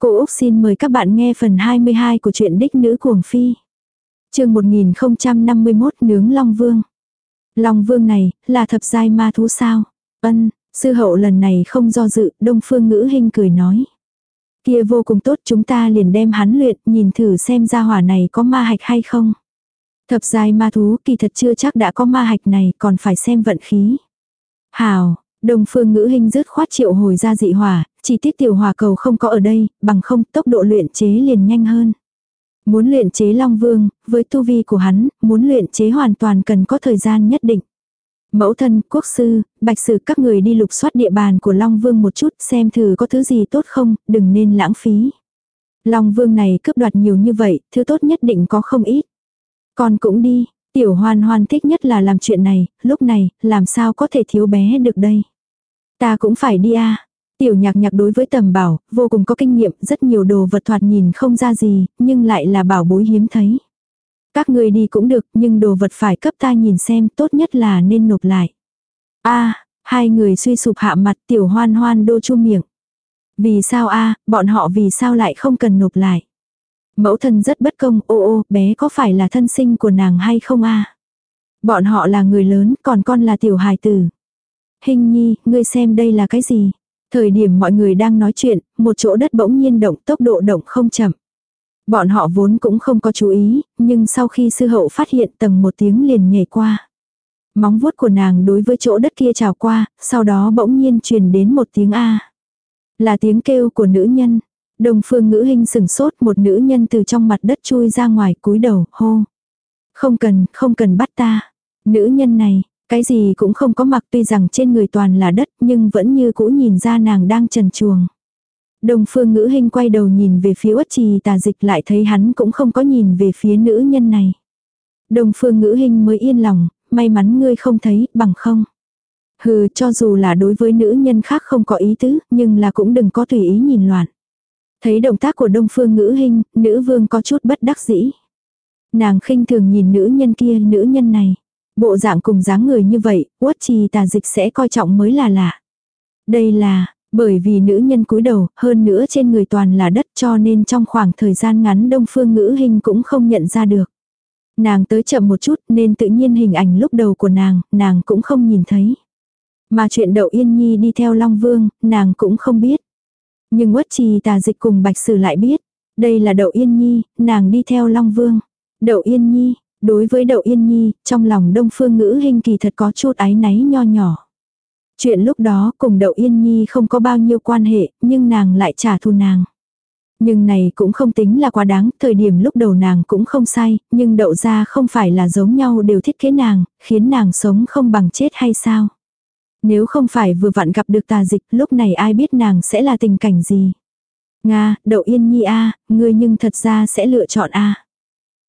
Cô Úc xin mời các bạn nghe phần 22 của truyện Đích Nữ Cuồng Phi. chương 1051 Nướng Long Vương. Long Vương này, là thập giai ma thú sao? Ân, sư hậu lần này không do dự, Đông Phương Ngữ Hinh cười nói. Kia vô cùng tốt chúng ta liền đem hắn luyện, nhìn thử xem ra hỏa này có ma hạch hay không. Thập giai ma thú kỳ thật chưa chắc đã có ma hạch này, còn phải xem vận khí. Hào, Đông Phương Ngữ hình rứt khoát triệu hồi ra dị hỏa, chỉ tiết tiểu hỏa cầu không có ở đây, bằng không tốc độ luyện chế liền nhanh hơn. Muốn luyện chế Long Vương, với tu vi của hắn, muốn luyện chế hoàn toàn cần có thời gian nhất định. Mẫu thân, quốc sư, bạch sử các người đi lục soát địa bàn của Long Vương một chút xem thử có thứ gì tốt không, đừng nên lãng phí. Long Vương này cướp đoạt nhiều như vậy, thứ tốt nhất định có không ít. Con cũng đi, tiểu hoan hoan thích nhất là làm chuyện này, lúc này, làm sao có thể thiếu bé được đây. Ta cũng phải đi à. Tiểu nhạc nhạc đối với tầm bảo, vô cùng có kinh nghiệm, rất nhiều đồ vật thoạt nhìn không ra gì, nhưng lại là bảo bối hiếm thấy. Các người đi cũng được, nhưng đồ vật phải cấp ta nhìn xem, tốt nhất là nên nộp lại. a hai người suy sụp hạ mặt tiểu hoan hoan đô chu miệng. Vì sao a bọn họ vì sao lại không cần nộp lại. Mẫu thân rất bất công, ô ô, bé có phải là thân sinh của nàng hay không a Bọn họ là người lớn, còn con là tiểu hài tử. Hình nhi, ngươi xem đây là cái gì? Thời điểm mọi người đang nói chuyện, một chỗ đất bỗng nhiên động tốc độ động không chậm. Bọn họ vốn cũng không có chú ý, nhưng sau khi sư hậu phát hiện tầng một tiếng liền nhảy qua. Móng vuốt của nàng đối với chỗ đất kia trào qua, sau đó bỗng nhiên truyền đến một tiếng A. Là tiếng kêu của nữ nhân. Đồng phương ngữ hình sừng sốt một nữ nhân từ trong mặt đất chui ra ngoài cúi đầu, hô. Không cần, không cần bắt ta. Nữ nhân này, cái gì cũng không có mặc tuy rằng trên người toàn là đất nhưng vẫn như cũ nhìn ra nàng đang trần chuồng. Đồng phương ngữ hình quay đầu nhìn về phía uất trì tà dịch lại thấy hắn cũng không có nhìn về phía nữ nhân này. Đồng phương ngữ hình mới yên lòng, may mắn ngươi không thấy, bằng không. Hừ, cho dù là đối với nữ nhân khác không có ý tứ, nhưng là cũng đừng có tùy ý nhìn loạn. Thấy động tác của đông phương ngữ hình, nữ vương có chút bất đắc dĩ. Nàng khinh thường nhìn nữ nhân kia, nữ nhân này. Bộ dạng cùng dáng người như vậy, uất trì tà dịch sẽ coi trọng mới là lạ. Đây là, bởi vì nữ nhân cúi đầu, hơn nữa trên người toàn là đất cho nên trong khoảng thời gian ngắn đông phương ngữ hình cũng không nhận ra được. Nàng tới chậm một chút nên tự nhiên hình ảnh lúc đầu của nàng, nàng cũng không nhìn thấy. Mà chuyện đậu yên nhi đi theo Long Vương, nàng cũng không biết. Nhưng quất trì tà dịch cùng bạch sử lại biết. Đây là đậu yên nhi, nàng đi theo Long Vương. Đậu yên nhi, Đối với đậu yên nhi, trong lòng đông phương ngữ hình kỳ thật có chút ái náy nho nhỏ. Chuyện lúc đó cùng đậu yên nhi không có bao nhiêu quan hệ, nhưng nàng lại trả thù nàng. Nhưng này cũng không tính là quá đáng, thời điểm lúc đầu nàng cũng không sai, nhưng đậu ra không phải là giống nhau đều thiết kế nàng, khiến nàng sống không bằng chết hay sao. Nếu không phải vừa vặn gặp được tà dịch, lúc này ai biết nàng sẽ là tình cảnh gì. Nga, đậu yên nhi a ngươi nhưng thật ra sẽ lựa chọn a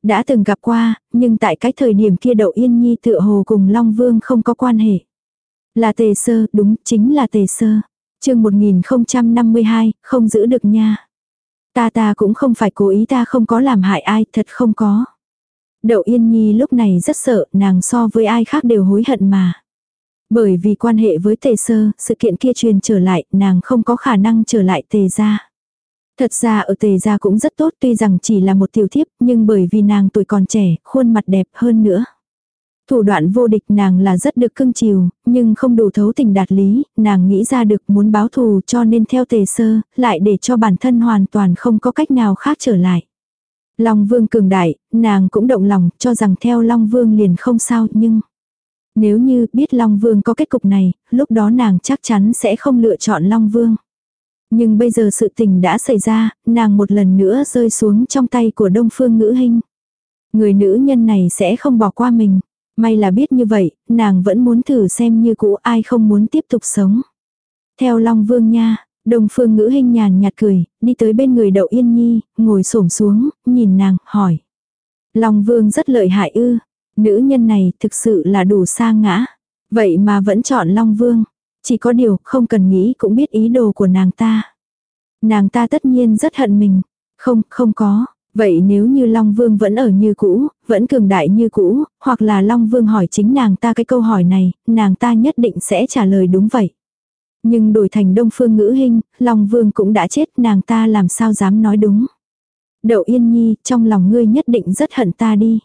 đã từng gặp qua, nhưng tại cái thời điểm kia đậu yên nhi tựa hồ cùng Long Vương không có quan hệ. Là tề sơ, đúng, chính là tề sơ. chương 1052, không giữ được nha. Ta ta cũng không phải cố ý ta không có làm hại ai, thật không có. Đậu Yên Nhi lúc này rất sợ, nàng so với ai khác đều hối hận mà. Bởi vì quan hệ với tề sơ, sự kiện kia truyền trở lại, nàng không có khả năng trở lại tề ra. Thật ra ở tề gia cũng rất tốt tuy rằng chỉ là một tiểu thiếp nhưng bởi vì nàng tuổi còn trẻ, khuôn mặt đẹp hơn nữa. Thủ đoạn vô địch nàng là rất được cưng chiều, nhưng không đủ thấu tình đạt lý, nàng nghĩ ra được muốn báo thù cho nên theo tề sơ, lại để cho bản thân hoàn toàn không có cách nào khác trở lại. Long vương cường đại, nàng cũng động lòng, cho rằng theo Long vương liền không sao, nhưng... Nếu như biết Long vương có kết cục này, lúc đó nàng chắc chắn sẽ không lựa chọn Long vương. Nhưng bây giờ sự tình đã xảy ra, nàng một lần nữa rơi xuống trong tay của đông phương ngữ Hinh. Người nữ nhân này sẽ không bỏ qua mình. May là biết như vậy, nàng vẫn muốn thử xem như cũ ai không muốn tiếp tục sống. Theo Long Vương nha, Đông Phương Ngữ Hinh nhàn nhạt cười, đi tới bên người Đậu Yên Nhi, ngồi xổm xuống, nhìn nàng, hỏi. Long Vương rất lợi hại ư, nữ nhân này thực sự là đủ sa ngã. Vậy mà vẫn chọn Long Vương. Chỉ có điều không cần nghĩ cũng biết ý đồ của nàng ta. Nàng ta tất nhiên rất hận mình. Không, không có. Vậy nếu như Long Vương vẫn ở như cũ, vẫn cường đại như cũ, hoặc là Long Vương hỏi chính nàng ta cái câu hỏi này, nàng ta nhất định sẽ trả lời đúng vậy. Nhưng đổi thành đông phương ngữ hình, Long Vương cũng đã chết nàng ta làm sao dám nói đúng. Đậu Yên Nhi, trong lòng ngươi nhất định rất hận ta đi.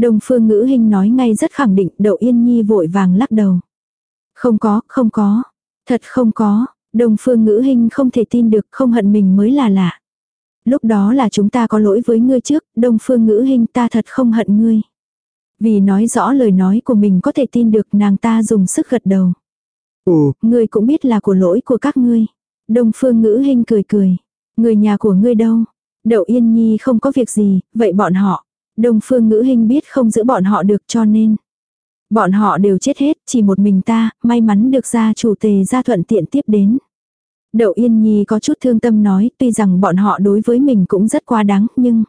Đông phương ngữ hình nói ngay rất khẳng định, Đậu Yên Nhi vội vàng lắc đầu. Không có, không có. Thật không có, Đông phương ngữ hình không thể tin được, không hận mình mới là lạ. Lúc đó là chúng ta có lỗi với ngươi trước, Đông phương ngữ hình ta thật không hận ngươi. Vì nói rõ lời nói của mình có thể tin được nàng ta dùng sức gật đầu. Ồ, ngươi cũng biết là của lỗi của các ngươi. Đông phương ngữ hình cười cười. Người nhà của ngươi đâu? Đậu Yên Nhi không có việc gì, vậy bọn họ. Đông phương ngữ hình biết không giữ bọn họ được cho nên. Bọn họ đều chết hết, chỉ một mình ta, may mắn được gia chủ tề gia thuận tiện tiếp đến. Đậu Yên Nhi có chút thương tâm nói, tuy rằng bọn họ đối với mình cũng rất quá đáng, nhưng...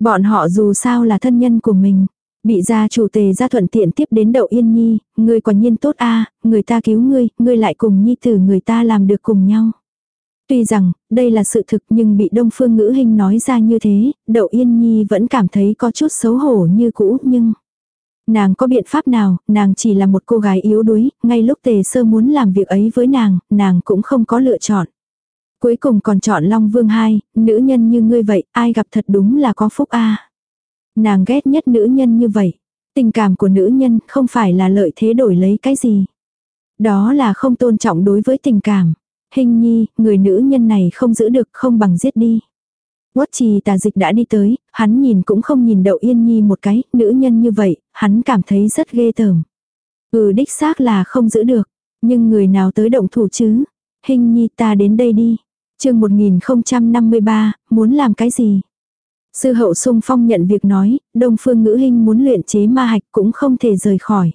Bọn họ dù sao là thân nhân của mình. Bị gia chủ tề gia thuận tiện tiếp đến Đậu Yên Nhi, người quả nhiên tốt a người ta cứu ngươi, ngươi lại cùng Nhi tử người ta làm được cùng nhau. Tuy rằng, đây là sự thực nhưng bị Đông Phương Ngữ Hinh nói ra như thế, Đậu Yên Nhi vẫn cảm thấy có chút xấu hổ như cũ nhưng... Nàng có biện pháp nào, nàng chỉ là một cô gái yếu đuối, ngay lúc tề sơ muốn làm việc ấy với nàng, nàng cũng không có lựa chọn. Cuối cùng còn chọn Long Vương hai, nữ nhân như ngươi vậy, ai gặp thật đúng là có phúc a. Nàng ghét nhất nữ nhân như vậy. Tình cảm của nữ nhân không phải là lợi thế đổi lấy cái gì. Đó là không tôn trọng đối với tình cảm. Hình nhi, người nữ nhân này không giữ được không bằng giết đi. Quất trì tà dịch đã đi tới, hắn nhìn cũng không nhìn đậu yên nhi một cái, nữ nhân như vậy, hắn cảm thấy rất ghê tởm. Ừ đích xác là không giữ được, nhưng người nào tới động thủ chứ? Hình nhi ta đến đây đi. chương 1053, muốn làm cái gì? Sư hậu sung phong nhận việc nói, đông phương ngữ hình muốn luyện chế ma hạch cũng không thể rời khỏi.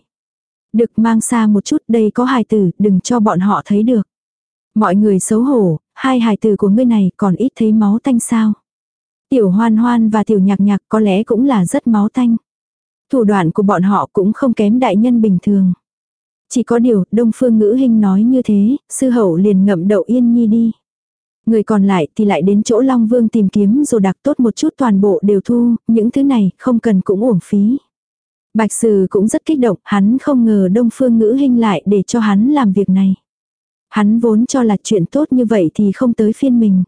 Được mang xa một chút đây có hài tử, đừng cho bọn họ thấy được. Mọi người xấu hổ, hai hài tử của ngươi này còn ít thấy máu tanh sao. Tiểu hoan hoan và tiểu nhạc nhạc có lẽ cũng là rất máu tanh. Thủ đoạn của bọn họ cũng không kém đại nhân bình thường. Chỉ có điều, đông phương ngữ hình nói như thế, sư hậu liền ngậm đậu yên nhi đi. Người còn lại thì lại đến chỗ Long Vương tìm kiếm rồi đặc tốt một chút toàn bộ đều thu, những thứ này không cần cũng uổng phí. Bạch Sử cũng rất kích động, hắn không ngờ Đông Phương Ngữ Hinh lại để cho hắn làm việc này. Hắn vốn cho là chuyện tốt như vậy thì không tới phiên mình.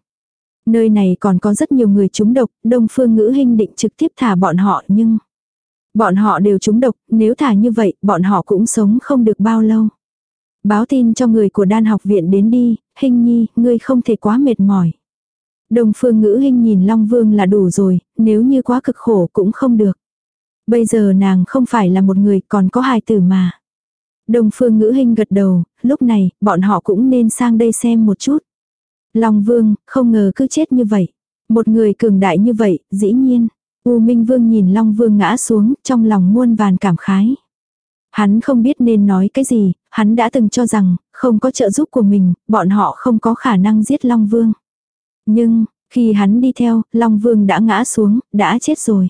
Nơi này còn có rất nhiều người trúng độc, Đông Phương Ngữ Hinh định trực tiếp thả bọn họ nhưng... Bọn họ đều trúng độc, nếu thả như vậy, bọn họ cũng sống không được bao lâu. Báo tin cho người của đan học viện đến đi, Hinh nhi, ngươi không thể quá mệt mỏi. Đồng phương ngữ Hinh nhìn Long Vương là đủ rồi, nếu như quá cực khổ cũng không được. Bây giờ nàng không phải là một người còn có hài tử mà. Đồng phương ngữ Hinh gật đầu, lúc này, bọn họ cũng nên sang đây xem một chút. Long Vương, không ngờ cứ chết như vậy. Một người cường đại như vậy, dĩ nhiên. U Minh Vương nhìn Long Vương ngã xuống, trong lòng muôn vàn cảm khái. Hắn không biết nên nói cái gì, hắn đã từng cho rằng, không có trợ giúp của mình, bọn họ không có khả năng giết Long Vương. Nhưng, khi hắn đi theo, Long Vương đã ngã xuống, đã chết rồi.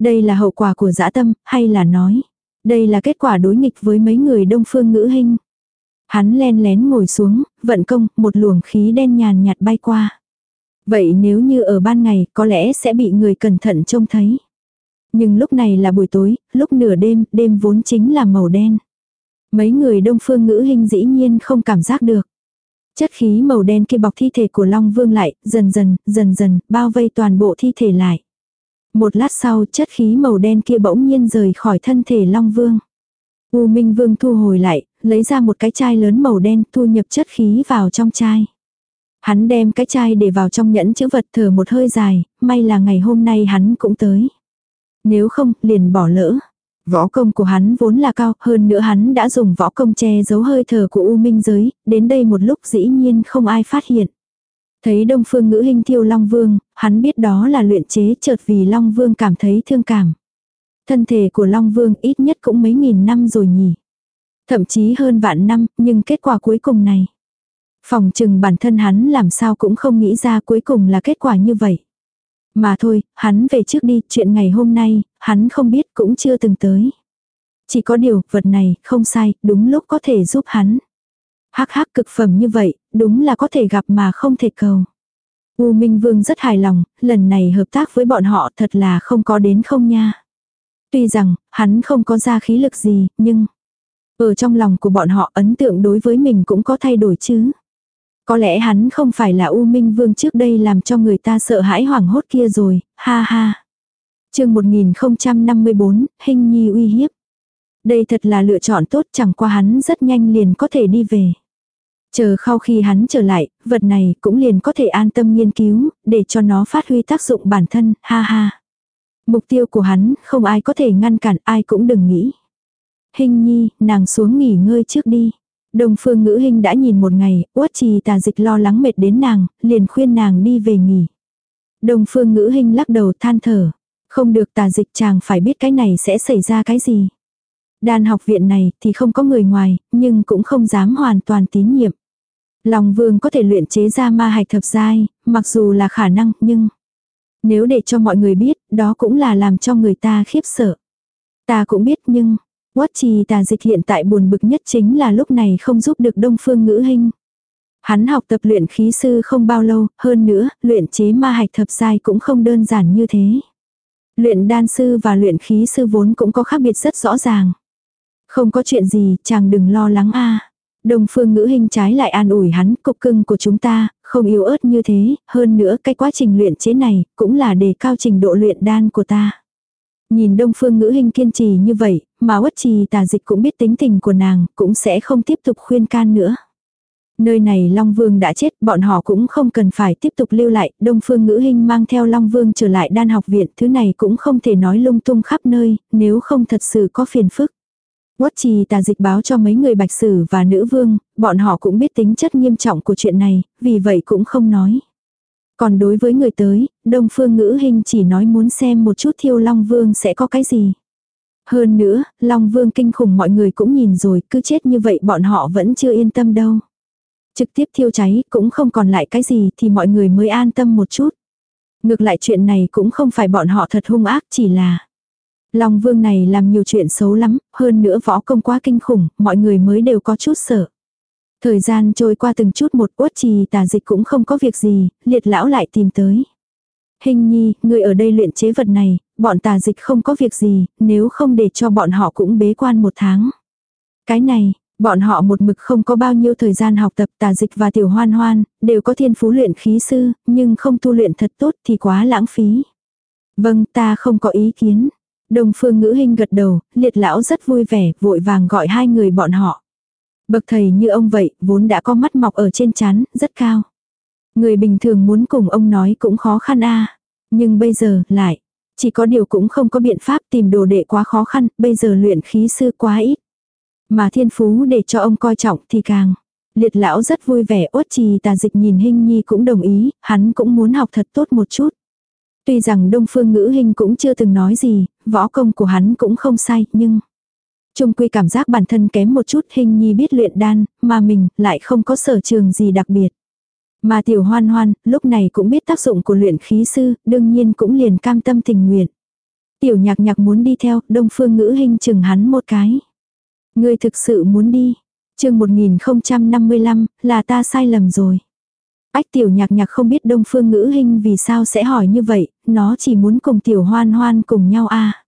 Đây là hậu quả của dã tâm, hay là nói, đây là kết quả đối nghịch với mấy người đông phương ngữ hình. Hắn len lén ngồi xuống, vận công, một luồng khí đen nhàn nhạt bay qua. Vậy nếu như ở ban ngày, có lẽ sẽ bị người cẩn thận trông thấy. Nhưng lúc này là buổi tối, lúc nửa đêm, đêm vốn chính là màu đen. Mấy người đông phương ngữ hình dĩ nhiên không cảm giác được. Chất khí màu đen kia bọc thi thể của Long Vương lại, dần dần, dần dần, bao vây toàn bộ thi thể lại. Một lát sau, chất khí màu đen kia bỗng nhiên rời khỏi thân thể Long Vương. U Minh Vương thu hồi lại, lấy ra một cái chai lớn màu đen thu nhập chất khí vào trong chai. Hắn đem cái chai để vào trong nhẫn chữ vật thở một hơi dài, may là ngày hôm nay hắn cũng tới. Nếu không, liền bỏ lỡ. Võ công của hắn vốn là cao, hơn nữa hắn đã dùng võ công che giấu hơi thở của U Minh giới, đến đây một lúc dĩ nhiên không ai phát hiện. Thấy Đông Phương Ngữ Hinh thiêu Long Vương, hắn biết đó là luyện chế chợt vì Long Vương cảm thấy thương cảm. Thân thể của Long Vương ít nhất cũng mấy nghìn năm rồi nhỉ. Thậm chí hơn vạn năm, nhưng kết quả cuối cùng này. Phòng trừng bản thân hắn làm sao cũng không nghĩ ra cuối cùng là kết quả như vậy. Mà thôi, hắn về trước đi, chuyện ngày hôm nay, hắn không biết cũng chưa từng tới. Chỉ có điều, vật này, không sai, đúng lúc có thể giúp hắn. Hắc hắc cực phẩm như vậy, đúng là có thể gặp mà không thể cầu. U Minh Vương rất hài lòng, lần này hợp tác với bọn họ thật là không có đến không nha. Tuy rằng, hắn không có ra khí lực gì, nhưng... Ở trong lòng của bọn họ ấn tượng đối với mình cũng có thay đổi chứ. Có lẽ hắn không phải là U Minh Vương trước đây làm cho người ta sợ hãi hoảng hốt kia rồi, ha ha. chương 1054, hình nhi uy hiếp. Đây thật là lựa chọn tốt chẳng qua hắn rất nhanh liền có thể đi về. Chờ sau khi hắn trở lại, vật này cũng liền có thể an tâm nghiên cứu, để cho nó phát huy tác dụng bản thân, ha ha. Mục tiêu của hắn, không ai có thể ngăn cản, ai cũng đừng nghĩ. Hình nhi, nàng xuống nghỉ ngơi trước đi. Đồng phương ngữ hình đã nhìn một ngày, uất trì tà dịch lo lắng mệt đến nàng, liền khuyên nàng đi về nghỉ. Đồng phương ngữ hình lắc đầu than thở. Không được tà dịch chàng phải biết cái này sẽ xảy ra cái gì. Đan học viện này thì không có người ngoài, nhưng cũng không dám hoàn toàn tín nhiệm. Long vương có thể luyện chế ra ma hạch thập giai, mặc dù là khả năng, nhưng... Nếu để cho mọi người biết, đó cũng là làm cho người ta khiếp sợ. Ta cũng biết nhưng, Quát trì tà dịch hiện tại buồn bực nhất chính là lúc này không giúp được đông phương ngữ hình. Hắn học tập luyện khí sư không bao lâu, hơn nữa, luyện chế ma hạch thập giai cũng không đơn giản như thế. Luyện đan sư và luyện khí sư vốn cũng có khác biệt rất rõ ràng. Không có chuyện gì, chàng đừng lo lắng a. Đồng phương ngữ hình trái lại an ủi hắn, cục cưng của chúng ta, không yếu ớt như thế, hơn nữa cái quá trình luyện chế này, cũng là đề cao trình độ luyện đan của ta. Nhìn đông phương ngữ hình kiên trì như vậy, mà quất trì tà dịch cũng biết tính tình của nàng, cũng sẽ không tiếp tục khuyên can nữa. Nơi này Long Vương đã chết, bọn họ cũng không cần phải tiếp tục lưu lại, Đông Phương Ngữ hình mang theo Long Vương trở lại đan học viện, thứ này cũng không thể nói lung tung khắp nơi, nếu không thật sự có phiền phức. Quất trì tà dịch báo cho mấy người bạch sử và nữ vương, bọn họ cũng biết tính chất nghiêm trọng của chuyện này, vì vậy cũng không nói. Còn đối với người tới, Đông Phương Ngữ hình chỉ nói muốn xem một chút thiêu Long Vương sẽ có cái gì. Hơn nữa, Long Vương kinh khủng mọi người cũng nhìn rồi, cứ chết như vậy bọn họ vẫn chưa yên tâm đâu. Trực tiếp thiêu cháy cũng không còn lại cái gì thì mọi người mới an tâm một chút. Ngược lại chuyện này cũng không phải bọn họ thật hung ác chỉ là Long Vương này làm nhiều chuyện xấu lắm, hơn nữa võ công quá kinh khủng, mọi người mới đều có chút sợ. Thời gian trôi qua từng chút một uất trì tà dịch cũng không có việc gì, liệt lão lại tìm tới. Hình nhi, người ở đây luyện chế vật này, bọn tà dịch không có việc gì, nếu không để cho bọn họ cũng bế quan một tháng. Cái này, bọn họ một mực không có bao nhiêu thời gian học tập tà dịch và tiểu hoan hoan, đều có thiên phú luyện khí sư, nhưng không tu luyện thật tốt thì quá lãng phí. Vâng, ta không có ý kiến. Đồng phương ngữ hình gật đầu, liệt lão rất vui vẻ, vội vàng gọi hai người bọn họ. Bậc thầy như ông vậy, vốn đã có mắt mọc ở trên chán, rất cao. Người bình thường muốn cùng ông nói cũng khó khăn a Nhưng bây giờ, lại. Chỉ có điều cũng không có biện pháp tìm đồ đệ quá khó khăn, bây giờ luyện khí sư quá ít. Mà thiên phú để cho ông coi trọng thì càng. Liệt lão rất vui vẻ ốt trì tà dịch nhìn hình nhi cũng đồng ý, hắn cũng muốn học thật tốt một chút. Tuy rằng đông phương ngữ hình cũng chưa từng nói gì, võ công của hắn cũng không sai, nhưng... Trung quy cảm giác bản thân kém một chút hình nhi biết luyện đan, mà mình lại không có sở trường gì đặc biệt. Mà tiểu hoan hoan, lúc này cũng biết tác dụng của luyện khí sư, đương nhiên cũng liền cam tâm tình nguyện. Tiểu nhạc nhạc muốn đi theo, đông phương ngữ hình chừng hắn một cái. Ngươi thực sự muốn đi. chương 1055, là ta sai lầm rồi. Ách tiểu nhạc nhạc không biết đông phương ngữ hình vì sao sẽ hỏi như vậy, nó chỉ muốn cùng tiểu hoan hoan cùng nhau a à.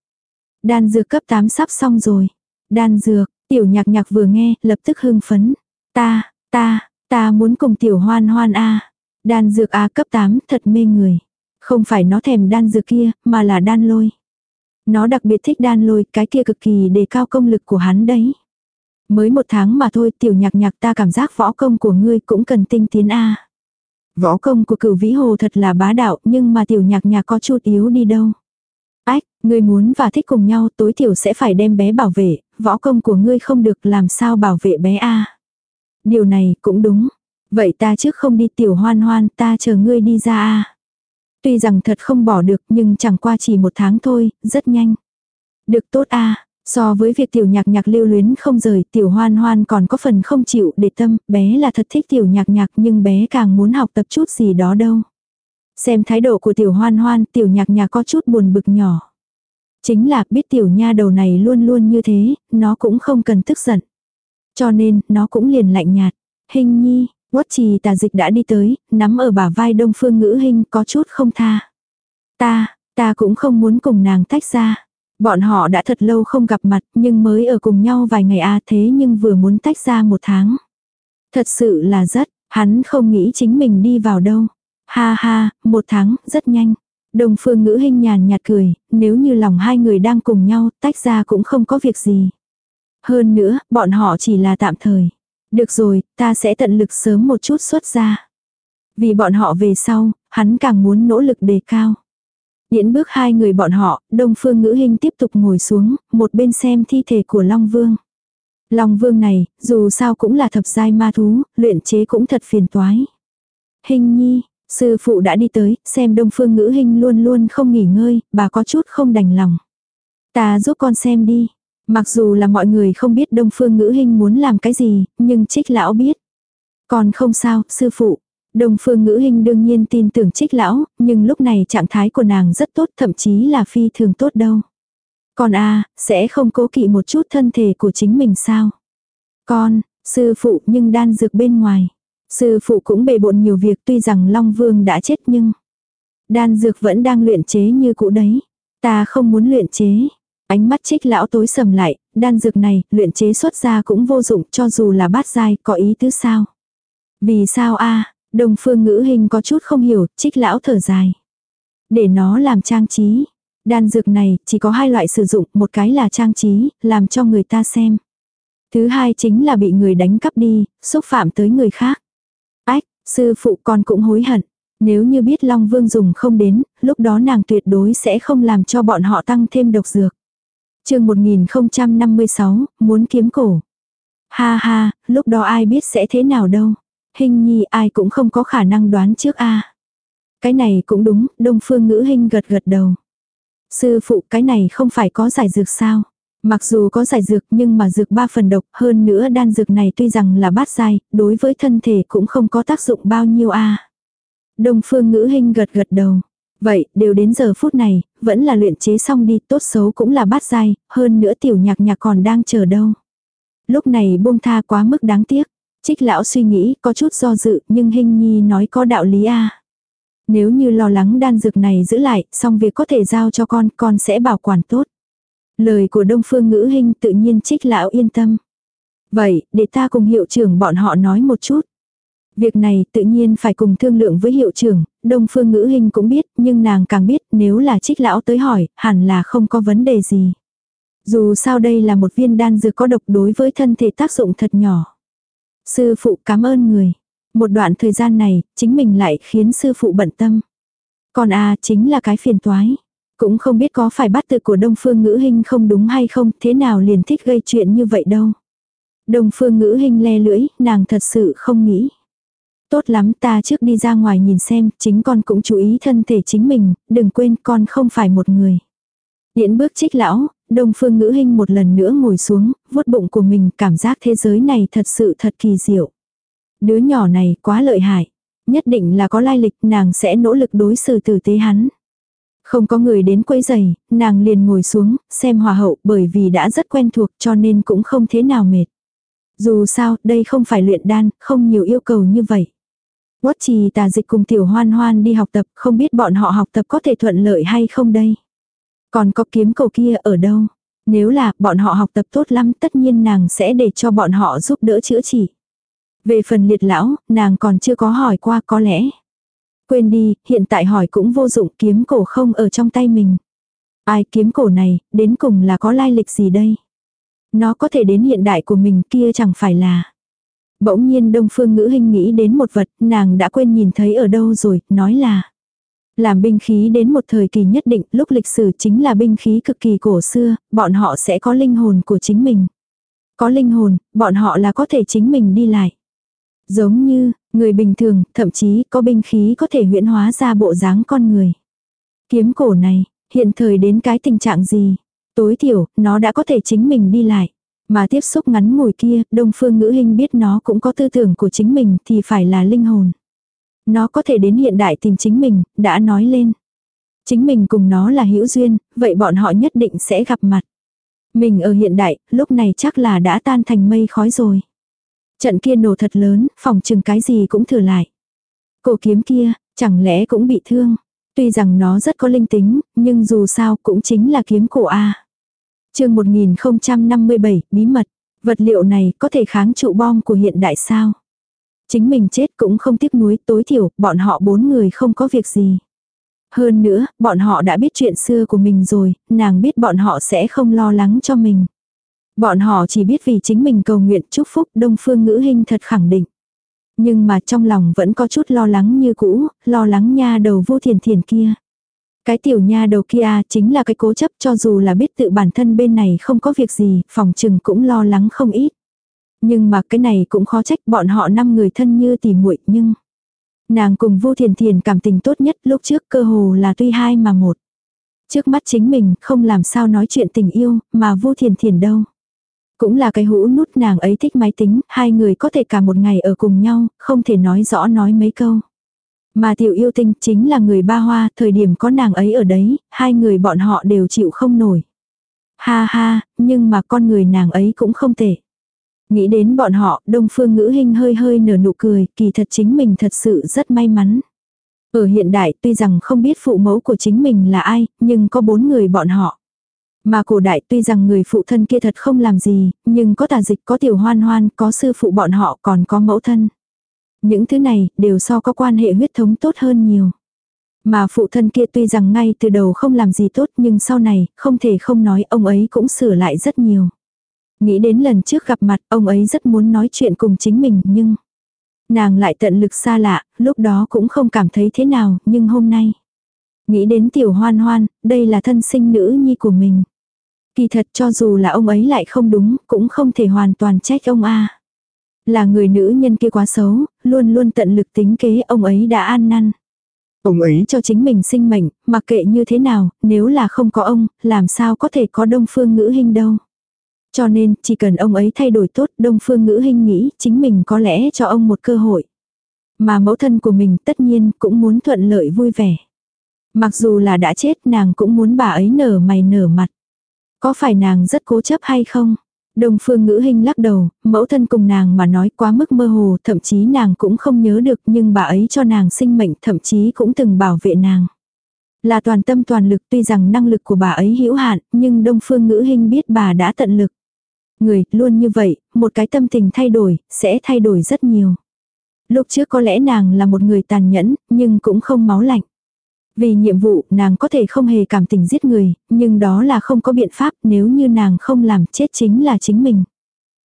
Đan dược cấp 8 sắp xong rồi. Đan dược, tiểu nhạc nhạc vừa nghe, lập tức hưng phấn. Ta, ta, ta muốn cùng tiểu hoan hoan a Đan dược A cấp 8 thật mê người. Không phải nó thèm đan dược kia, mà là đan lôi. Nó đặc biệt thích đan lôi, cái kia cực kỳ đề cao công lực của hắn đấy. Mới một tháng mà thôi, tiểu nhạc nhạc ta cảm giác võ công của ngươi cũng cần tinh tiến A. Võ công của cửu vĩ hồ thật là bá đạo, nhưng mà tiểu nhạc nhạc có chút yếu đi đâu. Ách, ngươi muốn và thích cùng nhau tối thiểu sẽ phải đem bé bảo vệ, võ công của ngươi không được làm sao bảo vệ bé a Điều này cũng đúng. Vậy ta trước không đi tiểu hoan hoan, ta chờ ngươi đi ra a Tuy rằng thật không bỏ được nhưng chẳng qua chỉ một tháng thôi, rất nhanh. Được tốt a So với việc tiểu nhạc nhạc lưu luyến không rời, tiểu hoan hoan còn có phần không chịu để tâm, bé là thật thích tiểu nhạc nhạc nhưng bé càng muốn học tập chút gì đó đâu. Xem thái độ của tiểu hoan hoan, tiểu nhạc nhạc có chút buồn bực nhỏ. Chính là biết tiểu nha đầu này luôn luôn như thế, nó cũng không cần tức giận. Cho nên, nó cũng liền lạnh nhạt. Hình nhi, quất trì tà dịch đã đi tới, nắm ở bả vai đông phương ngữ hình có chút không tha. Ta, ta cũng không muốn cùng nàng tách ra. Bọn họ đã thật lâu không gặp mặt nhưng mới ở cùng nhau vài ngày à thế nhưng vừa muốn tách ra một tháng. Thật sự là rất, hắn không nghĩ chính mình đi vào đâu. Ha ha, một tháng, rất nhanh. Đồng phương ngữ hình nhàn nhạt cười, nếu như lòng hai người đang cùng nhau, tách ra cũng không có việc gì. Hơn nữa, bọn họ chỉ là tạm thời. Được rồi, ta sẽ tận lực sớm một chút xuất ra. Vì bọn họ về sau, hắn càng muốn nỗ lực đề cao. Điễn bước hai người bọn họ, Đông Phương Ngữ Hinh tiếp tục ngồi xuống, một bên xem thi thể của Long Vương. Long Vương này, dù sao cũng là thập giai ma thú, luyện chế cũng thật phiền toái. Hình nhi, sư phụ đã đi tới, xem Đông Phương Ngữ Hinh luôn luôn không nghỉ ngơi, bà có chút không đành lòng. Ta giúp con xem đi. Mặc dù là mọi người không biết Đông Phương Ngữ Hinh muốn làm cái gì, nhưng trích lão biết. Còn không sao, sư phụ, Đông phương ngữ hình đương nhiên tin tưởng trích lão, nhưng lúc này trạng thái của nàng rất tốt thậm chí là phi thường tốt đâu. Còn a sẽ không cố kỵ một chút thân thể của chính mình sao? Con, sư phụ nhưng đan dược bên ngoài. Sư phụ cũng bề bộn nhiều việc tuy rằng Long Vương đã chết nhưng đan dược vẫn đang luyện chế như cũ đấy. Ta không muốn luyện chế. Ánh mắt trích lão tối sầm lại, đan dược này, luyện chế xuất ra cũng vô dụng cho dù là bát dai, có ý tứ sao? Vì sao a Đông phương ngữ hình có chút không hiểu, trích lão thở dài. Để nó làm trang trí. Đan dược này chỉ có hai loại sử dụng, một cái là trang trí, làm cho người ta xem. Thứ hai chính là bị người đánh cắp đi, xúc phạm tới người khác. Ách, sư phụ con cũng hối hận. Nếu như biết Long Vương dùng không đến, lúc đó nàng tuyệt đối sẽ không làm cho bọn họ tăng thêm độc dược. chương 1056, muốn kiếm cổ. Ha ha, lúc đó ai biết sẽ thế nào đâu. Hình nhi ai cũng không có khả năng đoán trước a Cái này cũng đúng, đông phương ngữ hình gật gật đầu. Sư phụ cái này không phải có giải dược sao? Mặc dù có giải dược nhưng mà dược ba phần độc hơn nữa đan dược này tuy rằng là bát dai, đối với thân thể cũng không có tác dụng bao nhiêu a Đông phương ngữ hình gật gật đầu. Vậy, đều đến giờ phút này, vẫn là luyện chế xong đi, tốt xấu cũng là bát dai, hơn nữa tiểu nhạc nhạc còn đang chờ đâu. Lúc này buông tha quá mức đáng tiếc. Trích lão suy nghĩ có chút do dự nhưng hình nhi nói có đạo lý a Nếu như lo lắng đan dược này giữ lại, xong việc có thể giao cho con, con sẽ bảo quản tốt. Lời của đông phương ngữ hình tự nhiên trích lão yên tâm. Vậy, để ta cùng hiệu trưởng bọn họ nói một chút. Việc này tự nhiên phải cùng thương lượng với hiệu trưởng, đông phương ngữ hình cũng biết, nhưng nàng càng biết nếu là trích lão tới hỏi, hẳn là không có vấn đề gì. Dù sao đây là một viên đan dược có độc đối với thân thể tác dụng thật nhỏ. Sư phụ cảm ơn người. Một đoạn thời gian này, chính mình lại khiến sư phụ bận tâm. Còn à chính là cái phiền toái. Cũng không biết có phải bắt tự của Đông Phương Ngữ Hinh không đúng hay không, thế nào liền thích gây chuyện như vậy đâu. Đông Phương Ngữ Hinh le lưỡi, nàng thật sự không nghĩ. Tốt lắm ta trước đi ra ngoài nhìn xem, chính con cũng chú ý thân thể chính mình, đừng quên con không phải một người. Điễn bước trích lão, Đông Phương Ngữ Hinh một lần nữa ngồi xuống, vuốt bụng của mình, cảm giác thế giới này thật sự thật kỳ diệu. Đứa nhỏ này quá lợi hại. Nhất định là có lai lịch, nàng sẽ nỗ lực đối xử tử tế hắn. Không có người đến quấy giày, nàng liền ngồi xuống, xem hòa hậu bởi vì đã rất quen thuộc cho nên cũng không thế nào mệt. Dù sao, đây không phải luyện đan, không nhiều yêu cầu như vậy. Quất trì tà dịch cùng tiểu hoan hoan đi học tập, không biết bọn họ học tập có thể thuận lợi hay không đây. Còn có kiếm cầu kia ở đâu? Nếu là bọn họ học tập tốt lắm tất nhiên nàng sẽ để cho bọn họ giúp đỡ chữa trị. Về phần liệt lão, nàng còn chưa có hỏi qua có lẽ. Quên đi, hiện tại hỏi cũng vô dụng kiếm cổ không ở trong tay mình. Ai kiếm cổ này, đến cùng là có lai lịch gì đây? Nó có thể đến hiện đại của mình kia chẳng phải là. Bỗng nhiên đông phương ngữ hình nghĩ đến một vật, nàng đã quên nhìn thấy ở đâu rồi, nói là. Làm binh khí đến một thời kỳ nhất định, lúc lịch sử chính là binh khí cực kỳ cổ xưa, bọn họ sẽ có linh hồn của chính mình. Có linh hồn, bọn họ là có thể chính mình đi lại. Giống như, người bình thường, thậm chí có binh khí có thể huyễn hóa ra bộ dáng con người. Kiếm cổ này, hiện thời đến cái tình trạng gì? Tối thiểu, nó đã có thể chính mình đi lại. Mà tiếp xúc ngắn ngủi kia, đông phương ngữ hình biết nó cũng có tư tưởng của chính mình thì phải là linh hồn. Nó có thể đến hiện đại tìm chính mình, đã nói lên. Chính mình cùng nó là hữu duyên, vậy bọn họ nhất định sẽ gặp mặt. Mình ở hiện đại, lúc này chắc là đã tan thành mây khói rồi. Trận kia nổ thật lớn, phòng chừng cái gì cũng thừa lại. Cổ kiếm kia, chẳng lẽ cũng bị thương. Tuy rằng nó rất có linh tính, nhưng dù sao cũng chính là kiếm cổ A. chương 1057, bí mật. Vật liệu này có thể kháng trụ bom của hiện đại sao? Chính mình chết cũng không tiếc nuối tối thiểu, bọn họ bốn người không có việc gì. Hơn nữa, bọn họ đã biết chuyện xưa của mình rồi, nàng biết bọn họ sẽ không lo lắng cho mình. Bọn họ chỉ biết vì chính mình cầu nguyện chúc phúc đông phương ngữ hình thật khẳng định. Nhưng mà trong lòng vẫn có chút lo lắng như cũ, lo lắng nha đầu vô thiền thiền kia. Cái tiểu nha đầu kia chính là cái cố chấp cho dù là biết tự bản thân bên này không có việc gì, phòng trừng cũng lo lắng không ít. Nhưng mà cái này cũng khó trách bọn họ năm người thân như tỉ muội nhưng... Nàng cùng Vu Thiền Thiền cảm tình tốt nhất lúc trước cơ hồ là tuy hai mà một. Trước mắt chính mình không làm sao nói chuyện tình yêu, mà Vu Thiền Thiền đâu. Cũng là cái hũ nút nàng ấy thích máy tính, hai người có thể cả một ngày ở cùng nhau, không thể nói rõ nói mấy câu. Mà tiểu yêu tinh chính là người ba hoa, thời điểm có nàng ấy ở đấy, hai người bọn họ đều chịu không nổi. Ha ha, nhưng mà con người nàng ấy cũng không tệ. Nghĩ đến bọn họ, đông phương ngữ hình hơi hơi nở nụ cười, kỳ thật chính mình thật sự rất may mắn. Ở hiện đại tuy rằng không biết phụ mẫu của chính mình là ai, nhưng có bốn người bọn họ. Mà cổ đại tuy rằng người phụ thân kia thật không làm gì, nhưng có tà dịch, có tiểu hoan hoan, có sư phụ bọn họ còn có mẫu thân. Những thứ này đều so có quan hệ huyết thống tốt hơn nhiều. Mà phụ thân kia tuy rằng ngay từ đầu không làm gì tốt nhưng sau này không thể không nói ông ấy cũng sửa lại rất nhiều. Nghĩ đến lần trước gặp mặt ông ấy rất muốn nói chuyện cùng chính mình nhưng nàng lại tận lực xa lạ, lúc đó cũng không cảm thấy thế nào nhưng hôm nay. Nghĩ đến tiểu hoan hoan, đây là thân sinh nữ nhi của mình. Kỳ thật cho dù là ông ấy lại không đúng, cũng không thể hoàn toàn trách ông a. Là người nữ nhân kia quá xấu, luôn luôn tận lực tính kế ông ấy đã an năn. Ông ấy cho chính mình sinh mệnh, mặc kệ như thế nào, nếu là không có ông, làm sao có thể có đông phương ngữ hình đâu. Cho nên, chỉ cần ông ấy thay đổi tốt, đông phương ngữ Hinh nghĩ chính mình có lẽ cho ông một cơ hội. Mà mẫu thân của mình tất nhiên cũng muốn thuận lợi vui vẻ. Mặc dù là đã chết nàng cũng muốn bà ấy nở mày nở mặt. Có phải nàng rất cố chấp hay không? Đồng phương ngữ hình lắc đầu, mẫu thân cùng nàng mà nói quá mức mơ hồ, thậm chí nàng cũng không nhớ được nhưng bà ấy cho nàng sinh mệnh thậm chí cũng từng bảo vệ nàng. Là toàn tâm toàn lực tuy rằng năng lực của bà ấy hữu hạn, nhưng đông phương ngữ hình biết bà đã tận lực. Người, luôn như vậy, một cái tâm tình thay đổi, sẽ thay đổi rất nhiều. Lúc trước có lẽ nàng là một người tàn nhẫn, nhưng cũng không máu lạnh. Vì nhiệm vụ, nàng có thể không hề cảm tình giết người, nhưng đó là không có biện pháp nếu như nàng không làm chết chính là chính mình.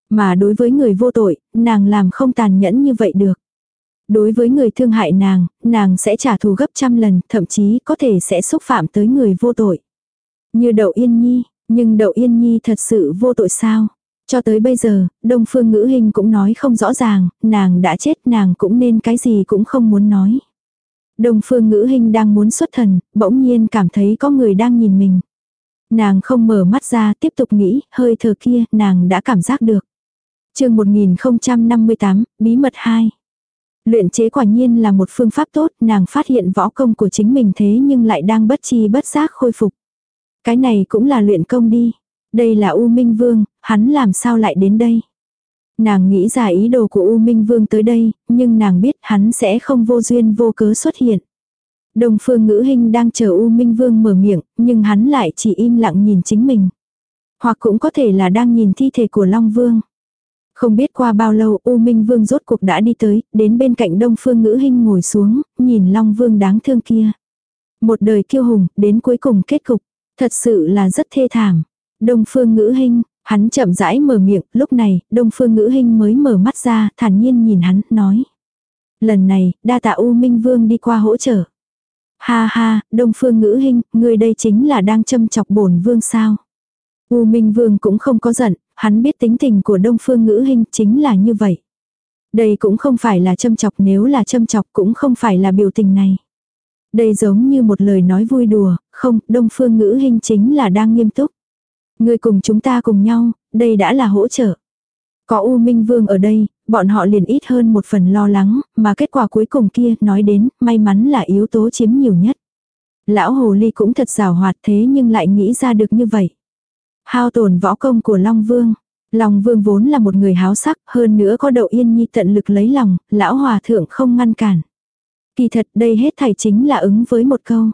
Mà đối với người vô tội, nàng làm không tàn nhẫn như vậy được. Đối với người thương hại nàng, nàng sẽ trả thù gấp trăm lần, thậm chí có thể sẽ xúc phạm tới người vô tội. Như Đậu Yên Nhi, nhưng Đậu Yên Nhi thật sự vô tội sao? Cho tới bây giờ, Đông Phương Ngữ Hình cũng nói không rõ ràng, nàng đã chết nàng cũng nên cái gì cũng không muốn nói. Đông phương ngữ hình đang muốn xuất thần, bỗng nhiên cảm thấy có người đang nhìn mình. Nàng không mở mắt ra tiếp tục nghĩ, hơi thở kia, nàng đã cảm giác được. chương 1058, bí mật 2. Luyện chế quả nhiên là một phương pháp tốt, nàng phát hiện võ công của chính mình thế nhưng lại đang bất chi bất giác khôi phục. Cái này cũng là luyện công đi. Đây là U Minh Vương, hắn làm sao lại đến đây? Nàng nghĩ ra ý đồ của U Minh Vương tới đây, nhưng nàng biết hắn sẽ không vô duyên vô cớ xuất hiện. Đồng phương ngữ hình đang chờ U Minh Vương mở miệng, nhưng hắn lại chỉ im lặng nhìn chính mình. Hoặc cũng có thể là đang nhìn thi thể của Long Vương. Không biết qua bao lâu U Minh Vương rốt cuộc đã đi tới, đến bên cạnh Đông Phương Ngữ hình ngồi xuống, nhìn Long Vương đáng thương kia. Một đời kiêu hùng, đến cuối cùng kết cục, thật sự là rất thê thảm. Đông Phương Ngữ hình Hắn chậm rãi mở miệng, lúc này, Đông Phương Ngữ Hinh mới mở mắt ra, thản nhiên nhìn hắn, nói. Lần này, đa tạ U Minh Vương đi qua hỗ trợ. Ha ha, Đông Phương Ngữ Hinh, người đây chính là đang châm chọc bổn vương sao. U Minh Vương cũng không có giận, hắn biết tính tình của Đông Phương Ngữ Hinh chính là như vậy. Đây cũng không phải là châm chọc nếu là châm chọc cũng không phải là biểu tình này. Đây giống như một lời nói vui đùa, không, Đông Phương Ngữ Hinh chính là đang nghiêm túc. Người cùng chúng ta cùng nhau, đây đã là hỗ trợ. Có U Minh Vương ở đây, bọn họ liền ít hơn một phần lo lắng, mà kết quả cuối cùng kia nói đến, may mắn là yếu tố chiếm nhiều nhất. Lão Hồ Ly cũng thật rào hoạt thế nhưng lại nghĩ ra được như vậy. Hao tổn võ công của Long Vương. Long Vương vốn là một người háo sắc, hơn nữa có đậu yên nhi tận lực lấy lòng, lão hòa thượng không ngăn cản. Kỳ thật đây hết thảy chính là ứng với một câu.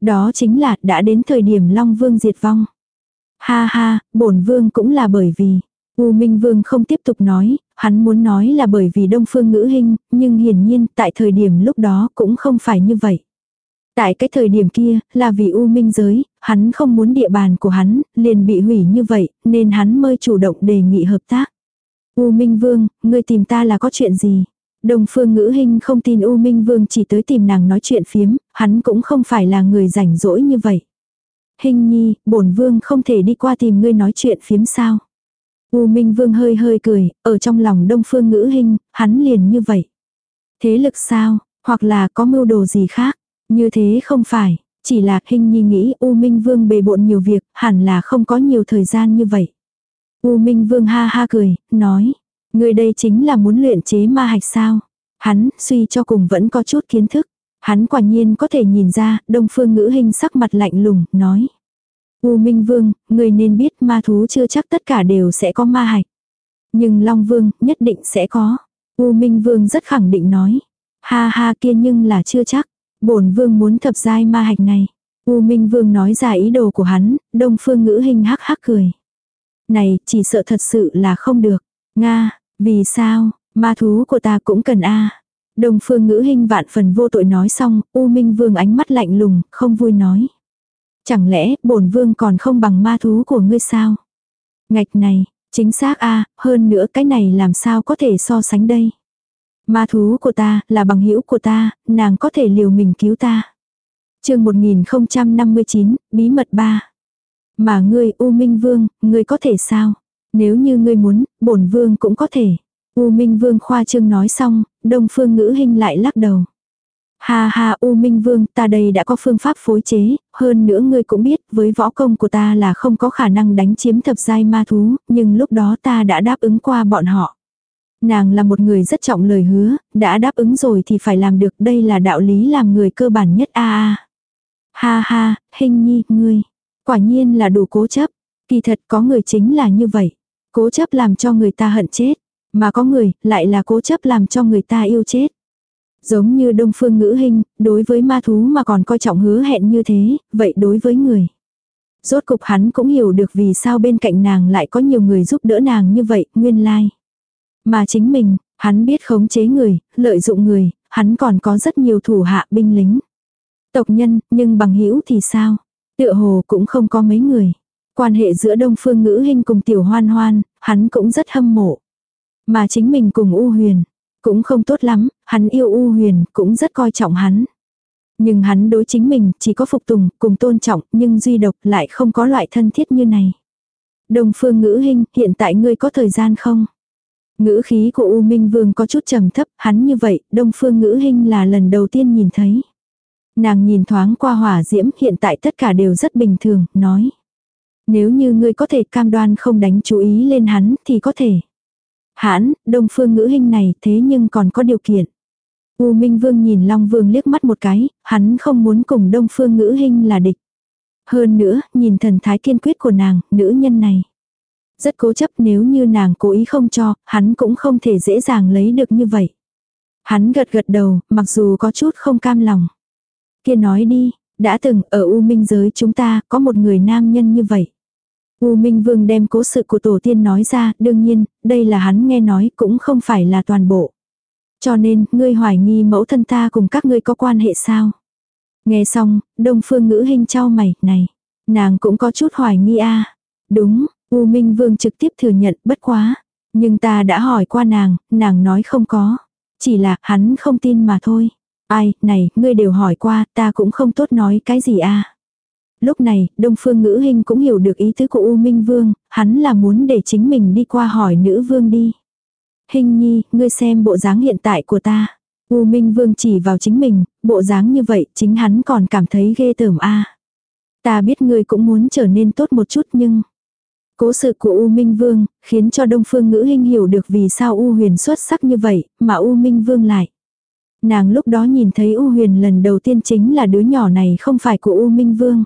Đó chính là đã đến thời điểm Long Vương diệt vong. Ha ha, bổn vương cũng là bởi vì. U Minh Vương không tiếp tục nói, hắn muốn nói là bởi vì Đông Phương Ngữ Hinh, nhưng hiển nhiên tại thời điểm lúc đó cũng không phải như vậy. Tại cái thời điểm kia, là vì U Minh giới, hắn không muốn địa bàn của hắn, liền bị hủy như vậy, nên hắn mới chủ động đề nghị hợp tác. U Minh Vương, ngươi tìm ta là có chuyện gì? Đồng phương ngữ hình không tin U Minh Vương chỉ tới tìm nàng nói chuyện phiếm, hắn cũng không phải là người rảnh rỗi như vậy. Hình nhi, bổn vương không thể đi qua tìm ngươi nói chuyện phiếm sao. U Minh Vương hơi hơi cười, ở trong lòng đông phương ngữ hình, hắn liền như vậy. Thế lực sao, hoặc là có mưu đồ gì khác, như thế không phải, chỉ là hình nhi nghĩ U Minh Vương bề bộn nhiều việc, hẳn là không có nhiều thời gian như vậy. U Minh Vương ha ha cười, nói, người đây chính là muốn luyện chế ma hạch sao. Hắn, suy cho cùng vẫn có chút kiến thức. Hắn quả nhiên có thể nhìn ra, đông phương ngữ hình sắc mặt lạnh lùng, nói. U Minh Vương, người nên biết ma thú chưa chắc tất cả đều sẽ có ma hạch. Nhưng Long Vương, nhất định sẽ có. U Minh Vương rất khẳng định nói. Ha ha kia nhưng là chưa chắc. bổn Vương muốn thập giai ma hạch này. U Minh Vương nói ra ý đồ của hắn, đông phương ngữ hình hắc hắc cười. Này, chỉ sợ thật sự là không được. Nga, vì sao, ma thú của ta cũng cần a Đông phương ngữ hình vạn phần vô tội nói xong, U Minh Vương ánh mắt lạnh lùng, không vui nói. Chẳng lẽ bổn vương còn không bằng ma thú của ngươi sao? Ngạch này, chính xác a hơn nữa cái này làm sao có thể so sánh đây? Ma thú của ta, là bằng hữu của ta, nàng có thể liều mình cứu ta. chương 1059, bí mật 3. Mà ngươi U Minh Vương, ngươi có thể sao? Nếu như ngươi muốn, bổn vương cũng có thể. U Minh Vương khoa trương nói xong, Đông Phương Ngữ Hinh lại lắc đầu. Ha ha U Minh Vương, ta đây đã có phương pháp phối chế, hơn nữa ngươi cũng biết, với võ công của ta là không có khả năng đánh chiếm thập giai ma thú, nhưng lúc đó ta đã đáp ứng qua bọn họ. Nàng là một người rất trọng lời hứa, đã đáp ứng rồi thì phải làm được, đây là đạo lý làm người cơ bản nhất a a. Ha ha, hình nhi, ngươi, quả nhiên là đủ cố chấp, kỳ thật có người chính là như vậy, cố chấp làm cho người ta hận chết, mà có người lại là cố chấp làm cho người ta yêu chết. Giống như đông phương ngữ hình, đối với ma thú mà còn coi trọng hứa hẹn như thế, vậy đối với người. Rốt cục hắn cũng hiểu được vì sao bên cạnh nàng lại có nhiều người giúp đỡ nàng như vậy, nguyên lai. Mà chính mình, hắn biết khống chế người, lợi dụng người, hắn còn có rất nhiều thủ hạ binh lính. Tộc nhân, nhưng bằng hữu thì sao? Tựa hồ cũng không có mấy người. Quan hệ giữa Đông Phương Ngữ Hinh cùng Tiểu Hoan Hoan, hắn cũng rất hâm mộ. Mà chính mình cùng U Huyền, cũng không tốt lắm, hắn yêu U Huyền, cũng rất coi trọng hắn. Nhưng hắn đối chính mình chỉ có phục tùng, cùng tôn trọng, nhưng duy độc lại không có loại thân thiết như này. Đông Phương Ngữ Hinh, hiện tại ngươi có thời gian không? Ngữ khí của U Minh Vương có chút trầm thấp, hắn như vậy, Đông Phương Ngữ Hinh là lần đầu tiên nhìn thấy. Nàng nhìn thoáng qua hỏa diễm, hiện tại tất cả đều rất bình thường, nói. Nếu như ngươi có thể cam đoan không đánh chú ý lên hắn thì có thể. Hãn, đông phương ngữ hình này thế nhưng còn có điều kiện. U Minh Vương nhìn Long Vương liếc mắt một cái, hắn không muốn cùng đông phương ngữ hình là địch. Hơn nữa, nhìn thần thái kiên quyết của nàng, nữ nhân này. Rất cố chấp nếu như nàng cố ý không cho, hắn cũng không thể dễ dàng lấy được như vậy. Hắn gật gật đầu, mặc dù có chút không cam lòng. Kia nói đi, đã từng ở U Minh giới chúng ta có một người nam nhân như vậy. U Minh Vương đem cố sự của tổ tiên nói ra, đương nhiên, đây là hắn nghe nói cũng không phải là toàn bộ. Cho nên, ngươi hoài nghi mẫu thân ta cùng các ngươi có quan hệ sao? Nghe xong, Đông Phương Ngữ Hinh trao mày, này, nàng cũng có chút hoài nghi a. Đúng, U Minh Vương trực tiếp thừa nhận, bất quá, nhưng ta đã hỏi qua nàng, nàng nói không có, chỉ là hắn không tin mà thôi. Ai, này, ngươi đều hỏi qua, ta cũng không tốt nói cái gì a. Lúc này, Đông Phương Ngữ Hinh cũng hiểu được ý tứ của U Minh Vương, hắn là muốn để chính mình đi qua hỏi nữ vương đi. Hình nhi, ngươi xem bộ dáng hiện tại của ta. U Minh Vương chỉ vào chính mình, bộ dáng như vậy chính hắn còn cảm thấy ghê tởm a. Ta biết ngươi cũng muốn trở nên tốt một chút nhưng... Cố sự của U Minh Vương, khiến cho Đông Phương Ngữ Hinh hiểu được vì sao U Huyền xuất sắc như vậy, mà U Minh Vương lại. Nàng lúc đó nhìn thấy U Huyền lần đầu tiên chính là đứa nhỏ này không phải của U Minh Vương.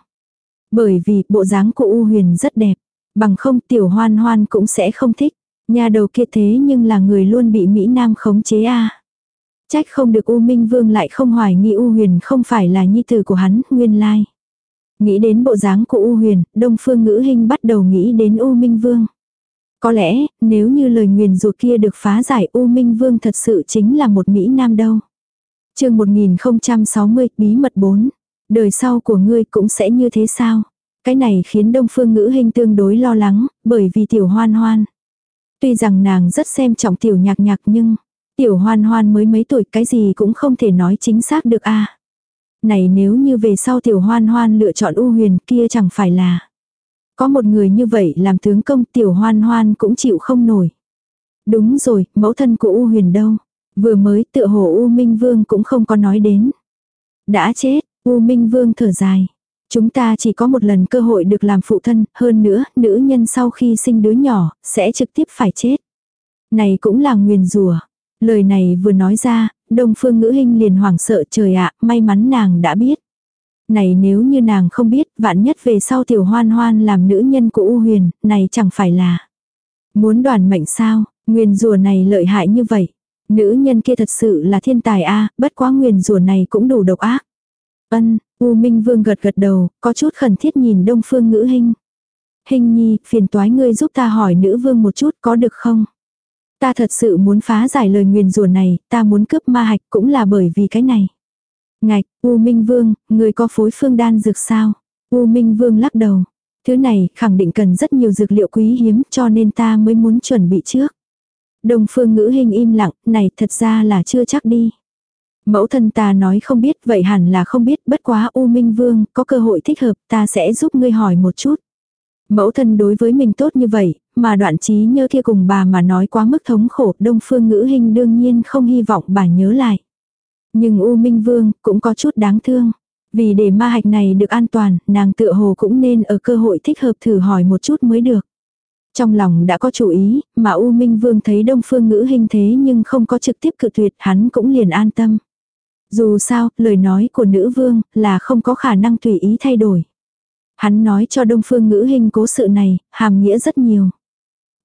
Bởi vì bộ dáng của U Huyền rất đẹp, bằng không tiểu hoan hoan cũng sẽ không thích. Nhà đầu kia thế nhưng là người luôn bị Mỹ Nam khống chế a Trách không được U Minh Vương lại không hoài nghi U Huyền không phải là nhi tử của hắn, nguyên lai. Nghĩ đến bộ dáng của U Huyền, Đông Phương Ngữ Hinh bắt đầu nghĩ đến U Minh Vương. Có lẽ, nếu như lời nguyền rủa kia được phá giải U Minh Vương thật sự chính là một Mỹ Nam đâu. chương 1060, bí mật 4. Đời sau của ngươi cũng sẽ như thế sao? Cái này khiến Đông Phương Ngữ Hinh tương đối lo lắng, bởi vì tiểu hoan hoan. Tuy rằng nàng rất xem trọng tiểu nhạc nhạc nhưng, tiểu hoan hoan mới mấy tuổi cái gì cũng không thể nói chính xác được a Này nếu như về sau tiểu hoan hoan lựa chọn U huyền kia chẳng phải là. Có một người như vậy làm tướng công tiểu hoan hoan cũng chịu không nổi. Đúng rồi, mẫu thân của U huyền đâu. Vừa mới tựa hồ U Minh Vương cũng không có nói đến. Đã chết, U Minh Vương thở dài. Chúng ta chỉ có một lần cơ hội được làm phụ thân, hơn nữa, nữ nhân sau khi sinh đứa nhỏ, sẽ trực tiếp phải chết. Này cũng là nguyền rùa. Lời này vừa nói ra, Đông Phương Ngữ Hinh liền hoảng sợ trời ạ, may mắn nàng đã biết. Này nếu như nàng không biết, vạn nhất về sau tiểu hoan hoan làm nữ nhân của U Huyền, này chẳng phải là muốn đoàn mệnh sao, nguyền rùa này lợi hại như vậy. Nữ nhân kia thật sự là thiên tài a bất quá nguyền rùa này cũng đủ độc ác. Ân, U Minh Vương gật gật đầu, có chút khẩn thiết nhìn Đông Phương Ngữ Hinh. Hình nhi, phiền toái ngươi giúp ta hỏi nữ vương một chút có được không? Ta thật sự muốn phá giải lời nguyền rủa này, ta muốn cướp ma hạch cũng là bởi vì cái này. Ngạch, U Minh Vương, người có phối phương đan dược sao? U Minh Vương lắc đầu. Thứ này khẳng định cần rất nhiều dược liệu quý hiếm cho nên ta mới muốn chuẩn bị trước. Đông phương ngữ hình im lặng, này thật ra là chưa chắc đi. Mẫu thân ta nói không biết, vậy hẳn là không biết, bất quá U Minh Vương, có cơ hội thích hợp, ta sẽ giúp ngươi hỏi một chút. Mẫu thân đối với mình tốt như vậy, mà đoạn trí nhớ kia cùng bà mà nói quá mức thống khổ, đông phương ngữ hình đương nhiên không hy vọng bà nhớ lại. Nhưng U Minh Vương cũng có chút đáng thương. Vì để ma hạch này được an toàn, nàng tựa hồ cũng nên ở cơ hội thích hợp thử hỏi một chút mới được. Trong lòng đã có chủ ý, mà U Minh Vương thấy đông phương ngữ hình thế nhưng không có trực tiếp cự tuyệt hắn cũng liền an tâm. Dù sao, lời nói của nữ vương là không có khả năng tùy ý thay đổi. Hắn nói cho đông phương ngữ hình cố sự này, hàm nghĩa rất nhiều.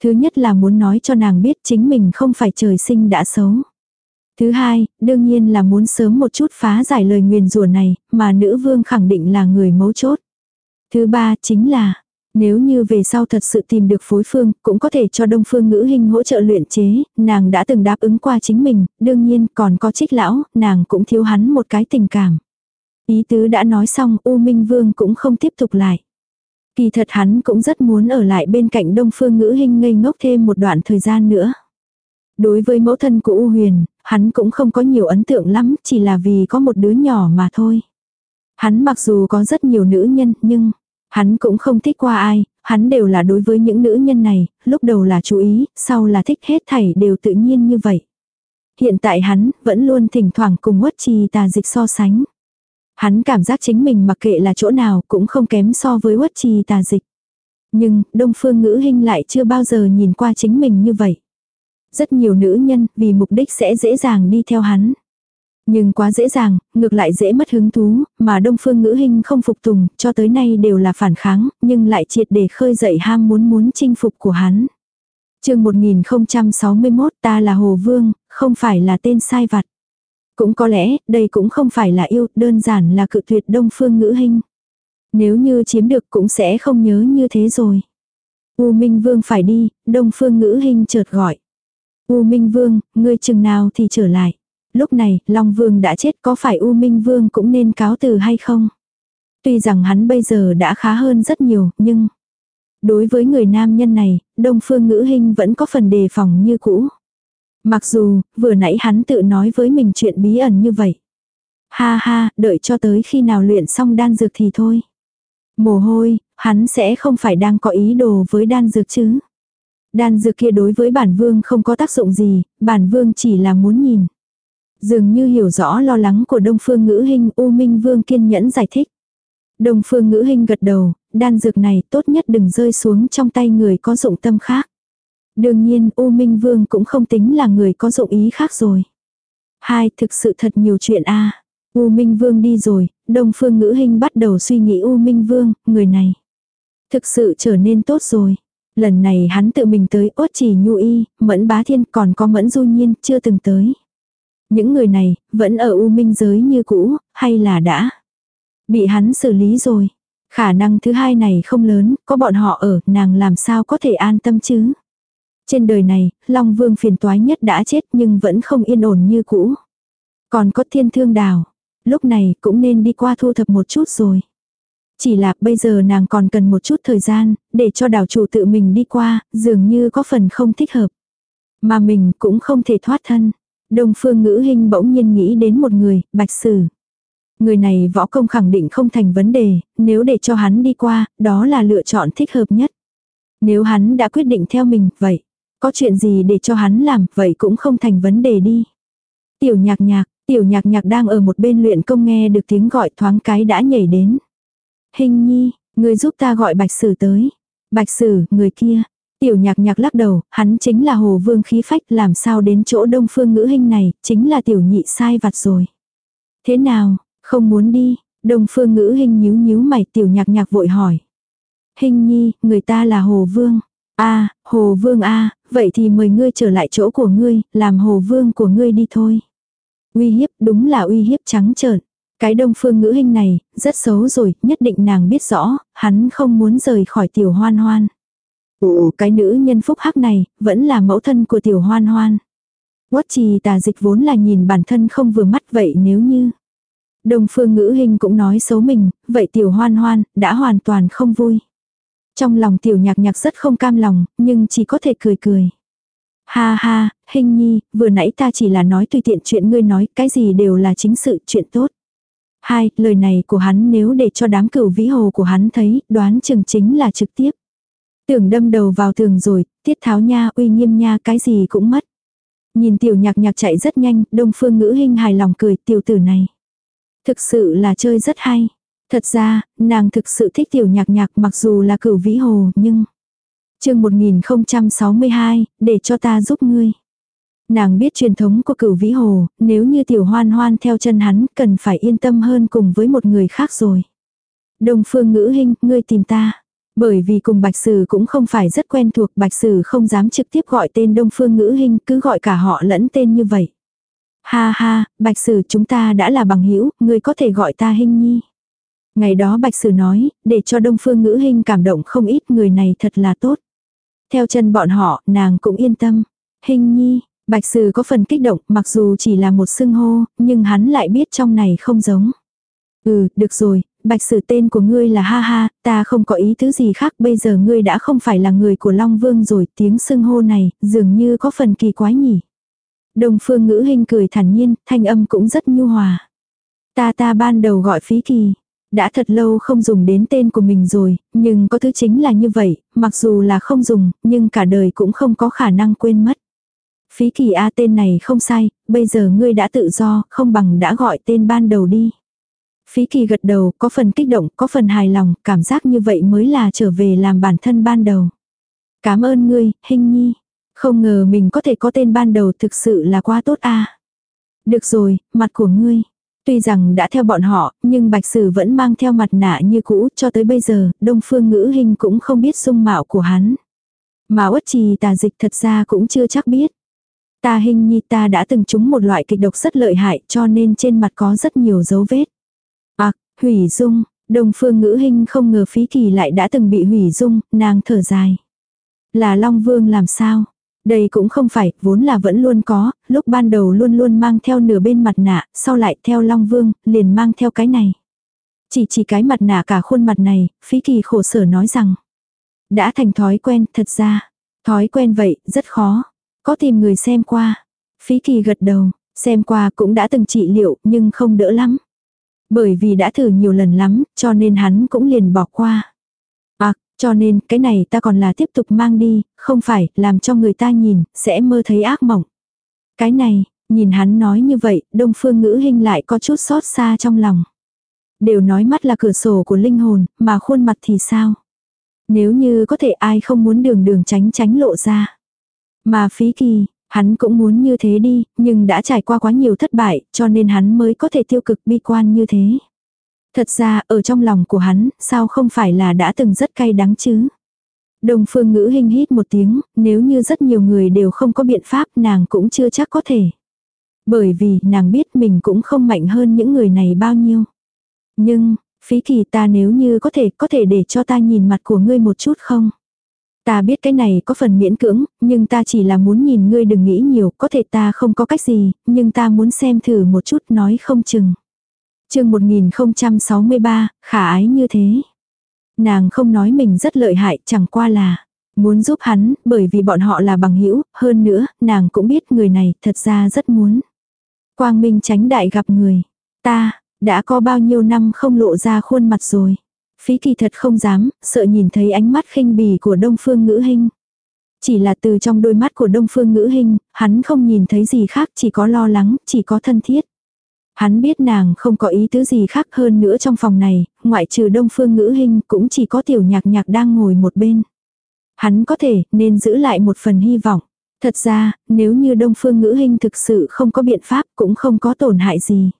Thứ nhất là muốn nói cho nàng biết chính mình không phải trời sinh đã xấu. Thứ hai, đương nhiên là muốn sớm một chút phá giải lời nguyền rủa này, mà nữ vương khẳng định là người mấu chốt. Thứ ba chính là, nếu như về sau thật sự tìm được phối phương, cũng có thể cho đông phương ngữ hình hỗ trợ luyện chế, nàng đã từng đáp ứng qua chính mình, đương nhiên còn có trích lão, nàng cũng thiếu hắn một cái tình cảm. Ý tứ đã nói xong, U Minh Vương cũng không tiếp tục lại. Kỳ thật hắn cũng rất muốn ở lại bên cạnh đông phương ngữ hình ngây ngốc thêm một đoạn thời gian nữa. Đối với mẫu thân của U Huyền, hắn cũng không có nhiều ấn tượng lắm, chỉ là vì có một đứa nhỏ mà thôi. Hắn mặc dù có rất nhiều nữ nhân, nhưng hắn cũng không thích qua ai, hắn đều là đối với những nữ nhân này, lúc đầu là chú ý, sau là thích hết thảy đều tự nhiên như vậy. Hiện tại hắn vẫn luôn thỉnh thoảng cùng uất trì tà dịch so sánh. Hắn cảm giác chính mình mặc kệ là chỗ nào cũng không kém so với uất trì tà dịch. Nhưng, Đông Phương Ngữ hình lại chưa bao giờ nhìn qua chính mình như vậy. Rất nhiều nữ nhân vì mục đích sẽ dễ dàng đi theo hắn. Nhưng quá dễ dàng, ngược lại dễ mất hứng thú, mà Đông Phương Ngữ Hinh không phục tùng, cho tới nay đều là phản kháng, nhưng lại triệt để khơi dậy ham muốn muốn chinh phục của hắn. chương 1061 ta là Hồ Vương, không phải là tên sai vặt. Cũng có lẽ, đây cũng không phải là yêu, đơn giản là cự tuyệt Đông Phương Ngữ Hinh. Nếu như chiếm được cũng sẽ không nhớ như thế rồi. U Minh Vương phải đi, Đông Phương Ngữ Hinh chợt gọi. U Minh Vương, ngươi chừng nào thì trở lại. Lúc này, Long Vương đã chết có phải U Minh Vương cũng nên cáo từ hay không? Tuy rằng hắn bây giờ đã khá hơn rất nhiều, nhưng... Đối với người nam nhân này, Đông Phương Ngữ Hinh vẫn có phần đề phòng như cũ. Mặc dù, vừa nãy hắn tự nói với mình chuyện bí ẩn như vậy. Ha ha, đợi cho tới khi nào luyện xong đan dược thì thôi. Mồ hôi, hắn sẽ không phải đang có ý đồ với đan dược chứ. Đan dược kia đối với bản vương không có tác dụng gì, bản vương chỉ là muốn nhìn. Dường như hiểu rõ lo lắng của Đông Phương Ngữ Hinh, U Minh Vương kiên nhẫn giải thích. Đông Phương Ngữ Hinh gật đầu, đan dược này tốt nhất đừng rơi xuống trong tay người có dụng tâm khác. Đương nhiên U Minh Vương cũng không tính là người có dụng ý khác rồi. Hai, thực sự thật nhiều chuyện a U Minh Vương đi rồi, Đông Phương Ngữ Hinh bắt đầu suy nghĩ U Minh Vương, người này. Thực sự trở nên tốt rồi. Lần này hắn tự mình tới ốt chỉ nhu y, mẫn bá thiên còn có mẫn du nhiên chưa từng tới. Những người này, vẫn ở u minh giới như cũ, hay là đã bị hắn xử lý rồi. Khả năng thứ hai này không lớn, có bọn họ ở, nàng làm sao có thể an tâm chứ. Trên đời này, Long Vương phiền toái nhất đã chết nhưng vẫn không yên ổn như cũ. Còn có thiên thương đào. Lúc này cũng nên đi qua thu thập một chút rồi. Chỉ là bây giờ nàng còn cần một chút thời gian, để cho đảo chủ tự mình đi qua, dường như có phần không thích hợp. Mà mình cũng không thể thoát thân. Đông phương ngữ hình bỗng nhiên nghĩ đến một người, bạch sử. Người này võ công khẳng định không thành vấn đề, nếu để cho hắn đi qua, đó là lựa chọn thích hợp nhất. Nếu hắn đã quyết định theo mình, vậy, có chuyện gì để cho hắn làm, vậy cũng không thành vấn đề đi. Tiểu nhạc nhạc, tiểu nhạc nhạc đang ở một bên luyện công nghe được tiếng gọi thoáng cái đã nhảy đến. Hình nhi, người giúp ta gọi bạch sử tới. Bạch sử, người kia. Tiểu nhạc nhạc lắc đầu, hắn chính là hồ vương khí phách làm sao đến chỗ đông phương ngữ hình này, chính là tiểu nhị sai vặt rồi. Thế nào, không muốn đi, đông phương ngữ hình nhíu nhíu mày tiểu nhạc nhạc vội hỏi. Hình nhi, người ta là hồ vương. a hồ vương a vậy thì mời ngươi trở lại chỗ của ngươi, làm hồ vương của ngươi đi thôi. Uy hiếp, đúng là uy hiếp trắng trợn. Cái đông phương ngữ hình này, rất xấu rồi, nhất định nàng biết rõ, hắn không muốn rời khỏi tiểu hoan hoan. Ồ, cái nữ nhân phúc hắc này, vẫn là mẫu thân của tiểu hoan hoan. Quất trì tà dịch vốn là nhìn bản thân không vừa mắt vậy nếu như. Đông phương ngữ hình cũng nói xấu mình, vậy tiểu hoan hoan, đã hoàn toàn không vui. Trong lòng tiểu nhạc nhạc rất không cam lòng, nhưng chỉ có thể cười cười. Ha ha, hình nhi, vừa nãy ta chỉ là nói tùy tiện chuyện ngươi nói, cái gì đều là chính sự, chuyện tốt. Hai, lời này của hắn nếu để cho đám cửu vĩ hồ của hắn thấy, đoán chừng chính là trực tiếp. Tưởng đâm đầu vào tường rồi, tiết tháo nha, uy nghiêm nha, cái gì cũng mất. Nhìn tiểu nhạc nhạc chạy rất nhanh, đông phương ngữ hình hài lòng cười tiểu tử này. Thực sự là chơi rất hay. Thật ra, nàng thực sự thích tiểu nhạc nhạc mặc dù là cửu vĩ hồ, nhưng... chương 1062, để cho ta giúp ngươi. Nàng biết truyền thống của cửu vĩ hồ, nếu như tiểu hoan hoan theo chân hắn, cần phải yên tâm hơn cùng với một người khác rồi. Đông phương ngữ hình, ngươi tìm ta. Bởi vì cùng Bạch Sử cũng không phải rất quen thuộc, Bạch Sử không dám trực tiếp gọi tên Đông Phương Ngữ Hinh, cứ gọi cả họ lẫn tên như vậy. Ha ha, Bạch Sử chúng ta đã là bằng hữu, ngươi có thể gọi ta Hinh Nhi. Ngày đó Bạch Sử nói, để cho Đông Phương Ngữ Hinh cảm động không ít người này thật là tốt. Theo chân bọn họ, nàng cũng yên tâm. Hinh Nhi, Bạch Sử có phần kích động, mặc dù chỉ là một xưng hô, nhưng hắn lại biết trong này không giống. Ừ, được rồi, bạch sử tên của ngươi là ha ha, ta không có ý thứ gì khác, bây giờ ngươi đã không phải là người của Long Vương rồi, tiếng sưng hô này, dường như có phần kỳ quái nhỉ. Đồng phương ngữ hình cười thản nhiên, thanh âm cũng rất nhu hòa. Ta ta ban đầu gọi phí kỳ. Đã thật lâu không dùng đến tên của mình rồi, nhưng có thứ chính là như vậy, mặc dù là không dùng, nhưng cả đời cũng không có khả năng quên mất. Phí kỳ A tên này không sai, bây giờ ngươi đã tự do, không bằng đã gọi tên ban đầu đi. Phí kỳ gật đầu, có phần kích động, có phần hài lòng, cảm giác như vậy mới là trở về làm bản thân ban đầu. Cảm ơn ngươi, hình nhi. Không ngờ mình có thể có tên ban đầu thực sự là quá tốt a. Được rồi, mặt của ngươi. Tuy rằng đã theo bọn họ, nhưng Bạch Sử vẫn mang theo mặt nạ như cũ, cho tới bây giờ, Đông Phương Ngữ Hình cũng không biết dung mạo của hắn. Mà uất trì tà dịch thật ra cũng chưa chắc biết. Ta hình nhi ta đã từng trúng một loại kịch độc rất lợi hại cho nên trên mặt có rất nhiều dấu vết. Hủy dung, đồng phương ngữ hình không ngờ phí kỳ lại đã từng bị hủy dung, nàng thở dài. Là Long Vương làm sao? Đây cũng không phải, vốn là vẫn luôn có, lúc ban đầu luôn luôn mang theo nửa bên mặt nạ, sau lại theo Long Vương, liền mang theo cái này. Chỉ chỉ cái mặt nạ cả khuôn mặt này, phí kỳ khổ sở nói rằng. Đã thành thói quen, thật ra. Thói quen vậy, rất khó. Có tìm người xem qua. Phí kỳ gật đầu, xem qua cũng đã từng trị liệu, nhưng không đỡ lắm. Bởi vì đã thử nhiều lần lắm, cho nên hắn cũng liền bỏ qua. À, cho nên cái này ta còn là tiếp tục mang đi, không phải làm cho người ta nhìn, sẽ mơ thấy ác mộng. Cái này, nhìn hắn nói như vậy, đông phương ngữ hình lại có chút xót xa trong lòng. Đều nói mắt là cửa sổ của linh hồn, mà khuôn mặt thì sao? Nếu như có thể ai không muốn đường đường tránh tránh lộ ra. Mà phí kỳ, Hắn cũng muốn như thế đi, nhưng đã trải qua quá nhiều thất bại, cho nên hắn mới có thể tiêu cực bi quan như thế. Thật ra, ở trong lòng của hắn, sao không phải là đã từng rất cay đắng chứ? Đồng phương ngữ hình hít một tiếng, nếu như rất nhiều người đều không có biện pháp nàng cũng chưa chắc có thể. Bởi vì nàng biết mình cũng không mạnh hơn những người này bao nhiêu. Nhưng, Phí kỳ ta nếu như có thể, có thể để cho ta nhìn mặt của ngươi một chút không? Ta biết cái này có phần miễn cưỡng, nhưng ta chỉ là muốn nhìn ngươi đừng nghĩ nhiều, có thể ta không có cách gì, nhưng ta muốn xem thử một chút nói không chừng. chương 1063, khả ái như thế. Nàng không nói mình rất lợi hại, chẳng qua là muốn giúp hắn, bởi vì bọn họ là bằng hữu hơn nữa, nàng cũng biết người này thật ra rất muốn. Quang Minh tránh đại gặp người. Ta, đã có bao nhiêu năm không lộ ra khuôn mặt rồi. Phí kỳ thật không dám, sợ nhìn thấy ánh mắt khinh bì của Đông Phương Ngữ Hinh. Chỉ là từ trong đôi mắt của Đông Phương Ngữ Hinh, hắn không nhìn thấy gì khác, chỉ có lo lắng, chỉ có thân thiết. Hắn biết nàng không có ý tứ gì khác hơn nữa trong phòng này, ngoại trừ Đông Phương Ngữ Hinh cũng chỉ có tiểu nhạc nhạc đang ngồi một bên. Hắn có thể nên giữ lại một phần hy vọng. Thật ra, nếu như Đông Phương Ngữ Hinh thực sự không có biện pháp cũng không có tổn hại gì.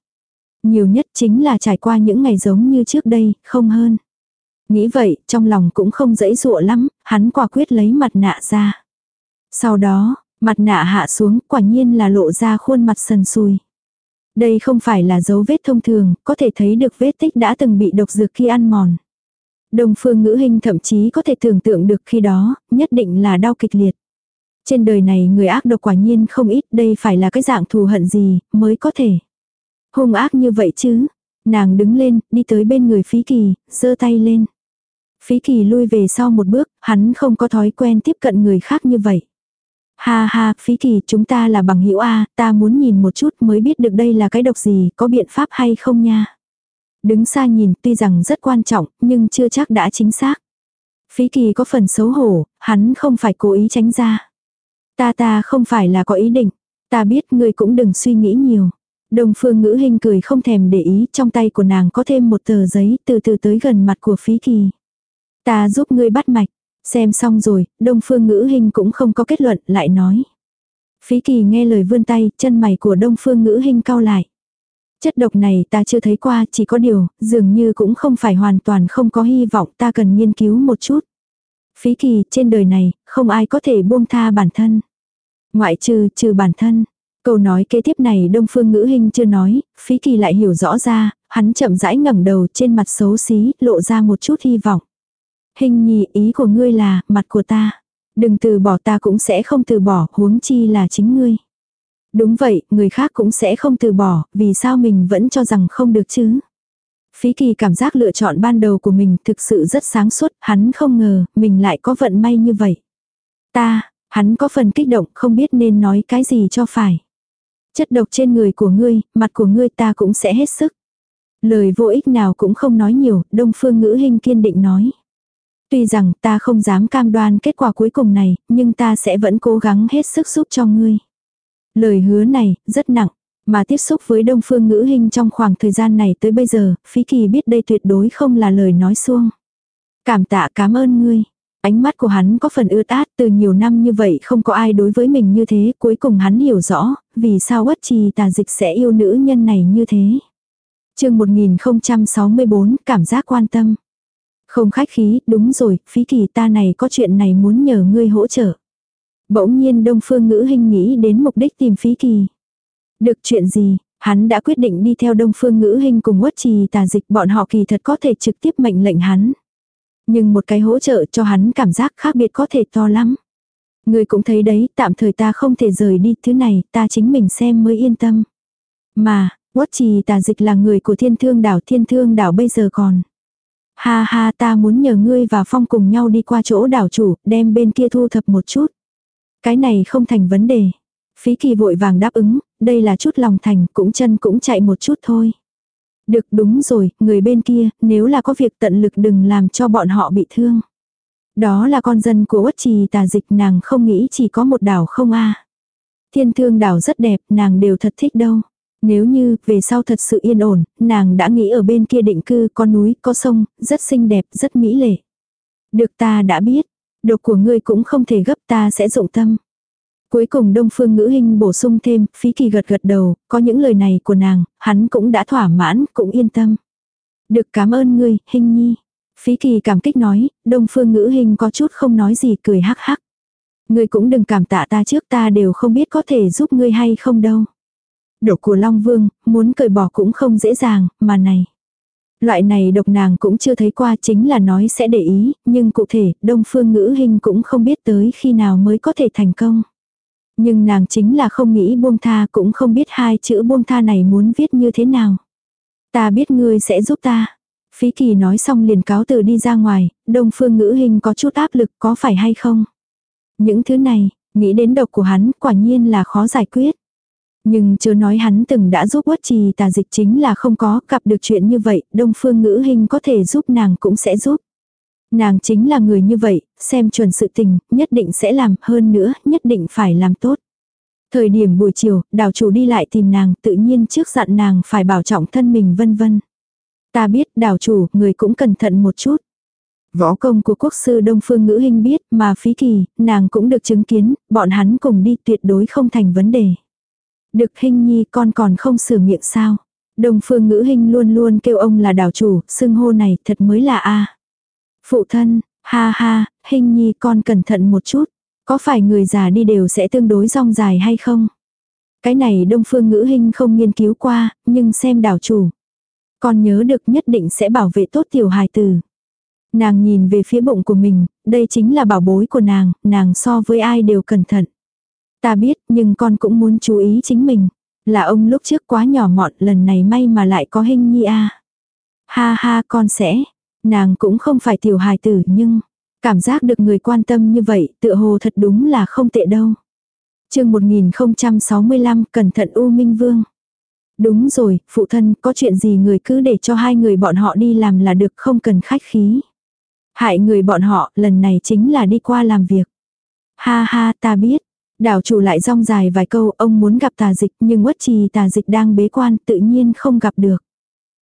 Nhiều nhất chính là trải qua những ngày giống như trước đây, không hơn. Nghĩ vậy, trong lòng cũng không dễ dụa lắm, hắn quả quyết lấy mặt nạ ra. Sau đó, mặt nạ hạ xuống, quả nhiên là lộ ra khuôn mặt sần sùi. Đây không phải là dấu vết thông thường, có thể thấy được vết tích đã từng bị độc dược khi ăn mòn. Đồng phương ngữ hình thậm chí có thể tưởng tượng được khi đó, nhất định là đau kịch liệt. Trên đời này người ác độc quả nhiên không ít, đây phải là cái dạng thù hận gì, mới có thể. Hung ác như vậy chứ. Nàng đứng lên, đi tới bên người phí kỳ, giơ tay lên. Phí kỳ lui về sau một bước, hắn không có thói quen tiếp cận người khác như vậy. Ha ha, phí kỳ chúng ta là bằng hữu A, ta muốn nhìn một chút mới biết được đây là cái độc gì, có biện pháp hay không nha. Đứng xa nhìn tuy rằng rất quan trọng, nhưng chưa chắc đã chính xác. Phí kỳ có phần xấu hổ, hắn không phải cố ý tránh ra. Ta ta không phải là có ý định. Ta biết ngươi cũng đừng suy nghĩ nhiều. Đồng phương ngữ hình cười không thèm để ý, trong tay của nàng có thêm một tờ giấy từ từ tới gần mặt của phí kỳ. Ta giúp ngươi bắt mạch. Xem xong rồi, đông phương ngữ hình cũng không có kết luận, lại nói. Phí kỳ nghe lời vươn tay, chân mày của đông phương ngữ hình cau lại. Chất độc này ta chưa thấy qua, chỉ có điều, dường như cũng không phải hoàn toàn không có hy vọng ta cần nghiên cứu một chút. Phí kỳ, trên đời này, không ai có thể buông tha bản thân. Ngoại trừ, trừ bản thân. Câu nói kế tiếp này Đông Phương Ngữ Hinh chưa nói, Phí Kỳ lại hiểu rõ ra, hắn chậm rãi ngẩng đầu trên mặt xấu xí, lộ ra một chút hy vọng. Hình nhi ý của ngươi là, mặt của ta. Đừng từ bỏ ta cũng sẽ không từ bỏ, huống chi là chính ngươi. Đúng vậy, người khác cũng sẽ không từ bỏ, vì sao mình vẫn cho rằng không được chứ. Phí kỳ cảm giác lựa chọn ban đầu của mình thực sự rất sáng suốt, hắn không ngờ, mình lại có vận may như vậy. Ta, hắn có phần kích động, không biết nên nói cái gì cho phải. Chất độc trên người của ngươi, mặt của ngươi ta cũng sẽ hết sức. Lời vô ích nào cũng không nói nhiều, đông phương ngữ hình kiên định nói. Tuy rằng ta không dám cam đoan kết quả cuối cùng này, nhưng ta sẽ vẫn cố gắng hết sức giúp cho ngươi. Lời hứa này, rất nặng. Mà tiếp xúc với đông phương ngữ hình trong khoảng thời gian này tới bây giờ, phí kỳ biết đây tuyệt đối không là lời nói xuông. Cảm tạ cảm ơn ngươi. Ánh mắt của hắn có phần ướt át từ nhiều năm như vậy không có ai đối với mình như thế. Cuối cùng hắn hiểu rõ, vì sao bất trì tà dịch sẽ yêu nữ nhân này như thế. chương 1064, cảm giác quan tâm. Không khách khí, đúng rồi, phí kỳ ta này có chuyện này muốn nhờ ngươi hỗ trợ. Bỗng nhiên Đông Phương Ngữ hình nghĩ đến mục đích tìm phí kỳ. Được chuyện gì, hắn đã quyết định đi theo Đông Phương Ngữ hình cùng quất trì tà dịch bọn họ kỳ thật có thể trực tiếp mệnh lệnh hắn. Nhưng một cái hỗ trợ cho hắn cảm giác khác biệt có thể to lắm. Người cũng thấy đấy, tạm thời ta không thể rời đi, thứ này ta chính mình xem mới yên tâm. Mà, quất trì tà dịch là người của thiên thương đảo thiên thương đảo bây giờ còn. Ha ha ta muốn nhờ ngươi và Phong cùng nhau đi qua chỗ đảo chủ, đem bên kia thu thập một chút. Cái này không thành vấn đề. Phí kỳ vội vàng đáp ứng, đây là chút lòng thành, cũng chân cũng chạy một chút thôi. Được đúng rồi, người bên kia, nếu là có việc tận lực đừng làm cho bọn họ bị thương. Đó là con dân của uất trì tà dịch nàng không nghĩ chỉ có một đảo không a Thiên thương đảo rất đẹp, nàng đều thật thích đâu. Nếu như, về sau thật sự yên ổn, nàng đã nghĩ ở bên kia định cư, có núi, có sông, rất xinh đẹp, rất mỹ lệ. Được ta đã biết, độc của ngươi cũng không thể gấp ta sẽ dụng tâm. Cuối cùng Đông Phương Ngữ Hinh bổ sung thêm, phí kỳ gật gật đầu, có những lời này của nàng, hắn cũng đã thỏa mãn, cũng yên tâm. Được cảm ơn ngươi, Hinh Nhi. Phí kỳ cảm kích nói, Đông Phương Ngữ Hinh có chút không nói gì cười hắc hắc. Ngươi cũng đừng cảm tạ ta trước ta đều không biết có thể giúp ngươi hay không đâu. Độc của Long Vương, muốn cởi bỏ cũng không dễ dàng, mà này. Loại này độc nàng cũng chưa thấy qua chính là nói sẽ để ý, nhưng cụ thể, đông phương ngữ hình cũng không biết tới khi nào mới có thể thành công. Nhưng nàng chính là không nghĩ buông tha cũng không biết hai chữ buông tha này muốn viết như thế nào. Ta biết ngươi sẽ giúp ta. Phí kỳ nói xong liền cáo từ đi ra ngoài, đông phương ngữ hình có chút áp lực có phải hay không. Những thứ này, nghĩ đến độc của hắn quả nhiên là khó giải quyết. Nhưng chưa nói hắn từng đã giúp quất trì tà dịch chính là không có gặp được chuyện như vậy, đông phương ngữ hình có thể giúp nàng cũng sẽ giúp. Nàng chính là người như vậy, xem chuẩn sự tình, nhất định sẽ làm hơn nữa, nhất định phải làm tốt. Thời điểm buổi chiều, đào chủ đi lại tìm nàng, tự nhiên trước dặn nàng phải bảo trọng thân mình vân vân. Ta biết đào chủ, người cũng cẩn thận một chút. Võ công của quốc sư Đông Phương Ngữ Hinh biết, mà phí kỳ, nàng cũng được chứng kiến, bọn hắn cùng đi tuyệt đối không thành vấn đề. Được hình Nhi con còn không sửa miệng sao. Đông Phương Ngữ hình luôn luôn kêu ông là đảo chủ, xưng hô này thật mới là a Phụ thân, ha ha, hình Nhi con cẩn thận một chút. Có phải người già đi đều sẽ tương đối rong dài hay không? Cái này Đông Phương Ngữ hình không nghiên cứu qua, nhưng xem đảo chủ. Con nhớ được nhất định sẽ bảo vệ tốt tiểu hài tử. Nàng nhìn về phía bụng của mình, đây chính là bảo bối của nàng, nàng so với ai đều cẩn thận. Ta biết, nhưng con cũng muốn chú ý chính mình. Là ông lúc trước quá nhỏ mọn, lần này may mà lại có hình nhi a. Ha ha con sẽ. Nàng cũng không phải tiểu hài tử nhưng, cảm giác được người quan tâm như vậy, tựa hồ thật đúng là không tệ đâu. chương 1065, cẩn thận U Minh Vương. Đúng rồi, phụ thân, có chuyện gì người cứ để cho hai người bọn họ đi làm là được không cần khách khí. Hại người bọn họ, lần này chính là đi qua làm việc. Ha ha, ta biết. Đảo chủ lại rong dài vài câu, ông muốn gặp tà dịch nhưng quất trì tà dịch đang bế quan tự nhiên không gặp được.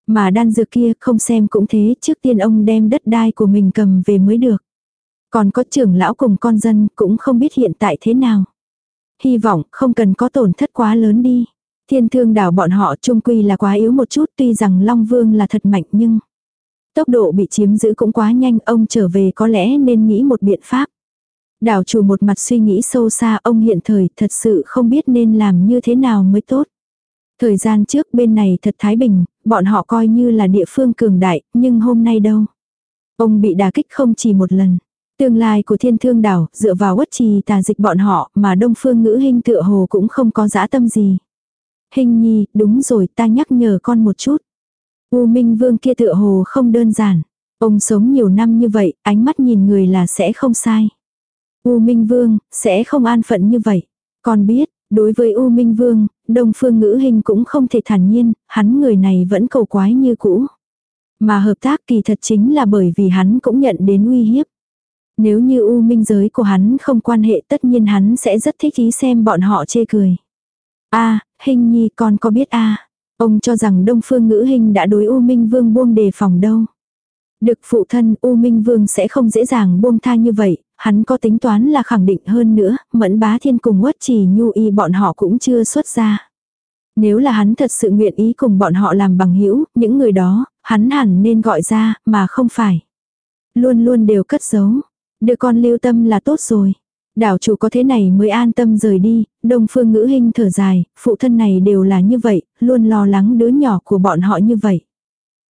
Mà đan dược kia không xem cũng thế, trước tiên ông đem đất đai của mình cầm về mới được. Còn có trưởng lão cùng con dân cũng không biết hiện tại thế nào. Hy vọng không cần có tổn thất quá lớn đi. Thiên thương đảo bọn họ trung quy là quá yếu một chút tuy rằng Long Vương là thật mạnh nhưng tốc độ bị chiếm giữ cũng quá nhanh ông trở về có lẽ nên nghĩ một biện pháp. Đảo chủ một mặt suy nghĩ sâu xa ông hiện thời thật sự không biết nên làm như thế nào mới tốt. Thời gian trước bên này thật thái bình, bọn họ coi như là địa phương cường đại, nhưng hôm nay đâu. Ông bị đả kích không chỉ một lần. Tương lai của thiên thương đảo dựa vào quất trì tà dịch bọn họ mà đông phương ngữ hình tựa hồ cũng không có dã tâm gì. Hình nhi, đúng rồi ta nhắc nhở con một chút. U Minh Vương kia tựa hồ không đơn giản. Ông sống nhiều năm như vậy, ánh mắt nhìn người là sẽ không sai. U Minh Vương, sẽ không an phận như vậy. Con biết, đối với U Minh Vương, Đông Phương Ngữ Hình cũng không thể thản nhiên, hắn người này vẫn cầu quái như cũ. Mà hợp tác kỳ thật chính là bởi vì hắn cũng nhận đến uy hiếp. Nếu như U Minh giới của hắn không quan hệ tất nhiên hắn sẽ rất thích ý xem bọn họ chê cười. a Hình nhi con có biết a Ông cho rằng Đông Phương Ngữ Hình đã đối U Minh Vương buông đề phòng đâu. Được phụ thân U Minh Vương sẽ không dễ dàng buông tha như vậy, hắn có tính toán là khẳng định hơn nữa, mẫn bá thiên cùng quất chỉ nhu y bọn họ cũng chưa xuất ra. Nếu là hắn thật sự nguyện ý cùng bọn họ làm bằng hữu những người đó, hắn hẳn nên gọi ra, mà không phải. Luôn luôn đều cất giấu. đứa con lưu tâm là tốt rồi. Đảo chủ có thế này mới an tâm rời đi, đông phương ngữ hình thở dài, phụ thân này đều là như vậy, luôn lo lắng đứa nhỏ của bọn họ như vậy.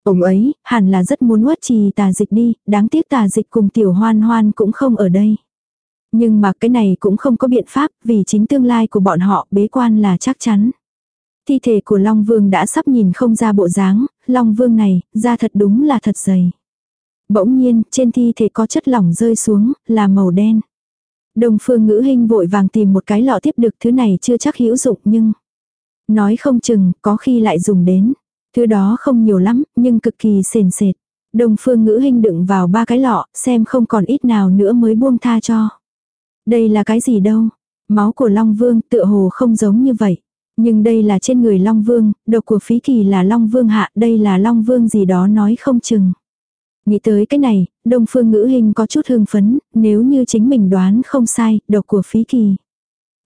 Ông ấy, hẳn là rất muốn uất trì tà dịch đi, đáng tiếc tà dịch cùng tiểu hoan hoan cũng không ở đây. Nhưng mà cái này cũng không có biện pháp, vì chính tương lai của bọn họ bế quan là chắc chắn. Thi thể của Long Vương đã sắp nhìn không ra bộ dáng, Long Vương này, da thật đúng là thật dày. Bỗng nhiên, trên thi thể có chất lỏng rơi xuống, là màu đen. Đông phương ngữ hình vội vàng tìm một cái lọ tiếp được thứ này chưa chắc hữu dụng nhưng... Nói không chừng, có khi lại dùng đến. Thứ đó không nhiều lắm, nhưng cực kỳ sền sệt. Đông phương ngữ hình đựng vào ba cái lọ, xem không còn ít nào nữa mới buông tha cho. Đây là cái gì đâu? Máu của Long Vương tựa hồ không giống như vậy. Nhưng đây là trên người Long Vương, độc của phí kỳ là Long Vương hạ, đây là Long Vương gì đó nói không chừng. Nghĩ tới cái này, Đông Phương Ngữ Hình có chút hưng phấn, nếu như chính mình đoán không sai, độc của phí kỳ.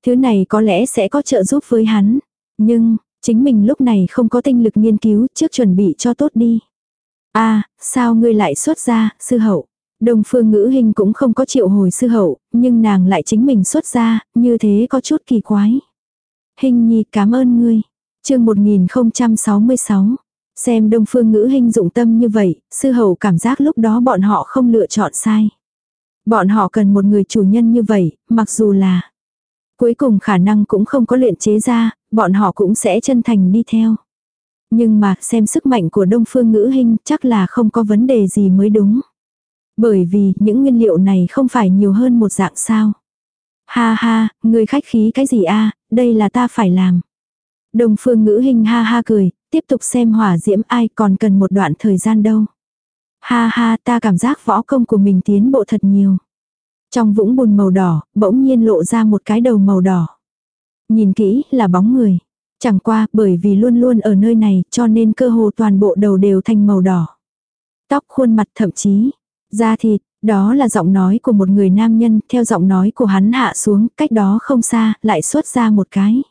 Thứ này có lẽ sẽ có trợ giúp với hắn. Nhưng, chính mình lúc này không có tinh lực nghiên cứu trước chuẩn bị cho tốt đi. a à, sao ngươi lại xuất ra, sư hậu. Đông phương ngữ hình cũng không có triệu hồi sư hậu, nhưng nàng lại chính mình xuất ra, như thế có chút kỳ quái. Hình nhi cảm ơn ngươi. chương 1066. Xem đông phương ngữ hình dụng tâm như vậy, sư hậu cảm giác lúc đó bọn họ không lựa chọn sai. Bọn họ cần một người chủ nhân như vậy, mặc dù là cuối cùng khả năng cũng không có luyện chế ra, bọn họ cũng sẽ chân thành đi theo. Nhưng mà xem sức mạnh của đông phương ngữ hình chắc là không có vấn đề gì mới đúng. Bởi vì những nguyên liệu này không phải nhiều hơn một dạng sao. Ha ha, người khách khí cái gì a đây là ta phải làm. Đông phương ngữ hình ha ha cười, tiếp tục xem hỏa diễm ai còn cần một đoạn thời gian đâu. Ha ha ta cảm giác võ công của mình tiến bộ thật nhiều. Trong vũng bùn màu đỏ, bỗng nhiên lộ ra một cái đầu màu đỏ. Nhìn kỹ là bóng người. Chẳng qua bởi vì luôn luôn ở nơi này cho nên cơ hồ toàn bộ đầu đều thành màu đỏ. Tóc khuôn mặt thậm chí, da thịt, đó là giọng nói của một người nam nhân, theo giọng nói của hắn hạ xuống, cách đó không xa, lại xuất ra một cái.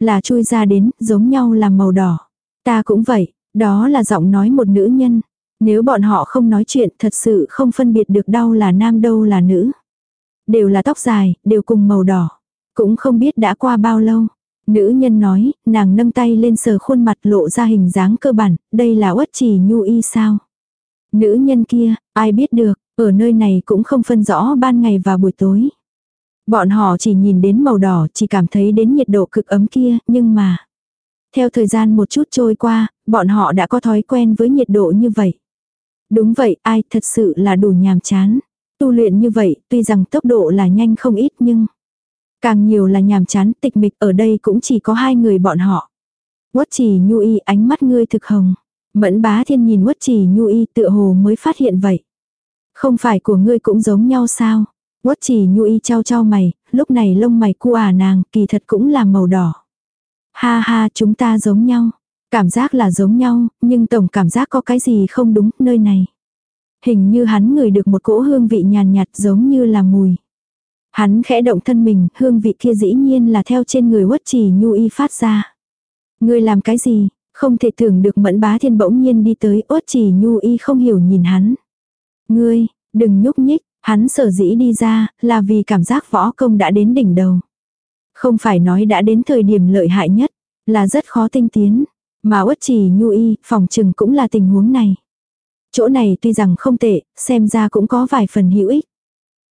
Là chui ra đến, giống nhau là màu đỏ. Ta cũng vậy, đó là giọng nói một nữ nhân. Nếu bọn họ không nói chuyện thật sự không phân biệt được đâu là nam đâu là nữ. Đều là tóc dài, đều cùng màu đỏ. Cũng không biết đã qua bao lâu. Nữ nhân nói, nàng nâng tay lên sờ khuôn mặt lộ ra hình dáng cơ bản, đây là uất chỉ nhu y sao. Nữ nhân kia, ai biết được, ở nơi này cũng không phân rõ ban ngày và buổi tối. Bọn họ chỉ nhìn đến màu đỏ, chỉ cảm thấy đến nhiệt độ cực ấm kia, nhưng mà... Theo thời gian một chút trôi qua, bọn họ đã có thói quen với nhiệt độ như vậy. Đúng vậy, ai thật sự là đủ nhàm chán. Tu luyện như vậy, tuy rằng tốc độ là nhanh không ít nhưng... Càng nhiều là nhàm chán tịch mịch ở đây cũng chỉ có hai người bọn họ. Quất chỉ nhu y ánh mắt ngươi thực hồng. Mẫn bá thiên nhìn quất chỉ nhu y tựa hồ mới phát hiện vậy. Không phải của ngươi cũng giống nhau sao? Quất chỉ nhu y trao trao mày, lúc này lông mày cu à nàng kỳ thật cũng là màu đỏ. Ha ha chúng ta giống nhau. Cảm giác là giống nhau, nhưng tổng cảm giác có cái gì không đúng nơi này. Hình như hắn ngửi được một cỗ hương vị nhàn nhạt giống như là mùi. Hắn khẽ động thân mình, hương vị kia dĩ nhiên là theo trên người quất trì nhu y phát ra. Ngươi làm cái gì? Không thể tưởng được mẫn bá thiên bỗng nhiên đi tới uất chỉ nhu y không hiểu nhìn hắn. Ngươi, đừng nhúc nhích, hắn sở dĩ đi ra, là vì cảm giác võ công đã đến đỉnh đầu. Không phải nói đã đến thời điểm lợi hại nhất, là rất khó tinh tiến. Mà uất chỉ nhu y, phòng trừng cũng là tình huống này. Chỗ này tuy rằng không tệ, xem ra cũng có vài phần hữu ích.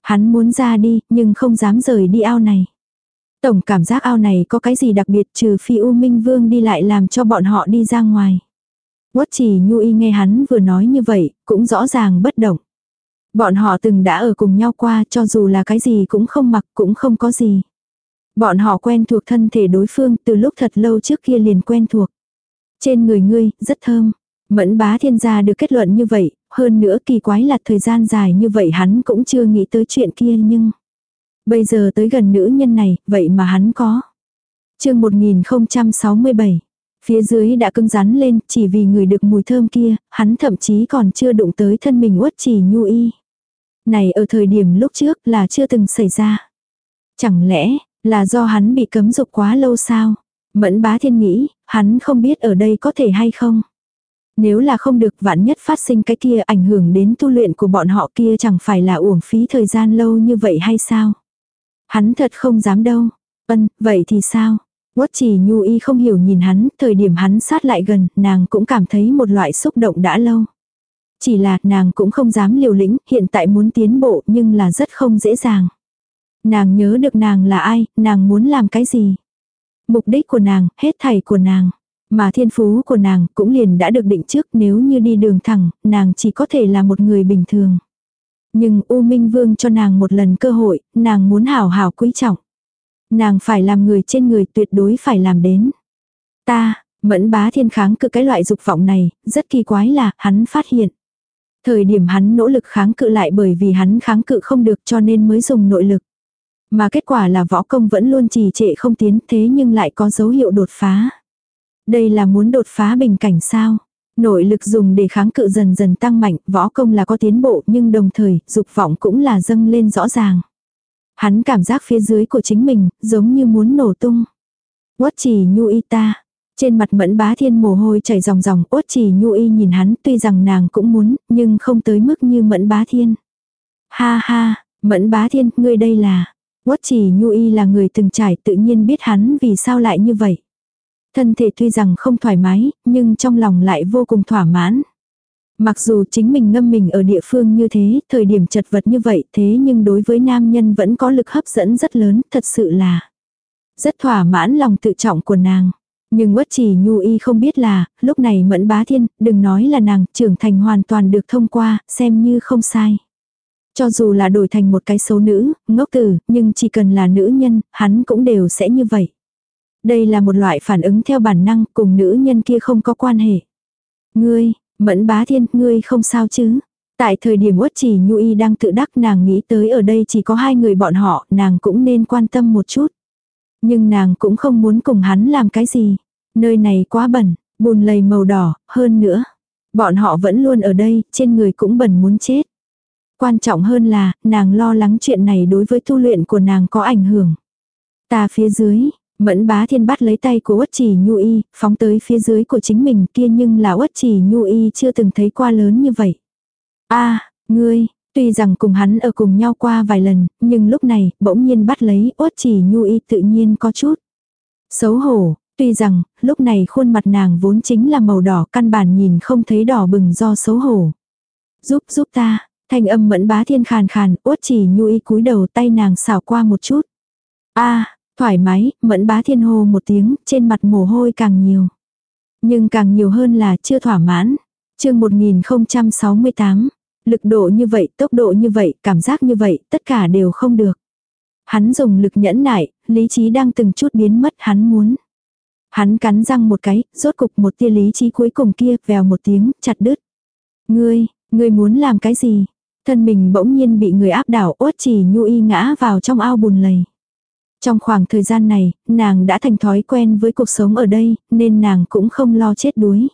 Hắn muốn ra đi, nhưng không dám rời đi ao này. Tổng cảm giác ao này có cái gì đặc biệt trừ phi U Minh Vương đi lại làm cho bọn họ đi ra ngoài. Quất chỉ nhu y nghe hắn vừa nói như vậy, cũng rõ ràng bất động. Bọn họ từng đã ở cùng nhau qua cho dù là cái gì cũng không mặc cũng không có gì. Bọn họ quen thuộc thân thể đối phương từ lúc thật lâu trước kia liền quen thuộc. Trên người ngươi, rất thơm. Mẫn bá thiên gia được kết luận như vậy, hơn nữa kỳ quái là thời gian dài như vậy hắn cũng chưa nghĩ tới chuyện kia nhưng... Bây giờ tới gần nữ nhân này, vậy mà hắn có. chương 1067. Phía dưới đã cứng rắn lên, chỉ vì người được mùi thơm kia, hắn thậm chí còn chưa đụng tới thân mình uất chỉ nhu y. Này ở thời điểm lúc trước là chưa từng xảy ra. Chẳng lẽ, là do hắn bị cấm dục quá lâu sao? Mẫn bá thiên nghĩ, hắn không biết ở đây có thể hay không. Nếu là không được vạn nhất phát sinh cái kia ảnh hưởng đến tu luyện của bọn họ kia chẳng phải là uổng phí thời gian lâu như vậy hay sao? Hắn thật không dám đâu. Ân, vậy thì sao? Quất chỉ nhu y không hiểu nhìn hắn, thời điểm hắn sát lại gần, nàng cũng cảm thấy một loại xúc động đã lâu. Chỉ là nàng cũng không dám liều lĩnh, hiện tại muốn tiến bộ nhưng là rất không dễ dàng. Nàng nhớ được nàng là ai, nàng muốn làm cái gì. Mục đích của nàng, hết thảy của nàng. Mà thiên phú của nàng cũng liền đã được định trước nếu như đi đường thẳng, nàng chỉ có thể là một người bình thường. Nhưng U Minh Vương cho nàng một lần cơ hội, nàng muốn hảo hảo quý trọng. Nàng phải làm người trên người tuyệt đối phải làm đến. Ta, mẫn bá thiên kháng cự cái loại dục vọng này, rất kỳ quái là hắn phát hiện. Thời điểm hắn nỗ lực kháng cự lại bởi vì hắn kháng cự không được cho nên mới dùng nội lực. Mà kết quả là võ công vẫn luôn trì trệ không tiến thế nhưng lại có dấu hiệu đột phá. Đây là muốn đột phá bình cảnh sao? Nội lực dùng để kháng cự dần dần tăng mạnh, võ công là có tiến bộ nhưng đồng thời, dục vọng cũng là dâng lên rõ ràng. Hắn cảm giác phía dưới của chính mình, giống như muốn nổ tung. Quất chỉ nhu y ta. Trên mặt mẫn bá thiên mồ hôi chảy ròng ròng, ốt chỉ nhu y nhìn hắn tuy rằng nàng cũng muốn, nhưng không tới mức như mẫn bá thiên. Ha ha, mẫn bá thiên, ngươi đây là. Quất chỉ nhu y là người từng trải tự nhiên biết hắn vì sao lại như vậy. Thân thể tuy rằng không thoải mái, nhưng trong lòng lại vô cùng thỏa mãn. Mặc dù chính mình ngâm mình ở địa phương như thế, thời điểm chật vật như vậy thế nhưng đối với nam nhân vẫn có lực hấp dẫn rất lớn, thật sự là rất thỏa mãn lòng tự trọng của nàng. Nhưng quất chỉ nhu y không biết là, lúc này mẫn bá thiên, đừng nói là nàng trưởng thành hoàn toàn được thông qua, xem như không sai. Cho dù là đổi thành một cái xấu nữ, ngốc tử, nhưng chỉ cần là nữ nhân, hắn cũng đều sẽ như vậy. Đây là một loại phản ứng theo bản năng cùng nữ nhân kia không có quan hệ. Ngươi, mẫn bá thiên, ngươi không sao chứ. Tại thời điểm uất chỉ nhu y đang tự đắc nàng nghĩ tới ở đây chỉ có hai người bọn họ, nàng cũng nên quan tâm một chút. Nhưng nàng cũng không muốn cùng hắn làm cái gì. Nơi này quá bẩn, bùn lầy màu đỏ, hơn nữa. Bọn họ vẫn luôn ở đây, trên người cũng bẩn muốn chết. Quan trọng hơn là, nàng lo lắng chuyện này đối với tu luyện của nàng có ảnh hưởng. Ta phía dưới, mẫn bá thiên bắt lấy tay của uất chỉ nhu y, phóng tới phía dưới của chính mình kia nhưng là uất chỉ nhu y chưa từng thấy qua lớn như vậy. a ngươi, Tuy rằng cùng hắn ở cùng nhau qua vài lần, nhưng lúc này, bỗng nhiên bắt lấy, uất chỉ nhu y tự nhiên có chút. Xấu hổ, tuy rằng, lúc này khuôn mặt nàng vốn chính là màu đỏ, căn bản nhìn không thấy đỏ bừng do xấu hổ. Giúp giúp ta, thanh âm mẫn bá thiên khàn khàn, uất chỉ nhu y cúi đầu tay nàng xảo qua một chút. a thoải mái, mẫn bá thiên hồ một tiếng, trên mặt mồ hôi càng nhiều. Nhưng càng nhiều hơn là chưa thỏa mãn. chương 1068, Lực độ như vậy, tốc độ như vậy, cảm giác như vậy, tất cả đều không được. Hắn dùng lực nhẫn nại, lý trí đang từng chút biến mất hắn muốn. Hắn cắn răng một cái, rốt cục một tia lý trí cuối cùng kia, vèo một tiếng, chặt đứt. Ngươi, ngươi muốn làm cái gì? Thân mình bỗng nhiên bị người áp đảo ốt chỉ nhu y ngã vào trong ao bùn lầy. Trong khoảng thời gian này, nàng đã thành thói quen với cuộc sống ở đây, nên nàng cũng không lo chết đuối.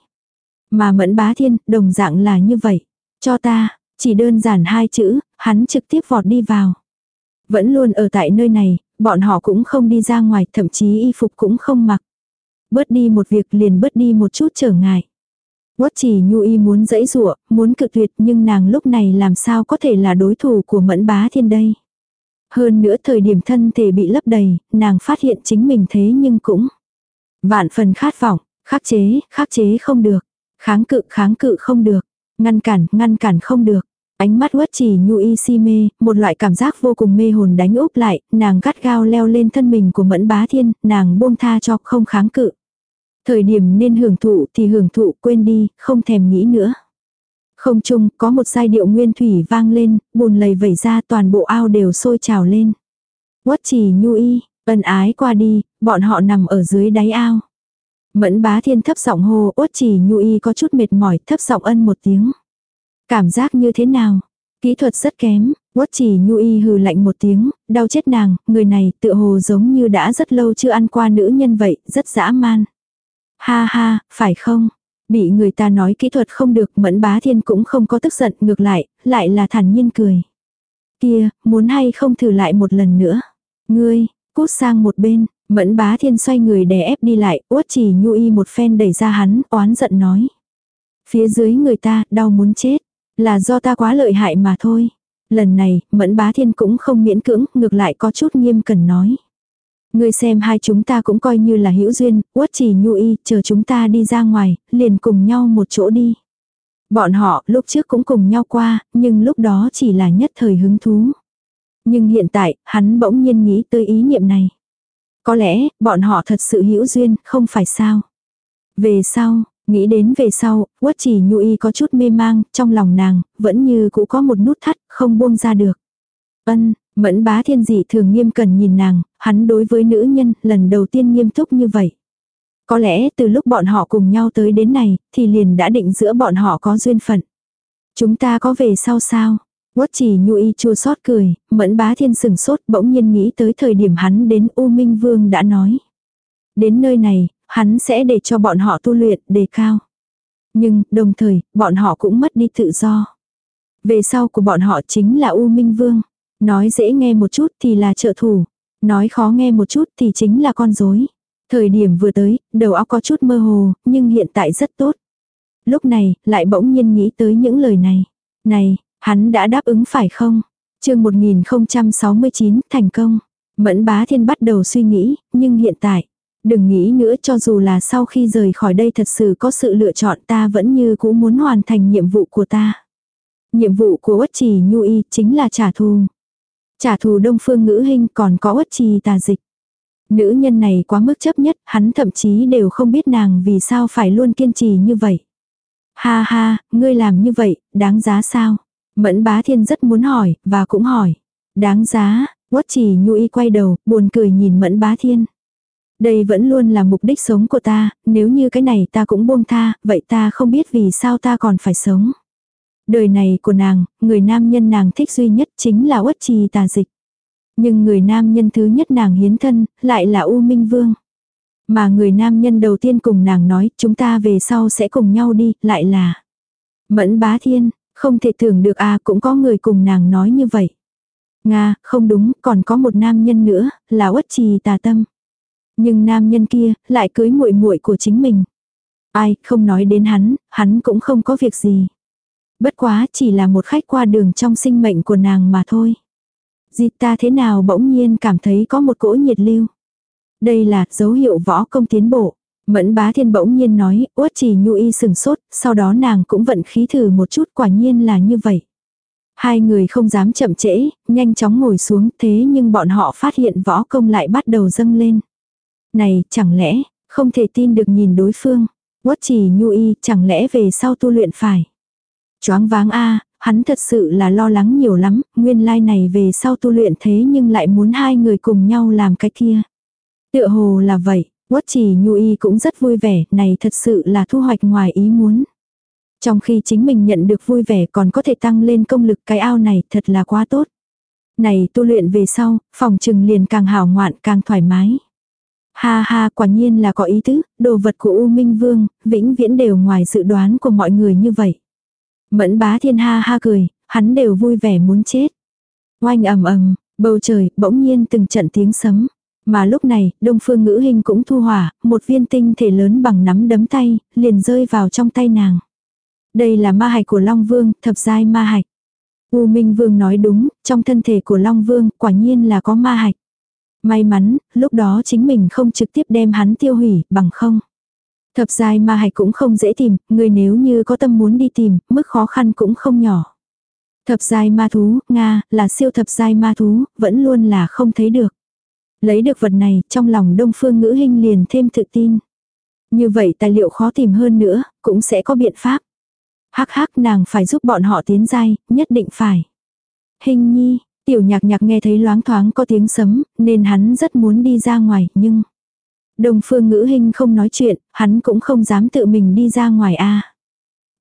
Mà mẫn bá thiên, đồng dạng là như vậy. Cho ta, chỉ đơn giản hai chữ, hắn trực tiếp vọt đi vào. Vẫn luôn ở tại nơi này, bọn họ cũng không đi ra ngoài, thậm chí y phục cũng không mặc. Bớt đi một việc liền bớt đi một chút trở ngại. Quất chỉ nhu y muốn dẫy dụa, muốn cự tuyệt nhưng nàng lúc này làm sao có thể là đối thủ của mẫn bá thiên đây. Hơn nữa thời điểm thân thể bị lấp đầy, nàng phát hiện chính mình thế nhưng cũng vạn phần khát vọng, khắc chế, khắc chế không được, kháng cự, kháng cự không được. Ngăn cản, ngăn cản không được. Ánh mắt quất chỉ nhu y si mê, một loại cảm giác vô cùng mê hồn đánh úp lại, nàng gắt gao leo lên thân mình của mẫn bá thiên, nàng buông tha cho không kháng cự. Thời điểm nên hưởng thụ thì hưởng thụ quên đi, không thèm nghĩ nữa. Không chung, có một giai điệu nguyên thủy vang lên, bùn lầy vẩy ra toàn bộ ao đều sôi trào lên. Quất chỉ nhu y, ân ái qua đi, bọn họ nằm ở dưới đáy ao. Mẫn bá thiên thấp giọng hô uất chỉ nhu y có chút mệt mỏi thấp giọng ân một tiếng. Cảm giác như thế nào? Kỹ thuật rất kém, uất chỉ nhu y hừ lạnh một tiếng, đau chết nàng, người này tựa hồ giống như đã rất lâu chưa ăn qua nữ nhân vậy, rất dã man. Ha ha, phải không? Bị người ta nói kỹ thuật không được mẫn bá thiên cũng không có tức giận ngược lại, lại là thản nhiên cười. Kia, muốn hay không thử lại một lần nữa? Ngươi, cút sang một bên, Mẫn bá thiên xoay người đè ép đi lại, uất chỉ nhu y một phen đẩy ra hắn, oán giận nói. Phía dưới người ta, đau muốn chết. Là do ta quá lợi hại mà thôi. Lần này, mẫn bá thiên cũng không miễn cưỡng, ngược lại có chút nghiêm cần nói. Ngươi xem hai chúng ta cũng coi như là hữu duyên, uất chỉ nhu y, chờ chúng ta đi ra ngoài, liền cùng nhau một chỗ đi. Bọn họ lúc trước cũng cùng nhau qua, nhưng lúc đó chỉ là nhất thời hứng thú. Nhưng hiện tại, hắn bỗng nhiên nghĩ tới ý niệm này. Có lẽ, bọn họ thật sự hữu duyên, không phải sao. Về sau, nghĩ đến về sau, quất chỉ nhu y có chút mê mang, trong lòng nàng, vẫn như cũ có một nút thắt, không buông ra được. Ân, mẫn bá thiên dị thường nghiêm cần nhìn nàng, hắn đối với nữ nhân, lần đầu tiên nghiêm túc như vậy. Có lẽ từ lúc bọn họ cùng nhau tới đến này, thì liền đã định giữa bọn họ có duyên phận. Chúng ta có về sau sao? Quất chỉ nhu y chua xót cười, mẫn bá thiên sừng sốt bỗng nhiên nghĩ tới thời điểm hắn đến U Minh Vương đã nói. Đến nơi này, hắn sẽ để cho bọn họ tu luyện đề cao. Nhưng, đồng thời, bọn họ cũng mất đi tự do. Về sau của bọn họ chính là U Minh Vương. Nói dễ nghe một chút thì là trợ thủ. Nói khó nghe một chút thì chính là con dối. Thời điểm vừa tới, đầu óc có chút mơ hồ, nhưng hiện tại rất tốt. Lúc này, lại bỗng nhiên nghĩ tới những lời này. Này, Hắn đã đáp ứng phải không? chương 1069 thành công. Mẫn bá thiên bắt đầu suy nghĩ, nhưng hiện tại, Đừng nghĩ nữa cho dù là sau khi rời khỏi đây thật sự có sự lựa chọn ta vẫn như cũ muốn hoàn thành nhiệm vụ của ta. Nhiệm vụ của Quất trì nhu y chính là trả thù. Trả thù đông phương ngữ hình còn có uất trì tà dịch. Nữ nhân này quá mức chấp nhất, hắn thậm chí đều không biết nàng vì sao phải luôn kiên trì như vậy. Ha ha, ngươi làm như vậy, đáng giá sao? Mẫn bá thiên rất muốn hỏi, và cũng hỏi. Đáng giá, quất chỉ nhu y quay đầu, buồn cười nhìn mẫn bá thiên. Đây vẫn luôn là mục đích sống của ta, nếu như cái này ta cũng buông tha, vậy ta không biết vì sao ta còn phải sống. Đời này của nàng, người nam nhân nàng thích duy nhất chính là uất trì tà dịch. Nhưng người nam nhân thứ nhất nàng hiến thân, lại là U Minh Vương. Mà người nam nhân đầu tiên cùng nàng nói, chúng ta về sau sẽ cùng nhau đi, lại là Mẫn bá thiên, không thể tưởng được à cũng có người cùng nàng nói như vậy. Nga, không đúng, còn có một nam nhân nữa, là uất trì tà tâm. Nhưng nam nhân kia, lại cưới muội muội của chính mình. Ai, không nói đến hắn, hắn cũng không có việc gì. Bất quá chỉ là một khách qua đường trong sinh mệnh của nàng mà thôi. Dịp ta thế nào bỗng nhiên cảm thấy có một cỗ nhiệt lưu. Đây là dấu hiệu võ công tiến bộ. Mẫn bá thiên bỗng nhiên nói, uất chỉ nhu y sừng sốt, sau đó nàng cũng vận khí thử một chút quả nhiên là như vậy. Hai người không dám chậm trễ, nhanh chóng ngồi xuống thế nhưng bọn họ phát hiện võ công lại bắt đầu dâng lên. Này, chẳng lẽ, không thể tin được nhìn đối phương. Quất chỉ nhu y, chẳng lẽ về sau tu luyện phải. Choáng váng a hắn thật sự là lo lắng nhiều lắm, nguyên lai like này về sau tu luyện thế nhưng lại muốn hai người cùng nhau làm cái kia. Tựa hồ là vậy, Quất chỉ nhu y cũng rất vui vẻ, này thật sự là thu hoạch ngoài ý muốn. Trong khi chính mình nhận được vui vẻ còn có thể tăng lên công lực cái ao này thật là quá tốt. Này tu luyện về sau, phòng trừng liền càng hảo ngoạn càng thoải mái. Ha ha quả nhiên là có ý tứ, đồ vật của U Minh Vương, vĩnh viễn đều ngoài dự đoán của mọi người như vậy. Mẫn bá thiên ha ha cười, hắn đều vui vẻ muốn chết. Oanh ầm ầm, bầu trời bỗng nhiên từng trận tiếng sấm. Mà lúc này, đông phương ngữ hình cũng thu hỏa, một viên tinh thể lớn bằng nắm đấm tay, liền rơi vào trong tay nàng. Đây là ma hạch của Long Vương, thập giai ma hạch. U Minh Vương nói đúng, trong thân thể của Long Vương quả nhiên là có ma hạch. May mắn, lúc đó chính mình không trực tiếp đem hắn tiêu hủy, bằng không. Thập giai ma hạch cũng không dễ tìm, người nếu như có tâm muốn đi tìm, mức khó khăn cũng không nhỏ. Thập giai ma thú, Nga, là siêu thập giai ma thú, vẫn luôn là không thấy được. Lấy được vật này, trong lòng đông phương ngữ hình liền thêm tự tin. Như vậy tài liệu khó tìm hơn nữa, cũng sẽ có biện pháp. Hắc hắc nàng phải giúp bọn họ tiến giai, nhất định phải. Hình nhi, tiểu nhạc nhạc nghe thấy loáng thoáng có tiếng sấm, nên hắn rất muốn đi ra ngoài, nhưng... Đồng phương ngữ hình không nói chuyện, hắn cũng không dám tự mình đi ra ngoài a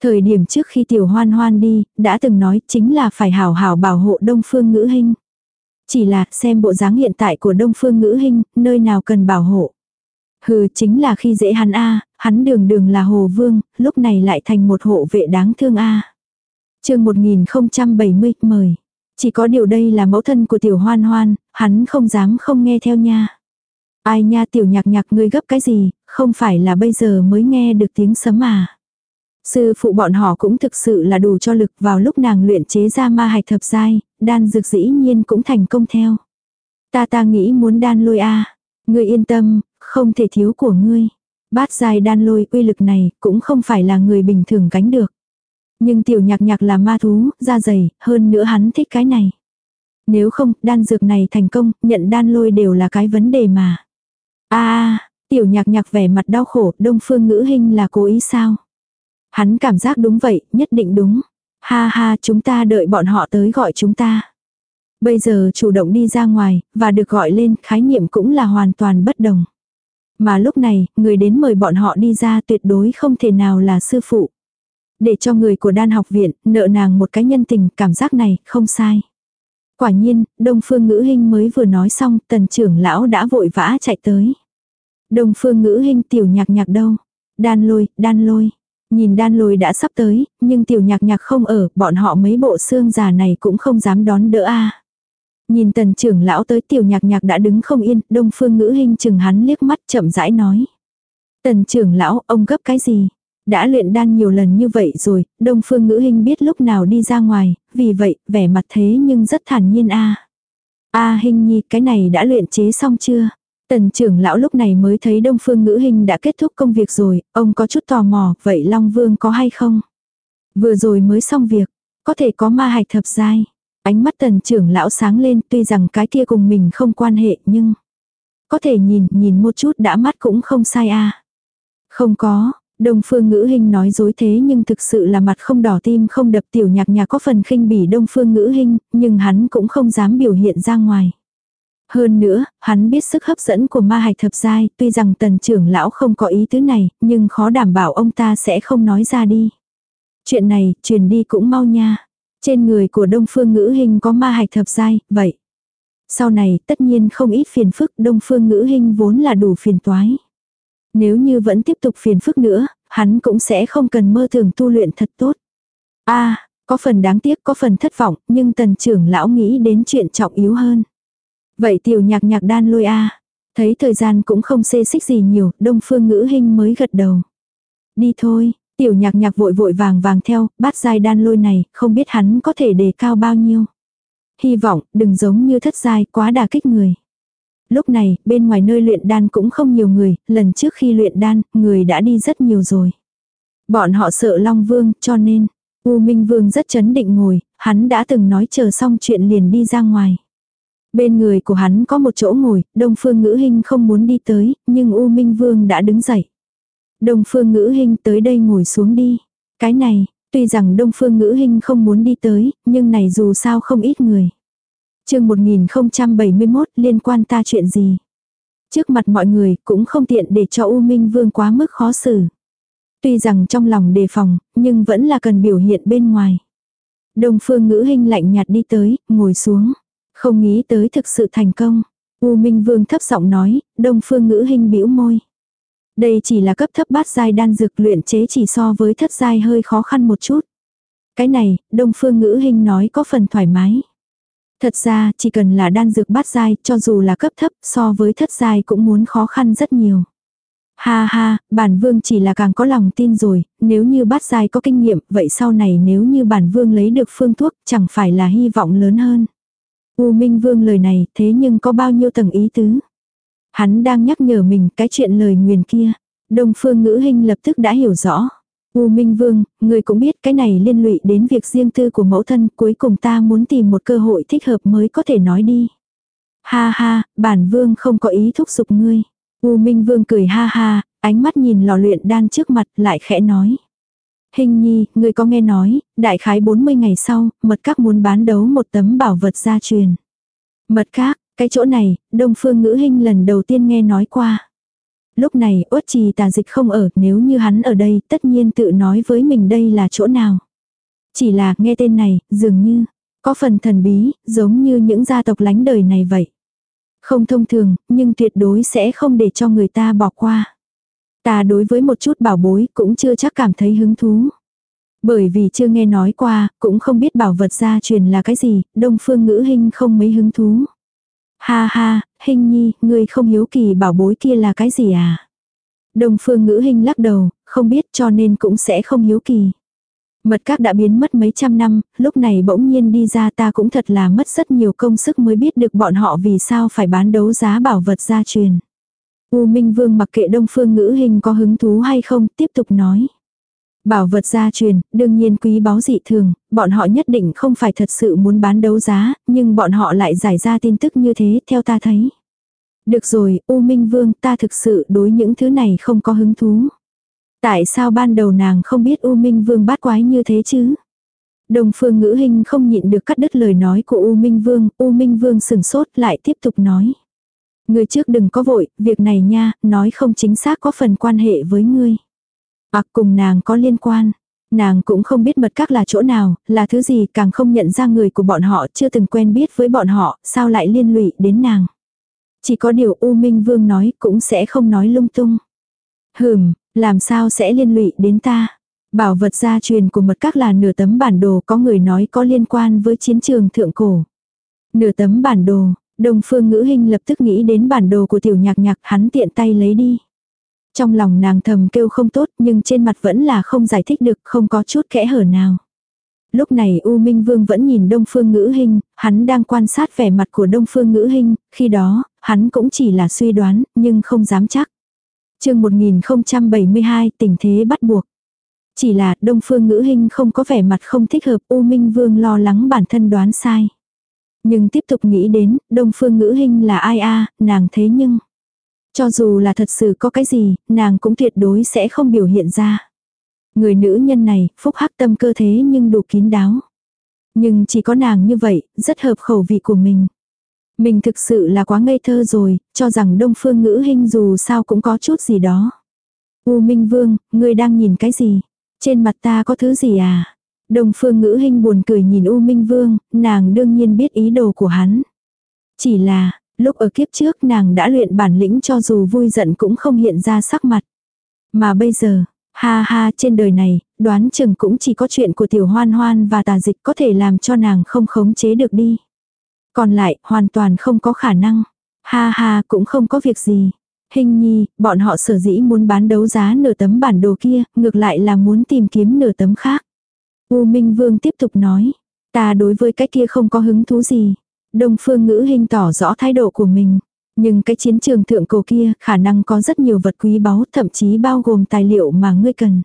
Thời điểm trước khi tiểu hoan hoan đi, đã từng nói chính là phải hảo hảo bảo hộ đông phương ngữ hình. Chỉ là xem bộ dáng hiện tại của đông phương ngữ hình, nơi nào cần bảo hộ. Hừ chính là khi dễ hắn a hắn đường đường là hồ vương, lúc này lại thành một hộ vệ đáng thương a à. chương 1070, mời. Chỉ có điều đây là mẫu thân của tiểu hoan hoan, hắn không dám không nghe theo nha. Ai nha tiểu nhạc nhạc ngươi gấp cái gì, không phải là bây giờ mới nghe được tiếng sấm à. Sư phụ bọn họ cũng thực sự là đủ cho lực vào lúc nàng luyện chế ra ma hạch thập giai, đan dược dĩ nhiên cũng thành công theo. Ta ta nghĩ muốn đan lôi a Ngươi yên tâm, không thể thiếu của ngươi. Bát giai đan lôi uy lực này cũng không phải là người bình thường gánh được. Nhưng tiểu nhạc nhạc là ma thú, da dày, hơn nữa hắn thích cái này. Nếu không, đan dược này thành công, nhận đan lôi đều là cái vấn đề mà a tiểu nhạc nhạc vẻ mặt đau khổ, đông phương ngữ hình là cố ý sao? Hắn cảm giác đúng vậy, nhất định đúng. Ha ha chúng ta đợi bọn họ tới gọi chúng ta. Bây giờ chủ động đi ra ngoài, và được gọi lên, khái niệm cũng là hoàn toàn bất đồng. Mà lúc này, người đến mời bọn họ đi ra tuyệt đối không thể nào là sư phụ. Để cho người của đan học viện, nợ nàng một cái nhân tình, cảm giác này, không sai. Quả nhiên, Đông Phương Ngữ Hinh mới vừa nói xong, tần trưởng lão đã vội vã chạy tới. Đông Phương Ngữ hình tiểu nhạc nhạc đâu? Đan lôi, đan lôi. Nhìn đan lôi đã sắp tới, nhưng tiểu nhạc nhạc không ở, bọn họ mấy bộ xương già này cũng không dám đón đỡ a Nhìn tần trưởng lão tới tiểu nhạc nhạc đã đứng không yên, đông phương ngữ hình chừng hắn liếc mắt chậm rãi nói. Tần trưởng lão, ông gấp cái gì? Đã luyện đan nhiều lần như vậy rồi, đông phương ngữ hình biết lúc nào đi ra ngoài, vì vậy, vẻ mặt thế nhưng rất thản nhiên a a hình nhi, cái này đã luyện chế xong chưa? Tần trưởng lão lúc này mới thấy Đông Phương Ngữ Hình đã kết thúc công việc rồi, ông có chút tò mò, vậy Long Vương có hay không? Vừa rồi mới xong việc, có thể có ma hạch thập giai. Ánh mắt tần trưởng lão sáng lên tuy rằng cái kia cùng mình không quan hệ nhưng có thể nhìn, nhìn một chút đã mắt cũng không sai a Không có, Đông Phương Ngữ Hinh nói dối thế nhưng thực sự là mặt không đỏ tim không đập tiểu nhạc nhà có phần khinh bỉ Đông Phương Ngữ Hinh, nhưng hắn cũng không dám biểu hiện ra ngoài. Hơn nữa, hắn biết sức hấp dẫn của ma hạch thập giai, tuy rằng tần trưởng lão không có ý tứ này, nhưng khó đảm bảo ông ta sẽ không nói ra đi. Chuyện này, truyền đi cũng mau nha. Trên người của Đông Phương Ngữ Hinh có ma hạch thập giai, vậy. Sau này, tất nhiên không ít phiền phức, Đông Phương Ngữ Hinh vốn là đủ phiền toái. Nếu như vẫn tiếp tục phiền phức nữa, hắn cũng sẽ không cần mơ tưởng tu luyện thật tốt. a có phần đáng tiếc, có phần thất vọng, nhưng tần trưởng lão nghĩ đến chuyện trọng yếu hơn. Vậy tiểu nhạc nhạc đan lôi a Thấy thời gian cũng không xê xích gì nhiều, đông phương ngữ hình mới gật đầu. Đi thôi, tiểu nhạc nhạc vội vội vàng vàng theo, bát giai đan lôi này, không biết hắn có thể đề cao bao nhiêu. Hy vọng, đừng giống như thất giai, quá đà kích người. Lúc này, bên ngoài nơi luyện đan cũng không nhiều người, lần trước khi luyện đan, người đã đi rất nhiều rồi. Bọn họ sợ Long Vương, cho nên, U Minh Vương rất chấn định ngồi, hắn đã từng nói chờ xong chuyện liền đi ra ngoài. Bên người của hắn có một chỗ ngồi, Đông Phương Ngữ Hinh không muốn đi tới, nhưng U Minh Vương đã đứng dậy. Đông Phương Ngữ Hinh tới đây ngồi xuống đi. Cái này, tuy rằng Đông Phương Ngữ Hinh không muốn đi tới, nhưng này dù sao không ít người. chương 1071 liên quan ta chuyện gì? Trước mặt mọi người cũng không tiện để cho U Minh Vương quá mức khó xử. Tuy rằng trong lòng đề phòng, nhưng vẫn là cần biểu hiện bên ngoài. Đông Phương Ngữ Hinh lạnh nhạt đi tới, ngồi xuống. Không nghĩ tới thực sự thành công. U Minh Vương thấp giọng nói, Đông Phương Ngữ Hinh bĩu môi. Đây chỉ là cấp thấp bát giai đan dược luyện chế chỉ so với thất giai hơi khó khăn một chút. Cái này, Đông Phương Ngữ Hinh nói có phần thoải mái. Thật ra, chỉ cần là đan dược bát giai, cho dù là cấp thấp, so với thất giai cũng muốn khó khăn rất nhiều. Ha ha, bản vương chỉ là càng có lòng tin rồi, nếu như bát giai có kinh nghiệm, vậy sau này nếu như bản vương lấy được phương thuốc, chẳng phải là hy vọng lớn hơn. U Minh Vương lời này thế nhưng có bao nhiêu tầng ý tứ. Hắn đang nhắc nhở mình cái chuyện lời nguyền kia. Đông phương ngữ hình lập tức đã hiểu rõ. U Minh Vương, người cũng biết cái này liên lụy đến việc riêng tư của mẫu thân, cuối cùng ta muốn tìm một cơ hội thích hợp mới có thể nói đi. Ha ha, bản vương không có ý thúc giục ngươi. U Minh Vương cười ha ha, ánh mắt nhìn lò luyện đan trước mặt lại khẽ nói. Hình nhi, người có nghe nói, đại khái 40 ngày sau, mật các muốn bán đấu một tấm bảo vật gia truyền. Mật các, cái chỗ này, đông phương ngữ hình lần đầu tiên nghe nói qua. Lúc này, uất trì tà dịch không ở, nếu như hắn ở đây, tất nhiên tự nói với mình đây là chỗ nào. Chỉ là nghe tên này, dường như, có phần thần bí, giống như những gia tộc lánh đời này vậy. Không thông thường, nhưng tuyệt đối sẽ không để cho người ta bỏ qua. Ta đối với một chút bảo bối cũng chưa chắc cảm thấy hứng thú. Bởi vì chưa nghe nói qua, cũng không biết bảo vật gia truyền là cái gì, đông phương ngữ hình không mấy hứng thú. Ha ha, hình nhi, ngươi không hiếu kỳ bảo bối kia là cái gì à? Đông phương ngữ hình lắc đầu, không biết cho nên cũng sẽ không hiếu kỳ. Mật các đã biến mất mấy trăm năm, lúc này bỗng nhiên đi ra ta cũng thật là mất rất nhiều công sức mới biết được bọn họ vì sao phải bán đấu giá bảo vật gia truyền. U Minh Vương mặc kệ Đông Phương Ngữ Hình có hứng thú hay không, tiếp tục nói. Bảo vật gia truyền, đương nhiên quý báu dị thường, bọn họ nhất định không phải thật sự muốn bán đấu giá, nhưng bọn họ lại giải ra tin tức như thế theo ta thấy. Được rồi, U Minh Vương, ta thực sự đối những thứ này không có hứng thú. Tại sao ban đầu nàng không biết U Minh Vương bát quái như thế chứ? Đồng phương ngữ hình không nhịn được cắt đứt lời nói của U Minh Vương, U Minh Vương sừng sốt lại tiếp tục nói. Ngươi trước đừng có vội, việc này nha, nói không chính xác có phần quan hệ với ngươi. À cùng nàng có liên quan. Nàng cũng không biết mật các là chỗ nào, là thứ gì càng không nhận ra người của bọn họ chưa từng quen biết với bọn họ, sao lại liên lụy đến nàng. Chỉ có điều U Minh Vương nói cũng sẽ không nói lung tung. Hừm, làm sao sẽ liên lụy đến ta. Bảo vật gia truyền của mật các là nửa tấm bản đồ có người nói có liên quan với chiến trường thượng cổ. Nửa tấm bản đồ, Đông phương ngữ hình lập tức nghĩ đến bản đồ của tiểu nhạc nhạc hắn tiện tay lấy đi. Trong lòng nàng thầm kêu không tốt nhưng trên mặt vẫn là không giải thích được không có chút kẽ hở nào. Lúc này U Minh Vương vẫn nhìn Đông Phương Ngữ Hinh, hắn đang quan sát vẻ mặt của Đông Phương Ngữ Hinh, khi đó, hắn cũng chỉ là suy đoán, nhưng không dám chắc. chương 1072 tình thế bắt buộc. Chỉ là Đông Phương Ngữ Hinh không có vẻ mặt không thích hợp U Minh Vương lo lắng bản thân đoán sai. Nhưng tiếp tục nghĩ đến, Đông Phương Ngữ Hinh là ai a nàng thế nhưng. Cho dù là thật sự có cái gì, nàng cũng tuyệt đối sẽ không biểu hiện ra. Người nữ nhân này, phúc hắc tâm cơ thế nhưng đủ kín đáo. Nhưng chỉ có nàng như vậy, rất hợp khẩu vị của mình. Mình thực sự là quá ngây thơ rồi, cho rằng đông phương ngữ hình dù sao cũng có chút gì đó. U Minh Vương, ngươi đang nhìn cái gì? Trên mặt ta có thứ gì à? Đông phương ngữ hình buồn cười nhìn U Minh Vương, nàng đương nhiên biết ý đồ của hắn. Chỉ là, lúc ở kiếp trước nàng đã luyện bản lĩnh cho dù vui giận cũng không hiện ra sắc mặt. Mà bây giờ, ha ha trên đời này, đoán chừng cũng chỉ có chuyện của tiểu hoan hoan và tà dịch có thể làm cho nàng không khống chế được đi. Còn lại, hoàn toàn không có khả năng. Ha ha, cũng không có việc gì. Hình nhi, bọn họ sở dĩ muốn bán đấu giá nửa tấm bản đồ kia, ngược lại là muốn tìm kiếm nửa tấm khác. U Minh Vương tiếp tục nói, ta đối với cái kia không có hứng thú gì. Đông phương ngữ hình tỏ rõ thái độ của mình. Nhưng cái chiến trường thượng cổ kia khả năng có rất nhiều vật quý báu thậm chí bao gồm tài liệu mà ngươi cần.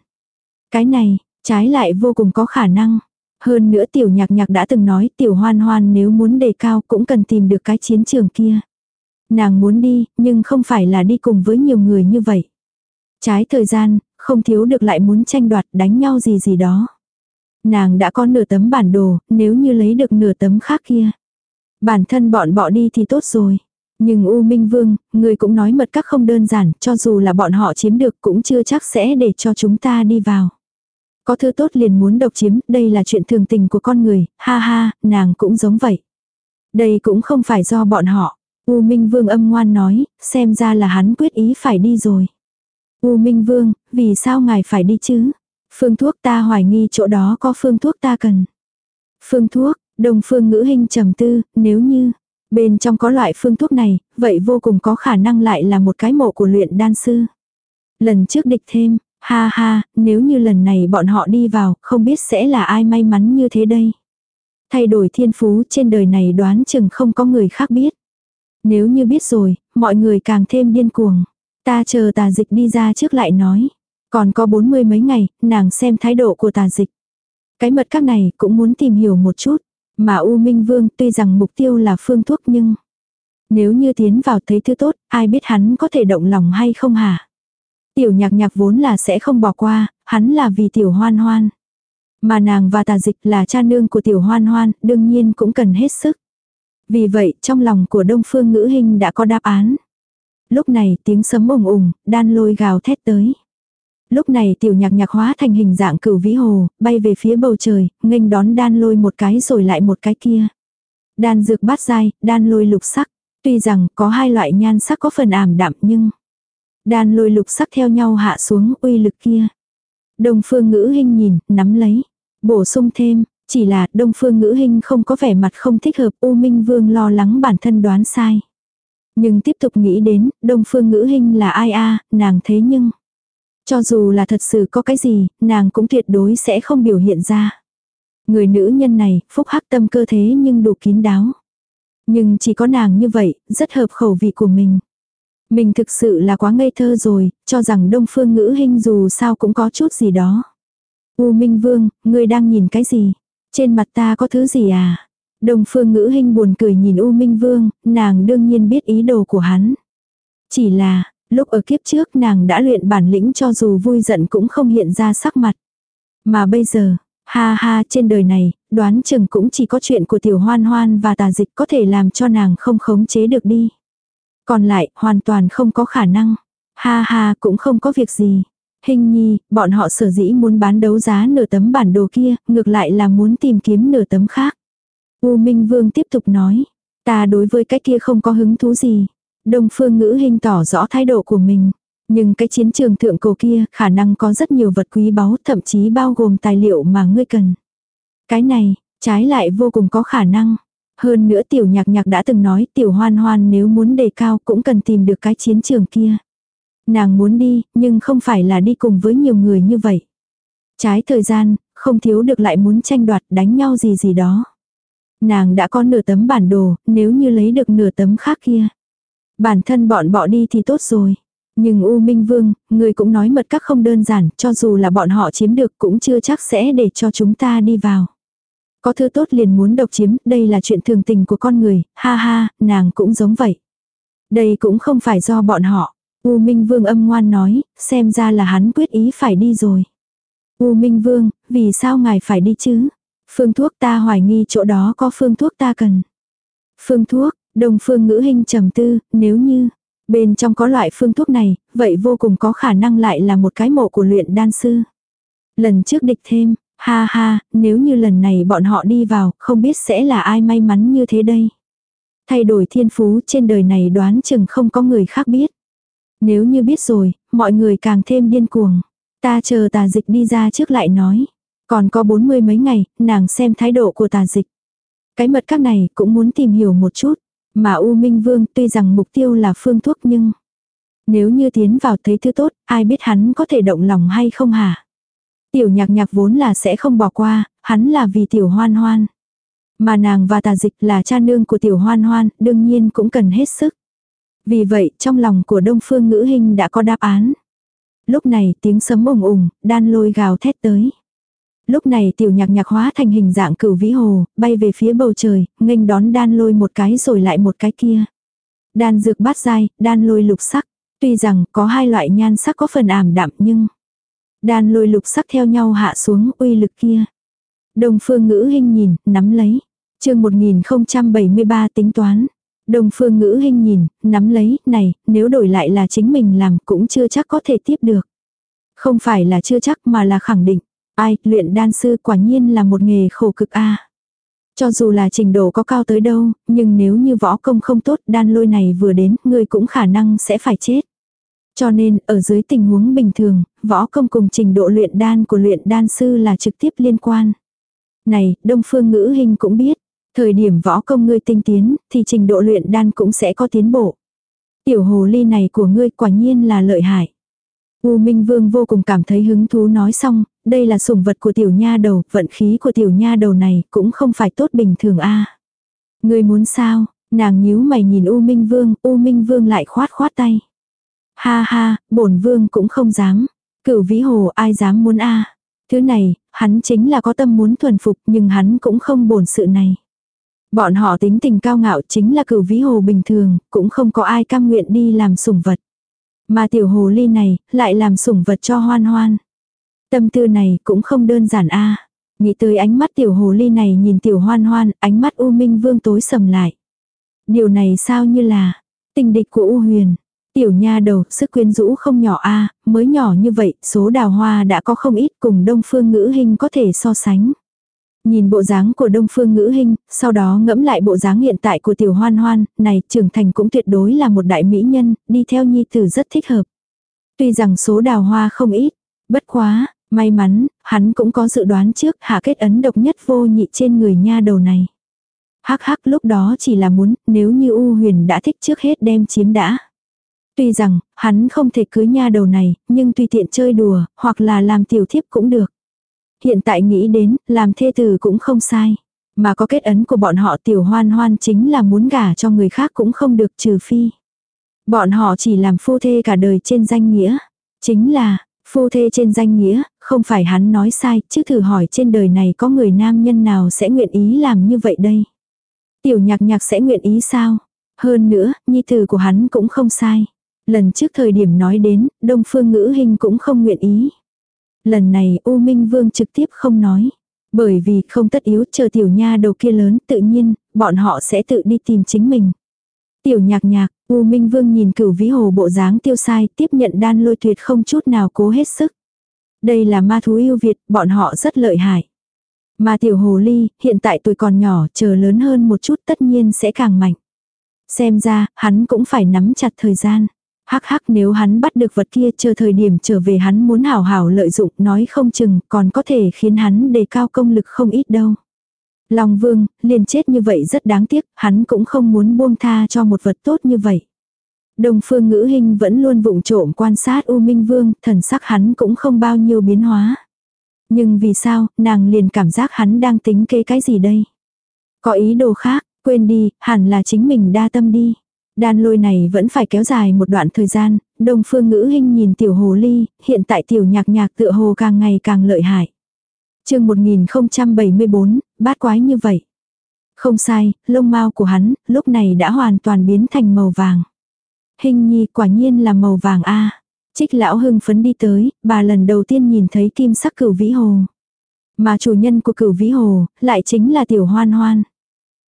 Cái này, trái lại vô cùng có khả năng. Hơn nữa tiểu nhạc nhạc đã từng nói tiểu hoan hoan nếu muốn đề cao cũng cần tìm được cái chiến trường kia. Nàng muốn đi, nhưng không phải là đi cùng với nhiều người như vậy. Trái thời gian, không thiếu được lại muốn tranh đoạt đánh nhau gì gì đó. Nàng đã có nửa tấm bản đồ, nếu như lấy được nửa tấm khác kia. Bản thân bọn bỏ đi thì tốt rồi. Nhưng U Minh Vương, người cũng nói mật các không đơn giản, cho dù là bọn họ chiếm được cũng chưa chắc sẽ để cho chúng ta đi vào. Có thứ tốt liền muốn độc chiếm, đây là chuyện thường tình của con người, ha ha, nàng cũng giống vậy. Đây cũng không phải do bọn họ. U Minh Vương âm ngoan nói, xem ra là hắn quyết ý phải đi rồi. U Minh Vương, vì sao ngài phải đi chứ? Phương thuốc ta hoài nghi chỗ đó có phương thuốc ta cần. Phương thuốc, đồng phương ngữ hình trầm tư, nếu như, bên trong có loại phương thuốc này, vậy vô cùng có khả năng lại là một cái mộ của luyện đan sư. Lần trước địch thêm, Ha ha, nếu như lần này bọn họ đi vào, không biết sẽ là ai may mắn như thế đây. Thay đổi thiên phú trên đời này đoán chừng không có người khác biết. Nếu như biết rồi, mọi người càng thêm điên cuồng. Ta chờ tà dịch đi ra trước lại nói. Còn có bốn mươi mấy ngày, nàng xem thái độ của tà dịch. Cái mật các này cũng muốn tìm hiểu một chút. Mà U Minh Vương tuy rằng mục tiêu là phương thuốc nhưng... Nếu như tiến vào thấy thứ tốt, ai biết hắn có thể động lòng hay không hả? Tiểu nhạc nhạc vốn là sẽ không bỏ qua, hắn là vì tiểu hoan hoan. Mà nàng và tà dịch là cha nương của tiểu hoan hoan, đương nhiên cũng cần hết sức. Vì vậy, trong lòng của đông phương ngữ hình đã có đáp án. Lúc này tiếng sấm ủng ủng, đan lôi gào thét tới. Lúc này tiểu nhạc nhạc hóa thành hình dạng cửu vĩ hồ, bay về phía bầu trời, nghênh đón đan lôi một cái rồi lại một cái kia. Đan dược bát dai, đan lôi lục sắc. Tuy rằng có hai loại nhan sắc có phần ảm đạm nhưng Đan lôi lục sắc theo nhau hạ xuống uy lực kia. Đông phương ngữ hình nhìn, nắm lấy. Bổ sung thêm, chỉ là đông phương ngữ hình không có vẻ mặt không thích hợp U Minh Vương lo lắng bản thân đoán sai. Nhưng tiếp tục nghĩ đến, đông phương ngữ hình là ai a nàng thế nhưng. Cho dù là thật sự có cái gì, nàng cũng tuyệt đối sẽ không biểu hiện ra. Người nữ nhân này, phúc hắc tâm cơ thế nhưng đủ kín đáo. Nhưng chỉ có nàng như vậy, rất hợp khẩu vị của mình. Mình thực sự là quá ngây thơ rồi, cho rằng đông phương ngữ hình dù sao cũng có chút gì đó. U Minh Vương, ngươi đang nhìn cái gì? Trên mặt ta có thứ gì à? Đông phương ngữ hình buồn cười nhìn U Minh Vương, nàng đương nhiên biết ý đồ của hắn. Chỉ là, lúc ở kiếp trước nàng đã luyện bản lĩnh cho dù vui giận cũng không hiện ra sắc mặt. Mà bây giờ, ha ha trên đời này, đoán chừng cũng chỉ có chuyện của tiểu hoan hoan và tà dịch có thể làm cho nàng không khống chế được đi. Còn lại, hoàn toàn không có khả năng. Ha ha, cũng không có việc gì. Hình nhi, bọn họ sở dĩ muốn bán đấu giá nửa tấm bản đồ kia, ngược lại là muốn tìm kiếm nửa tấm khác. U Minh Vương tiếp tục nói. Ta đối với cái kia không có hứng thú gì. Đông phương ngữ hình tỏ rõ thái độ của mình. Nhưng cái chiến trường thượng cổ kia khả năng có rất nhiều vật quý báu thậm chí bao gồm tài liệu mà ngươi cần. Cái này, trái lại vô cùng có khả năng. Hơn nữa tiểu nhạc nhạc đã từng nói tiểu hoan hoan nếu muốn đề cao cũng cần tìm được cái chiến trường kia. Nàng muốn đi, nhưng không phải là đi cùng với nhiều người như vậy. Trái thời gian, không thiếu được lại muốn tranh đoạt đánh nhau gì gì đó. Nàng đã có nửa tấm bản đồ, nếu như lấy được nửa tấm khác kia. Bản thân bọn bỏ đi thì tốt rồi. Nhưng U Minh Vương, người cũng nói mật các không đơn giản, cho dù là bọn họ chiếm được cũng chưa chắc sẽ để cho chúng ta đi vào. Có thứ tốt liền muốn độc chiếm, đây là chuyện thường tình của con người, ha ha, nàng cũng giống vậy. Đây cũng không phải do bọn họ. U Minh Vương âm ngoan nói, xem ra là hắn quyết ý phải đi rồi. U Minh Vương, vì sao ngài phải đi chứ? Phương thuốc ta hoài nghi chỗ đó có phương thuốc ta cần. Phương thuốc, đồng phương ngữ hình trầm tư, nếu như, bên trong có loại phương thuốc này, vậy vô cùng có khả năng lại là một cái mộ của luyện đan sư. Lần trước địch thêm, ha ha, nếu như lần này bọn họ đi vào, không biết sẽ là ai may mắn như thế đây. Thay đổi thiên phú trên đời này đoán chừng không có người khác biết. Nếu như biết rồi, mọi người càng thêm điên cuồng. Ta chờ tà dịch đi ra trước lại nói. Còn có bốn mươi mấy ngày, nàng xem thái độ của tà dịch. Cái mật các này cũng muốn tìm hiểu một chút. Mà U Minh Vương tuy rằng mục tiêu là phương thuốc nhưng... Nếu như tiến vào thấy thứ tốt, ai biết hắn có thể động lòng hay không hả? Tiểu nhạc nhạc vốn là sẽ không bỏ qua, hắn là vì tiểu hoan hoan. Mà nàng và tà dịch là cha nương của tiểu hoan hoan, đương nhiên cũng cần hết sức. Vì vậy, trong lòng của Đông Phương Ngữ Hình đã có đáp án. Lúc này tiếng sấm ủng ủng, đan lôi gào thét tới. Lúc này tiểu nhạc nhạc hóa thành hình dạng cửu vĩ hồ, bay về phía bầu trời, nghênh đón đan lôi một cái rồi lại một cái kia. Đan dược bát dai, đan lôi lục sắc. Tuy rằng có hai loại nhan sắc có phần ảm đạm nhưng đan lôi lục sắc theo nhau hạ xuống uy lực kia. Đồng phương ngữ hình nhìn, nắm lấy. chương 1073 tính toán. Đồng phương ngữ hình nhìn, nắm lấy, này, nếu đổi lại là chính mình làm cũng chưa chắc có thể tiếp được. Không phải là chưa chắc mà là khẳng định. Ai, luyện đan sư quả nhiên là một nghề khổ cực a. Cho dù là trình độ có cao tới đâu, nhưng nếu như võ công không tốt đan lôi này vừa đến, người cũng khả năng sẽ phải chết. Cho nên, ở dưới tình huống bình thường, võ công cùng trình độ luyện đan của luyện đan sư là trực tiếp liên quan. Này, Đông Phương Ngữ Hình cũng biết, thời điểm võ công ngươi tinh tiến, thì trình độ luyện đan cũng sẽ có tiến bộ. Tiểu hồ ly này của ngươi quả nhiên là lợi hại. U Minh Vương vô cùng cảm thấy hứng thú nói xong, đây là sủng vật của tiểu nha đầu, vận khí của tiểu nha đầu này cũng không phải tốt bình thường a. Ngươi muốn sao? Nàng nhíu mày nhìn U Minh Vương, U Minh Vương lại khoát khoát tay. Ha ha, bổn vương cũng không dám. Cửu vĩ hồ ai dám muốn a Thứ này, hắn chính là có tâm muốn thuần phục nhưng hắn cũng không bổn sự này. Bọn họ tính tình cao ngạo chính là cửu vĩ hồ bình thường, cũng không có ai cam nguyện đi làm sủng vật. Mà tiểu hồ ly này, lại làm sủng vật cho hoan hoan. Tâm tư này cũng không đơn giản a Nghĩ tới ánh mắt tiểu hồ ly này nhìn tiểu hoan hoan, ánh mắt U Minh Vương tối sầm lại. Điều này sao như là tình địch của U Huyền. Tiểu nha đầu, sức quyến rũ không nhỏ a mới nhỏ như vậy, số đào hoa đã có không ít cùng đông phương ngữ hình có thể so sánh. Nhìn bộ dáng của đông phương ngữ hình, sau đó ngẫm lại bộ dáng hiện tại của tiểu hoan hoan, này trưởng thành cũng tuyệt đối là một đại mỹ nhân, đi theo nhi tử rất thích hợp. Tuy rằng số đào hoa không ít, bất quá, may mắn, hắn cũng có dự đoán trước hạ kết ấn độc nhất vô nhị trên người nha đầu này. Hắc hắc lúc đó chỉ là muốn, nếu như U huyền đã thích trước hết đem chiếm đã. Tuy rằng, hắn không thể cưới nha đầu này, nhưng tùy tiện chơi đùa, hoặc là làm tiểu thiếp cũng được. Hiện tại nghĩ đến, làm thê tử cũng không sai. Mà có kết ấn của bọn họ tiểu hoan hoan chính là muốn gả cho người khác cũng không được trừ phi. Bọn họ chỉ làm phu thê cả đời trên danh nghĩa. Chính là, phu thê trên danh nghĩa, không phải hắn nói sai, chứ thử hỏi trên đời này có người nam nhân nào sẽ nguyện ý làm như vậy đây. Tiểu nhạc nhạc sẽ nguyện ý sao? Hơn nữa, nhi tử của hắn cũng không sai. Lần trước thời điểm nói đến, Đông Phương Ngữ Hình cũng không nguyện ý. Lần này U Minh Vương trực tiếp không nói. Bởi vì không tất yếu chờ tiểu nha đầu kia lớn tự nhiên, bọn họ sẽ tự đi tìm chính mình. Tiểu nhạc nhạc, U Minh Vương nhìn cửu vĩ hồ bộ dáng tiêu sai tiếp nhận đan lôi tuyệt không chút nào cố hết sức. Đây là ma thú yêu Việt, bọn họ rất lợi hại. Mà tiểu hồ ly, hiện tại tuổi còn nhỏ, chờ lớn hơn một chút tất nhiên sẽ càng mạnh. Xem ra, hắn cũng phải nắm chặt thời gian. Hắc hắc nếu hắn bắt được vật kia chờ thời điểm trở về hắn muốn hảo hảo lợi dụng nói không chừng còn có thể khiến hắn đề cao công lực không ít đâu. Long vương, liền chết như vậy rất đáng tiếc, hắn cũng không muốn buông tha cho một vật tốt như vậy. Đồng phương ngữ hình vẫn luôn vụng trộm quan sát U Minh Vương, thần sắc hắn cũng không bao nhiêu biến hóa. Nhưng vì sao, nàng liền cảm giác hắn đang tính kế cái gì đây? Có ý đồ khác, quên đi, hẳn là chính mình đa tâm đi. Đan lôi này vẫn phải kéo dài một đoạn thời gian, đông phương ngữ hình nhìn tiểu hồ ly, hiện tại tiểu nhạc nhạc tựa hồ càng ngày càng lợi hại. chương 1074, bát quái như vậy. Không sai, lông mao của hắn, lúc này đã hoàn toàn biến thành màu vàng. Hình nhi quả nhiên là màu vàng A. Trích lão hưng phấn đi tới, bà lần đầu tiên nhìn thấy kim sắc cửu vĩ hồ. Mà chủ nhân của cửu vĩ hồ, lại chính là tiểu hoan hoan.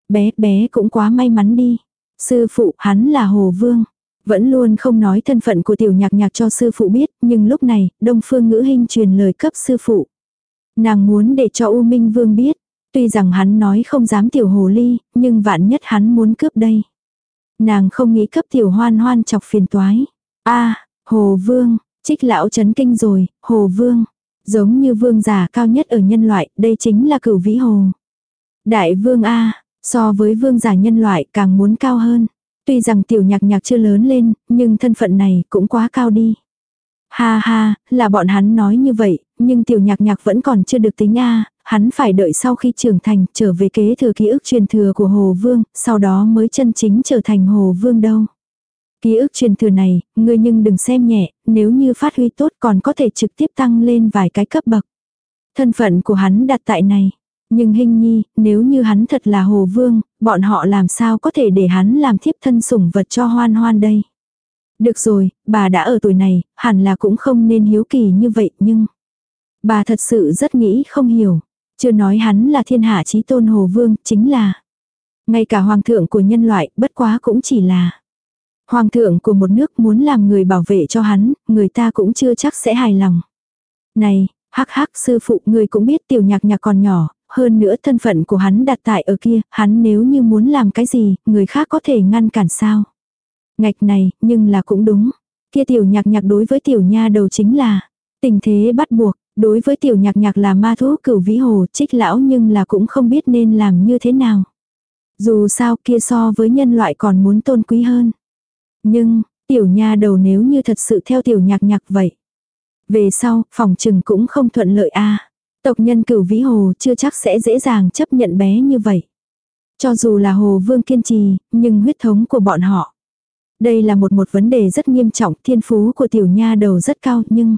Bé, bé cũng quá may mắn đi. Sư phụ, hắn là hồ vương. Vẫn luôn không nói thân phận của tiểu nhạc nhạc cho sư phụ biết, nhưng lúc này, đông phương ngữ hình truyền lời cấp sư phụ. Nàng muốn để cho U Minh Vương biết, tuy rằng hắn nói không dám tiểu hồ ly, nhưng vạn nhất hắn muốn cướp đây. Nàng không nghĩ cấp tiểu hoan hoan chọc phiền toái. a hồ vương, trích lão chấn kinh rồi, hồ vương. Giống như vương giả cao nhất ở nhân loại, đây chính là cửu vĩ hồ. Đại vương A, so với vương giả nhân loại càng muốn cao hơn. Tuy rằng tiểu nhạc nhạc chưa lớn lên, nhưng thân phận này cũng quá cao đi. Ha ha, là bọn hắn nói như vậy, nhưng tiểu nhạc nhạc vẫn còn chưa được tính A, hắn phải đợi sau khi trưởng thành trở về kế thừa ký ức truyền thừa của Hồ Vương, sau đó mới chân chính trở thành Hồ Vương đâu. Ký ức truyền thừa này, ngươi nhưng đừng xem nhẹ, nếu như phát huy tốt còn có thể trực tiếp tăng lên vài cái cấp bậc. Thân phận của hắn đặt tại này. Nhưng hình nhi, nếu như hắn thật là hồ vương, bọn họ làm sao có thể để hắn làm thiếp thân sủng vật cho hoan hoan đây. Được rồi, bà đã ở tuổi này, hẳn là cũng không nên hiếu kỳ như vậy nhưng... Bà thật sự rất nghĩ không hiểu. Chưa nói hắn là thiên hạ chí tôn hồ vương, chính là... Ngay cả hoàng thượng của nhân loại, bất quá cũng chỉ là... Hoàng thượng của một nước muốn làm người bảo vệ cho hắn, người ta cũng chưa chắc sẽ hài lòng. Này, hắc hắc sư phụ người cũng biết tiểu nhạc nhạc còn nhỏ, hơn nữa thân phận của hắn đặt tại ở kia, hắn nếu như muốn làm cái gì, người khác có thể ngăn cản sao. Ngạch này, nhưng là cũng đúng. Kia tiểu nhạc nhạc đối với tiểu nha đầu chính là tình thế bắt buộc, đối với tiểu nhạc nhạc là ma thú cửu vĩ hồ trích lão nhưng là cũng không biết nên làm như thế nào. Dù sao kia so với nhân loại còn muốn tôn quý hơn. Nhưng, tiểu nha đầu nếu như thật sự theo tiểu nhạc nhạc vậy. Về sau, phòng trừng cũng không thuận lợi a Tộc nhân cửu vĩ hồ chưa chắc sẽ dễ dàng chấp nhận bé như vậy. Cho dù là hồ vương kiên trì, nhưng huyết thống của bọn họ. Đây là một một vấn đề rất nghiêm trọng, thiên phú của tiểu nha đầu rất cao nhưng...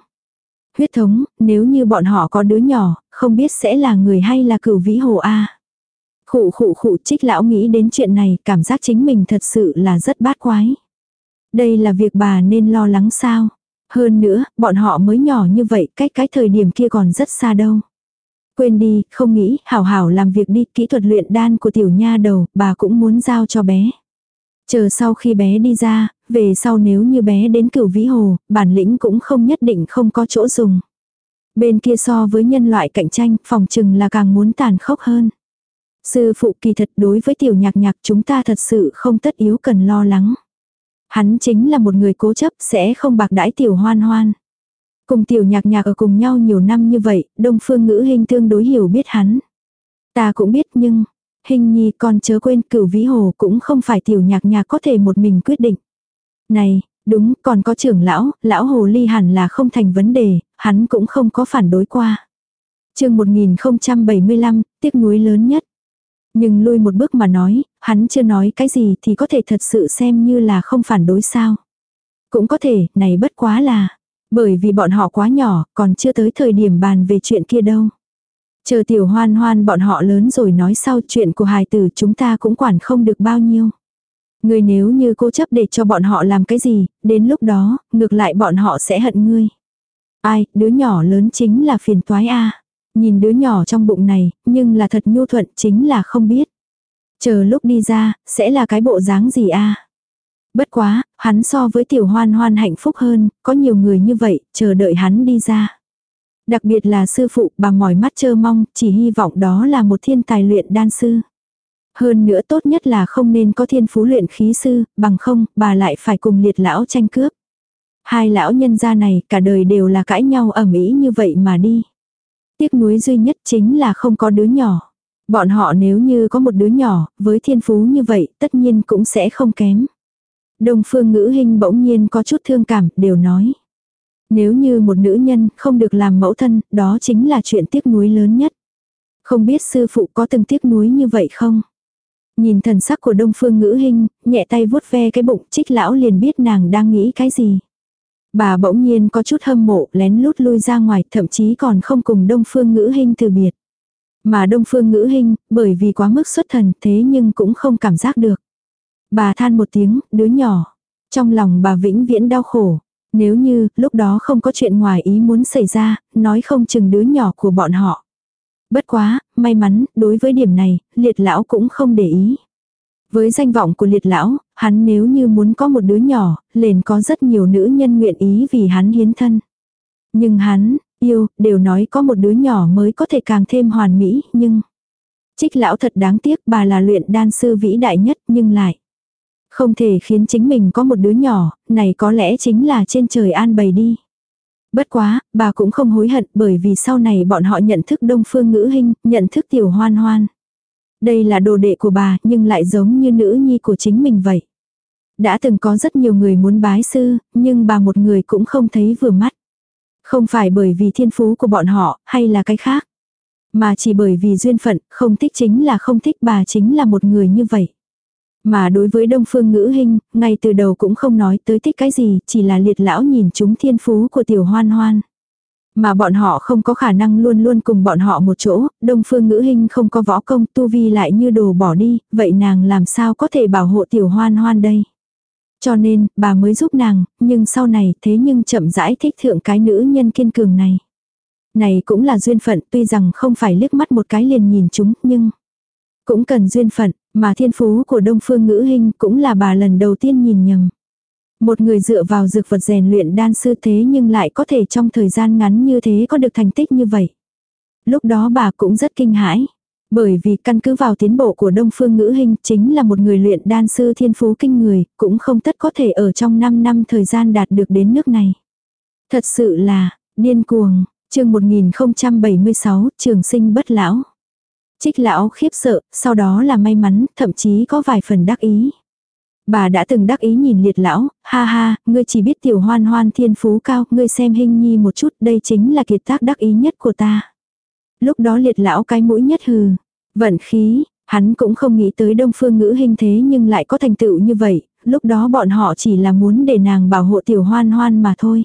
Huyết thống, nếu như bọn họ có đứa nhỏ, không biết sẽ là người hay là cửu vĩ hồ A. Khụ khụ khụ trích lão nghĩ đến chuyện này, cảm giác chính mình thật sự là rất bát quái. Đây là việc bà nên lo lắng sao. Hơn nữa, bọn họ mới nhỏ như vậy, cách cái thời điểm kia còn rất xa đâu. Quên đi, không nghĩ, hảo hảo làm việc đi, kỹ thuật luyện đan của tiểu nha đầu, bà cũng muốn giao cho bé. Chờ sau khi bé đi ra, về sau nếu như bé đến cửu vĩ hồ, bản lĩnh cũng không nhất định không có chỗ dùng. Bên kia so với nhân loại cạnh tranh, phòng trừng là càng muốn tàn khốc hơn. Sư phụ kỳ thật đối với tiểu nhạc nhạc chúng ta thật sự không tất yếu cần lo lắng. Hắn chính là một người cố chấp sẽ không bạc đãi tiểu hoan hoan. Cùng tiểu nhạc nhạc ở cùng nhau nhiều năm như vậy, đông phương ngữ hình tương đối hiểu biết hắn. Ta cũng biết nhưng, hình nhi còn chớ quên cửu vĩ hồ cũng không phải tiểu nhạc nhạc có thể một mình quyết định. Này, đúng, còn có trưởng lão, lão hồ ly hẳn là không thành vấn đề, hắn cũng không có phản đối qua. chương 1075, tiếc nuối lớn nhất. Nhưng lui một bước mà nói, hắn chưa nói cái gì thì có thể thật sự xem như là không phản đối sao. Cũng có thể, này bất quá là, bởi vì bọn họ quá nhỏ, còn chưa tới thời điểm bàn về chuyện kia đâu. Chờ tiểu hoan hoan bọn họ lớn rồi nói sau chuyện của hài tử chúng ta cũng quản không được bao nhiêu. Ngươi nếu như cố chấp để cho bọn họ làm cái gì, đến lúc đó, ngược lại bọn họ sẽ hận ngươi. Ai, đứa nhỏ lớn chính là phiền toái a Nhìn đứa nhỏ trong bụng này, nhưng là thật nhu thuận chính là không biết. Chờ lúc đi ra, sẽ là cái bộ dáng gì a Bất quá, hắn so với tiểu hoan hoan hạnh phúc hơn, có nhiều người như vậy, chờ đợi hắn đi ra. Đặc biệt là sư phụ bà mỏi mắt chơ mong, chỉ hy vọng đó là một thiên tài luyện đan sư. Hơn nữa tốt nhất là không nên có thiên phú luyện khí sư, bằng không, bà lại phải cùng liệt lão tranh cướp. Hai lão nhân gia này cả đời đều là cãi nhau ẩm ý như vậy mà đi. Tiếc nuối duy nhất chính là không có đứa nhỏ. Bọn họ nếu như có một đứa nhỏ, với thiên phú như vậy, tất nhiên cũng sẽ không kém. Đông phương ngữ hình bỗng nhiên có chút thương cảm, đều nói. Nếu như một nữ nhân không được làm mẫu thân, đó chính là chuyện tiếc nuối lớn nhất. Không biết sư phụ có từng tiếc nuối như vậy không? Nhìn thần sắc của đông phương ngữ hình, nhẹ tay vuốt ve cái bụng, trích lão liền biết nàng đang nghĩ cái gì. Bà bỗng nhiên có chút hâm mộ, lén lút lui ra ngoài, thậm chí còn không cùng đông phương ngữ hình từ biệt. Mà đông phương ngữ hình, bởi vì quá mức xuất thần thế nhưng cũng không cảm giác được. Bà than một tiếng, đứa nhỏ. Trong lòng bà vĩnh viễn đau khổ. Nếu như, lúc đó không có chuyện ngoài ý muốn xảy ra, nói không chừng đứa nhỏ của bọn họ. Bất quá, may mắn, đối với điểm này, liệt lão cũng không để ý. Với danh vọng của liệt lão, hắn nếu như muốn có một đứa nhỏ, liền có rất nhiều nữ nhân nguyện ý vì hắn hiến thân. Nhưng hắn, yêu, đều nói có một đứa nhỏ mới có thể càng thêm hoàn mỹ, nhưng... Trích lão thật đáng tiếc bà là luyện đan sư vĩ đại nhất nhưng lại. Không thể khiến chính mình có một đứa nhỏ, này có lẽ chính là trên trời an bày đi. Bất quá, bà cũng không hối hận bởi vì sau này bọn họ nhận thức đông phương ngữ hình, nhận thức tiểu hoan hoan. Đây là đồ đệ của bà nhưng lại giống như nữ nhi của chính mình vậy. Đã từng có rất nhiều người muốn bái sư, nhưng bà một người cũng không thấy vừa mắt. Không phải bởi vì thiên phú của bọn họ, hay là cái khác. Mà chỉ bởi vì duyên phận, không thích chính là không thích bà chính là một người như vậy. Mà đối với đông phương ngữ hình, ngay từ đầu cũng không nói tới thích cái gì, chỉ là liệt lão nhìn chúng thiên phú của tiểu hoan hoan. Mà bọn họ không có khả năng luôn luôn cùng bọn họ một chỗ, đông phương ngữ hình không có võ công tu vi lại như đồ bỏ đi, vậy nàng làm sao có thể bảo hộ tiểu hoan hoan đây. Cho nên, bà mới giúp nàng, nhưng sau này thế nhưng chậm rãi thích thượng cái nữ nhân kiên cường này. Này cũng là duyên phận tuy rằng không phải liếc mắt một cái liền nhìn chúng nhưng cũng cần duyên phận, mà thiên phú của đông phương ngữ hình cũng là bà lần đầu tiên nhìn nhầm. Một người dựa vào dược vật rèn luyện đan sư thế nhưng lại có thể trong thời gian ngắn như thế có được thành tích như vậy. Lúc đó bà cũng rất kinh hãi. Bởi vì căn cứ vào tiến bộ của đông phương ngữ hình chính là một người luyện đan sư thiên phú kinh người, cũng không tất có thể ở trong 5 năm thời gian đạt được đến nước này. Thật sự là, điên cuồng, chương 1076, trường sinh bất lão. Trích lão khiếp sợ, sau đó là may mắn, thậm chí có vài phần đắc ý. Bà đã từng đắc ý nhìn liệt lão, ha ha, ngươi chỉ biết tiểu hoan hoan thiên phú cao, ngươi xem hình nhi một chút, đây chính là kiệt tác đắc ý nhất của ta. Lúc đó liệt lão cái mũi nhất hừ, vận khí, hắn cũng không nghĩ tới đông phương ngữ hình thế nhưng lại có thành tựu như vậy, lúc đó bọn họ chỉ là muốn để nàng bảo hộ tiểu hoan hoan mà thôi.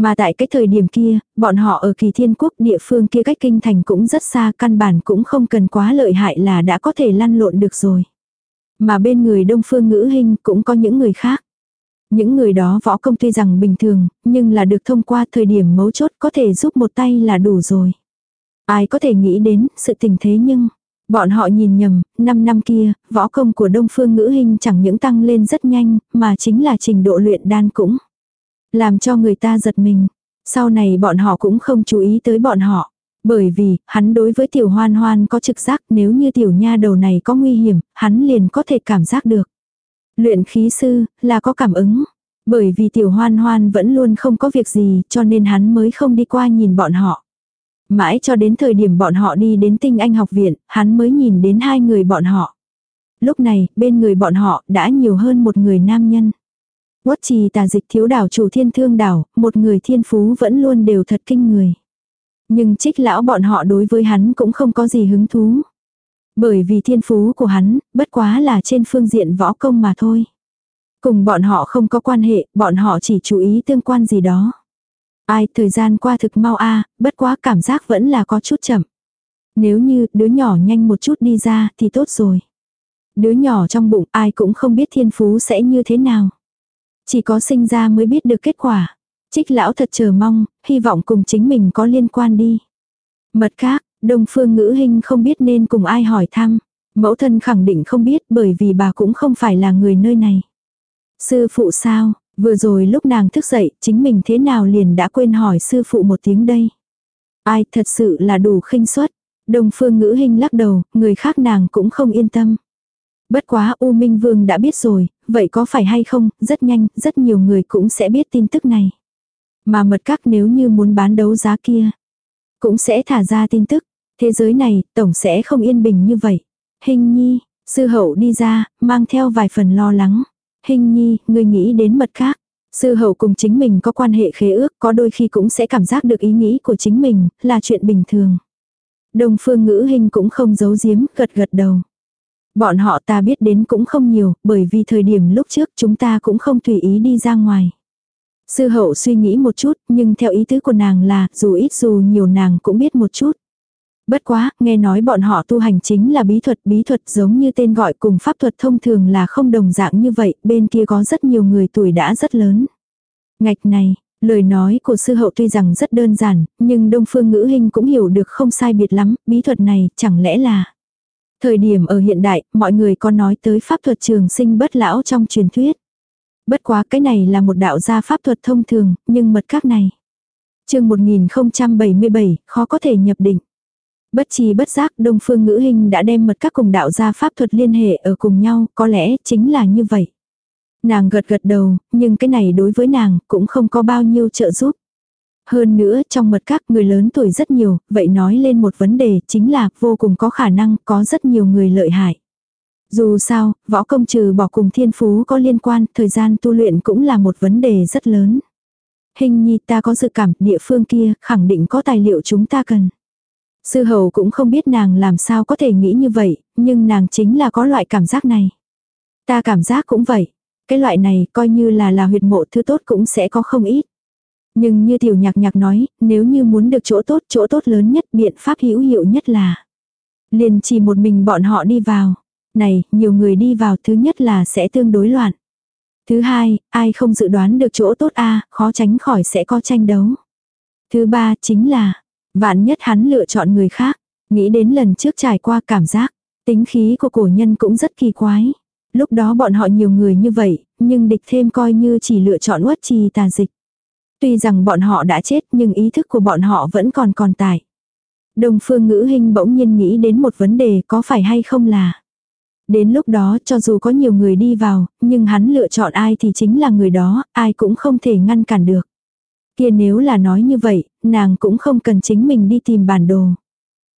Mà tại cái thời điểm kia, bọn họ ở kỳ thiên quốc địa phương kia cách kinh thành cũng rất xa căn bản cũng không cần quá lợi hại là đã có thể lăn lộn được rồi. Mà bên người đông phương ngữ hình cũng có những người khác. Những người đó võ công tuy rằng bình thường, nhưng là được thông qua thời điểm mấu chốt có thể giúp một tay là đủ rồi. Ai có thể nghĩ đến sự tình thế nhưng, bọn họ nhìn nhầm, 5 năm kia, võ công của đông phương ngữ hình chẳng những tăng lên rất nhanh, mà chính là trình độ luyện đan cũng. Làm cho người ta giật mình. Sau này bọn họ cũng không chú ý tới bọn họ. Bởi vì, hắn đối với tiểu hoan hoan có trực giác nếu như tiểu nha đầu này có nguy hiểm, hắn liền có thể cảm giác được. Luyện khí sư, là có cảm ứng. Bởi vì tiểu hoan hoan vẫn luôn không có việc gì cho nên hắn mới không đi qua nhìn bọn họ. Mãi cho đến thời điểm bọn họ đi đến tinh anh học viện, hắn mới nhìn đến hai người bọn họ. Lúc này, bên người bọn họ đã nhiều hơn một người nam nhân. Quất trì tà dịch thiếu đảo chủ thiên thương đảo, một người thiên phú vẫn luôn đều thật kinh người. Nhưng trích lão bọn họ đối với hắn cũng không có gì hứng thú. Bởi vì thiên phú của hắn, bất quá là trên phương diện võ công mà thôi. Cùng bọn họ không có quan hệ, bọn họ chỉ chú ý tương quan gì đó. Ai, thời gian qua thực mau a bất quá cảm giác vẫn là có chút chậm. Nếu như đứa nhỏ nhanh một chút đi ra thì tốt rồi. Đứa nhỏ trong bụng ai cũng không biết thiên phú sẽ như thế nào. Chỉ có sinh ra mới biết được kết quả. Trích lão thật chờ mong, hy vọng cùng chính mình có liên quan đi. Mật khác, đông phương ngữ hình không biết nên cùng ai hỏi thăm. Mẫu thân khẳng định không biết bởi vì bà cũng không phải là người nơi này. Sư phụ sao, vừa rồi lúc nàng thức dậy, chính mình thế nào liền đã quên hỏi sư phụ một tiếng đây. Ai thật sự là đủ khinh suất. Đông phương ngữ hình lắc đầu, người khác nàng cũng không yên tâm. Bất quá U Minh Vương đã biết rồi, vậy có phải hay không, rất nhanh, rất nhiều người cũng sẽ biết tin tức này. Mà mật các nếu như muốn bán đấu giá kia, cũng sẽ thả ra tin tức. Thế giới này, tổng sẽ không yên bình như vậy. Hình nhi, sư hậu đi ra, mang theo vài phần lo lắng. Hình nhi, người nghĩ đến mật các. Sư hậu cùng chính mình có quan hệ khế ước, có đôi khi cũng sẽ cảm giác được ý nghĩ của chính mình, là chuyện bình thường. Đồng phương ngữ hình cũng không giấu giếm, gật gật đầu. Bọn họ ta biết đến cũng không nhiều, bởi vì thời điểm lúc trước chúng ta cũng không tùy ý đi ra ngoài. Sư hậu suy nghĩ một chút, nhưng theo ý tứ của nàng là, dù ít dù nhiều nàng cũng biết một chút. Bất quá, nghe nói bọn họ tu hành chính là bí thuật, bí thuật giống như tên gọi cùng pháp thuật thông thường là không đồng dạng như vậy, bên kia có rất nhiều người tuổi đã rất lớn. Ngạch này, lời nói của sư hậu tuy rằng rất đơn giản, nhưng đông phương ngữ hình cũng hiểu được không sai biệt lắm, bí thuật này chẳng lẽ là... Thời điểm ở hiện đại, mọi người có nói tới pháp thuật trường sinh bất lão trong truyền thuyết. Bất quá cái này là một đạo gia pháp thuật thông thường, nhưng mật các này. chương 1077, khó có thể nhập định. Bất chi bất giác Đông Phương Ngữ Hình đã đem mật các cùng đạo gia pháp thuật liên hệ ở cùng nhau, có lẽ chính là như vậy. Nàng gật gật đầu, nhưng cái này đối với nàng cũng không có bao nhiêu trợ giúp. Hơn nữa trong mật các người lớn tuổi rất nhiều, vậy nói lên một vấn đề chính là vô cùng có khả năng có rất nhiều người lợi hại. Dù sao, võ công trừ bỏ cùng thiên phú có liên quan, thời gian tu luyện cũng là một vấn đề rất lớn. Hình nhi ta có dự cảm địa phương kia khẳng định có tài liệu chúng ta cần. Sư hầu cũng không biết nàng làm sao có thể nghĩ như vậy, nhưng nàng chính là có loại cảm giác này. Ta cảm giác cũng vậy. Cái loại này coi như là là huyệt mộ thứ tốt cũng sẽ có không ít. Nhưng như tiểu nhạc nhạc nói, nếu như muốn được chỗ tốt, chỗ tốt lớn nhất, biện pháp hữu hiệu nhất là liền chỉ một mình bọn họ đi vào. Này, nhiều người đi vào thứ nhất là sẽ tương đối loạn. Thứ hai, ai không dự đoán được chỗ tốt a khó tránh khỏi sẽ có tranh đấu. Thứ ba chính là, vạn nhất hắn lựa chọn người khác, nghĩ đến lần trước trải qua cảm giác, tính khí của cổ nhân cũng rất kỳ quái. Lúc đó bọn họ nhiều người như vậy, nhưng địch thêm coi như chỉ lựa chọn uất trì tà dịch. Tuy rằng bọn họ đã chết nhưng ý thức của bọn họ vẫn còn còn tại. Đồng phương ngữ hình bỗng nhiên nghĩ đến một vấn đề có phải hay không là. Đến lúc đó cho dù có nhiều người đi vào, nhưng hắn lựa chọn ai thì chính là người đó, ai cũng không thể ngăn cản được. Kia nếu là nói như vậy, nàng cũng không cần chính mình đi tìm bản đồ.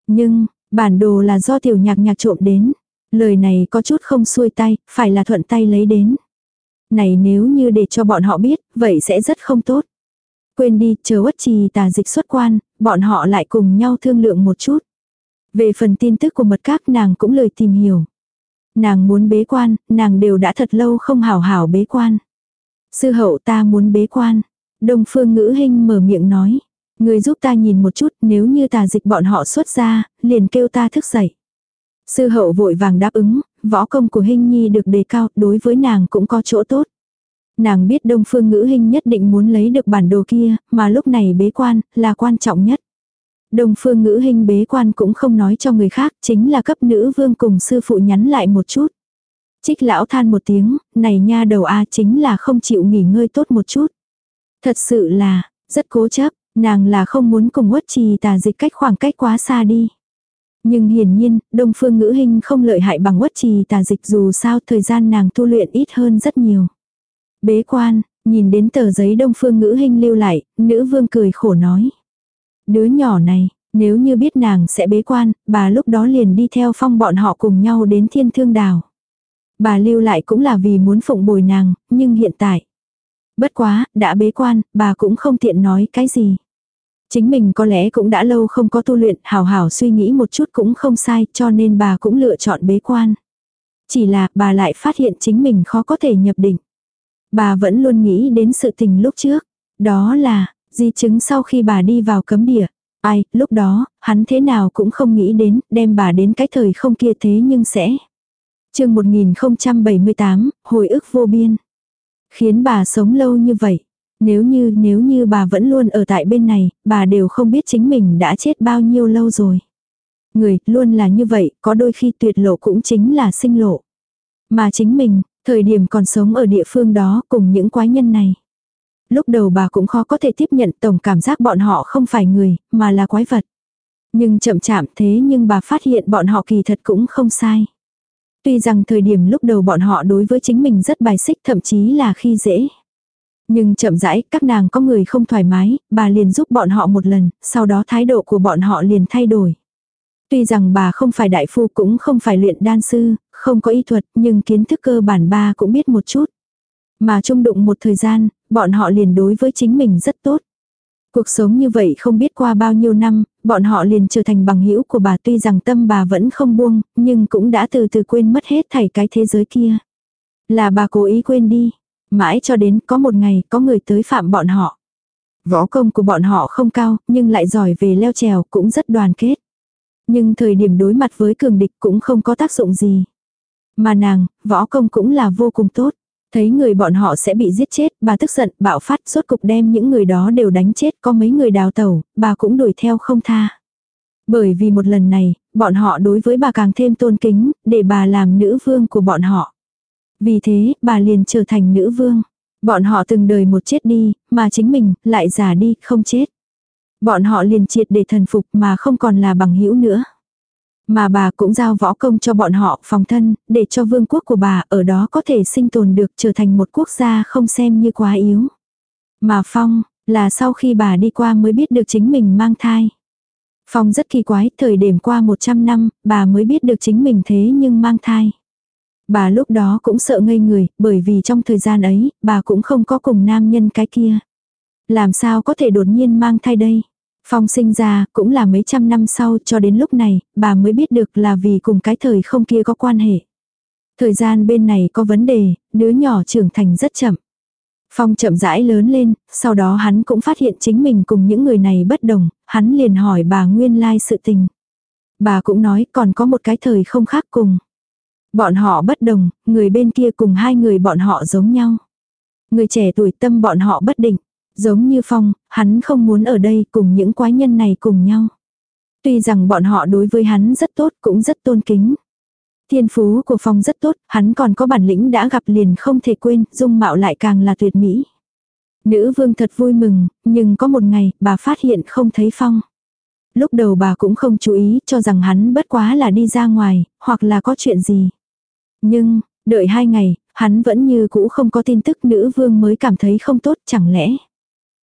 Nhưng, bản đồ là do tiểu nhạc nhạc trộm đến. Lời này có chút không xuôi tay, phải là thuận tay lấy đến. Này nếu như để cho bọn họ biết, vậy sẽ rất không tốt. Quên đi, chờ uất trì tà dịch xuất quan, bọn họ lại cùng nhau thương lượng một chút. Về phần tin tức của mật các nàng cũng lời tìm hiểu. Nàng muốn bế quan, nàng đều đã thật lâu không hảo hảo bế quan. Sư hậu ta muốn bế quan. Đông phương ngữ hình mở miệng nói. Người giúp ta nhìn một chút nếu như tà dịch bọn họ xuất ra, liền kêu ta thức dậy. Sư hậu vội vàng đáp ứng, võ công của hình nhi được đề cao, đối với nàng cũng có chỗ tốt. Nàng biết đông phương ngữ hình nhất định muốn lấy được bản đồ kia, mà lúc này bế quan, là quan trọng nhất. Đông phương ngữ hình bế quan cũng không nói cho người khác, chính là cấp nữ vương cùng sư phụ nhắn lại một chút. Trích lão than một tiếng, này nha đầu A chính là không chịu nghỉ ngơi tốt một chút. Thật sự là, rất cố chấp, nàng là không muốn cùng uất trì tà dịch cách khoảng cách quá xa đi. Nhưng hiển nhiên, đông phương ngữ hình không lợi hại bằng uất trì tà dịch dù sao thời gian nàng tu luyện ít hơn rất nhiều. Bế quan, nhìn đến tờ giấy đông phương ngữ hình lưu lại, nữ vương cười khổ nói. Đứa nhỏ này, nếu như biết nàng sẽ bế quan, bà lúc đó liền đi theo phong bọn họ cùng nhau đến thiên thương đào. Bà lưu lại cũng là vì muốn phụng bồi nàng, nhưng hiện tại. Bất quá, đã bế quan, bà cũng không tiện nói cái gì. Chính mình có lẽ cũng đã lâu không có tu luyện, hào hào suy nghĩ một chút cũng không sai, cho nên bà cũng lựa chọn bế quan. Chỉ là bà lại phát hiện chính mình khó có thể nhập định. Bà vẫn luôn nghĩ đến sự tình lúc trước. Đó là, di chứng sau khi bà đi vào cấm địa. Ai, lúc đó, hắn thế nào cũng không nghĩ đến, đem bà đến cái thời không kia thế nhưng sẽ. chương 1078, hồi ức vô biên. Khiến bà sống lâu như vậy. Nếu như, nếu như bà vẫn luôn ở tại bên này, bà đều không biết chính mình đã chết bao nhiêu lâu rồi. Người, luôn là như vậy, có đôi khi tuyệt lộ cũng chính là sinh lộ. Mà chính mình, thời điểm còn sống ở địa phương đó cùng những quái nhân này. Lúc đầu bà cũng khó có thể tiếp nhận tổng cảm giác bọn họ không phải người, mà là quái vật. Nhưng chậm chạm thế nhưng bà phát hiện bọn họ kỳ thật cũng không sai. Tuy rằng thời điểm lúc đầu bọn họ đối với chính mình rất bài xích thậm chí là khi dễ. Nhưng chậm rãi, các nàng có người không thoải mái, bà liền giúp bọn họ một lần, sau đó thái độ của bọn họ liền thay đổi. Tuy rằng bà không phải đại phu cũng không phải luyện đan sư, không có y thuật, nhưng kiến thức cơ bản bà cũng biết một chút. Mà chung đụng một thời gian, bọn họ liền đối với chính mình rất tốt. Cuộc sống như vậy không biết qua bao nhiêu năm, bọn họ liền trở thành bằng hữu của bà tuy rằng tâm bà vẫn không buông, nhưng cũng đã từ từ quên mất hết thảy cái thế giới kia. Là bà cố ý quên đi. Mãi cho đến có một ngày có người tới phạm bọn họ. Võ công của bọn họ không cao, nhưng lại giỏi về leo trèo cũng rất đoàn kết. Nhưng thời điểm đối mặt với cường địch cũng không có tác dụng gì. Mà nàng, võ công cũng là vô cùng tốt. Thấy người bọn họ sẽ bị giết chết, bà tức giận, bạo phát, suốt cục đem những người đó đều đánh chết, có mấy người đào tẩu, bà cũng đuổi theo không tha. Bởi vì một lần này, bọn họ đối với bà càng thêm tôn kính, để bà làm nữ vương của bọn họ. Vì thế, bà liền trở thành nữ vương. Bọn họ từng đời một chết đi, mà chính mình lại già đi, không chết. Bọn họ liền triệt để thần phục mà không còn là bằng hữu nữa. Mà bà cũng giao võ công cho bọn họ phòng thân, để cho vương quốc của bà ở đó có thể sinh tồn được trở thành một quốc gia không xem như quá yếu. Mà Phong, là sau khi bà đi qua mới biết được chính mình mang thai. Phong rất kỳ quái, thời điểm qua 100 năm, bà mới biết được chính mình thế nhưng mang thai. Bà lúc đó cũng sợ ngây người, bởi vì trong thời gian ấy, bà cũng không có cùng nam nhân cái kia. Làm sao có thể đột nhiên mang thai đây? Phong sinh ra cũng là mấy trăm năm sau cho đến lúc này, bà mới biết được là vì cùng cái thời không kia có quan hệ. Thời gian bên này có vấn đề, đứa nhỏ trưởng thành rất chậm. Phong chậm rãi lớn lên, sau đó hắn cũng phát hiện chính mình cùng những người này bất đồng, hắn liền hỏi bà nguyên lai sự tình. Bà cũng nói còn có một cái thời không khác cùng. Bọn họ bất đồng, người bên kia cùng hai người bọn họ giống nhau. Người trẻ tuổi tâm bọn họ bất định. Giống như Phong, hắn không muốn ở đây cùng những quái nhân này cùng nhau. Tuy rằng bọn họ đối với hắn rất tốt cũng rất tôn kính. Thiên phú của Phong rất tốt, hắn còn có bản lĩnh đã gặp liền không thể quên, dung mạo lại càng là tuyệt mỹ. Nữ vương thật vui mừng, nhưng có một ngày, bà phát hiện không thấy Phong. Lúc đầu bà cũng không chú ý, cho rằng hắn bất quá là đi ra ngoài, hoặc là có chuyện gì. Nhưng, đợi hai ngày, hắn vẫn như cũ không có tin tức nữ vương mới cảm thấy không tốt chẳng lẽ.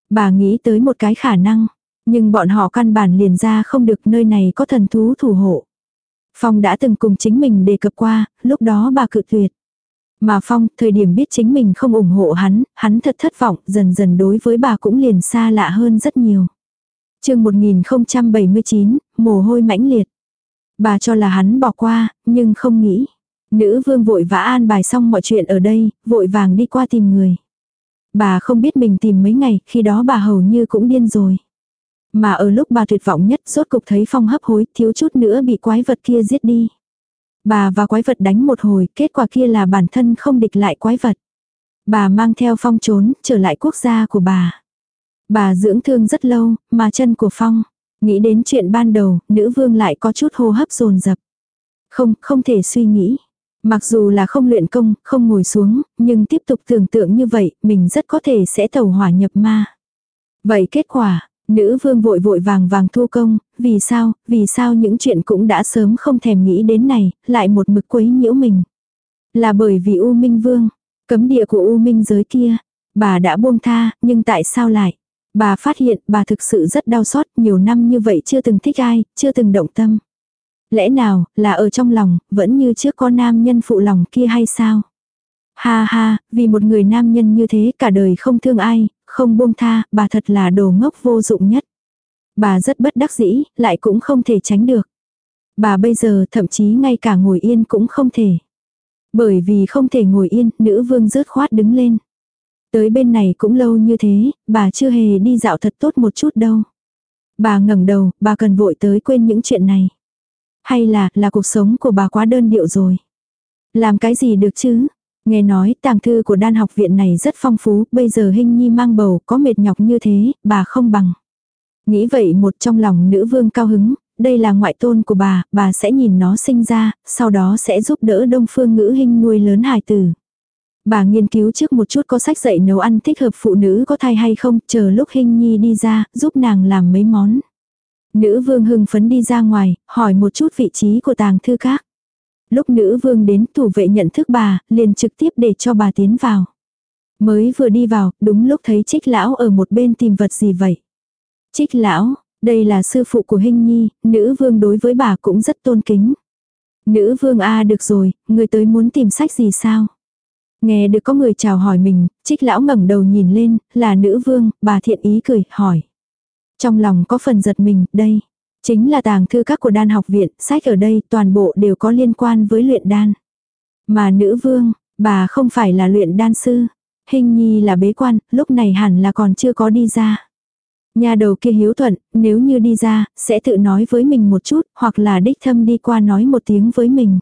Bà nghĩ tới một cái khả năng, nhưng bọn họ căn bản liền ra không được nơi này có thần thú thủ hộ. Phong đã từng cùng chính mình đề cập qua, lúc đó bà cự tuyệt. Mà Phong, thời điểm biết chính mình không ủng hộ hắn, hắn thật thất vọng, dần dần đối với bà cũng liền xa lạ hơn rất nhiều. chương 1079, mồ hôi mãnh liệt. Bà cho là hắn bỏ qua, nhưng không nghĩ. Nữ vương vội vã an bài xong mọi chuyện ở đây, vội vàng đi qua tìm người. Bà không biết mình tìm mấy ngày, khi đó bà hầu như cũng điên rồi. Mà ở lúc bà tuyệt vọng nhất, rốt cục thấy phong hấp hối, thiếu chút nữa bị quái vật kia giết đi. Bà và quái vật đánh một hồi, kết quả kia là bản thân không địch lại quái vật. Bà mang theo phong trốn, trở lại quốc gia của bà. Bà dưỡng thương rất lâu, mà chân của phong. Nghĩ đến chuyện ban đầu, nữ vương lại có chút hô hấp dồn dập Không, không thể suy nghĩ. Mặc dù là không luyện công, không ngồi xuống, nhưng tiếp tục tưởng tượng như vậy, mình rất có thể sẽ tẩu hỏa nhập ma. Vậy kết quả, nữ vương vội vội vàng vàng thu công, vì sao, vì sao những chuyện cũng đã sớm không thèm nghĩ đến này, lại một mực quấy nhiễu mình. Là bởi vì U Minh Vương, cấm địa của U Minh giới kia, bà đã buông tha, nhưng tại sao lại? Bà phát hiện bà thực sự rất đau xót, nhiều năm như vậy chưa từng thích ai, chưa từng động tâm. Lẽ nào, là ở trong lòng, vẫn như trước có nam nhân phụ lòng kia hay sao? Ha ha, vì một người nam nhân như thế cả đời không thương ai, không buông tha, bà thật là đồ ngốc vô dụng nhất. Bà rất bất đắc dĩ, lại cũng không thể tránh được. Bà bây giờ thậm chí ngay cả ngồi yên cũng không thể. Bởi vì không thể ngồi yên, nữ vương rớt khoát đứng lên. Tới bên này cũng lâu như thế, bà chưa hề đi dạo thật tốt một chút đâu. Bà ngẩng đầu, bà cần vội tới quên những chuyện này. Hay là, là cuộc sống của bà quá đơn điệu rồi. Làm cái gì được chứ? Nghe nói tàng thư của đan học viện này rất phong phú, bây giờ hình nhi mang bầu có mệt nhọc như thế, bà không bằng. Nghĩ vậy một trong lòng nữ vương cao hứng, đây là ngoại tôn của bà, bà sẽ nhìn nó sinh ra, sau đó sẽ giúp đỡ đông phương ngữ hình nuôi lớn hài tử. Bà nghiên cứu trước một chút có sách dạy nấu ăn thích hợp phụ nữ có thai hay không, chờ lúc hình nhi đi ra, giúp nàng làm mấy món. Nữ vương hưng phấn đi ra ngoài, hỏi một chút vị trí của tàng thư các. Lúc nữ vương đến thủ vệ nhận thức bà, liền trực tiếp để cho bà tiến vào. Mới vừa đi vào, đúng lúc thấy trích lão ở một bên tìm vật gì vậy. Trích lão, đây là sư phụ của hình Nhi, nữ vương đối với bà cũng rất tôn kính. Nữ vương a được rồi, người tới muốn tìm sách gì sao? Nghe được có người chào hỏi mình, trích lão ngẩng đầu nhìn lên, là nữ vương, bà thiện ý cười, hỏi. Trong lòng có phần giật mình, đây. Chính là tàng thư các của đan học viện, sách ở đây toàn bộ đều có liên quan với luyện đan. Mà nữ vương, bà không phải là luyện đan sư. Hình nhi là bế quan, lúc này hẳn là còn chưa có đi ra. Nhà đầu kia hiếu thuận, nếu như đi ra, sẽ tự nói với mình một chút, hoặc là đích thâm đi qua nói một tiếng với mình.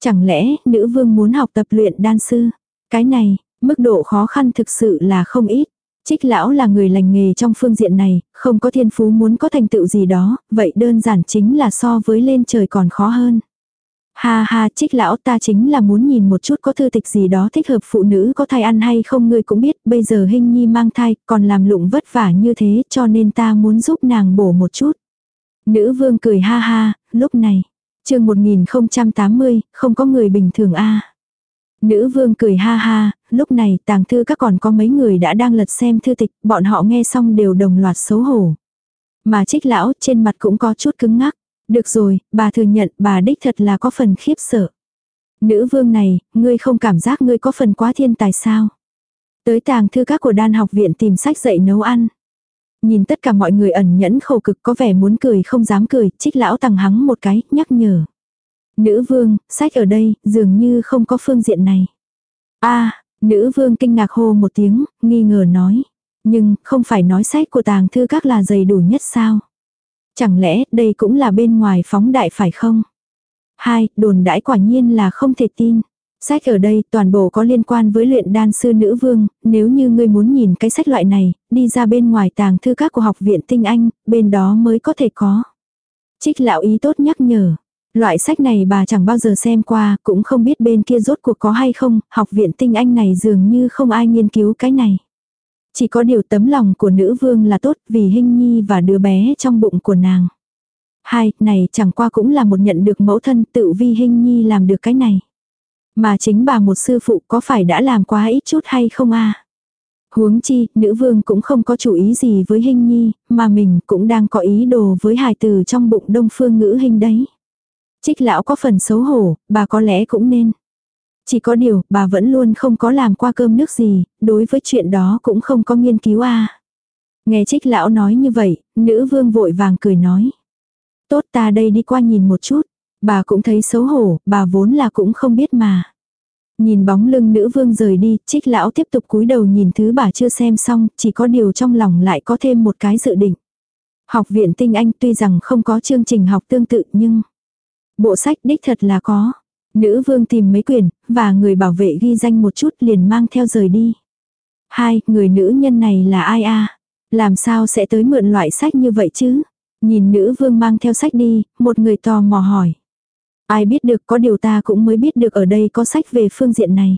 Chẳng lẽ, nữ vương muốn học tập luyện đan sư? Cái này, mức độ khó khăn thực sự là không ít. Trích lão là người lành nghề trong phương diện này, không có thiên phú muốn có thành tựu gì đó, vậy đơn giản chính là so với lên trời còn khó hơn. Ha ha, trích lão ta chính là muốn nhìn một chút có thư tịch gì đó thích hợp phụ nữ có thai ăn hay không ngươi cũng biết, bây giờ hình nhi mang thai, còn làm lụng vất vả như thế, cho nên ta muốn giúp nàng bổ một chút. Nữ vương cười ha ha, lúc này, chương 1080, không có người bình thường a Nữ vương cười ha ha, lúc này tàng thư các còn có mấy người đã đang lật xem thư tịch, bọn họ nghe xong đều đồng loạt xấu hổ. Mà trích lão trên mặt cũng có chút cứng ngắc. Được rồi, bà thừa nhận bà đích thật là có phần khiếp sợ. Nữ vương này, ngươi không cảm giác ngươi có phần quá thiên tài sao? Tới tàng thư các của đan học viện tìm sách dạy nấu ăn. Nhìn tất cả mọi người ẩn nhẫn khổ cực có vẻ muốn cười không dám cười, trích lão tằng hắng một cái, nhắc nhở. Nữ vương, sách ở đây, dường như không có phương diện này. a nữ vương kinh ngạc hô một tiếng, nghi ngờ nói. Nhưng, không phải nói sách của tàng thư các là dày đủ nhất sao? Chẳng lẽ đây cũng là bên ngoài phóng đại phải không? Hai, đồn đãi quả nhiên là không thể tin. Sách ở đây toàn bộ có liên quan với luyện đan sư nữ vương, nếu như ngươi muốn nhìn cái sách loại này, đi ra bên ngoài tàng thư các của học viện tinh anh, bên đó mới có thể có. Trích lão ý tốt nhắc nhở. Loại sách này bà chẳng bao giờ xem qua, cũng không biết bên kia rốt cuộc có hay không, học viện tinh anh này dường như không ai nghiên cứu cái này. Chỉ có điều tấm lòng của nữ vương là tốt vì hình nhi và đứa bé trong bụng của nàng. Hai, này chẳng qua cũng là một nhận được mẫu thân tự vi hình nhi làm được cái này. Mà chính bà một sư phụ có phải đã làm quá ít chút hay không a Huống chi, nữ vương cũng không có chủ ý gì với hình nhi, mà mình cũng đang có ý đồ với hài từ trong bụng đông phương ngữ hình đấy. Trích lão có phần xấu hổ, bà có lẽ cũng nên. Chỉ có điều, bà vẫn luôn không có làm qua cơm nước gì, đối với chuyện đó cũng không có nghiên cứu a. Nghe trích lão nói như vậy, nữ vương vội vàng cười nói. Tốt ta đây đi qua nhìn một chút. Bà cũng thấy xấu hổ, bà vốn là cũng không biết mà. Nhìn bóng lưng nữ vương rời đi, trích lão tiếp tục cúi đầu nhìn thứ bà chưa xem xong, chỉ có điều trong lòng lại có thêm một cái dự định. Học viện tinh anh tuy rằng không có chương trình học tương tự nhưng bộ sách đích thật là có. Nữ vương tìm mấy quyển, và người bảo vệ ghi danh một chút liền mang theo rời đi. Hai, người nữ nhân này là ai a Làm sao sẽ tới mượn loại sách như vậy chứ? Nhìn nữ vương mang theo sách đi, một người tò mò hỏi. Ai biết được có điều ta cũng mới biết được ở đây có sách về phương diện này.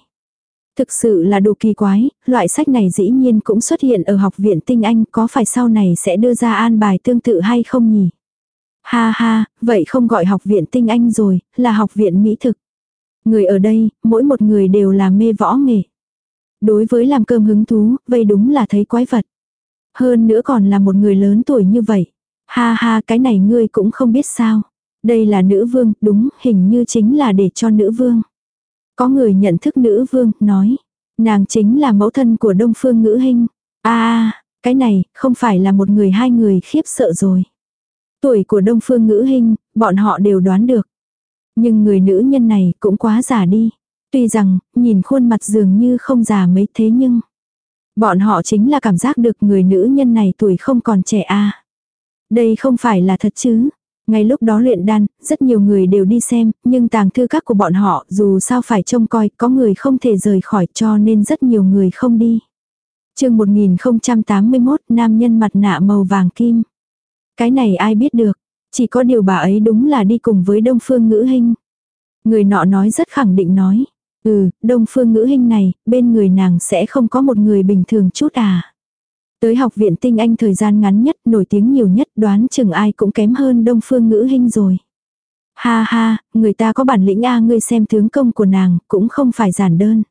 Thực sự là đồ kỳ quái, loại sách này dĩ nhiên cũng xuất hiện ở học viện tinh anh có phải sau này sẽ đưa ra an bài tương tự hay không nhỉ? Ha ha, vậy không gọi học viện tinh anh rồi, là học viện mỹ thực. Người ở đây, mỗi một người đều là mê võ nghề. Đối với làm cơm hứng thú, vậy đúng là thấy quái vật. Hơn nữa còn là một người lớn tuổi như vậy. Ha ha cái này ngươi cũng không biết sao. Đây là nữ vương, đúng, hình như chính là để cho nữ vương. Có người nhận thức nữ vương, nói. Nàng chính là mẫu thân của đông phương ngữ hình. a cái này, không phải là một người hai người khiếp sợ rồi. Tuổi của đông phương ngữ hình, bọn họ đều đoán được. Nhưng người nữ nhân này cũng quá già đi. Tuy rằng, nhìn khuôn mặt dường như không già mấy thế nhưng. Bọn họ chính là cảm giác được người nữ nhân này tuổi không còn trẻ a Đây không phải là thật chứ. Ngay lúc đó luyện đan, rất nhiều người đều đi xem, nhưng tàng thư các của bọn họ dù sao phải trông coi, có người không thể rời khỏi cho nên rất nhiều người không đi. chương 1081 nam nhân mặt nạ màu vàng kim. Cái này ai biết được, chỉ có điều bà ấy đúng là đi cùng với đông phương ngữ hinh Người nọ nói rất khẳng định nói. Ừ, đông phương ngữ hinh này, bên người nàng sẽ không có một người bình thường chút à. Tới học viện tinh anh thời gian ngắn nhất, nổi tiếng nhiều nhất, đoán chừng ai cũng kém hơn đông phương ngữ hinh rồi. Ha ha, người ta có bản lĩnh à, a ngươi xem tướng công của nàng, cũng không phải giản đơn.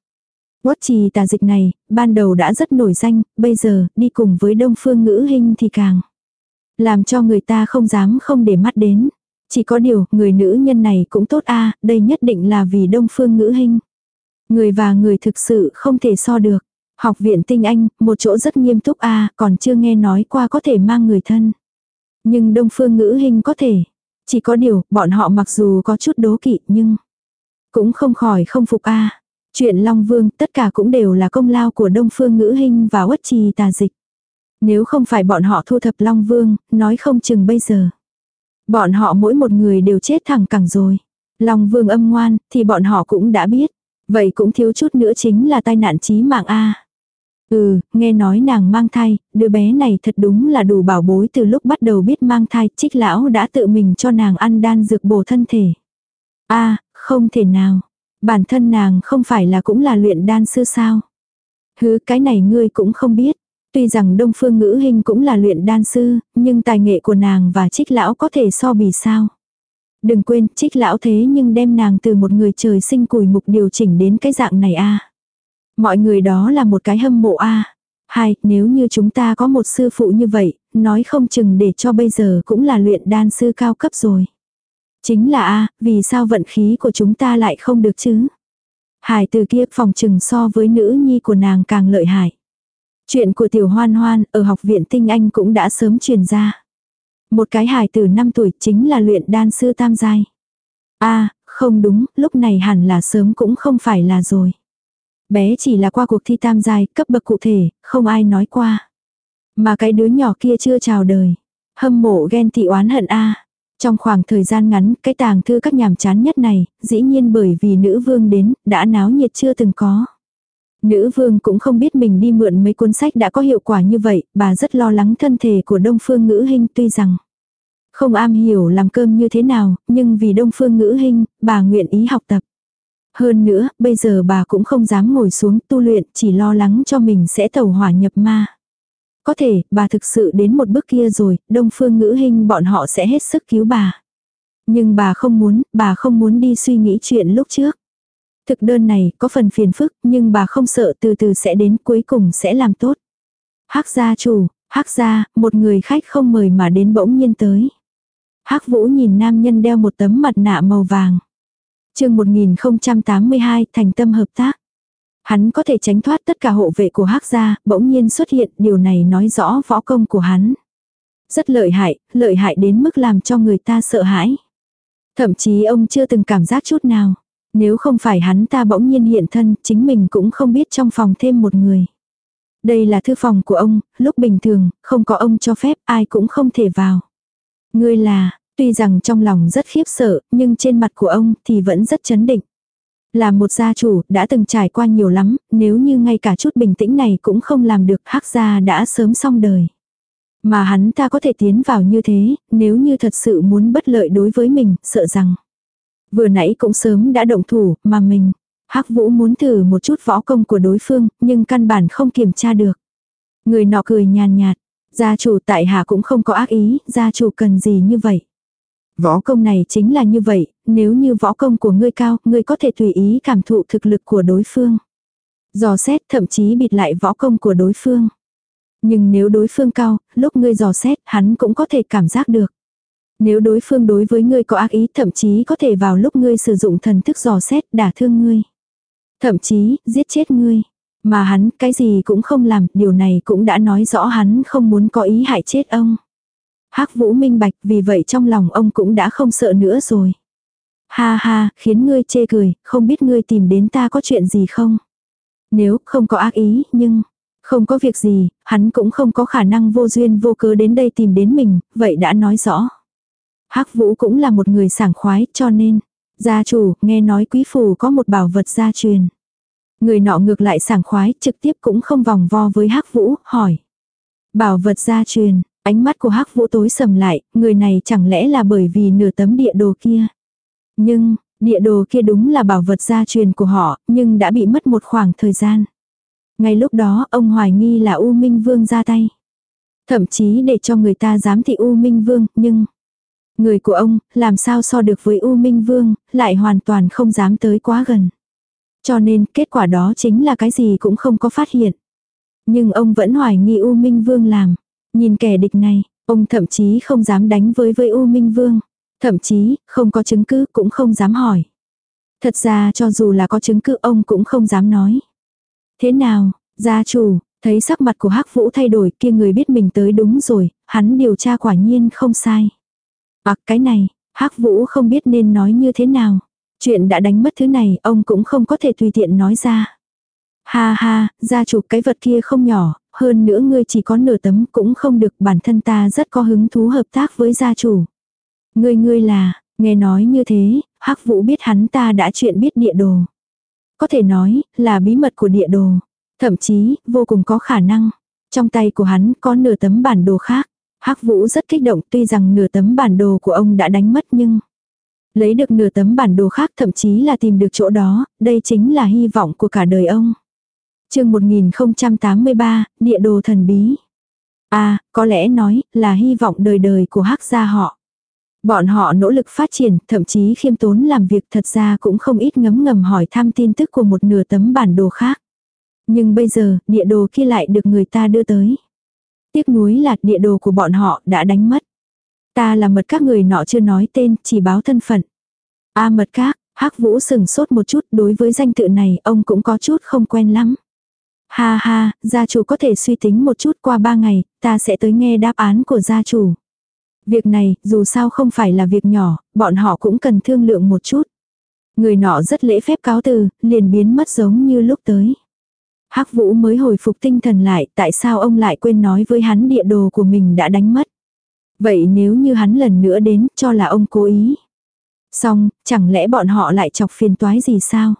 Quốc trì tà dịch này, ban đầu đã rất nổi danh, bây giờ, đi cùng với đông phương ngữ hinh thì càng. Làm cho người ta không dám không để mắt đến. Chỉ có điều, người nữ nhân này cũng tốt a đây nhất định là vì đông phương ngữ hình. Người và người thực sự không thể so được. Học viện tinh anh, một chỗ rất nghiêm túc a còn chưa nghe nói qua có thể mang người thân. Nhưng đông phương ngữ hình có thể. Chỉ có điều, bọn họ mặc dù có chút đố kỵ nhưng cũng không khỏi không phục a Chuyện Long Vương tất cả cũng đều là công lao của đông phương ngữ hình và uất trì tà dịch. Nếu không phải bọn họ thu thập Long Vương, nói không chừng bây giờ. Bọn họ mỗi một người đều chết thẳng cẳng rồi. Long Vương âm ngoan, thì bọn họ cũng đã biết. Vậy cũng thiếu chút nữa chính là tai nạn chí mạng A. Ừ, nghe nói nàng mang thai, đứa bé này thật đúng là đủ bảo bối từ lúc bắt đầu biết mang thai, trích lão đã tự mình cho nàng ăn đan dược bổ thân thể. a không thể nào. Bản thân nàng không phải là cũng là luyện đan sư sao. Hứ cái này ngươi cũng không biết. Tuy rằng Đông Phương Ngữ Hình cũng là luyện đan sư, nhưng tài nghệ của nàng và trích lão có thể so bì sao. Đừng quên, trích lão thế nhưng đem nàng từ một người trời sinh cùi mục điều chỉnh đến cái dạng này a Mọi người đó là một cái hâm mộ a Hai, nếu như chúng ta có một sư phụ như vậy, nói không chừng để cho bây giờ cũng là luyện đan sư cao cấp rồi. Chính là a vì sao vận khí của chúng ta lại không được chứ? Hải từ kia phòng chừng so với nữ nhi của nàng càng lợi hại. Chuyện của tiểu hoan hoan ở học viện tinh anh cũng đã sớm truyền ra. Một cái hài từ 5 tuổi chính là luyện đan sư tam giai. a không đúng, lúc này hẳn là sớm cũng không phải là rồi. Bé chỉ là qua cuộc thi tam giai, cấp bậc cụ thể, không ai nói qua. Mà cái đứa nhỏ kia chưa chào đời. Hâm mộ ghen tị oán hận a Trong khoảng thời gian ngắn, cái tàng thư các nhàm chán nhất này, dĩ nhiên bởi vì nữ vương đến, đã náo nhiệt chưa từng có. Nữ vương cũng không biết mình đi mượn mấy cuốn sách đã có hiệu quả như vậy, bà rất lo lắng thân thể của đông phương ngữ hình tuy rằng không am hiểu làm cơm như thế nào, nhưng vì đông phương ngữ hình, bà nguyện ý học tập. Hơn nữa, bây giờ bà cũng không dám ngồi xuống tu luyện, chỉ lo lắng cho mình sẽ tẩu hỏa nhập ma. Có thể, bà thực sự đến một bước kia rồi, đông phương ngữ hình bọn họ sẽ hết sức cứu bà. Nhưng bà không muốn, bà không muốn đi suy nghĩ chuyện lúc trước. Thực đơn này có phần phiền phức, nhưng bà không sợ từ từ sẽ đến cuối cùng sẽ làm tốt. Hắc gia chủ, hắc gia, một người khách không mời mà đến bỗng nhiên tới. hắc vũ nhìn nam nhân đeo một tấm mặt nạ màu vàng. chương 1082 thành tâm hợp tác. Hắn có thể tránh thoát tất cả hộ vệ của hắc gia, bỗng nhiên xuất hiện, điều này nói rõ võ công của hắn. Rất lợi hại, lợi hại đến mức làm cho người ta sợ hãi. Thậm chí ông chưa từng cảm giác chút nào. Nếu không phải hắn ta bỗng nhiên hiện thân, chính mình cũng không biết trong phòng thêm một người. Đây là thư phòng của ông, lúc bình thường, không có ông cho phép ai cũng không thể vào. Ngươi là, tuy rằng trong lòng rất khiếp sợ, nhưng trên mặt của ông thì vẫn rất chấn định. Là một gia chủ, đã từng trải qua nhiều lắm, nếu như ngay cả chút bình tĩnh này cũng không làm được, hắc gia đã sớm xong đời. Mà hắn ta có thể tiến vào như thế, nếu như thật sự muốn bất lợi đối với mình, sợ rằng Vừa nãy cũng sớm đã động thủ, mà mình. Hắc Vũ muốn thử một chút võ công của đối phương, nhưng căn bản không kiểm tra được. Người nọ cười nhàn nhạt, gia chủ tại hạ cũng không có ác ý, gia chủ cần gì như vậy. Võ công này chính là như vậy, nếu như võ công của ngươi cao, ngươi có thể tùy ý cảm thụ thực lực của đối phương. Dò xét thậm chí bịt lại võ công của đối phương. Nhưng nếu đối phương cao, lúc ngươi dò xét, hắn cũng có thể cảm giác được. Nếu đối phương đối với ngươi có ác ý thậm chí có thể vào lúc ngươi sử dụng thần thức dò xét đả thương ngươi. Thậm chí, giết chết ngươi. Mà hắn, cái gì cũng không làm, điều này cũng đã nói rõ hắn không muốn có ý hại chết ông. hắc vũ minh bạch, vì vậy trong lòng ông cũng đã không sợ nữa rồi. Ha ha, khiến ngươi chê cười, không biết ngươi tìm đến ta có chuyện gì không? Nếu không có ác ý, nhưng, không có việc gì, hắn cũng không có khả năng vô duyên vô cớ đến đây tìm đến mình, vậy đã nói rõ. Hắc Vũ cũng là một người sảng khoái cho nên, gia chủ nghe nói quý phủ có một bảo vật gia truyền. Người nọ ngược lại sảng khoái trực tiếp cũng không vòng vo với Hắc Vũ, hỏi. Bảo vật gia truyền, ánh mắt của Hắc Vũ tối sầm lại, người này chẳng lẽ là bởi vì nửa tấm địa đồ kia. Nhưng, địa đồ kia đúng là bảo vật gia truyền của họ, nhưng đã bị mất một khoảng thời gian. Ngay lúc đó ông hoài nghi là U Minh Vương ra tay. Thậm chí để cho người ta dám thị U Minh Vương, nhưng Người của ông, làm sao so được với U Minh Vương, lại hoàn toàn không dám tới quá gần. Cho nên, kết quả đó chính là cái gì cũng không có phát hiện. Nhưng ông vẫn hoài nghi U Minh Vương làm. Nhìn kẻ địch này, ông thậm chí không dám đánh với với U Minh Vương. Thậm chí, không có chứng cứ cũng không dám hỏi. Thật ra cho dù là có chứng cứ ông cũng không dám nói. Thế nào, Gia chủ, thấy sắc mặt của hắc vũ thay đổi kia người biết mình tới đúng rồi, hắn điều tra quả nhiên không sai. À cái này, hắc vũ không biết nên nói như thế nào. Chuyện đã đánh mất thứ này ông cũng không có thể tùy tiện nói ra. Ha ha, gia chủ cái vật kia không nhỏ, hơn nữa ngươi chỉ có nửa tấm cũng không được bản thân ta rất có hứng thú hợp tác với gia chủ. Ngươi ngươi là, nghe nói như thế, hắc vũ biết hắn ta đã chuyện biết địa đồ. Có thể nói là bí mật của địa đồ. Thậm chí, vô cùng có khả năng. Trong tay của hắn có nửa tấm bản đồ khác hắc vũ rất kích động tuy rằng nửa tấm bản đồ của ông đã đánh mất nhưng lấy được nửa tấm bản đồ khác thậm chí là tìm được chỗ đó, đây chính là hy vọng của cả đời ông chương 1083, địa đồ thần bí. À, có lẽ nói là hy vọng đời đời của hắc gia họ. Bọn họ nỗ lực phát triển, thậm chí khiêm tốn làm việc thật ra cũng không ít ngấm ngầm hỏi thăm tin tức của một nửa tấm bản đồ khác. Nhưng bây giờ, địa đồ kia lại được người ta đưa tới. Tiếc nuối là địa đồ của bọn họ đã đánh mất. Ta là mật các người nọ chưa nói tên, chỉ báo thân phận. A mật các, hắc vũ sừng sốt một chút đối với danh tự này ông cũng có chút không quen lắm. Ha ha, gia chủ có thể suy tính một chút qua ba ngày, ta sẽ tới nghe đáp án của gia chủ. Việc này, dù sao không phải là việc nhỏ, bọn họ cũng cần thương lượng một chút. Người nọ rất lễ phép cáo từ, liền biến mất giống như lúc tới. Hắc Vũ mới hồi phục tinh thần lại, tại sao ông lại quên nói với hắn địa đồ của mình đã đánh mất. Vậy nếu như hắn lần nữa đến, cho là ông cố ý. Xong, chẳng lẽ bọn họ lại chọc phiền toái gì sao?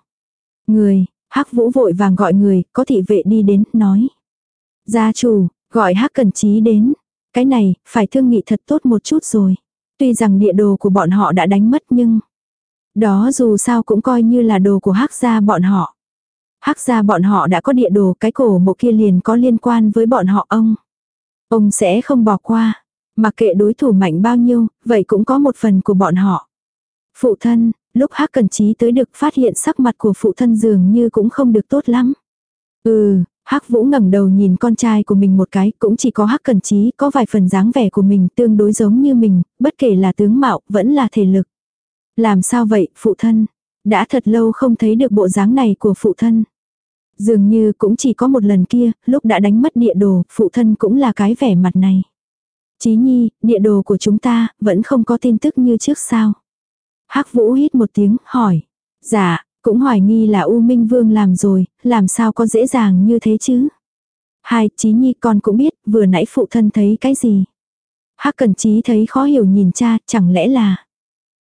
Người, Hắc Vũ vội vàng gọi người, có thị vệ đi đến, nói. Gia chủ, gọi Hắc Cẩn Chí đến. Cái này, phải thương nghị thật tốt một chút rồi. Tuy rằng địa đồ của bọn họ đã đánh mất nhưng... Đó dù sao cũng coi như là đồ của Hắc gia bọn họ. Hắc gia bọn họ đã có địa đồ cái cổ mộ kia liền có liên quan với bọn họ ông. Ông sẽ không bỏ qua. Mặc kệ đối thủ mạnh bao nhiêu, vậy cũng có một phần của bọn họ. Phụ thân, Lúc Hắc Cần Chí tới được phát hiện sắc mặt của phụ thân dường như cũng không được tốt lắm. Ừ, Hắc Vũ ngẩng đầu nhìn con trai của mình một cái, cũng chỉ có Hắc Cần Chí có vài phần dáng vẻ của mình tương đối giống như mình, bất kể là tướng mạo, vẫn là thể lực. Làm sao vậy, phụ thân? Đã thật lâu không thấy được bộ dáng này của phụ thân. Dường như cũng chỉ có một lần kia, lúc đã đánh mất địa đồ, phụ thân cũng là cái vẻ mặt này. Chí nhi, địa đồ của chúng ta, vẫn không có tin tức như trước sao. Hắc Vũ hít một tiếng, hỏi. Dạ, cũng hoài nghi là U Minh Vương làm rồi, làm sao có dễ dàng như thế chứ? Hai, Chí Nhi con cũng biết, vừa nãy phụ thân thấy cái gì? Hắc Cần Chí thấy khó hiểu nhìn cha, chẳng lẽ là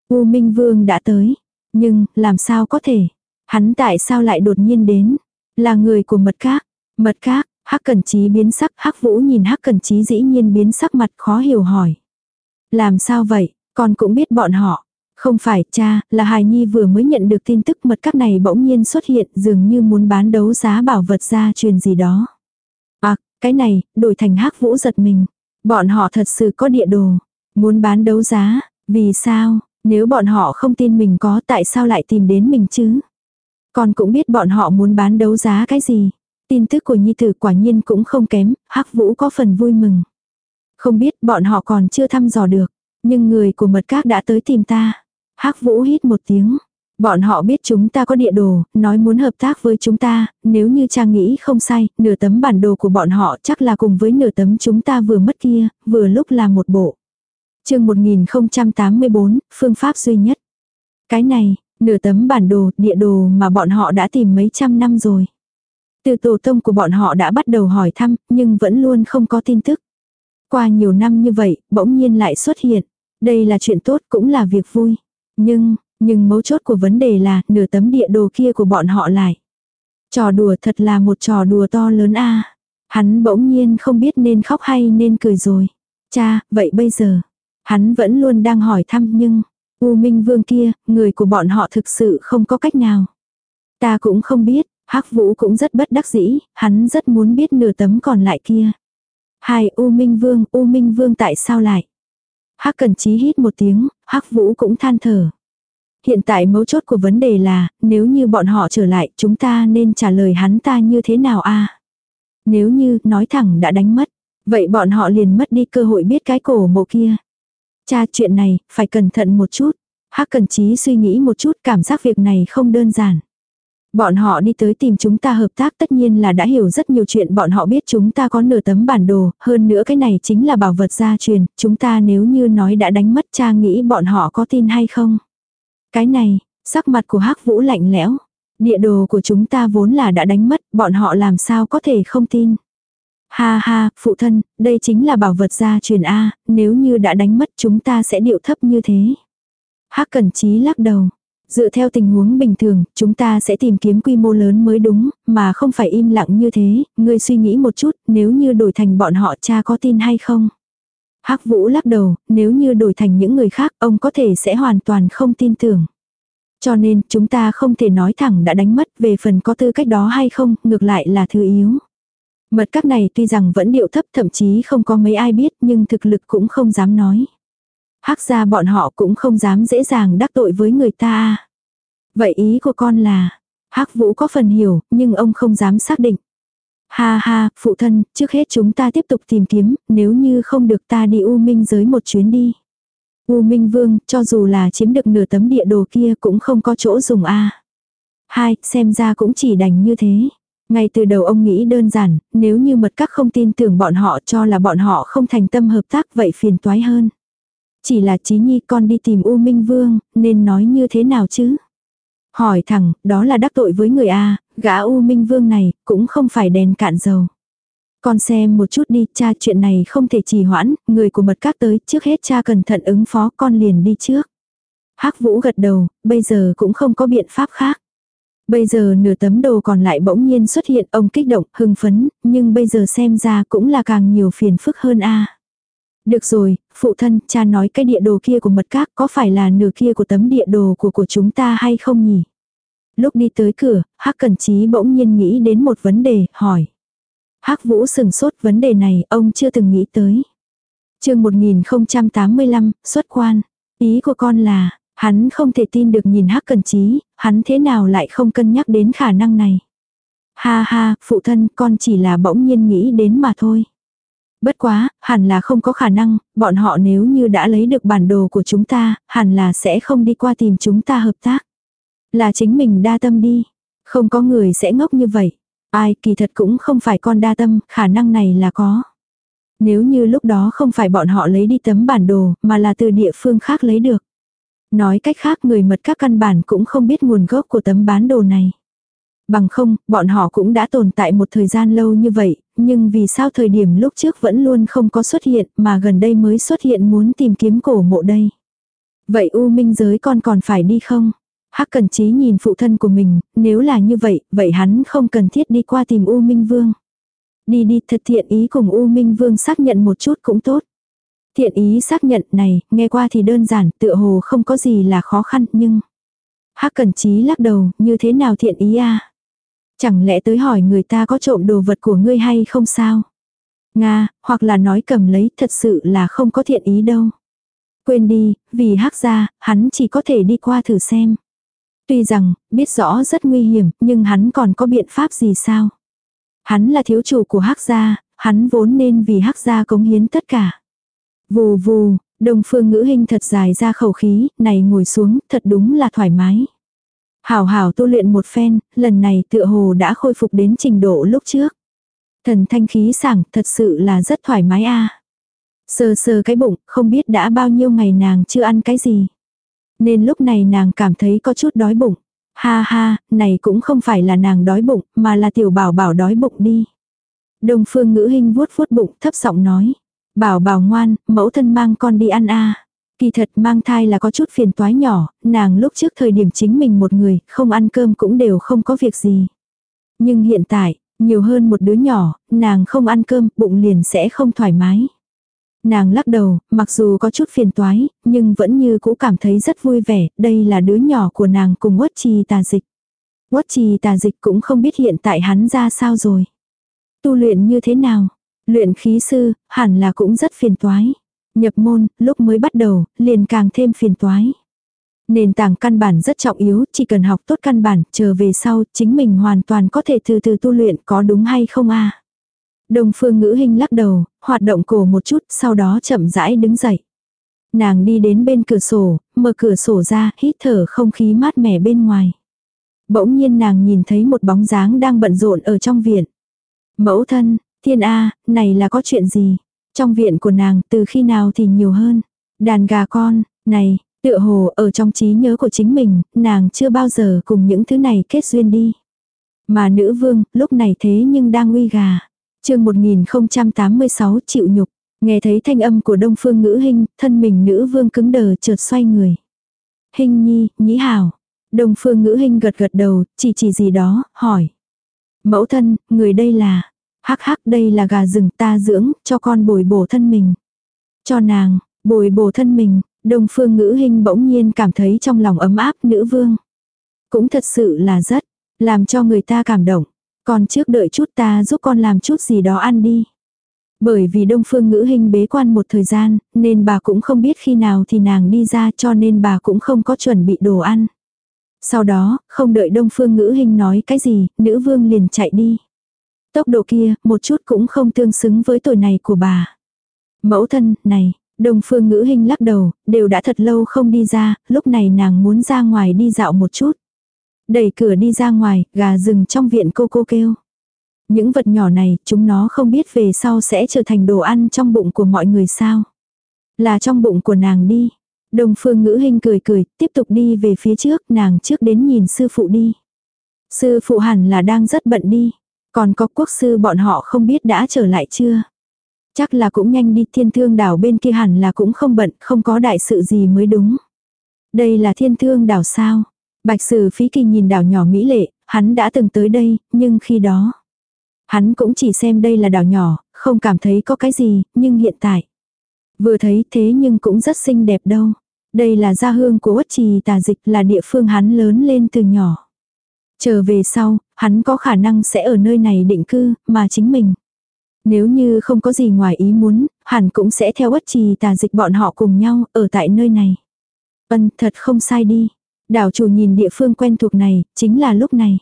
U Minh Vương đã tới, nhưng làm sao có thể? Hắn tại sao lại đột nhiên đến? Là người của mật các, mật các, Hắc Cần trí biến sắc, Hắc Vũ nhìn Hắc Cần trí dĩ nhiên biến sắc mặt khó hiểu hỏi. Làm sao vậy, con cũng biết bọn họ. Không phải, cha, là Hài Nhi vừa mới nhận được tin tức mật các này bỗng nhiên xuất hiện dường như muốn bán đấu giá bảo vật ra truyền gì đó. À, cái này, đổi thành hắc vũ giật mình. Bọn họ thật sự có địa đồ. Muốn bán đấu giá, vì sao, nếu bọn họ không tin mình có tại sao lại tìm đến mình chứ? Con cũng biết bọn họ muốn bán đấu giá cái gì. Tin tức của Nhi Tử quả nhiên cũng không kém, hắc vũ có phần vui mừng. Không biết bọn họ còn chưa thăm dò được, nhưng người của mật các đã tới tìm ta. Hắc Vũ hít một tiếng. Bọn họ biết chúng ta có địa đồ, nói muốn hợp tác với chúng ta, nếu như cha nghĩ không sai, nửa tấm bản đồ của bọn họ chắc là cùng với nửa tấm chúng ta vừa mất kia, vừa lúc là một bộ. chương 1084, phương pháp duy nhất. Cái này, nửa tấm bản đồ, địa đồ mà bọn họ đã tìm mấy trăm năm rồi. Từ tổ tông của bọn họ đã bắt đầu hỏi thăm, nhưng vẫn luôn không có tin tức. Qua nhiều năm như vậy, bỗng nhiên lại xuất hiện. Đây là chuyện tốt cũng là việc vui. Nhưng, nhưng mấu chốt của vấn đề là nửa tấm địa đồ kia của bọn họ lại. Trò đùa thật là một trò đùa to lớn a. Hắn bỗng nhiên không biết nên khóc hay nên cười rồi. Cha, vậy bây giờ, hắn vẫn luôn đang hỏi thăm nhưng, U Minh Vương kia, người của bọn họ thực sự không có cách nào. Ta cũng không biết, Hắc Vũ cũng rất bất đắc dĩ, hắn rất muốn biết nửa tấm còn lại kia. Hai U Minh Vương, U Minh Vương tại sao lại? Hắc Cần Chí hít một tiếng, Hắc Vũ cũng than thở. Hiện tại mấu chốt của vấn đề là, nếu như bọn họ trở lại, chúng ta nên trả lời hắn ta như thế nào a? Nếu như, nói thẳng đã đánh mất, vậy bọn họ liền mất đi cơ hội biết cái cổ mộ kia. Cha chuyện này, phải cẩn thận một chút. Hắc Cần Chí suy nghĩ một chút cảm giác việc này không đơn giản. Bọn họ đi tới tìm chúng ta hợp tác tất nhiên là đã hiểu rất nhiều chuyện bọn họ biết chúng ta có nửa tấm bản đồ, hơn nữa cái này chính là bảo vật gia truyền, chúng ta nếu như nói đã đánh mất cha nghĩ bọn họ có tin hay không. Cái này, sắc mặt của hắc Vũ lạnh lẽo. Địa đồ của chúng ta vốn là đã đánh mất, bọn họ làm sao có thể không tin. Ha ha, phụ thân, đây chính là bảo vật gia truyền A, nếu như đã đánh mất chúng ta sẽ điệu thấp như thế. Hắc Cẩn Chí lắc đầu. Dựa theo tình huống bình thường, chúng ta sẽ tìm kiếm quy mô lớn mới đúng, mà không phải im lặng như thế, ngươi suy nghĩ một chút, nếu như đổi thành bọn họ cha có tin hay không? Hắc Vũ lắc đầu, nếu như đổi thành những người khác, ông có thể sẽ hoàn toàn không tin tưởng. Cho nên, chúng ta không thể nói thẳng đã đánh mất về phần có tư cách đó hay không, ngược lại là thứ yếu. Mật các này tuy rằng vẫn điệu thấp thậm chí không có mấy ai biết nhưng thực lực cũng không dám nói. Hắc ra bọn họ cũng không dám dễ dàng đắc tội với người ta. Vậy ý của con là, Hắc Vũ có phần hiểu, nhưng ông không dám xác định. Ha ha, phụ thân, trước hết chúng ta tiếp tục tìm kiếm, nếu như không được ta đi U Minh giới một chuyến đi. U Minh Vương, cho dù là chiếm được nửa tấm địa đồ kia cũng không có chỗ dùng a. Hai, xem ra cũng chỉ đành như thế. Ngay từ đầu ông nghĩ đơn giản, nếu như mật các không tin tưởng bọn họ cho là bọn họ không thành tâm hợp tác vậy phiền toái hơn. Chỉ là Chí Nhi con đi tìm U Minh Vương, nên nói như thế nào chứ? Hỏi thẳng, đó là đắc tội với người A, gã U Minh Vương này, cũng không phải đèn cạn dầu. Con xem một chút đi, cha chuyện này không thể trì hoãn, người của mật các tới, trước hết cha cẩn thận ứng phó con liền đi trước. hắc Vũ gật đầu, bây giờ cũng không có biện pháp khác. Bây giờ nửa tấm đồ còn lại bỗng nhiên xuất hiện ông kích động, hưng phấn, nhưng bây giờ xem ra cũng là càng nhiều phiền phức hơn a. Được rồi, phụ thân, cha nói cái địa đồ kia của mật các có phải là nửa kia của tấm địa đồ của của chúng ta hay không nhỉ? Lúc đi tới cửa, Hắc Cẩn Chí bỗng nhiên nghĩ đến một vấn đề, hỏi. Hắc Vũ sừng sốt vấn đề này, ông chưa từng nghĩ tới. Chương 1085, xuất quan. Ý của con là, hắn không thể tin được nhìn Hắc cần trí hắn thế nào lại không cân nhắc đến khả năng này. Ha ha, phụ thân, con chỉ là bỗng nhiên nghĩ đến mà thôi. Bất quá, hẳn là không có khả năng, bọn họ nếu như đã lấy được bản đồ của chúng ta, hẳn là sẽ không đi qua tìm chúng ta hợp tác. Là chính mình đa tâm đi. Không có người sẽ ngốc như vậy. Ai kỳ thật cũng không phải con đa tâm, khả năng này là có. Nếu như lúc đó không phải bọn họ lấy đi tấm bản đồ, mà là từ địa phương khác lấy được. Nói cách khác người mật các căn bản cũng không biết nguồn gốc của tấm bán đồ này. Bằng không, bọn họ cũng đã tồn tại một thời gian lâu như vậy, nhưng vì sao thời điểm lúc trước vẫn luôn không có xuất hiện mà gần đây mới xuất hiện muốn tìm kiếm cổ mộ đây. Vậy U Minh giới con còn phải đi không? Hắc Cần Chí nhìn phụ thân của mình, nếu là như vậy, vậy hắn không cần thiết đi qua tìm U Minh Vương. Đi đi thật thiện ý cùng U Minh Vương xác nhận một chút cũng tốt. Thiện ý xác nhận này, nghe qua thì đơn giản, tựa hồ không có gì là khó khăn, nhưng... Hắc Cần Chí lắc đầu, như thế nào thiện ý à? Chẳng lẽ tới hỏi người ta có trộm đồ vật của ngươi hay không sao? Nga, hoặc là nói cầm lấy thật sự là không có thiện ý đâu. Quên đi, vì hắc gia, hắn chỉ có thể đi qua thử xem. Tuy rằng, biết rõ rất nguy hiểm, nhưng hắn còn có biện pháp gì sao? Hắn là thiếu chủ của hắc gia, hắn vốn nên vì hắc gia cống hiến tất cả. Vù vù, đồng phương ngữ hình thật dài ra khẩu khí, này ngồi xuống, thật đúng là thoải mái. Hảo hảo tu luyện một phen, lần này tựa hồ đã khôi phục đến trình độ lúc trước. Thần thanh khí sảng, thật sự là rất thoải mái a. Sờ sờ cái bụng, không biết đã bao nhiêu ngày nàng chưa ăn cái gì. Nên lúc này nàng cảm thấy có chút đói bụng. Ha ha, này cũng không phải là nàng đói bụng, mà là tiểu bảo bảo đói bụng đi. Đồng phương ngữ hình vuốt vuốt bụng thấp giọng nói. Bảo bảo ngoan, mẫu thân mang con đi ăn a Kỳ thật mang thai là có chút phiền toái nhỏ, nàng lúc trước thời điểm chính mình một người, không ăn cơm cũng đều không có việc gì. Nhưng hiện tại, nhiều hơn một đứa nhỏ, nàng không ăn cơm, bụng liền sẽ không thoải mái. Nàng lắc đầu, mặc dù có chút phiền toái, nhưng vẫn như cũ cảm thấy rất vui vẻ, đây là đứa nhỏ của nàng cùng uất trì tà dịch. Uất trì tà dịch cũng không biết hiện tại hắn ra sao rồi. Tu luyện như thế nào? Luyện khí sư, hẳn là cũng rất phiền toái. Nhập môn, lúc mới bắt đầu, liền càng thêm phiền toái. Nền tảng căn bản rất trọng yếu, chỉ cần học tốt căn bản, chờ về sau, chính mình hoàn toàn có thể từ từ tu luyện có đúng hay không a Đồng phương ngữ hình lắc đầu, hoạt động cổ một chút, sau đó chậm rãi đứng dậy. Nàng đi đến bên cửa sổ, mở cửa sổ ra, hít thở không khí mát mẻ bên ngoài. Bỗng nhiên nàng nhìn thấy một bóng dáng đang bận rộn ở trong viện. Mẫu thân, thiên A, này là có chuyện gì? Trong viện của nàng từ khi nào thì nhiều hơn. Đàn gà con, này, tựa hồ ở trong trí nhớ của chính mình, nàng chưa bao giờ cùng những thứ này kết duyên đi. Mà nữ vương, lúc này thế nhưng đang uy gà. chương 1086 chịu nhục. Nghe thấy thanh âm của đông phương ngữ hình, thân mình nữ vương cứng đờ chợt xoay người. Hình nhi, nhĩ hảo. Đông phương ngữ hình gật gật đầu, chỉ chỉ gì đó, hỏi. Mẫu thân, người đây là. Hắc hắc đây là gà rừng ta dưỡng, cho con bồi bổ thân mình. Cho nàng, bồi bổ thân mình, đông phương ngữ hình bỗng nhiên cảm thấy trong lòng ấm áp nữ vương. Cũng thật sự là rất, làm cho người ta cảm động. Còn trước đợi chút ta giúp con làm chút gì đó ăn đi. Bởi vì đông phương ngữ hình bế quan một thời gian, nên bà cũng không biết khi nào thì nàng đi ra cho nên bà cũng không có chuẩn bị đồ ăn. Sau đó, không đợi đông phương ngữ hình nói cái gì, nữ vương liền chạy đi. Tốc độ kia, một chút cũng không tương xứng với tuổi này của bà. Mẫu thân, này, đồng phương ngữ hình lắc đầu, đều đã thật lâu không đi ra, lúc này nàng muốn ra ngoài đi dạo một chút. Đẩy cửa đi ra ngoài, gà rừng trong viện cô cô kêu. Những vật nhỏ này, chúng nó không biết về sau sẽ trở thành đồ ăn trong bụng của mọi người sao. Là trong bụng của nàng đi. Đồng phương ngữ hình cười cười, tiếp tục đi về phía trước, nàng trước đến nhìn sư phụ đi. Sư phụ hẳn là đang rất bận đi. Còn có quốc sư bọn họ không biết đã trở lại chưa. Chắc là cũng nhanh đi thiên thương đảo bên kia hẳn là cũng không bận, không có đại sự gì mới đúng. Đây là thiên thương đảo sao? Bạch sử phí kinh nhìn đảo nhỏ mỹ lệ, hắn đã từng tới đây, nhưng khi đó. Hắn cũng chỉ xem đây là đảo nhỏ, không cảm thấy có cái gì, nhưng hiện tại. Vừa thấy thế nhưng cũng rất xinh đẹp đâu. Đây là gia hương của uất trì tà dịch là địa phương hắn lớn lên từ nhỏ. Trở về sau, hắn có khả năng sẽ ở nơi này định cư, mà chính mình. Nếu như không có gì ngoài ý muốn, hẳn cũng sẽ theo bất trì tà dịch bọn họ cùng nhau, ở tại nơi này. Ân, thật không sai đi. Đảo chủ nhìn địa phương quen thuộc này, chính là lúc này.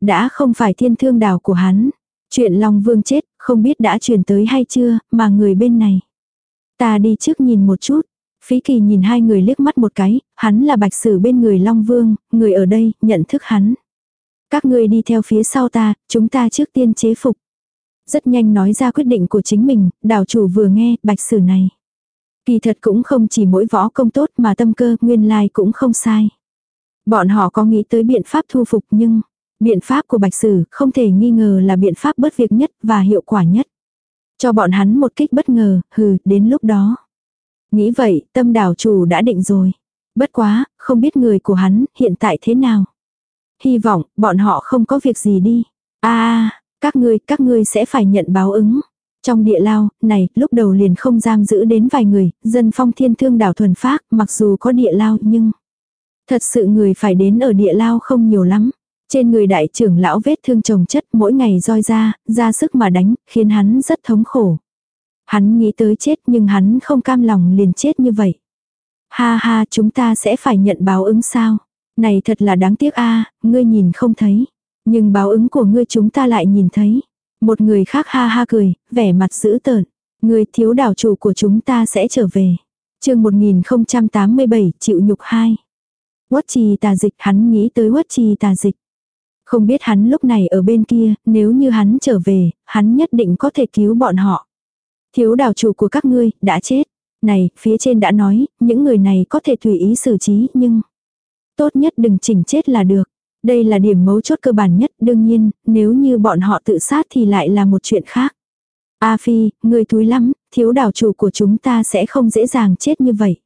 Đã không phải thiên thương đảo của hắn. Chuyện Long Vương chết, không biết đã truyền tới hay chưa, mà người bên này. Ta đi trước nhìn một chút. Phí kỳ nhìn hai người liếc mắt một cái, hắn là bạch sử bên người Long Vương, người ở đây, nhận thức hắn. Các ngươi đi theo phía sau ta, chúng ta trước tiên chế phục. Rất nhanh nói ra quyết định của chính mình, đảo chủ vừa nghe, bạch sử này. Kỳ thật cũng không chỉ mỗi võ công tốt mà tâm cơ, nguyên lai cũng không sai. Bọn họ có nghĩ tới biện pháp thu phục nhưng, biện pháp của bạch sử không thể nghi ngờ là biện pháp bất việc nhất và hiệu quả nhất. Cho bọn hắn một kích bất ngờ, hừ, đến lúc đó. Nghĩ vậy, tâm đảo chủ đã định rồi. Bất quá, không biết người của hắn hiện tại thế nào. Hy vọng, bọn họ không có việc gì đi. a các ngươi, các ngươi sẽ phải nhận báo ứng. Trong địa lao, này, lúc đầu liền không giam giữ đến vài người, dân phong thiên thương đảo thuần phác, mặc dù có địa lao nhưng... Thật sự người phải đến ở địa lao không nhiều lắm. Trên người đại trưởng lão vết thương chồng chất mỗi ngày roi ra, ra sức mà đánh, khiến hắn rất thống khổ. Hắn nghĩ tới chết nhưng hắn không cam lòng liền chết như vậy. Ha ha chúng ta sẽ phải nhận báo ứng sao? Này thật là đáng tiếc a ngươi nhìn không thấy. Nhưng báo ứng của ngươi chúng ta lại nhìn thấy. Một người khác ha ha cười, vẻ mặt dữ tợn. Người thiếu đảo chủ của chúng ta sẽ trở về. chương 1087 chịu nhục 2. Quất trì tà dịch hắn nghĩ tới quất trì tà dịch. Không biết hắn lúc này ở bên kia, nếu như hắn trở về, hắn nhất định có thể cứu bọn họ. Thiếu đảo chủ của các ngươi, đã chết. Này, phía trên đã nói, những người này có thể tùy ý xử trí, nhưng... Tốt nhất đừng chỉnh chết là được. Đây là điểm mấu chốt cơ bản nhất, đương nhiên, nếu như bọn họ tự sát thì lại là một chuyện khác. A Phi, người thúi lắm, thiếu đảo chủ của chúng ta sẽ không dễ dàng chết như vậy.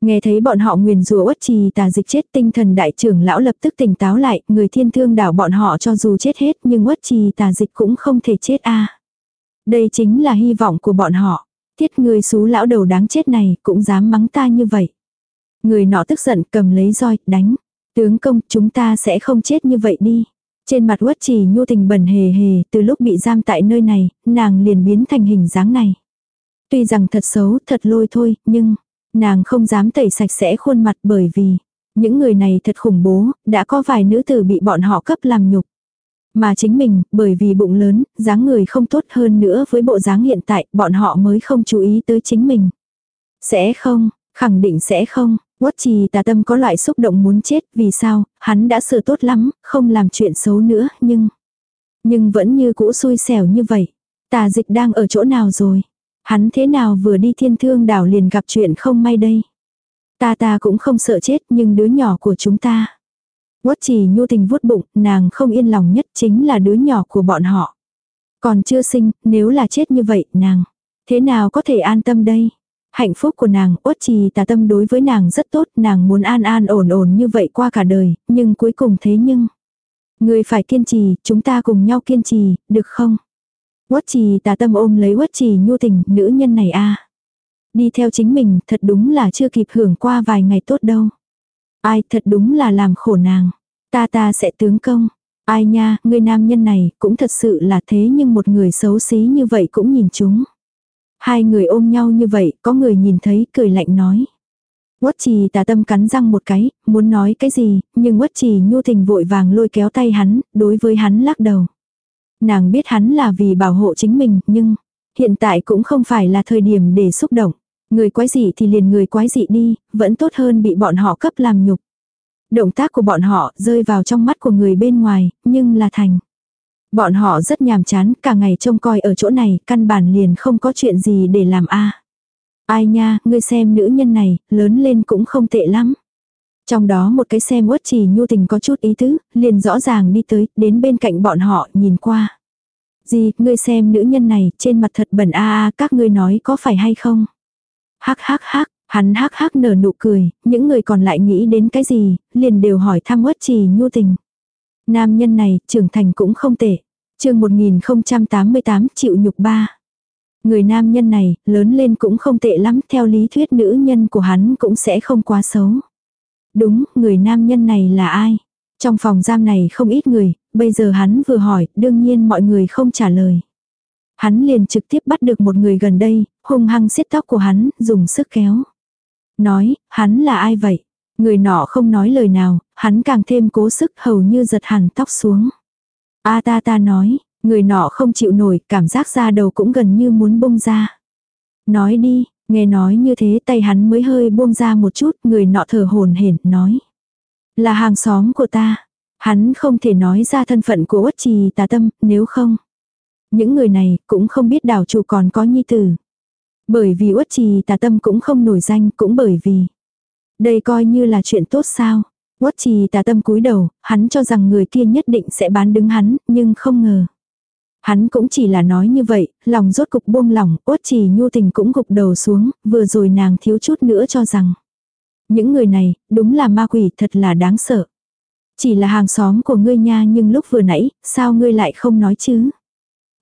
Nghe thấy bọn họ nguyền rủa uất trì tà dịch chết tinh thần đại trưởng lão lập tức tỉnh táo lại, người thiên thương đảo bọn họ cho dù chết hết nhưng uất trì tà dịch cũng không thể chết a Đây chính là hy vọng của bọn họ. Thiết người xú lão đầu đáng chết này cũng dám mắng ta như vậy. Người nọ tức giận cầm lấy roi, đánh. Tướng công chúng ta sẽ không chết như vậy đi. Trên mặt quất trì nhu tình bẩn hề hề từ lúc bị giam tại nơi này, nàng liền biến thành hình dáng này. Tuy rằng thật xấu, thật lôi thôi, nhưng Nàng không dám tẩy sạch sẽ khuôn mặt bởi vì, những người này thật khủng bố, đã có vài nữ tử bị bọn họ cấp làm nhục. Mà chính mình, bởi vì bụng lớn, dáng người không tốt hơn nữa với bộ dáng hiện tại, bọn họ mới không chú ý tới chính mình. Sẽ không, khẳng định sẽ không. Quất trì tà tâm có loại xúc động muốn chết, vì sao, hắn đã sửa tốt lắm, không làm chuyện xấu nữa, nhưng... Nhưng vẫn như cũ xui xẻo như vậy. Tà dịch đang ở chỗ nào rồi? Hắn thế nào vừa đi thiên thương đảo liền gặp chuyện không may đây? Ta ta cũng không sợ chết nhưng đứa nhỏ của chúng ta. Quất trì nhu tình vuốt bụng, nàng không yên lòng nhất chính là đứa nhỏ của bọn họ. Còn chưa sinh, nếu là chết như vậy, nàng, thế nào có thể an tâm đây? Hạnh phúc của nàng, ốt trì tà tâm đối với nàng rất tốt, nàng muốn an an ổn ổn như vậy qua cả đời, nhưng cuối cùng thế nhưng. Người phải kiên trì, chúng ta cùng nhau kiên trì, được không? Uất trì tà tâm ôm lấy uất trì nhu tình, nữ nhân này a Đi theo chính mình, thật đúng là chưa kịp hưởng qua vài ngày tốt đâu. Ai thật đúng là làm khổ nàng. Ta ta sẽ tướng công. Ai nha, người nam nhân này cũng thật sự là thế nhưng một người xấu xí như vậy cũng nhìn chúng. Hai người ôm nhau như vậy, có người nhìn thấy cười lạnh nói. Quất trì tà tâm cắn răng một cái, muốn nói cái gì, nhưng quất trì nhu tình vội vàng lôi kéo tay hắn, đối với hắn lắc đầu. Nàng biết hắn là vì bảo hộ chính mình, nhưng hiện tại cũng không phải là thời điểm để xúc động. Người quái dị thì liền người quái dị đi, vẫn tốt hơn bị bọn họ cấp làm nhục. Động tác của bọn họ rơi vào trong mắt của người bên ngoài, nhưng là thành. Bọn họ rất nhàm chán, cả ngày trông coi ở chỗ này, căn bản liền không có chuyện gì để làm a. Ai nha, ngươi xem nữ nhân này, lớn lên cũng không tệ lắm. Trong đó một cái xem uất chỉ nhu tình có chút ý tứ, liền rõ ràng đi tới, đến bên cạnh bọn họ, nhìn qua. Gì, ngươi xem nữ nhân này, trên mặt thật bẩn a a, các ngươi nói có phải hay không? Hắc hắc hắc, hắn hắc hắc nở nụ cười, những người còn lại nghĩ đến cái gì, liền đều hỏi thăm uất trì nhu tình. Nam nhân này, trưởng thành cũng không tệ. chương 1088 chịu nhục ba. Người nam nhân này, lớn lên cũng không tệ lắm, theo lý thuyết nữ nhân của hắn cũng sẽ không quá xấu. Đúng, người nam nhân này là ai? Trong phòng giam này không ít người, bây giờ hắn vừa hỏi, đương nhiên mọi người không trả lời. Hắn liền trực tiếp bắt được một người gần đây, hung hăng siết tóc của hắn, dùng sức kéo. Nói, hắn là ai vậy? Người nọ không nói lời nào, hắn càng thêm cố sức hầu như giật hẳn tóc xuống. A ta ta nói, người nọ không chịu nổi, cảm giác da đầu cũng gần như muốn bung ra. Nói đi, nghe nói như thế tay hắn mới hơi buông ra một chút, người nọ thở hồn hển nói. Là hàng xóm của ta. Hắn không thể nói ra thân phận của uất trì tà tâm, nếu không. Những người này cũng không biết đảo chủ còn có nhi tử. Bởi vì uất trì tà tâm cũng không nổi danh, cũng bởi vì. Đây coi như là chuyện tốt sao. Quất trì tà tâm cúi đầu, hắn cho rằng người kia nhất định sẽ bán đứng hắn, nhưng không ngờ. Hắn cũng chỉ là nói như vậy, lòng rốt cục buông lỏng, uất trì nhu tình cũng gục đầu xuống, vừa rồi nàng thiếu chút nữa cho rằng. Những người này, đúng là ma quỷ thật là đáng sợ. Chỉ là hàng xóm của ngươi nha nhưng lúc vừa nãy, sao ngươi lại không nói chứ?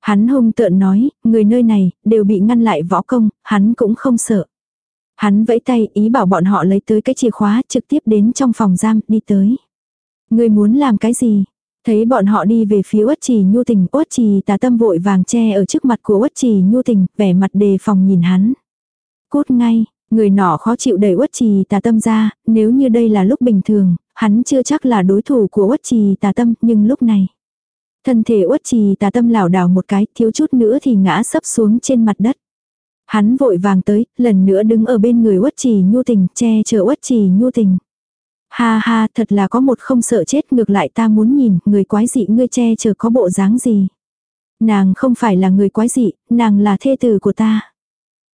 Hắn hung tợn nói, người nơi này, đều bị ngăn lại võ công, hắn cũng không sợ. Hắn vẫy tay ý bảo bọn họ lấy tới cái chìa khóa trực tiếp đến trong phòng giam, đi tới. Người muốn làm cái gì? Thấy bọn họ đi về phía uất trì nhu tình, uất trì tà tâm vội vàng che ở trước mặt của uất trì nhu tình, vẻ mặt đề phòng nhìn hắn. Cút ngay, người nọ khó chịu đẩy uất trì tà tâm ra, nếu như đây là lúc bình thường, hắn chưa chắc là đối thủ của uất trì tà tâm, nhưng lúc này. Thân thể uất trì tà tâm lảo đảo một cái, thiếu chút nữa thì ngã sấp xuống trên mặt đất. Hắn vội vàng tới, lần nữa đứng ở bên người uất trì nhu tình, che chở uất trì nhu tình. Ha ha, thật là có một không sợ chết ngược lại ta muốn nhìn, người quái dị ngươi che chở có bộ dáng gì. Nàng không phải là người quái dị, nàng là thê tử của ta.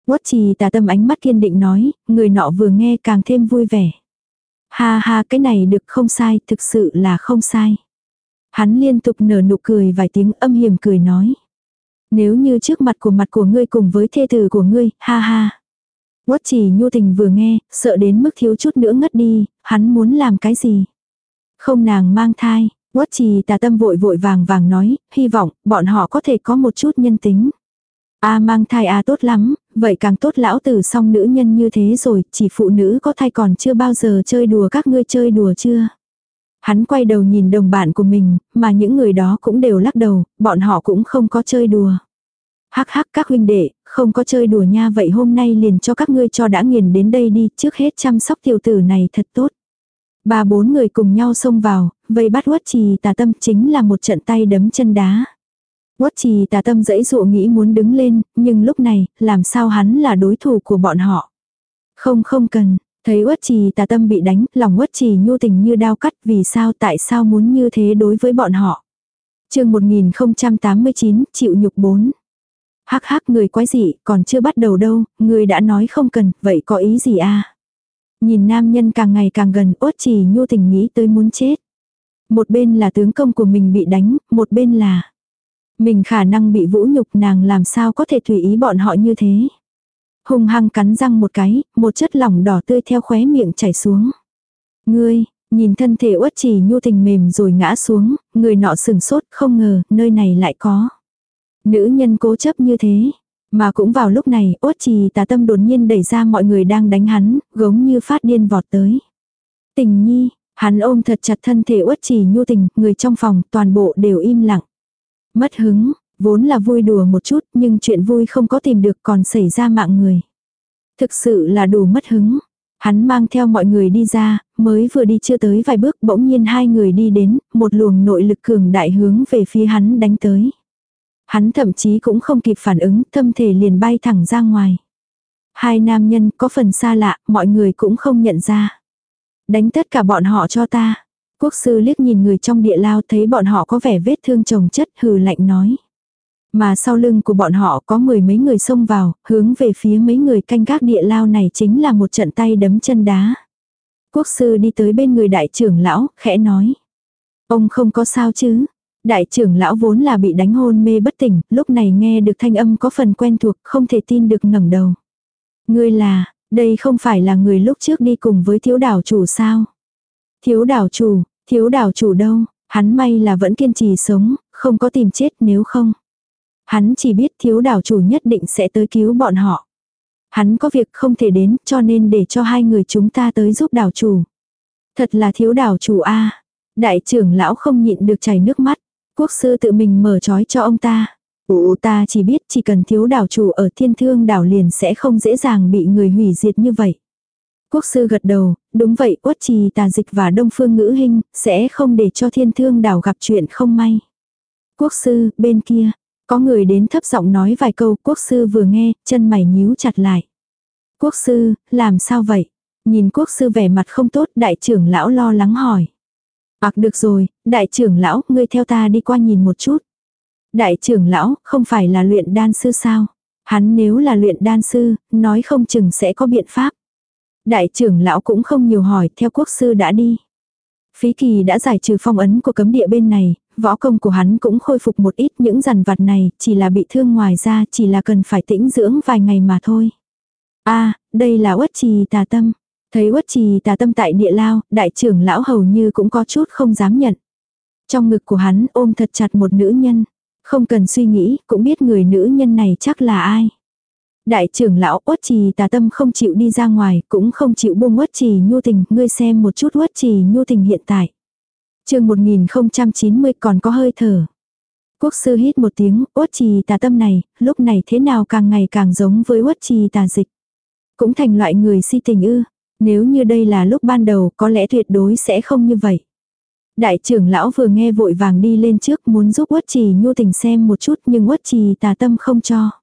Quất trì tà tâm ánh mắt kiên định nói, người nọ vừa nghe càng thêm vui vẻ. Ha ha cái này được không sai, thực sự là không sai. Hắn liên tục nở nụ cười vài tiếng âm hiểm cười nói. Nếu như trước mặt của mặt của ngươi cùng với thê tử của ngươi, ha ha. Quất chỉ nhu tình vừa nghe, sợ đến mức thiếu chút nữa ngất đi, hắn muốn làm cái gì? Không nàng mang thai, quất trì tà tâm vội vội vàng vàng nói, hy vọng, bọn họ có thể có một chút nhân tính. A mang thai a tốt lắm, vậy càng tốt lão tử song nữ nhân như thế rồi, chỉ phụ nữ có thai còn chưa bao giờ chơi đùa các ngươi chơi đùa chưa? Hắn quay đầu nhìn đồng bạn của mình, mà những người đó cũng đều lắc đầu, bọn họ cũng không có chơi đùa. Hắc hắc các huynh đệ, không có chơi đùa nha vậy hôm nay liền cho các ngươi cho đã nghiền đến đây đi, trước hết chăm sóc tiểu tử này thật tốt. Ba bốn người cùng nhau xông vào, vây bắt uất trì tà tâm chính là một trận tay đấm chân đá. Uất trì tà tâm dãy dụ nghĩ muốn đứng lên, nhưng lúc này, làm sao hắn là đối thủ của bọn họ. Không không cần, Thấy uất trì tà tâm bị đánh, lòng uất trì nhu tình như đao cắt vì sao tại sao muốn như thế đối với bọn họ. chương 1089, chịu nhục 4. Hắc hắc người quái dị, còn chưa bắt đầu đâu, người đã nói không cần, vậy có ý gì a Nhìn nam nhân càng ngày càng gần, uất trì nhu tình nghĩ tới muốn chết. Một bên là tướng công của mình bị đánh, một bên là mình khả năng bị vũ nhục nàng làm sao có thể tùy ý bọn họ như thế. Hùng hăng cắn răng một cái, một chất lỏng đỏ tươi theo khóe miệng chảy xuống. Ngươi, nhìn thân thể uất trì nhu tình mềm rồi ngã xuống, người nọ sừng sốt không ngờ nơi này lại có. Nữ nhân cố chấp như thế. Mà cũng vào lúc này, ốt trì tà tâm đột nhiên đẩy ra mọi người đang đánh hắn, gống như phát điên vọt tới. Tình nhi, hắn ôm thật chặt thân thể uất trì nhu tình, người trong phòng toàn bộ đều im lặng. Mất hứng, vốn là vui đùa một chút nhưng chuyện vui không có tìm được còn xảy ra mạng người. Thực sự là đủ mất hứng. Hắn mang theo mọi người đi ra, mới vừa đi chưa tới vài bước bỗng nhiên hai người đi đến, một luồng nội lực cường đại hướng về phía hắn đánh tới. Hắn thậm chí cũng không kịp phản ứng, tâm thể liền bay thẳng ra ngoài. Hai nam nhân có phần xa lạ, mọi người cũng không nhận ra. Đánh tất cả bọn họ cho ta. Quốc sư liếc nhìn người trong địa lao thấy bọn họ có vẻ vết thương chồng chất hừ lạnh nói. Mà sau lưng của bọn họ có mười mấy người xông vào, hướng về phía mấy người canh gác địa lao này chính là một trận tay đấm chân đá. Quốc sư đi tới bên người đại trưởng lão, khẽ nói. Ông không có sao chứ. Đại trưởng lão vốn là bị đánh hôn mê bất tỉnh, lúc này nghe được thanh âm có phần quen thuộc, không thể tin được ngẩng đầu. Ngươi là, đây không phải là người lúc trước đi cùng với thiếu đảo chủ sao? Thiếu đảo chủ, thiếu đảo chủ đâu, hắn may là vẫn kiên trì sống, không có tìm chết nếu không. Hắn chỉ biết thiếu đảo chủ nhất định sẽ tới cứu bọn họ. Hắn có việc không thể đến cho nên để cho hai người chúng ta tới giúp đảo chủ. Thật là thiếu đảo chủ a Đại trưởng lão không nhịn được chảy nước mắt. Quốc sư tự mình mở trói cho ông ta. Ủ ta chỉ biết chỉ cần thiếu đảo chủ ở thiên thương đảo liền sẽ không dễ dàng bị người hủy diệt như vậy. Quốc sư gật đầu, đúng vậy uất trì tà dịch và đông phương ngữ hình sẽ không để cho thiên thương đảo gặp chuyện không may. Quốc sư, bên kia, có người đến thấp giọng nói vài câu, quốc sư vừa nghe, chân mày nhíu chặt lại. Quốc sư, làm sao vậy? Nhìn quốc sư vẻ mặt không tốt, đại trưởng lão lo lắng hỏi. Ác được rồi, đại trưởng lão, ngươi theo ta đi qua nhìn một chút. Đại trưởng lão, không phải là luyện đan sư sao? Hắn nếu là luyện đan sư, nói không chừng sẽ có biện pháp. Đại trưởng lão cũng không nhiều hỏi, theo quốc sư đã đi. Phí kỳ đã giải trừ phong ấn của cấm địa bên này, võ công của hắn cũng khôi phục một ít những rằn vặt này, chỉ là bị thương ngoài ra chỉ là cần phải tĩnh dưỡng vài ngày mà thôi. a đây là uất trì tà tâm. Thấy uất trì tà tâm tại địa lao, đại trưởng lão hầu như cũng có chút không dám nhận. Trong ngực của hắn ôm thật chặt một nữ nhân. Không cần suy nghĩ, cũng biết người nữ nhân này chắc là ai. Đại trưởng lão uất trì tà tâm không chịu đi ra ngoài, cũng không chịu buông uất trì nhu tình, ngươi xem một chút uất trì nhu tình hiện tại. chương 1090 còn có hơi thở. Quốc sư hít một tiếng, uất trì tà tâm này, lúc này thế nào càng ngày càng giống với uất trì tà dịch. Cũng thành loại người si tình ư, nếu như đây là lúc ban đầu có lẽ tuyệt đối sẽ không như vậy. Đại trưởng lão vừa nghe vội vàng đi lên trước muốn giúp uất trì nhu tình xem một chút nhưng uất trì tà tâm không cho.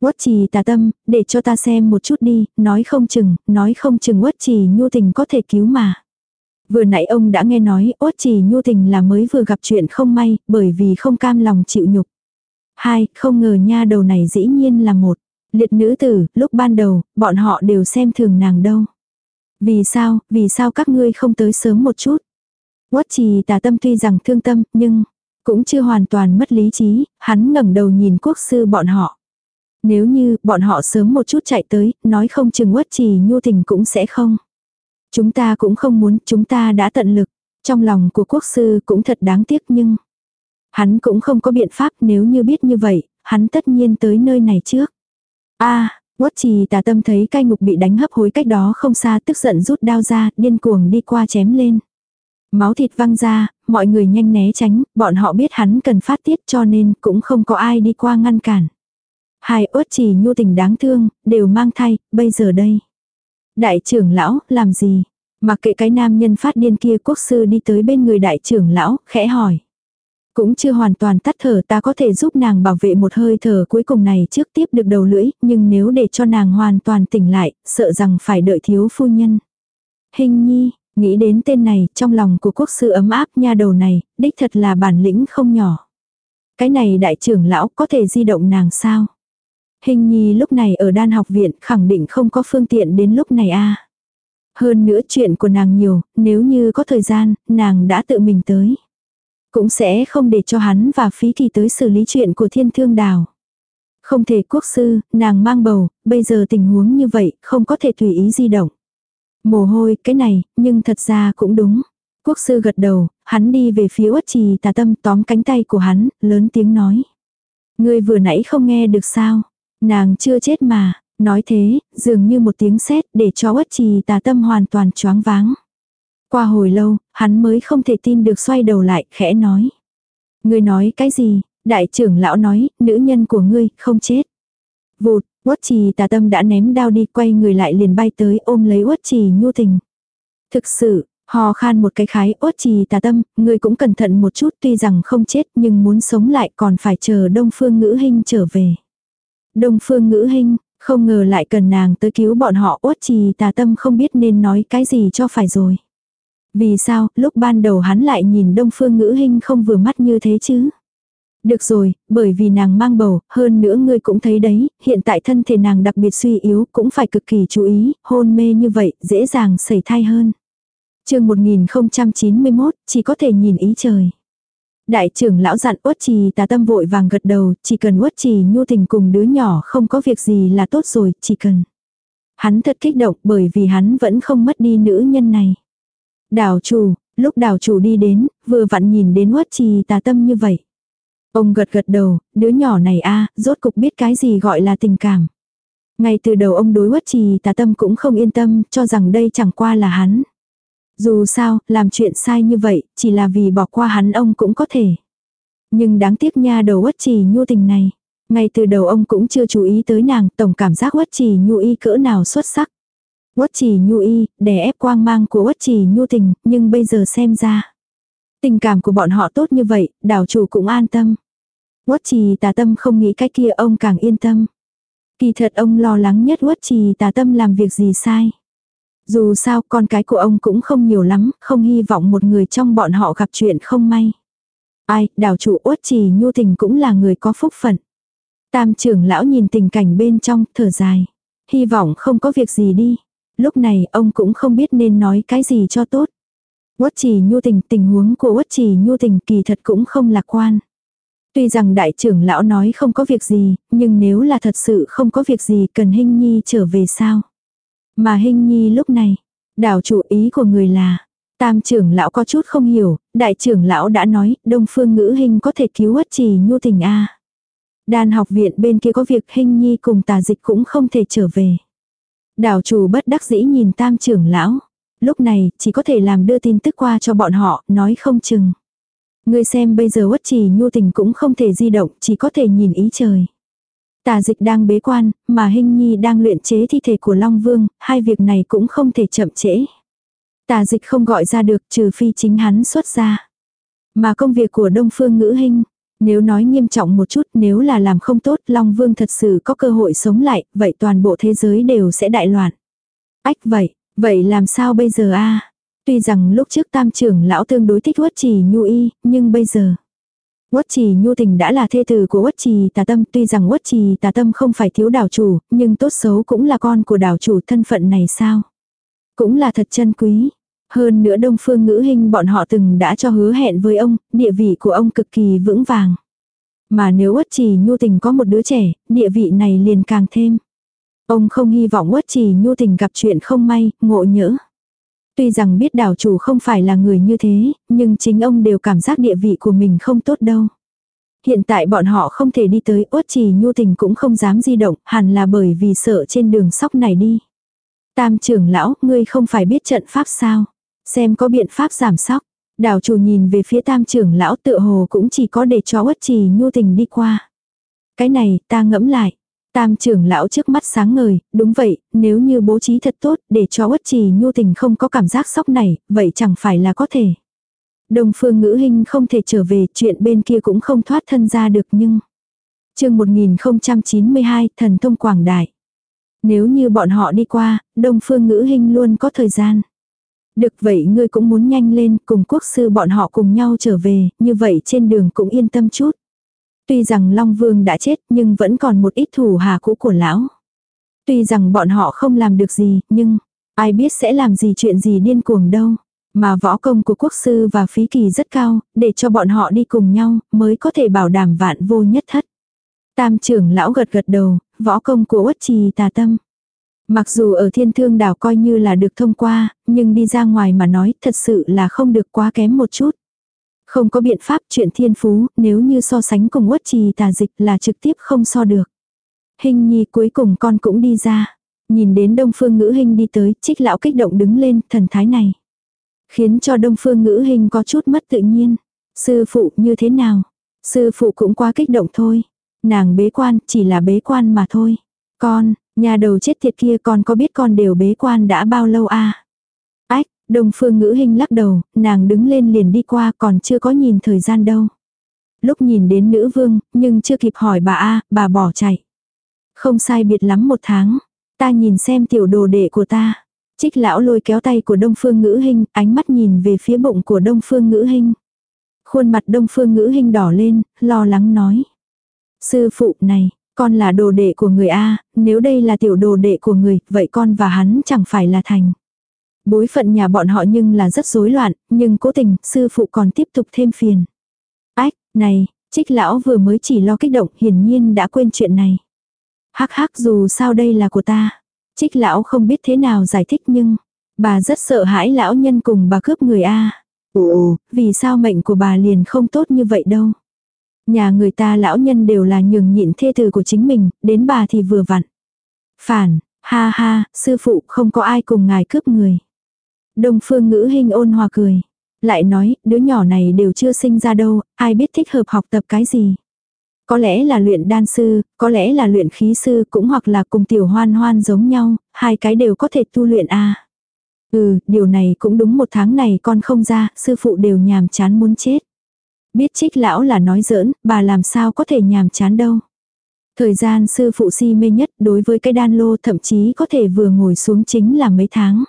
Quất trì tà tâm, để cho ta xem một chút đi, nói không chừng, nói không chừng quất trì nhu tình có thể cứu mà. Vừa nãy ông đã nghe nói uất trì nhu tình là mới vừa gặp chuyện không may, bởi vì không cam lòng chịu nhục. Hai, không ngờ nha đầu này dĩ nhiên là một. Liệt nữ tử, lúc ban đầu, bọn họ đều xem thường nàng đâu. Vì sao, vì sao các ngươi không tới sớm một chút? Quất trì tà tâm tuy rằng thương tâm, nhưng cũng chưa hoàn toàn mất lý trí, hắn ngẩng đầu nhìn quốc sư bọn họ. Nếu như bọn họ sớm một chút chạy tới, nói không chừng quất trì nhu tình cũng sẽ không. Chúng ta cũng không muốn, chúng ta đã tận lực. Trong lòng của quốc sư cũng thật đáng tiếc nhưng hắn cũng không có biện pháp nếu như biết như vậy, hắn tất nhiên tới nơi này trước. a Quất trì tà tâm thấy cai ngục bị đánh hấp hối cách đó không xa tức giận rút đao ra, điên cuồng đi qua chém lên. Máu thịt văng ra, mọi người nhanh né tránh, bọn họ biết hắn cần phát tiết cho nên cũng không có ai đi qua ngăn cản. Hai uất chỉ nhu tình đáng thương, đều mang thai, bây giờ đây. Đại trưởng lão, làm gì? Mặc kệ cái nam nhân phát điên kia quốc sư đi tới bên người đại trưởng lão, khẽ hỏi. Cũng chưa hoàn toàn tắt thở ta có thể giúp nàng bảo vệ một hơi thở cuối cùng này trước tiếp được đầu lưỡi, nhưng nếu để cho nàng hoàn toàn tỉnh lại, sợ rằng phải đợi thiếu phu nhân. hình nhi, nghĩ đến tên này, trong lòng của quốc sư ấm áp nha đầu này, đích thật là bản lĩnh không nhỏ. Cái này đại trưởng lão có thể di động nàng sao? Hình nhi lúc này ở đan học viện khẳng định không có phương tiện đến lúc này a Hơn nữa chuyện của nàng nhiều, nếu như có thời gian, nàng đã tự mình tới. Cũng sẽ không để cho hắn và phí kỳ tới xử lý chuyện của thiên thương đào. Không thể quốc sư, nàng mang bầu, bây giờ tình huống như vậy, không có thể tùy ý di động. Mồ hôi, cái này, nhưng thật ra cũng đúng. Quốc sư gật đầu, hắn đi về phía uất trì tà tâm tóm cánh tay của hắn, lớn tiếng nói. Ngươi vừa nãy không nghe được sao? Nàng chưa chết mà, nói thế, dường như một tiếng sét để cho uất trì tà tâm hoàn toàn choáng váng. Qua hồi lâu, hắn mới không thể tin được xoay đầu lại, khẽ nói. Ngươi nói cái gì? Đại trưởng lão nói, nữ nhân của ngươi, không chết. Vụt, uất trì tà tâm đã ném đao đi, quay người lại liền bay tới ôm lấy uất trì nhu tình. Thực sự, Hò khan một cái khái ốt trì tà tâm, ngươi cũng cẩn thận một chút tuy rằng không chết nhưng muốn sống lại còn phải chờ đông phương ngữ hình trở về. Đông phương ngữ hình, không ngờ lại cần nàng tới cứu bọn họ uất trì tà tâm không biết nên nói cái gì cho phải rồi. Vì sao, lúc ban đầu hắn lại nhìn đông phương ngữ hình không vừa mắt như thế chứ? Được rồi, bởi vì nàng mang bầu, hơn nữa ngươi cũng thấy đấy, hiện tại thân thể nàng đặc biệt suy yếu, cũng phải cực kỳ chú ý, hôn mê như vậy, dễ dàng xảy thai hơn chương 1091, chỉ có thể nhìn ý trời. Đại trưởng lão dặn uất trì tà tâm vội vàng gật đầu, chỉ cần uất trì nhu tình cùng đứa nhỏ không có việc gì là tốt rồi, chỉ cần. Hắn thật kích động bởi vì hắn vẫn không mất đi nữ nhân này. đào chủ, lúc đào chủ đi đến, vừa vặn nhìn đến uất trì tà tâm như vậy. Ông gật gật đầu, đứa nhỏ này a rốt cục biết cái gì gọi là tình cảm. Ngay từ đầu ông đối uất trì tà tâm cũng không yên tâm, cho rằng đây chẳng qua là hắn. Dù sao, làm chuyện sai như vậy, chỉ là vì bỏ qua hắn ông cũng có thể. Nhưng đáng tiếc nha đầu uất trì nhu tình này. Ngay từ đầu ông cũng chưa chú ý tới nàng, tổng cảm giác uất trì nhu y cỡ nào xuất sắc. Uất trì nhu y, đè ép quang mang của uất trì nhu tình, nhưng bây giờ xem ra. Tình cảm của bọn họ tốt như vậy, đảo chủ cũng an tâm. Uất trì tà tâm không nghĩ cái kia ông càng yên tâm. Kỳ thật ông lo lắng nhất uất trì tà tâm làm việc gì sai. Dù sao con cái của ông cũng không nhiều lắm, không hy vọng một người trong bọn họ gặp chuyện không may. Ai, đảo chủ uất trì nhu tình cũng là người có phúc phận. Tam trưởng lão nhìn tình cảnh bên trong, thở dài. Hy vọng không có việc gì đi. Lúc này ông cũng không biết nên nói cái gì cho tốt. Uất trì nhu tình, tình huống của uất trì nhu tình kỳ thật cũng không lạc quan. Tuy rằng đại trưởng lão nói không có việc gì, nhưng nếu là thật sự không có việc gì cần hình nhi trở về sao? Mà hình nhi lúc này, đảo chủ ý của người là, tam trưởng lão có chút không hiểu, đại trưởng lão đã nói, đông phương ngữ hình có thể cứu hất trì nhu tình a Đàn học viện bên kia có việc hình nhi cùng tà dịch cũng không thể trở về. Đảo chủ bất đắc dĩ nhìn tam trưởng lão. Lúc này, chỉ có thể làm đưa tin tức qua cho bọn họ, nói không chừng. Ngươi xem bây giờ uất trì nhu tình cũng không thể di động, chỉ có thể nhìn ý trời. Tà dịch đang bế quan, mà Hinh Nhi đang luyện chế thi thể của Long Vương, hai việc này cũng không thể chậm trễ. Tà dịch không gọi ra được trừ phi chính hắn xuất ra. Mà công việc của Đông Phương Ngữ Hinh, nếu nói nghiêm trọng một chút nếu là làm không tốt Long Vương thật sự có cơ hội sống lại, vậy toàn bộ thế giới đều sẽ đại loạn. Ách vậy, vậy làm sao bây giờ a Tuy rằng lúc trước tam trưởng lão tương đối thích huất trì nhu y, nhưng bây giờ Uất trì nhu tình đã là thê tử của uất trì tà tâm, tuy rằng uất trì tà tâm không phải thiếu đảo chủ, nhưng tốt xấu cũng là con của đảo chủ thân phận này sao? Cũng là thật chân quý. Hơn nữa đông phương ngữ hình bọn họ từng đã cho hứa hẹn với ông, địa vị của ông cực kỳ vững vàng. Mà nếu uất trì nhu tình có một đứa trẻ, địa vị này liền càng thêm. Ông không hy vọng uất trì nhu tình gặp chuyện không may, ngộ nhỡ. Tuy rằng biết đảo chủ không phải là người như thế, nhưng chính ông đều cảm giác địa vị của mình không tốt đâu. Hiện tại bọn họ không thể đi tới uất trì nhu tình cũng không dám di động, hẳn là bởi vì sợ trên đường sóc này đi. Tam trưởng lão, ngươi không phải biết trận pháp sao? Xem có biện pháp giảm sóc. Đảo chủ nhìn về phía tam trưởng lão tựa hồ cũng chỉ có để cho uất trì nhu tình đi qua. Cái này ta ngẫm lại. Tam trưởng lão trước mắt sáng ngời, đúng vậy, nếu như bố trí thật tốt để cho uất trì nhu tình không có cảm giác sốc này, vậy chẳng phải là có thể. Đồng phương ngữ hình không thể trở về, chuyện bên kia cũng không thoát thân ra được nhưng... chương 1092, thần thông quảng đại. Nếu như bọn họ đi qua, đông phương ngữ hình luôn có thời gian. Được vậy ngươi cũng muốn nhanh lên cùng quốc sư bọn họ cùng nhau trở về, như vậy trên đường cũng yên tâm chút. Tuy rằng Long Vương đã chết nhưng vẫn còn một ít thủ hà cũ của lão. Tuy rằng bọn họ không làm được gì, nhưng ai biết sẽ làm gì chuyện gì điên cuồng đâu. Mà võ công của quốc sư và phí kỳ rất cao, để cho bọn họ đi cùng nhau, mới có thể bảo đảm vạn vô nhất thất. Tam trưởng lão gật gật đầu, võ công của uất trì tà tâm. Mặc dù ở thiên thương đảo coi như là được thông qua, nhưng đi ra ngoài mà nói thật sự là không được quá kém một chút. Không có biện pháp chuyện thiên phú, nếu như so sánh cùng uất trì tà dịch là trực tiếp không so được. Hình nhi cuối cùng con cũng đi ra. Nhìn đến đông phương ngữ hình đi tới, trích lão kích động đứng lên, thần thái này. Khiến cho đông phương ngữ hình có chút mất tự nhiên. Sư phụ như thế nào? Sư phụ cũng quá kích động thôi. Nàng bế quan, chỉ là bế quan mà thôi. Con, nhà đầu chết thiệt kia con có biết con đều bế quan đã bao lâu a à? Đông phương ngữ hình lắc đầu, nàng đứng lên liền đi qua còn chưa có nhìn thời gian đâu. Lúc nhìn đến nữ vương, nhưng chưa kịp hỏi bà a bà bỏ chạy. Không sai biệt lắm một tháng. Ta nhìn xem tiểu đồ đệ của ta. Trích lão lôi kéo tay của đông phương ngữ hình, ánh mắt nhìn về phía bụng của đông phương ngữ hình. Khuôn mặt đông phương ngữ hình đỏ lên, lo lắng nói. Sư phụ này, con là đồ đệ của người A, nếu đây là tiểu đồ đệ của người, vậy con và hắn chẳng phải là thành. Bối phận nhà bọn họ nhưng là rất rối loạn, nhưng cố tình, sư phụ còn tiếp tục thêm phiền. Ách, này, trích lão vừa mới chỉ lo kích động, hiển nhiên đã quên chuyện này. Hắc hắc dù sao đây là của ta. Trích lão không biết thế nào giải thích nhưng, bà rất sợ hãi lão nhân cùng bà cướp người A. Ồ, vì sao mệnh của bà liền không tốt như vậy đâu. Nhà người ta lão nhân đều là nhường nhịn thê tử của chính mình, đến bà thì vừa vặn. Phản, ha ha, sư phụ không có ai cùng ngài cướp người. Đông phương ngữ hình ôn hòa cười. Lại nói, đứa nhỏ này đều chưa sinh ra đâu, ai biết thích hợp học tập cái gì. Có lẽ là luyện đan sư, có lẽ là luyện khí sư, cũng hoặc là cùng tiểu hoan hoan giống nhau, hai cái đều có thể tu luyện a à. Ừ, điều này cũng đúng một tháng này con không ra, sư phụ đều nhàm chán muốn chết. Biết trích lão là nói giỡn, bà làm sao có thể nhàm chán đâu. Thời gian sư phụ si mê nhất đối với cái đan lô thậm chí có thể vừa ngồi xuống chính là mấy tháng.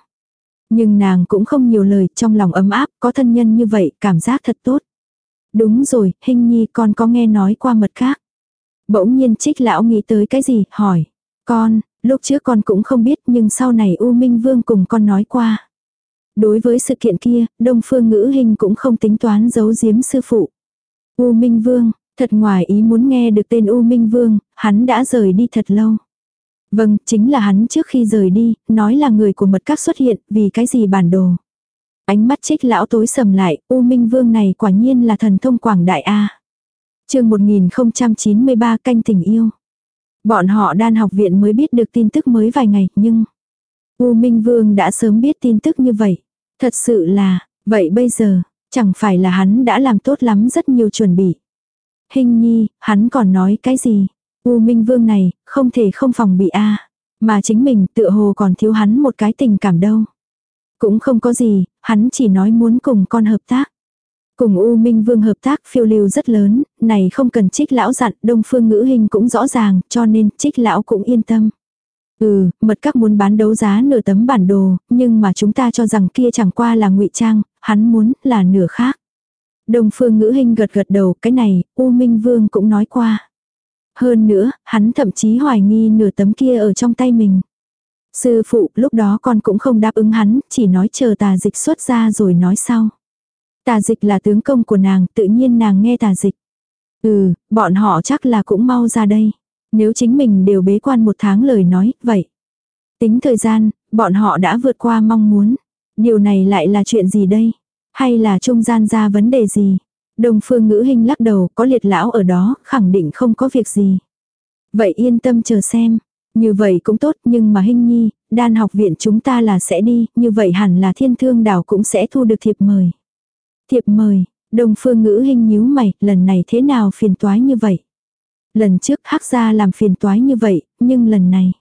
Nhưng nàng cũng không nhiều lời, trong lòng ấm áp, có thân nhân như vậy, cảm giác thật tốt. Đúng rồi, hình nhi con có nghe nói qua mật khác. Bỗng nhiên trích lão nghĩ tới cái gì, hỏi. Con, lúc trước con cũng không biết nhưng sau này U Minh Vương cùng con nói qua. Đối với sự kiện kia, Đông Phương Ngữ Hình cũng không tính toán giấu giếm sư phụ. U Minh Vương, thật ngoài ý muốn nghe được tên U Minh Vương, hắn đã rời đi thật lâu. Vâng, chính là hắn trước khi rời đi, nói là người của mật các xuất hiện, vì cái gì bản đồ. Ánh mắt trích lão tối sầm lại, U Minh Vương này quả nhiên là thần thông quảng đại A. chương 1093 canh tình yêu. Bọn họ đan học viện mới biết được tin tức mới vài ngày, nhưng... U Minh Vương đã sớm biết tin tức như vậy. Thật sự là, vậy bây giờ, chẳng phải là hắn đã làm tốt lắm rất nhiều chuẩn bị. Hình nhi, hắn còn nói cái gì? U Minh Vương này, không thể không phòng bị a Mà chính mình tựa hồ còn thiếu hắn một cái tình cảm đâu. Cũng không có gì, hắn chỉ nói muốn cùng con hợp tác. Cùng U Minh Vương hợp tác phiêu lưu rất lớn, này không cần trích lão dặn, đông phương ngữ hình cũng rõ ràng, cho nên trích lão cũng yên tâm. Ừ, mật các muốn bán đấu giá nửa tấm bản đồ, nhưng mà chúng ta cho rằng kia chẳng qua là ngụy trang, hắn muốn là nửa khác. Đông phương ngữ hình gật gật đầu, cái này, U Minh Vương cũng nói qua. Hơn nữa, hắn thậm chí hoài nghi nửa tấm kia ở trong tay mình. Sư phụ, lúc đó con cũng không đáp ứng hắn, chỉ nói chờ tà dịch xuất ra rồi nói sau. Tà dịch là tướng công của nàng, tự nhiên nàng nghe tà dịch. Ừ, bọn họ chắc là cũng mau ra đây. Nếu chính mình đều bế quan một tháng lời nói, vậy. Tính thời gian, bọn họ đã vượt qua mong muốn. Điều này lại là chuyện gì đây? Hay là trung gian ra vấn đề gì? Đồng phương ngữ hình lắc đầu, có liệt lão ở đó, khẳng định không có việc gì. Vậy yên tâm chờ xem. Như vậy cũng tốt, nhưng mà hình nhi, đan học viện chúng ta là sẽ đi, như vậy hẳn là thiên thương đảo cũng sẽ thu được thiệp mời. Thiệp mời, đồng phương ngữ hình nhíu mày, lần này thế nào phiền toái như vậy? Lần trước hắc gia làm phiền toái như vậy, nhưng lần này.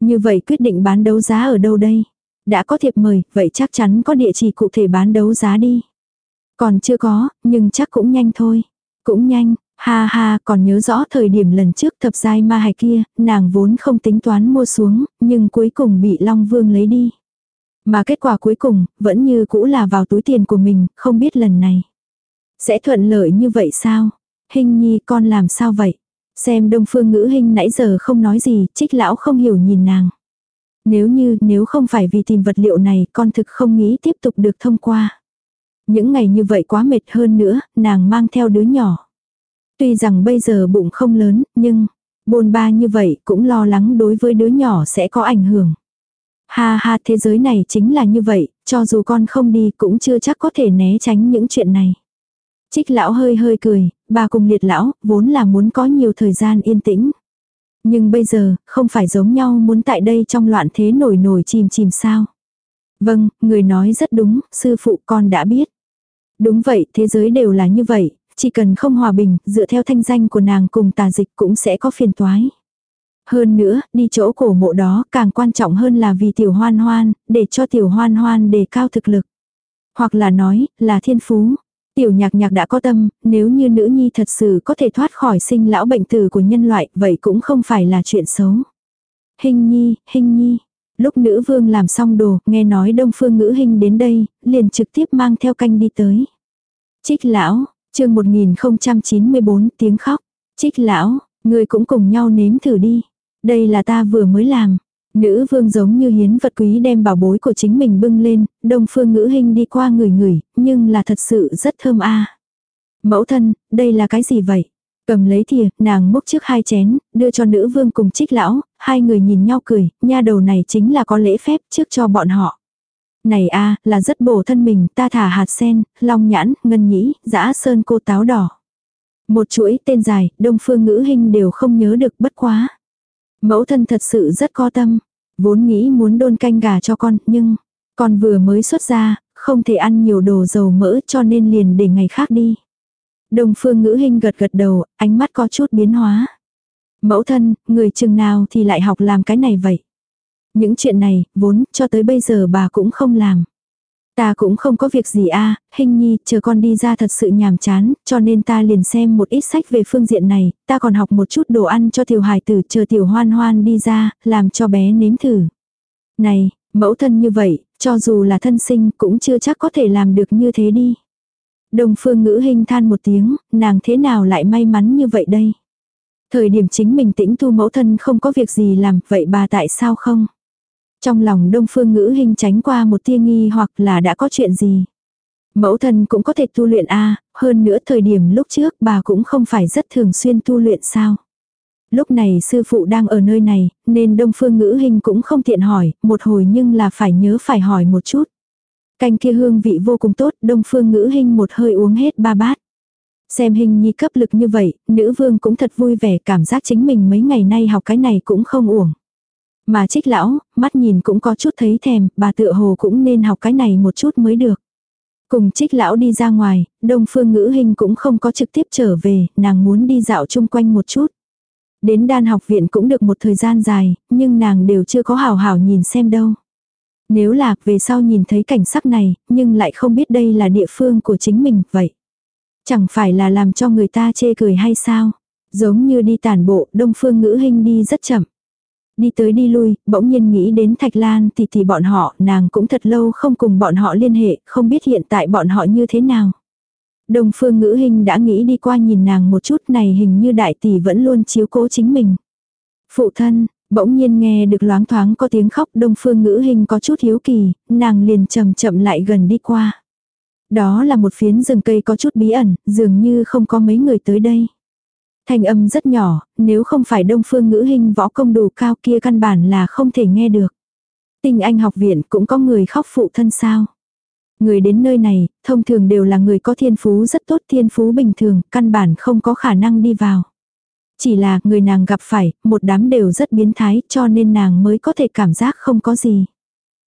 Như vậy quyết định bán đấu giá ở đâu đây? Đã có thiệp mời, vậy chắc chắn có địa chỉ cụ thể bán đấu giá đi. Còn chưa có, nhưng chắc cũng nhanh thôi. Cũng nhanh, ha ha, còn nhớ rõ thời điểm lần trước thập giai ma hài kia, nàng vốn không tính toán mua xuống, nhưng cuối cùng bị Long Vương lấy đi. Mà kết quả cuối cùng, vẫn như cũ là vào túi tiền của mình, không biết lần này. Sẽ thuận lợi như vậy sao? Hình nhi con làm sao vậy? Xem đông phương ngữ hình nãy giờ không nói gì, trích lão không hiểu nhìn nàng. Nếu như, nếu không phải vì tìm vật liệu này, con thực không nghĩ tiếp tục được thông qua. Những ngày như vậy quá mệt hơn nữa, nàng mang theo đứa nhỏ. Tuy rằng bây giờ bụng không lớn, nhưng, bôn ba như vậy cũng lo lắng đối với đứa nhỏ sẽ có ảnh hưởng. Ha ha thế giới này chính là như vậy, cho dù con không đi cũng chưa chắc có thể né tránh những chuyện này. Trích lão hơi hơi cười, bà cùng liệt lão, vốn là muốn có nhiều thời gian yên tĩnh. Nhưng bây giờ, không phải giống nhau muốn tại đây trong loạn thế nổi nổi chìm chìm sao. Vâng, người nói rất đúng, sư phụ con đã biết. Đúng vậy, thế giới đều là như vậy, chỉ cần không hòa bình, dựa theo thanh danh của nàng cùng tà dịch cũng sẽ có phiền toái. Hơn nữa, đi chỗ cổ mộ đó càng quan trọng hơn là vì tiểu hoan hoan, để cho tiểu hoan hoan đề cao thực lực. Hoặc là nói, là thiên phú. Tiểu nhạc nhạc đã có tâm, nếu như nữ nhi thật sự có thể thoát khỏi sinh lão bệnh tử của nhân loại, vậy cũng không phải là chuyện xấu. Hình nhi, hình nhi. Lúc nữ vương làm xong đồ, nghe nói đông phương ngữ hình đến đây, liền trực tiếp mang theo canh đi tới. Trích lão, chương 1094 tiếng khóc. Trích lão, người cũng cùng nhau nếm thử đi. Đây là ta vừa mới làm. Nữ vương giống như hiến vật quý đem bảo bối của chính mình bưng lên, đông phương ngữ hình đi qua người người, nhưng là thật sự rất thơm a Mẫu thân, đây là cái gì vậy? Cầm lấy thìa, nàng múc trước hai chén, đưa cho nữ vương cùng trích lão, hai người nhìn nhau cười, nha đầu này chính là có lễ phép trước cho bọn họ. Này a là rất bổ thân mình, ta thả hạt sen, long nhãn, ngân nhĩ, dã sơn cô táo đỏ. Một chuỗi tên dài, đông phương ngữ hình đều không nhớ được bất quá. Mẫu thân thật sự rất có tâm. Vốn nghĩ muốn đôn canh gà cho con, nhưng con vừa mới xuất ra, không thể ăn nhiều đồ dầu mỡ cho nên liền để ngày khác đi. Đồng phương ngữ hình gật gật đầu, ánh mắt có chút biến hóa. Mẫu thân, người chừng nào thì lại học làm cái này vậy. Những chuyện này, vốn, cho tới bây giờ bà cũng không làm. Ta cũng không có việc gì a hình nhi, chờ con đi ra thật sự nhàm chán, cho nên ta liền xem một ít sách về phương diện này, ta còn học một chút đồ ăn cho tiểu hài tử chờ tiểu hoan hoan đi ra, làm cho bé nếm thử. Này, mẫu thân như vậy, cho dù là thân sinh cũng chưa chắc có thể làm được như thế đi. Đồng phương ngữ hình than một tiếng, nàng thế nào lại may mắn như vậy đây? Thời điểm chính mình tĩnh thu mẫu thân không có việc gì làm, vậy bà tại sao không? Trong lòng đông phương ngữ hình tránh qua một tia nghi hoặc là đã có chuyện gì. Mẫu thân cũng có thể tu luyện a hơn nữa thời điểm lúc trước bà cũng không phải rất thường xuyên tu luyện sao. Lúc này sư phụ đang ở nơi này, nên đông phương ngữ hình cũng không tiện hỏi, một hồi nhưng là phải nhớ phải hỏi một chút. Canh kia hương vị vô cùng tốt, đông phương ngữ hình một hơi uống hết ba bát. Xem hình nhi cấp lực như vậy, nữ vương cũng thật vui vẻ cảm giác chính mình mấy ngày nay học cái này cũng không uổng. Mà trích lão, mắt nhìn cũng có chút thấy thèm, bà tựa hồ cũng nên học cái này một chút mới được. Cùng trích lão đi ra ngoài, đông phương ngữ hình cũng không có trực tiếp trở về, nàng muốn đi dạo chung quanh một chút. Đến đan học viện cũng được một thời gian dài, nhưng nàng đều chưa có hào hảo nhìn xem đâu. Nếu là về sau nhìn thấy cảnh sắc này, nhưng lại không biết đây là địa phương của chính mình, vậy. Chẳng phải là làm cho người ta chê cười hay sao? Giống như đi tản bộ, đông phương ngữ hình đi rất chậm. Đi tới đi lui, bỗng nhiên nghĩ đến Thạch Lan thì thì bọn họ, nàng cũng thật lâu không cùng bọn họ liên hệ, không biết hiện tại bọn họ như thế nào. Đồng phương ngữ hình đã nghĩ đi qua nhìn nàng một chút này hình như đại tỷ vẫn luôn chiếu cố chính mình. Phụ thân, bỗng nhiên nghe được loáng thoáng có tiếng khóc đông phương ngữ hình có chút hiếu kỳ, nàng liền chậm chậm lại gần đi qua. Đó là một phiến rừng cây có chút bí ẩn, dường như không có mấy người tới đây. Thanh âm rất nhỏ, nếu không phải đông phương ngữ hình võ công đủ cao kia căn bản là không thể nghe được. Tinh anh học viện cũng có người khóc phụ thân sao. Người đến nơi này, thông thường đều là người có thiên phú rất tốt thiên phú bình thường, căn bản không có khả năng đi vào. Chỉ là người nàng gặp phải, một đám đều rất biến thái cho nên nàng mới có thể cảm giác không có gì.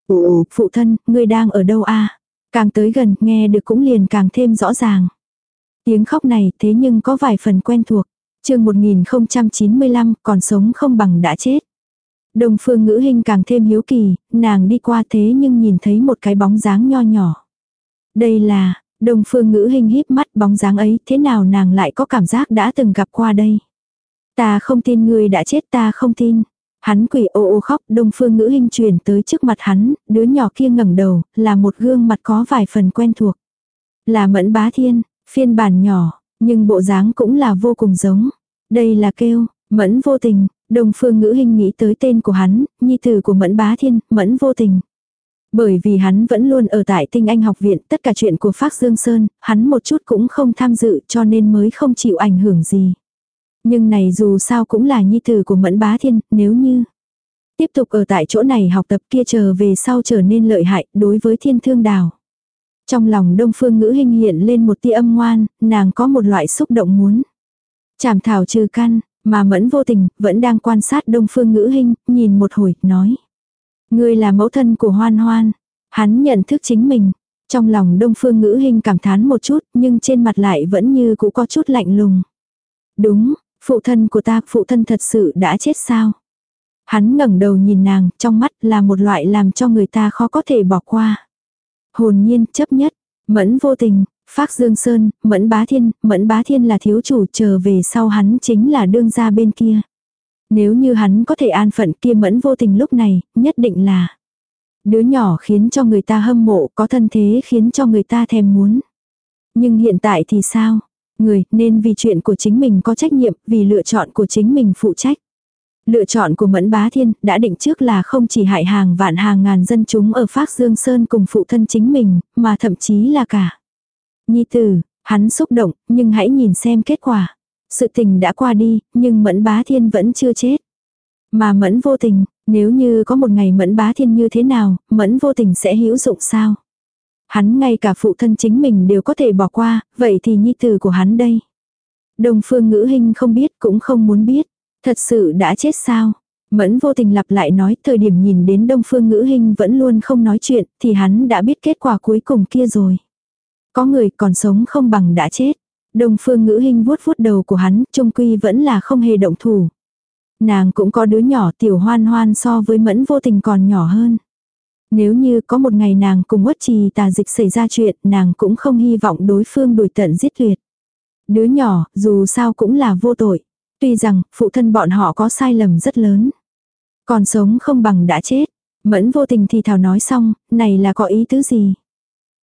Ồ, phụ thân, người đang ở đâu a Càng tới gần, nghe được cũng liền càng thêm rõ ràng. Tiếng khóc này thế nhưng có vài phần quen thuộc chương 1095 còn sống không bằng đã chết. Đồng phương ngữ hình càng thêm hiếu kỳ, nàng đi qua thế nhưng nhìn thấy một cái bóng dáng nho nhỏ. Đây là, đồng phương ngữ hình híp mắt bóng dáng ấy thế nào nàng lại có cảm giác đã từng gặp qua đây. Ta không tin người đã chết ta không tin. Hắn quỷ ô ô khóc, đông phương ngữ hình truyền tới trước mặt hắn, đứa nhỏ kia ngẩng đầu, là một gương mặt có vài phần quen thuộc. Là mẫn bá thiên, phiên bản nhỏ, nhưng bộ dáng cũng là vô cùng giống. Đây là kêu, mẫn vô tình, đông phương ngữ hình nghĩ tới tên của hắn, nhi tử của mẫn bá thiên, mẫn vô tình. Bởi vì hắn vẫn luôn ở tại tinh anh học viện, tất cả chuyện của Phác Dương Sơn, hắn một chút cũng không tham dự cho nên mới không chịu ảnh hưởng gì. Nhưng này dù sao cũng là nhi tử của Mẫn Bá Thiên, nếu như tiếp tục ở tại chỗ này học tập kia chờ về sau trở nên lợi hại đối với thiên thương đào. Trong lòng đông phương ngữ hình hiện lên một tia âm ngoan, nàng có một loại xúc động muốn. Chảm thảo trừ căn, mà mẫn vô tình, vẫn đang quan sát đông phương ngữ hình, nhìn một hồi, nói. Ngươi là mẫu thân của hoan hoan. Hắn nhận thức chính mình. Trong lòng đông phương ngữ hình cảm thán một chút, nhưng trên mặt lại vẫn như cũ có chút lạnh lùng. Đúng, phụ thân của ta, phụ thân thật sự đã chết sao? Hắn ngẩng đầu nhìn nàng, trong mắt là một loại làm cho người ta khó có thể bỏ qua. Hồn nhiên, chấp nhất, mẫn vô tình, phác dương sơn, mẫn bá thiên, mẫn bá thiên là thiếu chủ chờ về sau hắn chính là đương gia bên kia. Nếu như hắn có thể an phận kia mẫn vô tình lúc này, nhất định là đứa nhỏ khiến cho người ta hâm mộ, có thân thế khiến cho người ta thèm muốn. Nhưng hiện tại thì sao? Người nên vì chuyện của chính mình có trách nhiệm, vì lựa chọn của chính mình phụ trách. Lựa chọn của Mẫn Bá Thiên đã định trước là không chỉ hại hàng vạn hàng ngàn dân chúng ở Phác Dương Sơn cùng phụ thân chính mình, mà thậm chí là cả. Nhi tử, hắn xúc động, nhưng hãy nhìn xem kết quả. Sự tình đã qua đi, nhưng Mẫn Bá Thiên vẫn chưa chết. Mà Mẫn vô tình, nếu như có một ngày Mẫn Bá Thiên như thế nào, Mẫn vô tình sẽ hữu dụng sao? Hắn ngay cả phụ thân chính mình đều có thể bỏ qua, vậy thì nhi tử của hắn đây. Đồng phương ngữ hình không biết cũng không muốn biết. Thật sự đã chết sao? Mẫn vô tình lặp lại nói thời điểm nhìn đến đông phương ngữ hình vẫn luôn không nói chuyện thì hắn đã biết kết quả cuối cùng kia rồi. Có người còn sống không bằng đã chết. Đông phương ngữ hình vuốt vuốt đầu của hắn, trung quy vẫn là không hề động thủ. Nàng cũng có đứa nhỏ tiểu hoan hoan so với mẫn vô tình còn nhỏ hơn. Nếu như có một ngày nàng cùng uất trì tà dịch xảy ra chuyện, nàng cũng không hy vọng đối phương đuổi tận giết tuyệt. Đứa nhỏ, dù sao cũng là vô tội. Tuy rằng, phụ thân bọn họ có sai lầm rất lớn. Còn sống không bằng đã chết. Mẫn vô tình thì thảo nói xong, này là có ý tứ gì?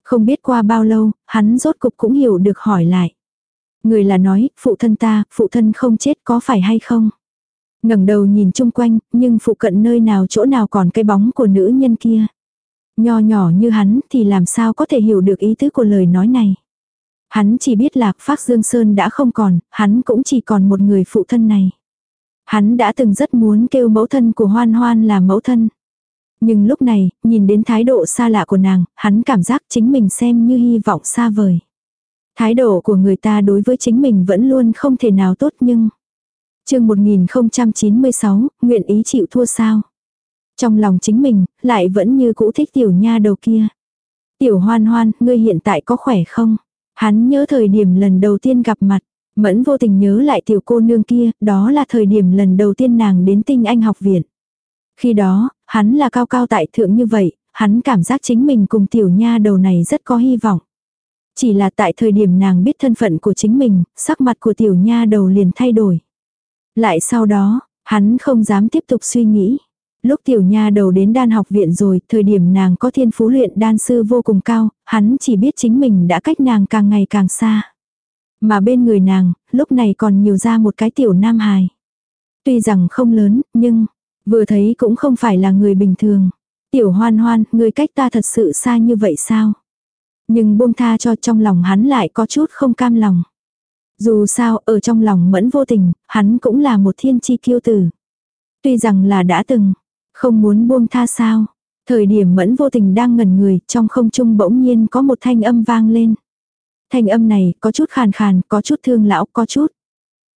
Không biết qua bao lâu, hắn rốt cục cũng hiểu được hỏi lại. Người là nói, phụ thân ta, phụ thân không chết có phải hay không? ngẩng đầu nhìn chung quanh, nhưng phụ cận nơi nào chỗ nào còn cái bóng của nữ nhân kia. Nho nhỏ như hắn thì làm sao có thể hiểu được ý tứ của lời nói này. Hắn chỉ biết lạc phác Dương Sơn đã không còn, hắn cũng chỉ còn một người phụ thân này. Hắn đã từng rất muốn kêu mẫu thân của Hoan Hoan là mẫu thân. Nhưng lúc này, nhìn đến thái độ xa lạ của nàng, hắn cảm giác chính mình xem như hy vọng xa vời. Thái độ của người ta đối với chính mình vẫn luôn không thể nào tốt nhưng... chương 1096, nguyện ý chịu thua sao? Trong lòng chính mình, lại vẫn như cũ thích tiểu nha đầu kia. Tiểu hoan hoan, ngươi hiện tại có khỏe không? Hắn nhớ thời điểm lần đầu tiên gặp mặt. Mẫn vô tình nhớ lại tiểu cô nương kia, đó là thời điểm lần đầu tiên nàng đến tinh anh học viện. Khi đó, hắn là cao cao tại thượng như vậy, hắn cảm giác chính mình cùng tiểu nha đầu này rất có hy vọng. Chỉ là tại thời điểm nàng biết thân phận của chính mình, sắc mặt của tiểu nha đầu liền thay đổi. Lại sau đó, hắn không dám tiếp tục suy nghĩ. Lúc tiểu nha đầu đến đan học viện rồi, thời điểm nàng có thiên phú luyện đan sư vô cùng cao, hắn chỉ biết chính mình đã cách nàng càng ngày càng xa. Mà bên người nàng, lúc này còn nhiều ra một cái tiểu nam hài. Tuy rằng không lớn, nhưng, vừa thấy cũng không phải là người bình thường. Tiểu hoan hoan, người cách ta thật sự xa như vậy sao? Nhưng buông tha cho trong lòng hắn lại có chút không cam lòng. Dù sao, ở trong lòng mẫn vô tình, hắn cũng là một thiên chi kiêu tử. Tuy rằng là đã từng, không muốn buông tha sao. Thời điểm mẫn vô tình đang ngẩn người, trong không trung bỗng nhiên có một thanh âm vang lên. Thanh âm này có chút khàn khàn, có chút thương lão, có chút.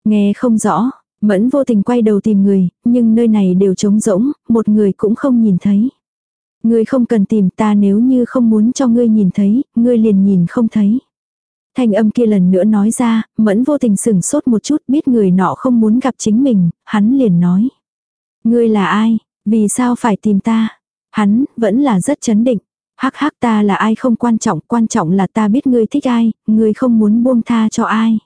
Nghe không rõ, mẫn vô tình quay đầu tìm người, nhưng nơi này đều trống rỗng, một người cũng không nhìn thấy. Ngươi không cần tìm ta nếu như không muốn cho ngươi nhìn thấy, ngươi liền nhìn không thấy. Thanh âm kia lần nữa nói ra, mẫn vô tình sửng sốt một chút biết người nọ không muốn gặp chính mình, hắn liền nói. Ngươi là ai, vì sao phải tìm ta? Hắn, vẫn là rất chấn định. Hắc hắc ta là ai không quan trọng, quan trọng là ta biết ngươi thích ai, ngươi không muốn buông tha cho ai.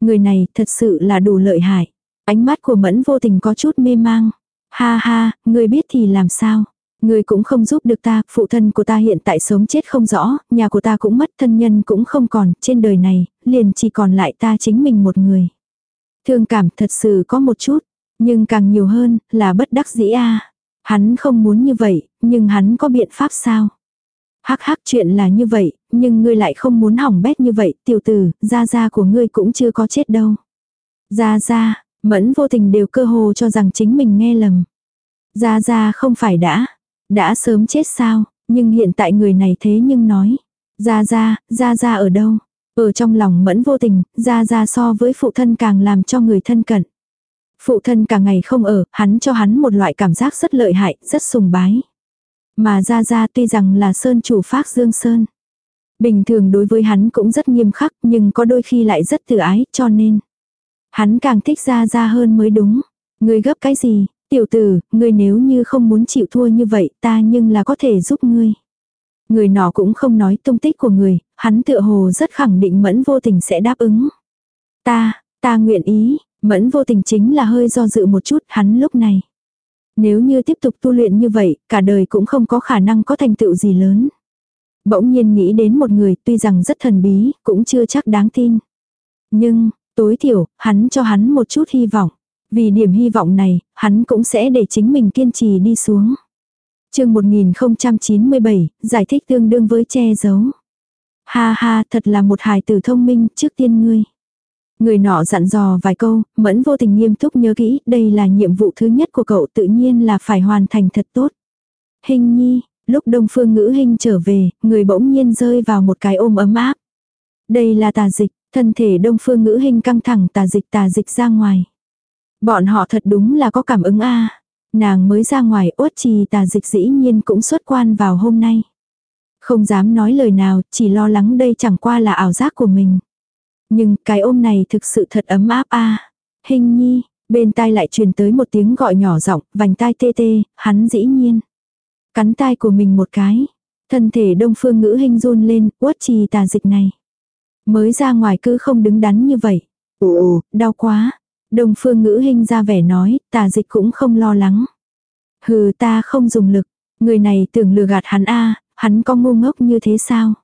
Người này thật sự là đủ lợi hại. Ánh mắt của mẫn vô tình có chút mê mang. Ha ha, ngươi biết thì làm sao? Ngươi cũng không giúp được ta, phụ thân của ta hiện tại sống chết không rõ, nhà của ta cũng mất, thân nhân cũng không còn, trên đời này, liền chỉ còn lại ta chính mình một người. Thương cảm thật sự có một chút, nhưng càng nhiều hơn là bất đắc dĩ a. Hắn không muốn như vậy, nhưng hắn có biện pháp sao? Hắc hắc chuyện là như vậy, nhưng ngươi lại không muốn hỏng bét như vậy, tiểu tử, gia gia của ngươi cũng chưa có chết đâu. Gia gia, mẫn vô tình đều cơ hồ cho rằng chính mình nghe lầm. Gia gia không phải đã, đã sớm chết sao, nhưng hiện tại người này thế nhưng nói. Gia gia, gia gia ở đâu? Ở trong lòng mẫn vô tình, gia gia so với phụ thân càng làm cho người thân cận. Phụ thân cả ngày không ở, hắn cho hắn một loại cảm giác rất lợi hại, rất sùng bái. Mà Gia Gia tuy rằng là sơn chủ phác Dương Sơn. Bình thường đối với hắn cũng rất nghiêm khắc nhưng có đôi khi lại rất tự ái cho nên. Hắn càng thích Gia Gia hơn mới đúng. Ngươi gấp cái gì, tiểu tử, ngươi nếu như không muốn chịu thua như vậy ta nhưng là có thể giúp ngươi. Người nọ cũng không nói tung tích của người, hắn tựa hồ rất khẳng định mẫn vô tình sẽ đáp ứng. Ta, ta nguyện ý, mẫn vô tình chính là hơi do dự một chút hắn lúc này. Nếu như tiếp tục tu luyện như vậy, cả đời cũng không có khả năng có thành tựu gì lớn. Bỗng nhiên nghĩ đến một người tuy rằng rất thần bí, cũng chưa chắc đáng tin. Nhưng, tối thiểu, hắn cho hắn một chút hy vọng. Vì điểm hy vọng này, hắn cũng sẽ để chính mình kiên trì đi xuống. chương 1097, giải thích tương đương với che giấu. Ha ha, thật là một hài tử thông minh, trước tiên ngươi. Người nọ dặn dò vài câu, mẫn vô tình nghiêm túc nhớ kỹ, đây là nhiệm vụ thứ nhất của cậu tự nhiên là phải hoàn thành thật tốt. Hình nhi, lúc đông phương ngữ hình trở về, người bỗng nhiên rơi vào một cái ôm ấm áp. Đây là tà dịch, thân thể đông phương ngữ hình căng thẳng tà dịch tà dịch ra ngoài. Bọn họ thật đúng là có cảm ứng a Nàng mới ra ngoài ốt trì tà dịch dĩ nhiên cũng xuất quan vào hôm nay. Không dám nói lời nào, chỉ lo lắng đây chẳng qua là ảo giác của mình. Nhưng cái ôm này thực sự thật ấm áp a Hình nhi, bên tai lại truyền tới một tiếng gọi nhỏ giọng, vành tai tê tê, hắn dĩ nhiên. Cắn tai của mình một cái. Thân thể đông phương ngữ hình run lên, uất trì tà dịch này. Mới ra ngoài cứ không đứng đắn như vậy. Ồ, đau quá. Đông phương ngữ hình ra vẻ nói, tà dịch cũng không lo lắng. Hừ ta không dùng lực. Người này tưởng lừa gạt hắn a hắn có ngu ngốc như thế sao?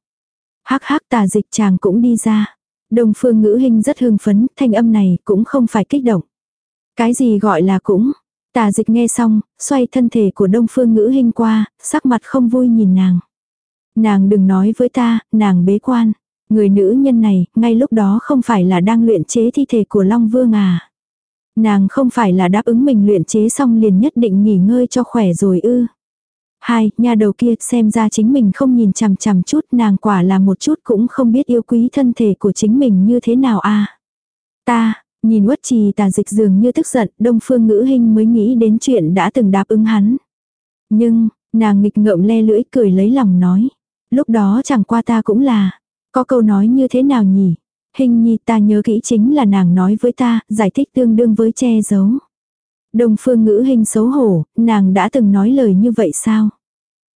Hắc hắc tà dịch chàng cũng đi ra. Đông phương ngữ hình rất hưng phấn, thanh âm này cũng không phải kích động. Cái gì gọi là cũng. Tà dịch nghe xong, xoay thân thể của đông phương ngữ hình qua, sắc mặt không vui nhìn nàng. Nàng đừng nói với ta, nàng bế quan. Người nữ nhân này, ngay lúc đó không phải là đang luyện chế thi thể của Long Vương à. Nàng không phải là đáp ứng mình luyện chế xong liền nhất định nghỉ ngơi cho khỏe rồi ư. Hai, nhà đầu kia xem ra chính mình không nhìn chằm chằm chút nàng quả là một chút cũng không biết yêu quý thân thể của chính mình như thế nào a Ta, nhìn uất trì tà dịch dường như tức giận, đông phương ngữ hình mới nghĩ đến chuyện đã từng đáp ứng hắn. Nhưng, nàng nghịch ngợm le lưỡi cười lấy lòng nói. Lúc đó chẳng qua ta cũng là, có câu nói như thế nào nhỉ? Hình nhi ta nhớ kỹ chính là nàng nói với ta, giải thích tương đương với che giấu. Đông phương ngữ hình xấu hổ, nàng đã từng nói lời như vậy sao?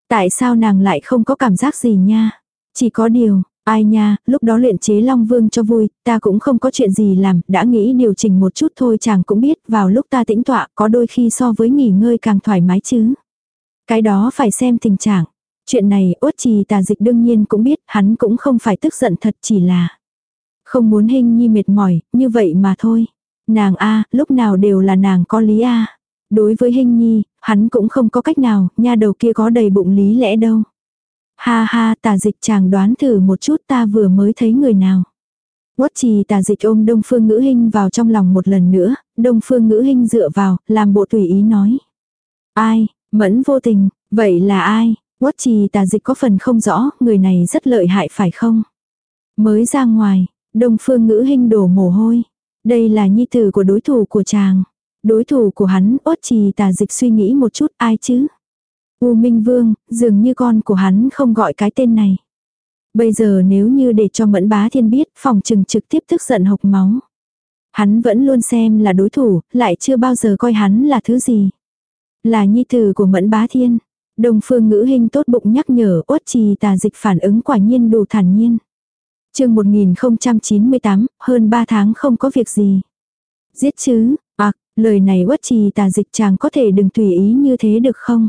Tại sao nàng lại không có cảm giác gì nha? Chỉ có điều, ai nha, lúc đó luyện chế Long Vương cho vui, ta cũng không có chuyện gì làm, đã nghĩ điều chỉnh một chút thôi chàng cũng biết, vào lúc ta tĩnh tọa có đôi khi so với nghỉ ngơi càng thoải mái chứ. Cái đó phải xem tình trạng. Chuyện này ốt trì tà dịch đương nhiên cũng biết, hắn cũng không phải tức giận thật chỉ là không muốn hình nhi mệt mỏi, như vậy mà thôi. Nàng a lúc nào đều là nàng có lý a Đối với hình nhi, hắn cũng không có cách nào, nha đầu kia có đầy bụng lý lẽ đâu. Ha ha tà dịch chàng đoán thử một chút ta vừa mới thấy người nào. Quất trì tà dịch ôm đông phương ngữ hình vào trong lòng một lần nữa, đông phương ngữ hình dựa vào, làm bộ tùy ý nói. Ai, mẫn vô tình, vậy là ai? Quất trì tà dịch có phần không rõ, người này rất lợi hại phải không? Mới ra ngoài, đông phương ngữ hình đổ mồ hôi. Đây là nhi tử của đối thủ của chàng. Đối thủ của hắn, ốt trì tà dịch suy nghĩ một chút ai chứ. U Minh Vương, dường như con của hắn không gọi cái tên này. Bây giờ nếu như để cho Mẫn Bá Thiên biết, phòng trừng trực tiếp tức giận hộc máu. Hắn vẫn luôn xem là đối thủ, lại chưa bao giờ coi hắn là thứ gì. Là nhi tử của Mẫn Bá Thiên. Đồng phương ngữ hình tốt bụng nhắc nhở ốt trì tà dịch phản ứng quả nhiên đủ thản nhiên chương 1098, hơn 3 tháng không có việc gì. Giết chứ, Lời này uất trì tà dịch chàng có thể đừng tùy ý như thế được không?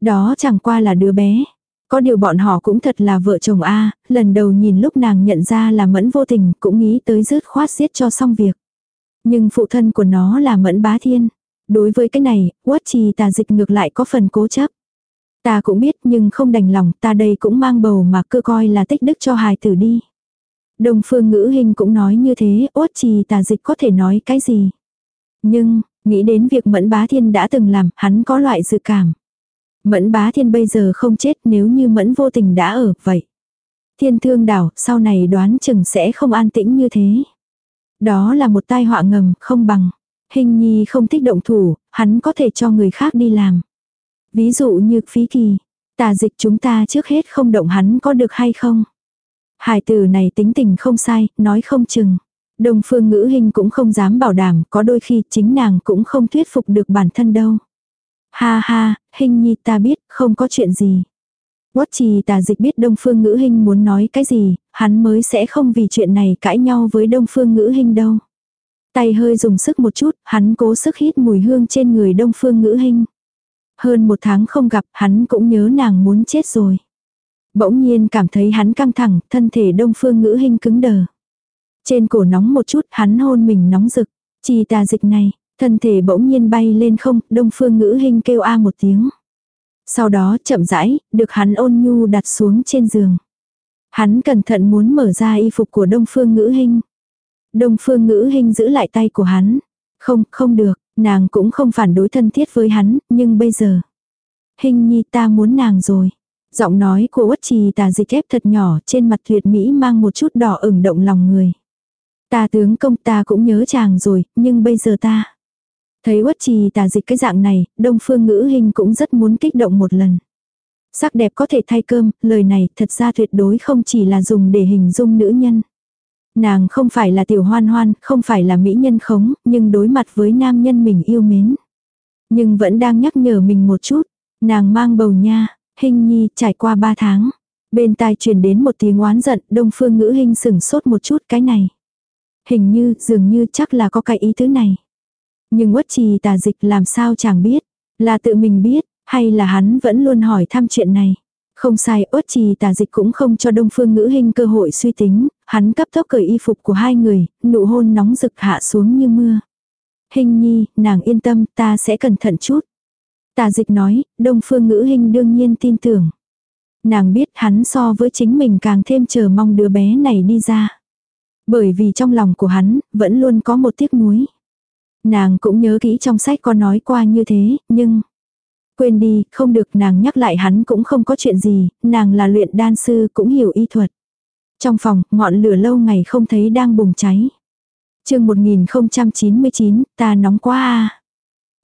Đó chẳng qua là đứa bé. Có điều bọn họ cũng thật là vợ chồng a lần đầu nhìn lúc nàng nhận ra là mẫn vô tình cũng nghĩ tới rứt khoát giết cho xong việc. Nhưng phụ thân của nó là mẫn bá thiên. Đối với cái này, uất trì tà dịch ngược lại có phần cố chấp. Ta cũng biết nhưng không đành lòng ta đây cũng mang bầu mà cơ coi là tích đức cho hài tử đi. Đồng phương ngữ hình cũng nói như thế, uất trì tà dịch có thể nói cái gì. Nhưng, nghĩ đến việc mẫn bá thiên đã từng làm, hắn có loại dự cảm. Mẫn bá thiên bây giờ không chết nếu như mẫn vô tình đã ở, vậy. Thiên thương đảo, sau này đoán chừng sẽ không an tĩnh như thế. Đó là một tai họa ngầm, không bằng. Hình nhi không thích động thủ, hắn có thể cho người khác đi làm. Ví dụ như phí kỳ, tà dịch chúng ta trước hết không động hắn có được hay không? Hải tử này tính tình không sai, nói không chừng. Đồng phương ngữ hình cũng không dám bảo đảm, có đôi khi chính nàng cũng không thuyết phục được bản thân đâu. Ha ha, hình nhi ta biết, không có chuyện gì. Quất trì tà dịch biết Đông Phương Ngữ hình muốn nói cái gì, hắn mới sẽ không vì chuyện này cãi nhau với Đông Phương Ngữ hình đâu. Tay hơi dùng sức một chút, hắn cố sức hít mùi hương trên người Đông Phương Ngữ hình Hơn một tháng không gặp, hắn cũng nhớ nàng muốn chết rồi. Bỗng nhiên cảm thấy hắn căng thẳng, thân thể Đông Phương Ngữ hình cứng đờ. Trên cổ nóng một chút, hắn hôn mình nóng rực. Trì tà dịch này, thân thể bỗng nhiên bay lên không, Đông Phương Ngữ hình kêu a một tiếng. Sau đó chậm rãi, được hắn ôn nhu đặt xuống trên giường. Hắn cẩn thận muốn mở ra y phục của Đông Phương Ngữ hình Đông Phương Ngữ hình giữ lại tay của hắn. Không, không được, nàng cũng không phản đối thân thiết với hắn, nhưng bây giờ. Hình nhi ta muốn nàng rồi. Giọng nói của uất trì tà dịch ép thật nhỏ trên mặt tuyệt mỹ mang một chút đỏ ửng động lòng người. Ta tướng công ta cũng nhớ chàng rồi, nhưng bây giờ ta. Thấy uất trì tà dịch cái dạng này, đông phương ngữ hình cũng rất muốn kích động một lần. Sắc đẹp có thể thay cơm, lời này thật ra tuyệt đối không chỉ là dùng để hình dung nữ nhân. Nàng không phải là tiểu hoan hoan, không phải là mỹ nhân khống, nhưng đối mặt với nam nhân mình yêu mến. Nhưng vẫn đang nhắc nhở mình một chút. Nàng mang bầu nha, hình nhi trải qua ba tháng. Bên tai truyền đến một tiếng oán giận, đông phương ngữ hình sửng sốt một chút cái này. Hình như, dường như chắc là có cái ý thứ này. Nhưng uất trì tà dịch làm sao chàng biết, là tự mình biết, hay là hắn vẫn luôn hỏi thăm chuyện này. Không sai, uất trì tà dịch cũng không cho đông phương ngữ hình cơ hội suy tính, hắn cấp tốc cởi y phục của hai người, nụ hôn nóng rực hạ xuống như mưa. Hình nhi, nàng yên tâm, ta sẽ cẩn thận chút. Tà dịch nói, đông phương ngữ hình đương nhiên tin tưởng. Nàng biết hắn so với chính mình càng thêm chờ mong đứa bé này đi ra. Bởi vì trong lòng của hắn, vẫn luôn có một tiếc nuối. Nàng cũng nhớ kỹ trong sách có nói qua như thế, nhưng... Quên đi, không được nàng nhắc lại hắn cũng không có chuyện gì, nàng là luyện đan sư cũng hiểu y thuật. Trong phòng, ngọn lửa lâu ngày không thấy đang bùng cháy. chương 1099, ta nóng quá à.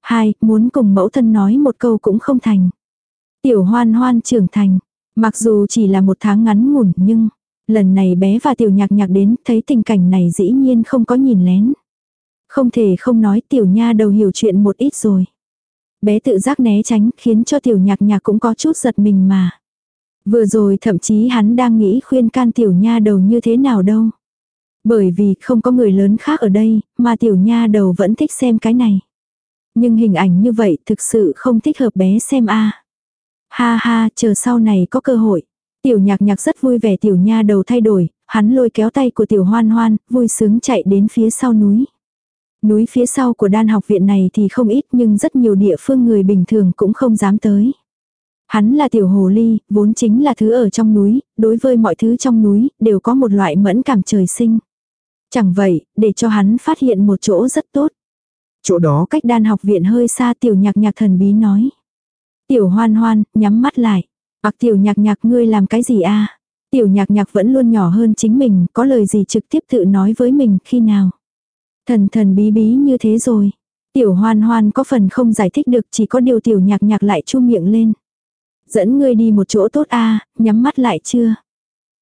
Hai, muốn cùng mẫu thân nói một câu cũng không thành. Tiểu hoan hoan trưởng thành, mặc dù chỉ là một tháng ngắn ngủn nhưng, lần này bé và tiểu nhạc nhạc đến thấy tình cảnh này dĩ nhiên không có nhìn lén. Không thể không nói tiểu nha đầu hiểu chuyện một ít rồi. Bé tự giác né tránh khiến cho tiểu nhạc nhạc cũng có chút giật mình mà. Vừa rồi thậm chí hắn đang nghĩ khuyên can tiểu nha đầu như thế nào đâu. Bởi vì không có người lớn khác ở đây, mà tiểu nha đầu vẫn thích xem cái này. Nhưng hình ảnh như vậy thực sự không thích hợp bé xem a. Ha ha, chờ sau này có cơ hội. Tiểu nhạc nhạc rất vui vẻ tiểu nha đầu thay đổi, hắn lôi kéo tay của tiểu hoan hoan, vui sướng chạy đến phía sau núi. Núi phía sau của đan học viện này thì không ít nhưng rất nhiều địa phương người bình thường cũng không dám tới. Hắn là tiểu hồ ly, vốn chính là thứ ở trong núi, đối với mọi thứ trong núi, đều có một loại mẫn cảm trời sinh. Chẳng vậy, để cho hắn phát hiện một chỗ rất tốt. Chỗ đó cách đan học viện hơi xa tiểu nhạc nhạc thần bí nói. Tiểu hoan hoan, nhắm mắt lại. Ặc tiểu nhạc nhạc ngươi làm cái gì a Tiểu nhạc nhạc vẫn luôn nhỏ hơn chính mình, có lời gì trực tiếp tự nói với mình khi nào. Thần thần bí bí như thế rồi. Tiểu hoan hoan có phần không giải thích được chỉ có điều tiểu nhạc nhạc lại chu miệng lên. Dẫn ngươi đi một chỗ tốt a nhắm mắt lại chưa?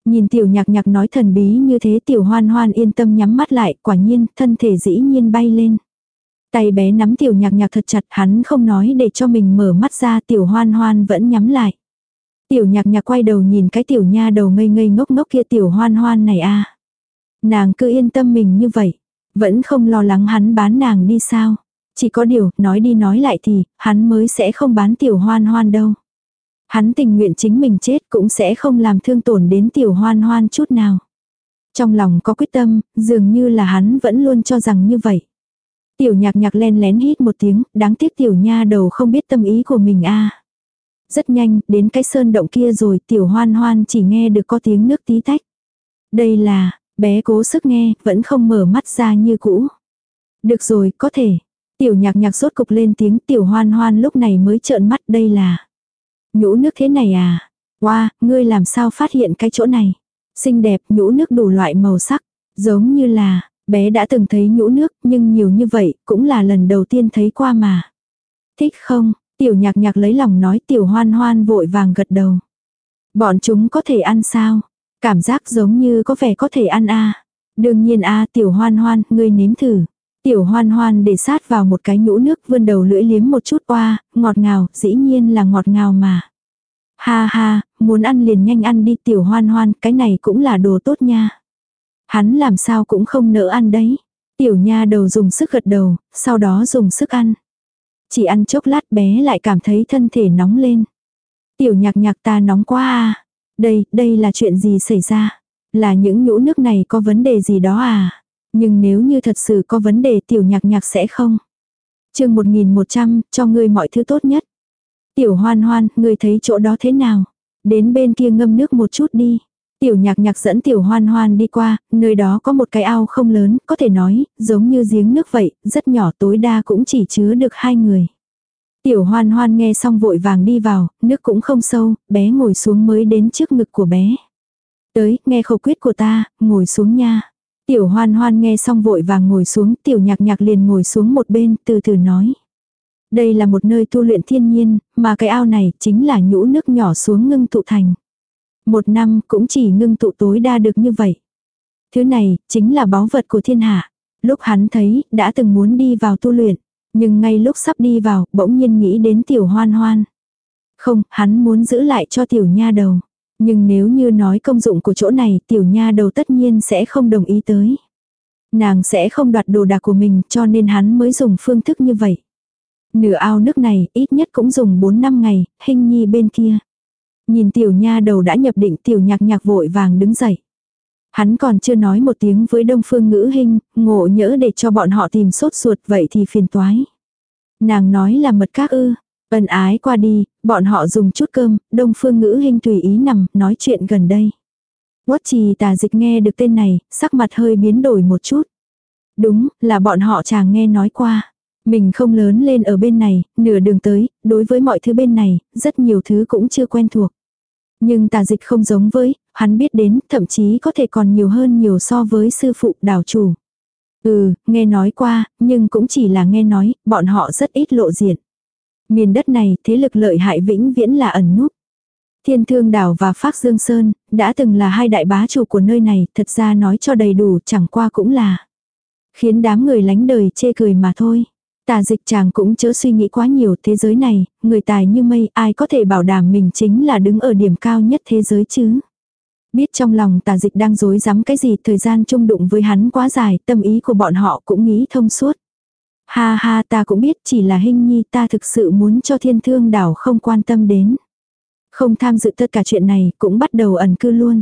Nhìn tiểu nhạc nhạc nói thần bí như thế tiểu hoan hoan yên tâm nhắm mắt lại quả nhiên thân thể dĩ nhiên bay lên. Tay bé nắm tiểu nhạc nhạc thật chặt hắn không nói để cho mình mở mắt ra tiểu hoan hoan vẫn nhắm lại. Tiểu nhạc nhạc quay đầu nhìn cái tiểu nha đầu ngây ngây ngốc ngốc kia tiểu hoan hoan này a Nàng cứ yên tâm mình như vậy. Vẫn không lo lắng hắn bán nàng đi sao. Chỉ có điều, nói đi nói lại thì, hắn mới sẽ không bán tiểu hoan hoan đâu. Hắn tình nguyện chính mình chết cũng sẽ không làm thương tổn đến tiểu hoan hoan chút nào. Trong lòng có quyết tâm, dường như là hắn vẫn luôn cho rằng như vậy. Tiểu nhạc nhạc len lén hít một tiếng, đáng tiếc tiểu nha đầu không biết tâm ý của mình a rất nhanh, đến cái sơn động kia rồi, tiểu hoan hoan chỉ nghe được có tiếng nước tí tách. Đây là, bé cố sức nghe, vẫn không mở mắt ra như cũ. Được rồi, có thể. Tiểu nhạc nhạc sốt cục lên tiếng tiểu hoan hoan lúc này mới trợn mắt đây là. Nhũ nước thế này à? Wow, ngươi làm sao phát hiện cái chỗ này? Xinh đẹp, nhũ nước đủ loại màu sắc. Giống như là, bé đã từng thấy nhũ nước, nhưng nhiều như vậy, cũng là lần đầu tiên thấy qua mà. Thích không? Tiểu nhạc nhạc lấy lòng nói tiểu hoan hoan vội vàng gật đầu. Bọn chúng có thể ăn sao? Cảm giác giống như có vẻ có thể ăn a Đương nhiên a tiểu hoan hoan, ngươi nếm thử. Tiểu hoan hoan để sát vào một cái nhũ nước vươn đầu lưỡi liếm một chút qua, ngọt ngào, dĩ nhiên là ngọt ngào mà. Ha ha, muốn ăn liền nhanh ăn đi tiểu hoan hoan, cái này cũng là đồ tốt nha. Hắn làm sao cũng không nỡ ăn đấy. Tiểu nha đầu dùng sức gật đầu, sau đó dùng sức ăn. Chỉ ăn chốc lát bé lại cảm thấy thân thể nóng lên. Tiểu nhạc nhạc ta nóng quá à. Đây, đây là chuyện gì xảy ra? Là những nhũ nước này có vấn đề gì đó à? Nhưng nếu như thật sự có vấn đề tiểu nhạc nhạc sẽ không. chương 1100, cho ngươi mọi thứ tốt nhất. Tiểu hoan hoan, ngươi thấy chỗ đó thế nào? Đến bên kia ngâm nước một chút đi. Tiểu nhạc nhạc dẫn tiểu hoan hoan đi qua, nơi đó có một cái ao không lớn, có thể nói, giống như giếng nước vậy, rất nhỏ tối đa cũng chỉ chứa được hai người. Tiểu hoan hoan nghe xong vội vàng đi vào, nước cũng không sâu, bé ngồi xuống mới đến trước ngực của bé. Tới, nghe khẩu quyết của ta, ngồi xuống nha. Tiểu hoan hoan nghe xong vội vàng ngồi xuống, tiểu nhạc nhạc liền ngồi xuống một bên, từ từ nói. Đây là một nơi tu luyện thiên nhiên, mà cái ao này chính là nhũ nước nhỏ xuống ngưng tụ thành. Một năm cũng chỉ ngưng tụ tối đa được như vậy. Thứ này, chính là báu vật của thiên hạ. Lúc hắn thấy, đã từng muốn đi vào tu luyện. Nhưng ngay lúc sắp đi vào, bỗng nhiên nghĩ đến tiểu hoan hoan. Không, hắn muốn giữ lại cho tiểu nha đầu. Nhưng nếu như nói công dụng của chỗ này tiểu nha đầu tất nhiên sẽ không đồng ý tới. Nàng sẽ không đoạt đồ đạc của mình cho nên hắn mới dùng phương thức như vậy. Nửa ao nước này ít nhất cũng dùng 4 năm ngày, hình nhi bên kia. Nhìn tiểu nha đầu đã nhập định tiểu nhạc nhạc vội vàng đứng dậy. Hắn còn chưa nói một tiếng với đông phương ngữ hình, ngộ nhỡ để cho bọn họ tìm sốt ruột vậy thì phiền toái. Nàng nói là mật các ư, Ân ái qua đi, bọn họ dùng chút cơm, đông phương ngữ hình tùy ý nằm, nói chuyện gần đây. Quất trì tà dịch nghe được tên này, sắc mặt hơi biến đổi một chút. Đúng, là bọn họ chàng nghe nói qua. Mình không lớn lên ở bên này, nửa đường tới, đối với mọi thứ bên này, rất nhiều thứ cũng chưa quen thuộc. Nhưng tà dịch không giống với, hắn biết đến, thậm chí có thể còn nhiều hơn nhiều so với sư phụ đảo chủ. Ừ, nghe nói qua, nhưng cũng chỉ là nghe nói, bọn họ rất ít lộ diện. Miền đất này, thế lực lợi hại vĩnh viễn là ẩn núp. Thiên Thương Đảo và Phác Dương Sơn, đã từng là hai đại bá chủ của nơi này, thật ra nói cho đầy đủ chẳng qua cũng là. Khiến đám người lánh đời chê cười mà thôi. Tà dịch chàng cũng chớ suy nghĩ quá nhiều thế giới này, người tài như mây ai có thể bảo đảm mình chính là đứng ở điểm cao nhất thế giới chứ. Biết trong lòng tà dịch đang dối rắm cái gì thời gian chung đụng với hắn quá dài, tâm ý của bọn họ cũng nghĩ thông suốt. Ha ha ta cũng biết chỉ là hình nhi ta thực sự muốn cho thiên thương đảo không quan tâm đến. Không tham dự tất cả chuyện này cũng bắt đầu ẩn cư luôn.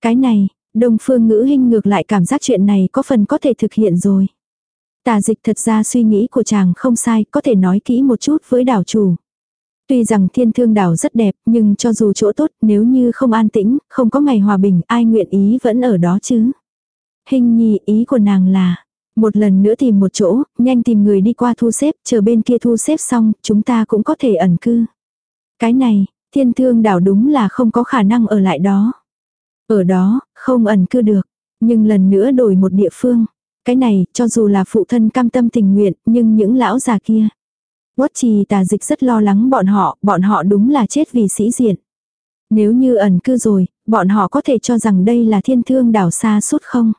Cái này, đông phương ngữ hình ngược lại cảm giác chuyện này có phần có thể thực hiện rồi. Tà dịch thật ra suy nghĩ của chàng không sai, có thể nói kỹ một chút với đảo chủ. Tuy rằng thiên thương đảo rất đẹp, nhưng cho dù chỗ tốt, nếu như không an tĩnh, không có ngày hòa bình, ai nguyện ý vẫn ở đó chứ. Hình nhi ý của nàng là, một lần nữa tìm một chỗ, nhanh tìm người đi qua thu xếp, chờ bên kia thu xếp xong, chúng ta cũng có thể ẩn cư. Cái này, thiên thương đảo đúng là không có khả năng ở lại đó. Ở đó, không ẩn cư được. Nhưng lần nữa đổi một địa phương. Cái này, cho dù là phụ thân cam tâm tình nguyện, nhưng những lão già kia. Quất trì tà dịch rất lo lắng bọn họ, bọn họ đúng là chết vì sĩ diện. Nếu như ẩn cư rồi, bọn họ có thể cho rằng đây là thiên thương đảo xa suốt không?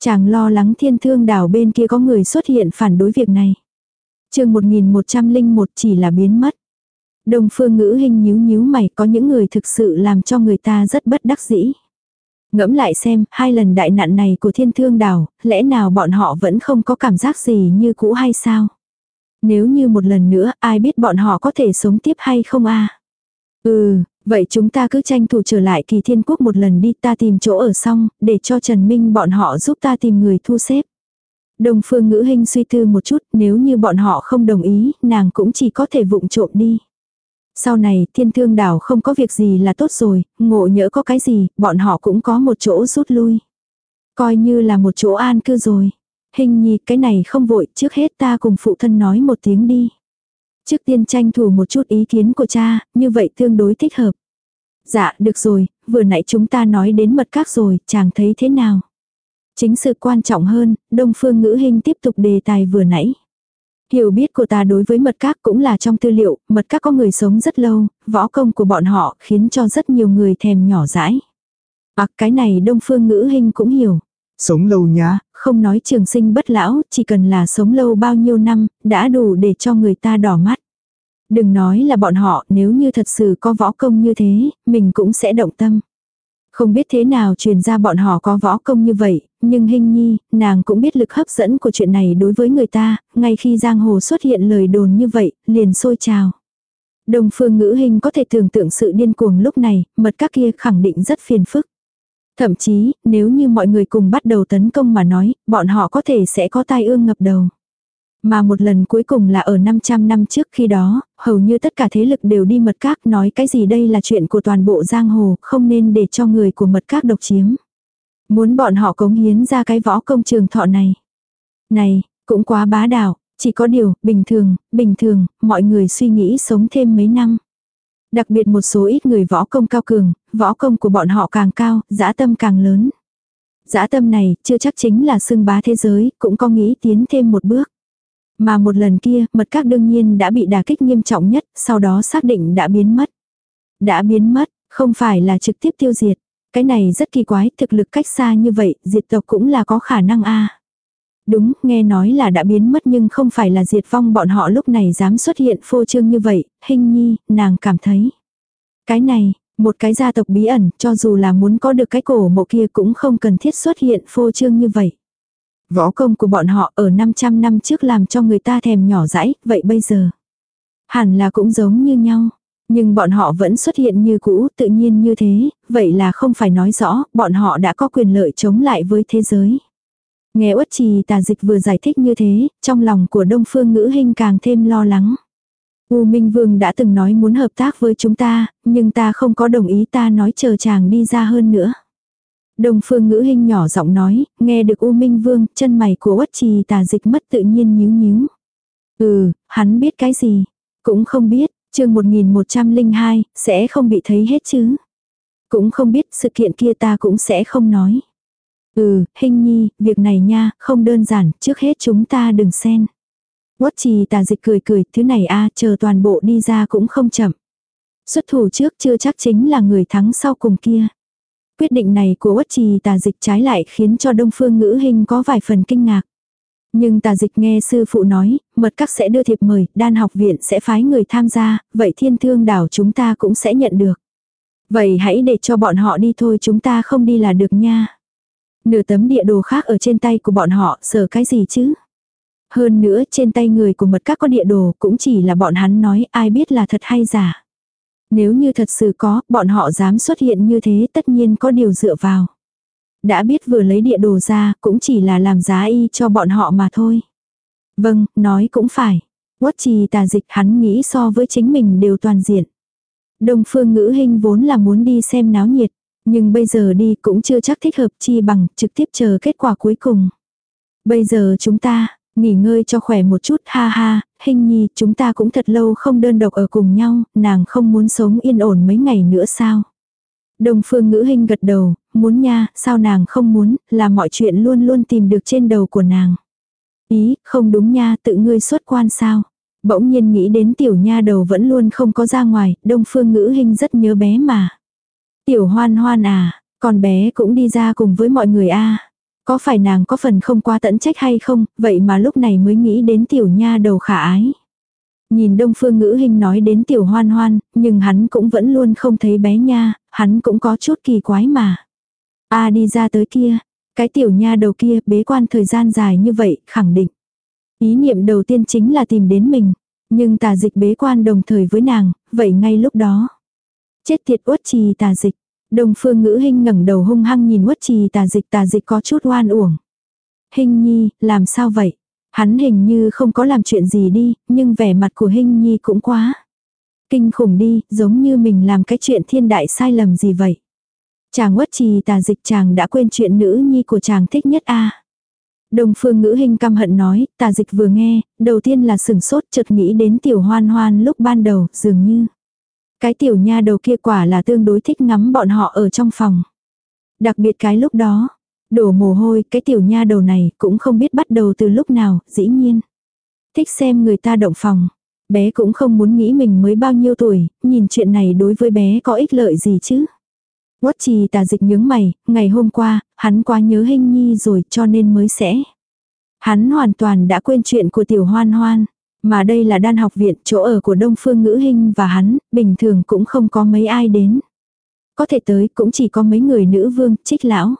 Chàng lo lắng thiên thương đảo bên kia có người xuất hiện phản đối việc này. chương 1101 chỉ là biến mất. Đồng phương ngữ hình nhíu nhíu mày có những người thực sự làm cho người ta rất bất đắc dĩ. Ngẫm lại xem, hai lần đại nạn này của thiên thương đảo, lẽ nào bọn họ vẫn không có cảm giác gì như cũ hay sao? Nếu như một lần nữa, ai biết bọn họ có thể sống tiếp hay không a Ừ, vậy chúng ta cứ tranh thủ trở lại kỳ thiên quốc một lần đi ta tìm chỗ ở xong, để cho Trần Minh bọn họ giúp ta tìm người thu xếp. Đồng phương ngữ hình suy tư một chút, nếu như bọn họ không đồng ý, nàng cũng chỉ có thể vụng trộm đi. Sau này, thiên thương đảo không có việc gì là tốt rồi, ngộ nhỡ có cái gì, bọn họ cũng có một chỗ rút lui. Coi như là một chỗ an cư rồi. Hình nhi, cái này không vội, trước hết ta cùng phụ thân nói một tiếng đi. Trước tiên tranh thủ một chút ý kiến của cha, như vậy tương đối thích hợp. Dạ, được rồi, vừa nãy chúng ta nói đến mật các rồi, chàng thấy thế nào? Chính sự quan trọng hơn, Đông Phương Ngữ Hinh tiếp tục đề tài vừa nãy. Hiểu biết của ta đối với mật các cũng là trong tư liệu, mật các có người sống rất lâu, võ công của bọn họ khiến cho rất nhiều người thèm nhỏ dãi. À cái này Đông Phương Ngữ Hinh cũng hiểu. Sống lâu nhá. Không nói trường sinh bất lão, chỉ cần là sống lâu bao nhiêu năm, đã đủ để cho người ta đỏ mắt. Đừng nói là bọn họ, nếu như thật sự có võ công như thế, mình cũng sẽ động tâm. Không biết thế nào truyền ra bọn họ có võ công như vậy, nhưng hình nhi, nàng cũng biết lực hấp dẫn của chuyện này đối với người ta, ngay khi giang hồ xuất hiện lời đồn như vậy, liền sôi trào. Đồng phương ngữ hình có thể tưởng tượng sự điên cuồng lúc này, mật các kia khẳng định rất phiền phức. Thậm chí, nếu như mọi người cùng bắt đầu tấn công mà nói, bọn họ có thể sẽ có tai ương ngập đầu. Mà một lần cuối cùng là ở 500 năm trước khi đó, hầu như tất cả thế lực đều đi mật các nói cái gì đây là chuyện của toàn bộ giang hồ, không nên để cho người của mật các độc chiếm. Muốn bọn họ cống hiến ra cái võ công trường thọ này. Này, cũng quá bá đạo, chỉ có điều, bình thường, bình thường, mọi người suy nghĩ sống thêm mấy năm. Đặc biệt một số ít người võ công cao cường, võ công của bọn họ càng cao, dã tâm càng lớn. Dã tâm này, chưa chắc chính là xưng bá thế giới, cũng có nghĩ tiến thêm một bước. Mà một lần kia, mật các đương nhiên đã bị đả kích nghiêm trọng nhất, sau đó xác định đã biến mất. Đã biến mất, không phải là trực tiếp tiêu diệt. Cái này rất kỳ quái, thực lực cách xa như vậy, diệt tộc cũng là có khả năng a Đúng, nghe nói là đã biến mất nhưng không phải là diệt vong bọn họ lúc này dám xuất hiện phô trương như vậy, hình nhi, nàng cảm thấy. Cái này, một cái gia tộc bí ẩn, cho dù là muốn có được cái cổ mộ kia cũng không cần thiết xuất hiện phô trương như vậy. Võ công của bọn họ ở 500 năm trước làm cho người ta thèm nhỏ dãi, vậy bây giờ? Hẳn là cũng giống như nhau. Nhưng bọn họ vẫn xuất hiện như cũ, tự nhiên như thế, vậy là không phải nói rõ, bọn họ đã có quyền lợi chống lại với thế giới. Nghe uất trì tà dịch vừa giải thích như thế, trong lòng của đông phương ngữ hình càng thêm lo lắng. U Minh Vương đã từng nói muốn hợp tác với chúng ta, nhưng ta không có đồng ý ta nói chờ chàng đi ra hơn nữa. Đông phương ngữ hình nhỏ giọng nói, nghe được U Minh Vương, chân mày của uất trì tà dịch mất tự nhiên nhíu nhíu. Ừ, hắn biết cái gì? Cũng không biết, chương 1102, sẽ không bị thấy hết chứ. Cũng không biết sự kiện kia ta cũng sẽ không nói. Ừ, hình nhi, việc này nha, không đơn giản, trước hết chúng ta đừng xen. Quất trì tà dịch cười cười, thứ này a chờ toàn bộ đi ra cũng không chậm. Xuất thủ trước chưa chắc chính là người thắng sau cùng kia. Quyết định này của Uất trì tà dịch trái lại khiến cho đông phương ngữ hình có vài phần kinh ngạc. Nhưng tà dịch nghe sư phụ nói, mật các sẽ đưa thiệp mời, đan học viện sẽ phái người tham gia, vậy thiên thương đảo chúng ta cũng sẽ nhận được. Vậy hãy để cho bọn họ đi thôi chúng ta không đi là được nha. Nửa tấm địa đồ khác ở trên tay của bọn họ, sợ cái gì chứ? Hơn nữa trên tay người của mật các có địa đồ cũng chỉ là bọn hắn nói ai biết là thật hay giả. Nếu như thật sự có, bọn họ dám xuất hiện như thế tất nhiên có điều dựa vào. Đã biết vừa lấy địa đồ ra cũng chỉ là làm giá y cho bọn họ mà thôi. Vâng, nói cũng phải. Quất trì tà dịch hắn nghĩ so với chính mình đều toàn diện. Đông phương ngữ hình vốn là muốn đi xem náo nhiệt. Nhưng bây giờ đi cũng chưa chắc thích hợp chi bằng trực tiếp chờ kết quả cuối cùng. Bây giờ chúng ta, nghỉ ngơi cho khỏe một chút ha ha, hình nhi chúng ta cũng thật lâu không đơn độc ở cùng nhau, nàng không muốn sống yên ổn mấy ngày nữa sao. Đồng phương ngữ hình gật đầu, muốn nha, sao nàng không muốn, là mọi chuyện luôn luôn tìm được trên đầu của nàng. Ý, không đúng nha, tự ngươi xuất quan sao. Bỗng nhiên nghĩ đến tiểu nha đầu vẫn luôn không có ra ngoài, đông phương ngữ hình rất nhớ bé mà. Tiểu hoan hoan à, con bé cũng đi ra cùng với mọi người a à. Có phải nàng có phần không qua tận trách hay không, vậy mà lúc này mới nghĩ đến tiểu nha đầu khả ái. Nhìn đông phương ngữ hình nói đến tiểu hoan hoan, nhưng hắn cũng vẫn luôn không thấy bé nha, hắn cũng có chút kỳ quái mà. a đi ra tới kia, cái tiểu nha đầu kia bế quan thời gian dài như vậy, khẳng định. Ý niệm đầu tiên chính là tìm đến mình. Nhưng tà dịch bế quan đồng thời với nàng, vậy ngay lúc đó. Chết tiệt uất trì tà dịch. Đồng phương ngữ hình ngẩng đầu hung hăng nhìn uất trì tà dịch tà dịch có chút oan uổng. Hình nhi, làm sao vậy? Hắn hình như không có làm chuyện gì đi, nhưng vẻ mặt của hình nhi cũng quá. Kinh khủng đi, giống như mình làm cái chuyện thiên đại sai lầm gì vậy. Chàng uất trì tà dịch chàng đã quên chuyện nữ nhi của chàng thích nhất a Đồng phương ngữ hình căm hận nói, tà dịch vừa nghe, đầu tiên là sừng sốt chợt nghĩ đến tiểu hoan hoan lúc ban đầu, dường như. Cái tiểu nha đầu kia quả là tương đối thích ngắm bọn họ ở trong phòng. Đặc biệt cái lúc đó, đổ mồ hôi, cái tiểu nha đầu này cũng không biết bắt đầu từ lúc nào, dĩ nhiên. Thích xem người ta động phòng. Bé cũng không muốn nghĩ mình mới bao nhiêu tuổi, nhìn chuyện này đối với bé có ích lợi gì chứ. Quất trì tà dịch nhướng mày, ngày hôm qua, hắn quá nhớ hình nhi rồi cho nên mới sẽ. Hắn hoàn toàn đã quên chuyện của tiểu hoan hoan. Mà đây là đan học viện chỗ ở của Đông Phương Ngữ Hinh và hắn, bình thường cũng không có mấy ai đến. Có thể tới cũng chỉ có mấy người nữ vương, trích lão.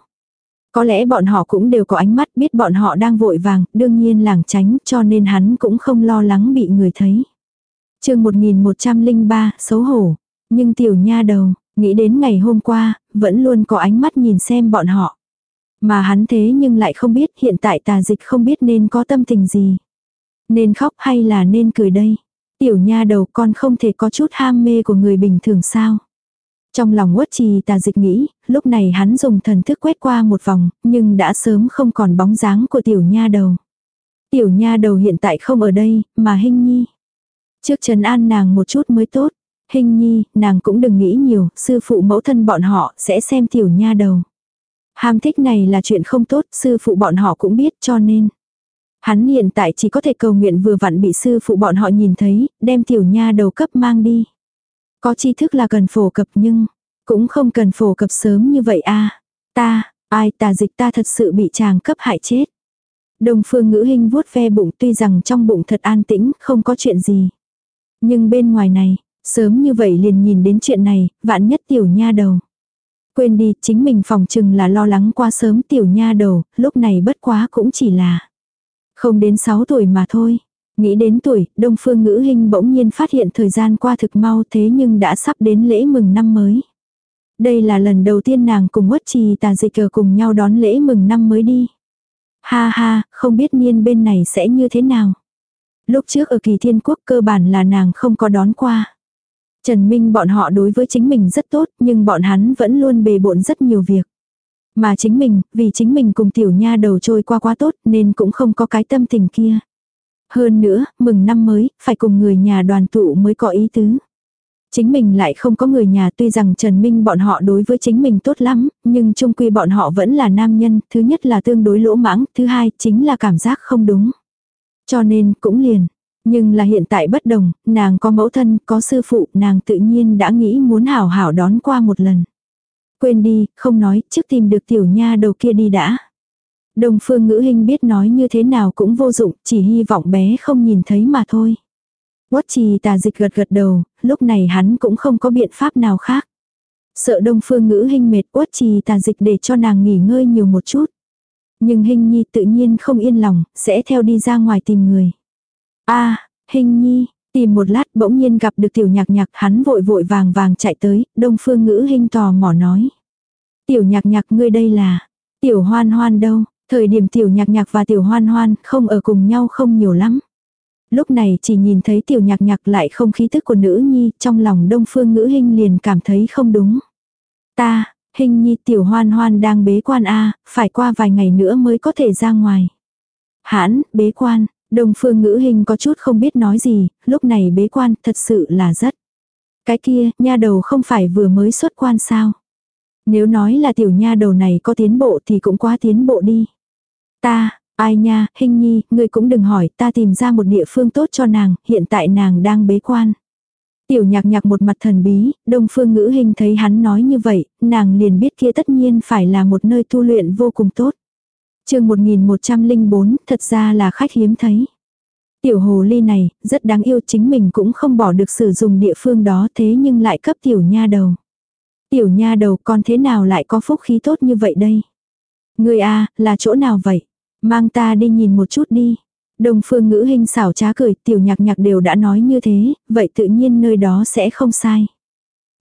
Có lẽ bọn họ cũng đều có ánh mắt biết bọn họ đang vội vàng, đương nhiên làng tránh cho nên hắn cũng không lo lắng bị người thấy. chương 1103, xấu hổ. Nhưng tiểu nha đầu, nghĩ đến ngày hôm qua, vẫn luôn có ánh mắt nhìn xem bọn họ. Mà hắn thế nhưng lại không biết hiện tại tà dịch không biết nên có tâm tình gì. Nên khóc hay là nên cười đây? Tiểu nha đầu con không thể có chút ham mê của người bình thường sao? Trong lòng uất trì tà dịch nghĩ, lúc này hắn dùng thần thức quét qua một vòng, nhưng đã sớm không còn bóng dáng của tiểu nha đầu. Tiểu nha đầu hiện tại không ở đây, mà hình nhi. Trước trần an nàng một chút mới tốt. Hình nhi, nàng cũng đừng nghĩ nhiều, sư phụ mẫu thân bọn họ sẽ xem tiểu nha đầu. Ham thích này là chuyện không tốt, sư phụ bọn họ cũng biết cho nên. Hắn hiện tại chỉ có thể cầu nguyện vừa vặn bị sư phụ bọn họ nhìn thấy, đem tiểu nha đầu cấp mang đi. Có tri thức là cần phổ cập nhưng, cũng không cần phổ cập sớm như vậy a Ta, ai tà dịch ta thật sự bị chàng cấp hại chết. Đồng phương ngữ hình vuốt ve bụng tuy rằng trong bụng thật an tĩnh, không có chuyện gì. Nhưng bên ngoài này, sớm như vậy liền nhìn đến chuyện này, vạn nhất tiểu nha đầu. Quên đi, chính mình phòng chừng là lo lắng quá sớm tiểu nha đầu, lúc này bất quá cũng chỉ là không đến 6 tuổi mà thôi. Nghĩ đến tuổi, Đông Phương Ngữ Hinh bỗng nhiên phát hiện thời gian qua thực mau thế nhưng đã sắp đến lễ mừng năm mới. Đây là lần đầu tiên nàng cùng Quất Trì tà dịch cờ cùng nhau đón lễ mừng năm mới đi. Ha ha, không biết niên bên này sẽ như thế nào. Lúc trước ở kỳ thiên quốc cơ bản là nàng không có đón qua. Trần Minh bọn họ đối với chính mình rất tốt nhưng bọn hắn vẫn luôn bề bộn rất nhiều việc. Mà chính mình, vì chính mình cùng tiểu nha đầu trôi qua quá tốt nên cũng không có cái tâm tình kia. Hơn nữa, mừng năm mới, phải cùng người nhà đoàn tụ mới có ý tứ. Chính mình lại không có người nhà tuy rằng Trần Minh bọn họ đối với chính mình tốt lắm, nhưng chung quy bọn họ vẫn là nam nhân, thứ nhất là tương đối lỗ mãng, thứ hai chính là cảm giác không đúng. Cho nên cũng liền. Nhưng là hiện tại bất đồng, nàng có mẫu thân, có sư phụ, nàng tự nhiên đã nghĩ muốn hảo hảo đón qua một lần. Quên đi, không nói, trước tìm được tiểu nha đầu kia đi đã. Đồng phương ngữ hình biết nói như thế nào cũng vô dụng, chỉ hy vọng bé không nhìn thấy mà thôi. Quất trì tà dịch gật gật đầu, lúc này hắn cũng không có biện pháp nào khác. Sợ đông phương ngữ hình mệt quất trì tà dịch để cho nàng nghỉ ngơi nhiều một chút. Nhưng hình nhi tự nhiên không yên lòng, sẽ theo đi ra ngoài tìm người. a hình nhi, tìm một lát bỗng nhiên gặp được tiểu nhạc nhạc hắn vội vội vàng vàng chạy tới, đông phương ngữ hình tò mò nói. Tiểu nhạc nhạc ngươi đây là, tiểu hoan hoan đâu, Thời điểm tiểu nhạc nhạc và tiểu hoan hoan không ở cùng nhau không nhiều lắm. Lúc này chỉ nhìn thấy tiểu nhạc nhạc lại không khí thức của nữ nhi, trong lòng đông phương ngữ hình liền cảm thấy không đúng. Ta, hình nhi tiểu hoan hoan đang bế quan A, phải qua vài ngày nữa mới có thể ra ngoài. Hãn, bế quan, đông phương ngữ hình có chút không biết nói gì, lúc này bế quan thật sự là rất. Cái kia, nha đầu không phải vừa mới xuất quan sao. Nếu nói là tiểu nha đầu này có tiến bộ thì cũng quá tiến bộ đi. Ta, ai nha, hình nhi, ngươi cũng đừng hỏi, ta tìm ra một địa phương tốt cho nàng, hiện tại nàng đang bế quan. Tiểu nhạc nhạc một mặt thần bí, đông phương ngữ hình thấy hắn nói như vậy, nàng liền biết kia tất nhiên phải là một nơi tu luyện vô cùng tốt chương 1104, thật ra là khách hiếm thấy. Tiểu hồ ly này, rất đáng yêu chính mình cũng không bỏ được sử dụng địa phương đó thế nhưng lại cấp tiểu nha đầu. Tiểu nha đầu con thế nào lại có phúc khí tốt như vậy đây? Người a là chỗ nào vậy? Mang ta đi nhìn một chút đi. đồng phương ngữ hình xảo trá cười, tiểu nhạc nhạc đều đã nói như thế, vậy tự nhiên nơi đó sẽ không sai.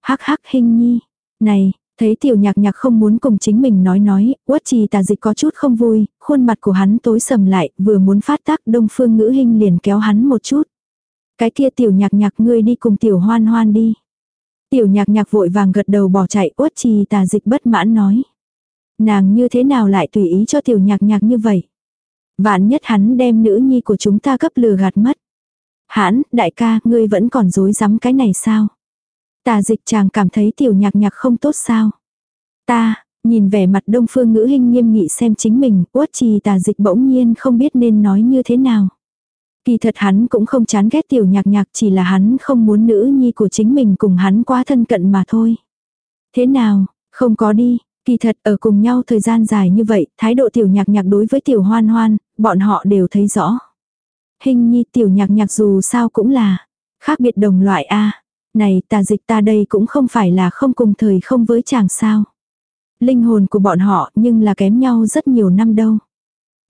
Hắc hắc hình nhi, này, thấy tiểu nhạc nhạc không muốn cùng chính mình nói nói, quất trì tà dịch có chút không vui, khuôn mặt của hắn tối sầm lại, vừa muốn phát tác đông phương ngữ hình liền kéo hắn một chút. Cái kia tiểu nhạc nhạc ngươi đi cùng tiểu hoan hoan đi. Tiểu nhạc nhạc vội vàng gật đầu bỏ chạy quất trì tà dịch bất mãn nói. Nàng như thế nào lại tùy ý cho tiểu nhạc nhạc như vậy. Vạn nhất hắn đem nữ nhi của chúng ta cấp lừa gạt mất. Hãn, đại ca, ngươi vẫn còn dối rắm cái này sao? Tà dịch chàng cảm thấy tiểu nhạc nhạc không tốt sao? Ta, nhìn vẻ mặt đông phương ngữ hình nghiêm nghị xem chính mình, uất trì tà dịch bỗng nhiên không biết nên nói như thế nào. Kỳ thật hắn cũng không chán ghét tiểu nhạc nhạc chỉ là hắn không muốn nữ nhi của chính mình cùng hắn quá thân cận mà thôi. Thế nào, không có đi, kỳ thật ở cùng nhau thời gian dài như vậy, thái độ tiểu nhạc nhạc đối với tiểu hoan hoan, bọn họ đều thấy rõ. Hình nhi tiểu nhạc nhạc dù sao cũng là khác biệt đồng loại A. Này tà dịch ta đây cũng không phải là không cùng thời không với chàng sao. Linh hồn của bọn họ nhưng là kém nhau rất nhiều năm đâu.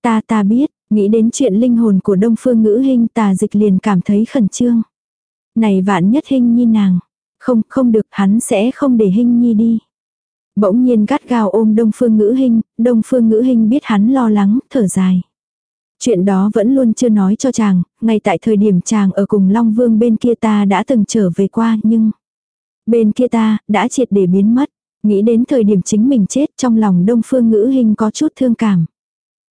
Ta ta biết, nghĩ đến chuyện linh hồn của đông phương ngữ hình tà dịch liền cảm thấy khẩn trương. Này vạn nhất hình nhi nàng. Không, không được, hắn sẽ không để hình nhi đi. Bỗng nhiên gắt gao ôm đông phương ngữ hình, đông phương ngữ hình biết hắn lo lắng, thở dài. Chuyện đó vẫn luôn chưa nói cho chàng, ngay tại thời điểm chàng ở cùng Long Vương bên kia ta đã từng trở về qua nhưng bên kia ta đã triệt để biến mất. Nghĩ đến thời điểm chính mình chết trong lòng đông phương ngữ hình có chút thương cảm.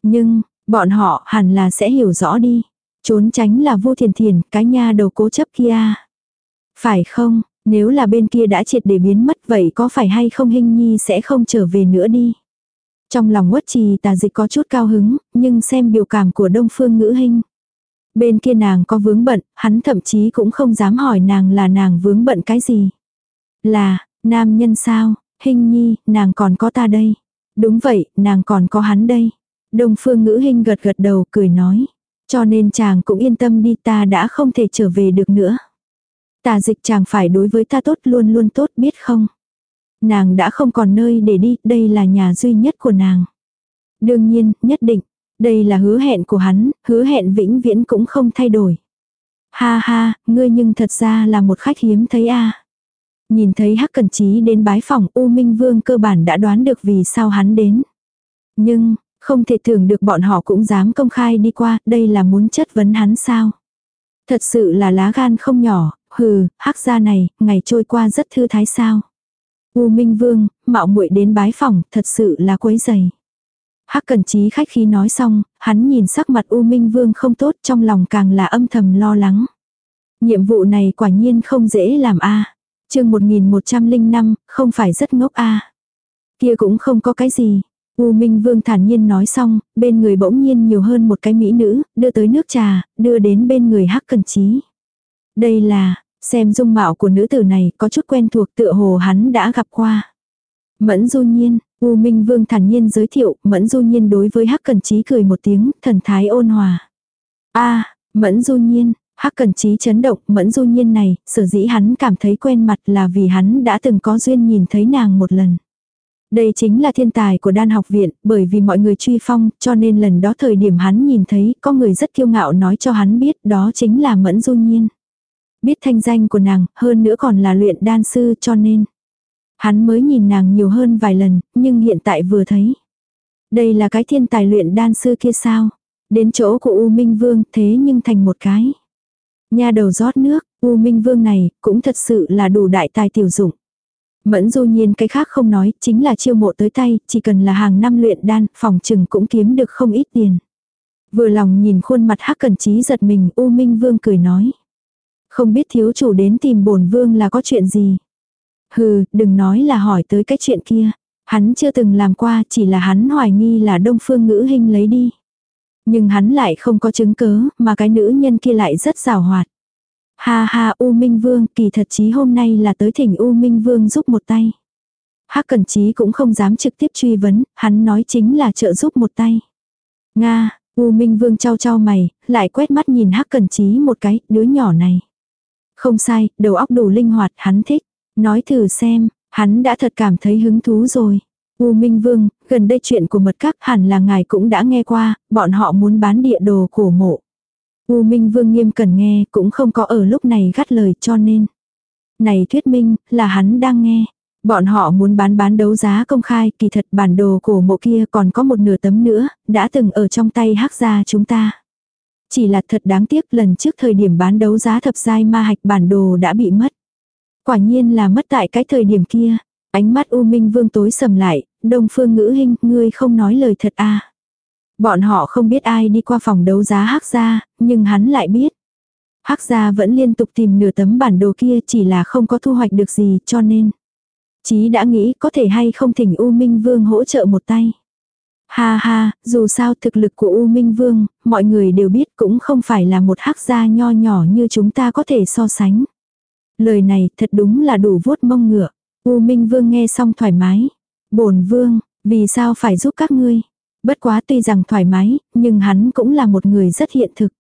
Nhưng, bọn họ hẳn là sẽ hiểu rõ đi. Trốn tránh là vô thiền thiền, cái nha đầu cố chấp kia. Phải không, nếu là bên kia đã triệt để biến mất vậy có phải hay không hình nhi sẽ không trở về nữa đi. Trong lòng quất trì tà dịch có chút cao hứng, nhưng xem biểu cảm của đông phương ngữ hình. Bên kia nàng có vướng bận, hắn thậm chí cũng không dám hỏi nàng là nàng vướng bận cái gì. Là, nam nhân sao, hình nhi, nàng còn có ta đây. Đúng vậy, nàng còn có hắn đây. Đông phương ngữ hình gật gật đầu cười nói. Cho nên chàng cũng yên tâm đi ta đã không thể trở về được nữa. Tà dịch chàng phải đối với ta tốt luôn luôn tốt biết không. Nàng đã không còn nơi để đi, đây là nhà duy nhất của nàng. Đương nhiên, nhất định, đây là hứa hẹn của hắn, hứa hẹn vĩnh viễn cũng không thay đổi. Ha ha, ngươi nhưng thật ra là một khách hiếm thấy a. Nhìn thấy Hắc Cẩn Chí đến bái phòng U Minh Vương cơ bản đã đoán được vì sao hắn đến. Nhưng, không thể tưởng được bọn họ cũng dám công khai đi qua, đây là muốn chất vấn hắn sao. Thật sự là lá gan không nhỏ, hừ, Hắc gia này, ngày trôi qua rất thư thái sao. U Minh Vương, mạo muội đến bái phòng, thật sự là quấy dày. Hắc Cẩn Chí khách khí nói xong, hắn nhìn sắc mặt U Minh Vương không tốt, trong lòng càng là âm thầm lo lắng. Nhiệm vụ này quả nhiên không dễ làm a. À. Chương 1105, không phải rất ngốc a. Kia cũng không có cái gì. U Minh Vương thản nhiên nói xong, bên người bỗng nhiên nhiều hơn một cái mỹ nữ, đưa tới nước trà, đưa đến bên người Hắc Cẩn Chí. Đây là, Xem dung mạo của nữ tử này có chút quen thuộc tựa hồ hắn đã gặp qua. Mẫn du nhiên, U Minh Vương thản nhiên giới thiệu, Mẫn du nhiên đối với Hắc Cần trí cười một tiếng, thần thái ôn hòa. a Mẫn du nhiên, Hắc Cần trí chấn động, Mẫn du nhiên này, sở dĩ hắn cảm thấy quen mặt là vì hắn đã từng có duyên nhìn thấy nàng một lần. Đây chính là thiên tài của đan học viện, bởi vì mọi người truy phong, cho nên lần đó thời điểm hắn nhìn thấy, có người rất kiêu ngạo nói cho hắn biết đó chính là Mẫn Du Nhiên biết thanh danh của nàng, hơn nữa còn là luyện đan sư cho nên. Hắn mới nhìn nàng nhiều hơn vài lần, nhưng hiện tại vừa thấy. Đây là cái thiên tài luyện đan sư kia sao? Đến chỗ của U Minh Vương thế nhưng thành một cái. nhà đầu rót nước, U Minh Vương này cũng thật sự là đủ đại tài tiểu dụng. Mẫn du nhiên cái khác không nói, chính là chiêu mộ tới tay, chỉ cần là hàng năm luyện đan, phòng trừng cũng kiếm được không ít tiền. Vừa lòng nhìn khuôn mặt hắc cần trí giật mình, U Minh Vương cười nói. Không biết thiếu chủ đến tìm bổn vương là có chuyện gì. Hừ, đừng nói là hỏi tới cái chuyện kia. Hắn chưa từng làm qua chỉ là hắn hoài nghi là đông phương ngữ hình lấy đi. Nhưng hắn lại không có chứng cớ, mà cái nữ nhân kia lại rất rào hoạt. Ha ha U Minh Vương, kỳ thật chí hôm nay là tới thỉnh U Minh Vương giúp một tay. Hắc Cẩn Chí cũng không dám trực tiếp truy vấn, hắn nói chính là trợ giúp một tay. Nga, U Minh Vương trao trao mày, lại quét mắt nhìn Hắc Cẩn Chí một cái, đứa nhỏ này. Không sai, đầu óc đủ linh hoạt, hắn thích. Nói thử xem, hắn đã thật cảm thấy hứng thú rồi. U Minh Vương, gần đây chuyện của mật các hẳn là ngài cũng đã nghe qua, bọn họ muốn bán địa đồ cổ mộ. U Minh Vương nghiêm cần nghe cũng không có ở lúc này gắt lời cho nên. Này thuyết minh là hắn đang nghe. Bọn họ muốn bán bán đấu giá công khai, kỳ thật bản đồ cổ mộ kia còn có một nửa tấm nữa, đã từng ở trong tay hắc gia chúng ta. Chỉ là thật đáng tiếc lần trước thời điểm bán đấu giá thập giai ma hạch bản đồ đã bị mất. Quả nhiên là mất tại cái thời điểm kia. Ánh mắt U Minh Vương tối sầm lại, Đông Phương Ngữ Hinh, ngươi không nói lời thật à. Bọn họ không biết ai đi qua phòng đấu giá hắc gia, nhưng hắn lại biết. Hắc gia vẫn liên tục tìm nửa tấm bản đồ kia chỉ là không có thu hoạch được gì cho nên. Chí đã nghĩ có thể hay không thỉnh U Minh Vương hỗ trợ một tay. Ha ha, dù sao thực lực của U Minh Vương, mọi người đều biết cũng không phải là một hắc gia nho nhỏ như chúng ta có thể so sánh. Lời này thật đúng là đủ vuốt mông ngựa. U Minh Vương nghe xong thoải mái. bổn Vương, vì sao phải giúp các ngươi? Bất quá tuy rằng thoải mái, nhưng hắn cũng là một người rất hiện thực.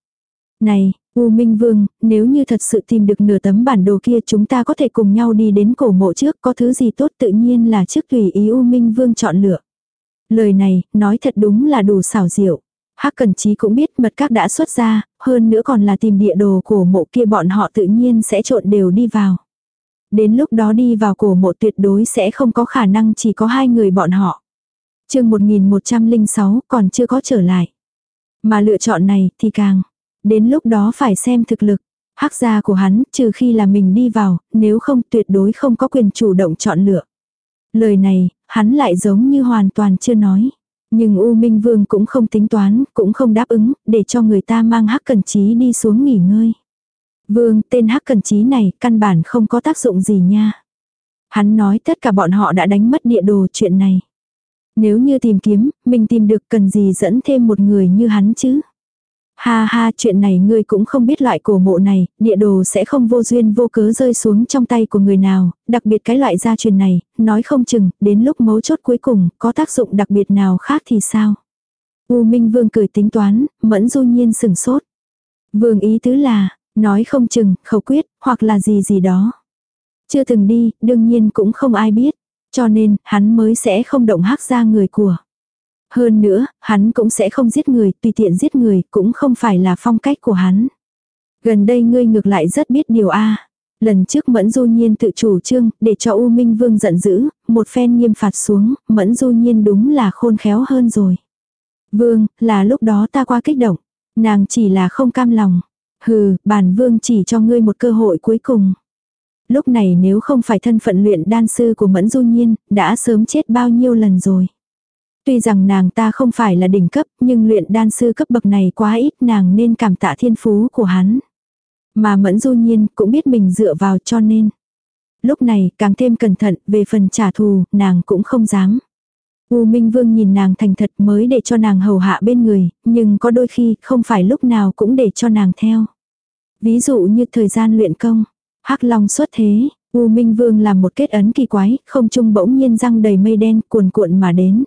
Này, U Minh Vương, nếu như thật sự tìm được nửa tấm bản đồ kia chúng ta có thể cùng nhau đi đến cổ mộ trước, có thứ gì tốt tự nhiên là trước tùy ý U Minh Vương chọn lựa. Lời này, nói thật đúng là đủ xảo diệu. Hắc Cần Chí cũng biết mật các đã xuất ra, hơn nữa còn là tìm địa đồ cổ mộ kia bọn họ tự nhiên sẽ trộn đều đi vào. Đến lúc đó đi vào cổ mộ tuyệt đối sẽ không có khả năng chỉ có hai người bọn họ. chương 1106 còn chưa có trở lại. Mà lựa chọn này thì càng. Đến lúc đó phải xem thực lực. Hắc gia của hắn trừ khi là mình đi vào, nếu không tuyệt đối không có quyền chủ động chọn lựa. Lời này, hắn lại giống như hoàn toàn chưa nói. Nhưng U Minh Vương cũng không tính toán, cũng không đáp ứng, để cho người ta mang hắc cần chí đi xuống nghỉ ngơi. Vương, tên hắc cần chí này, căn bản không có tác dụng gì nha. Hắn nói tất cả bọn họ đã đánh mất địa đồ chuyện này. Nếu như tìm kiếm, mình tìm được cần gì dẫn thêm một người như hắn chứ. Ha ha chuyện này ngươi cũng không biết loại cổ mộ này, địa đồ sẽ không vô duyên vô cớ rơi xuống trong tay của người nào, đặc biệt cái loại gia truyền này, nói không chừng, đến lúc mấu chốt cuối cùng, có tác dụng đặc biệt nào khác thì sao? U Minh Vương cười tính toán, mẫn du nhiên sừng sốt. Vương ý tứ là, nói không chừng, khẩu quyết, hoặc là gì gì đó. Chưa từng đi, đương nhiên cũng không ai biết. Cho nên, hắn mới sẽ không động hắc ra người của. Hơn nữa, hắn cũng sẽ không giết người, tùy tiện giết người, cũng không phải là phong cách của hắn. Gần đây ngươi ngược lại rất biết điều a. Lần trước Mẫn Du Nhiên tự chủ trương, để cho U Minh Vương giận dữ, một phen nghiêm phạt xuống, Mẫn Du Nhiên đúng là khôn khéo hơn rồi. Vương, là lúc đó ta qua kích động. Nàng chỉ là không cam lòng. Hừ, bản vương chỉ cho ngươi một cơ hội cuối cùng. Lúc này nếu không phải thân phận luyện đan sư của Mẫn Du Nhiên, đã sớm chết bao nhiêu lần rồi. Tuy rằng nàng ta không phải là đỉnh cấp, nhưng luyện đan sư cấp bậc này quá ít nàng nên cảm tạ thiên phú của hắn. Mà mẫn du nhiên cũng biết mình dựa vào cho nên. Lúc này càng thêm cẩn thận về phần trả thù, nàng cũng không dám. U Minh Vương nhìn nàng thành thật mới để cho nàng hầu hạ bên người, nhưng có đôi khi không phải lúc nào cũng để cho nàng theo. Ví dụ như thời gian luyện công, hắc long xuất thế, U Minh Vương làm một kết ấn kỳ quái, không trung bỗng nhiên răng đầy mây đen cuồn cuộn mà đến.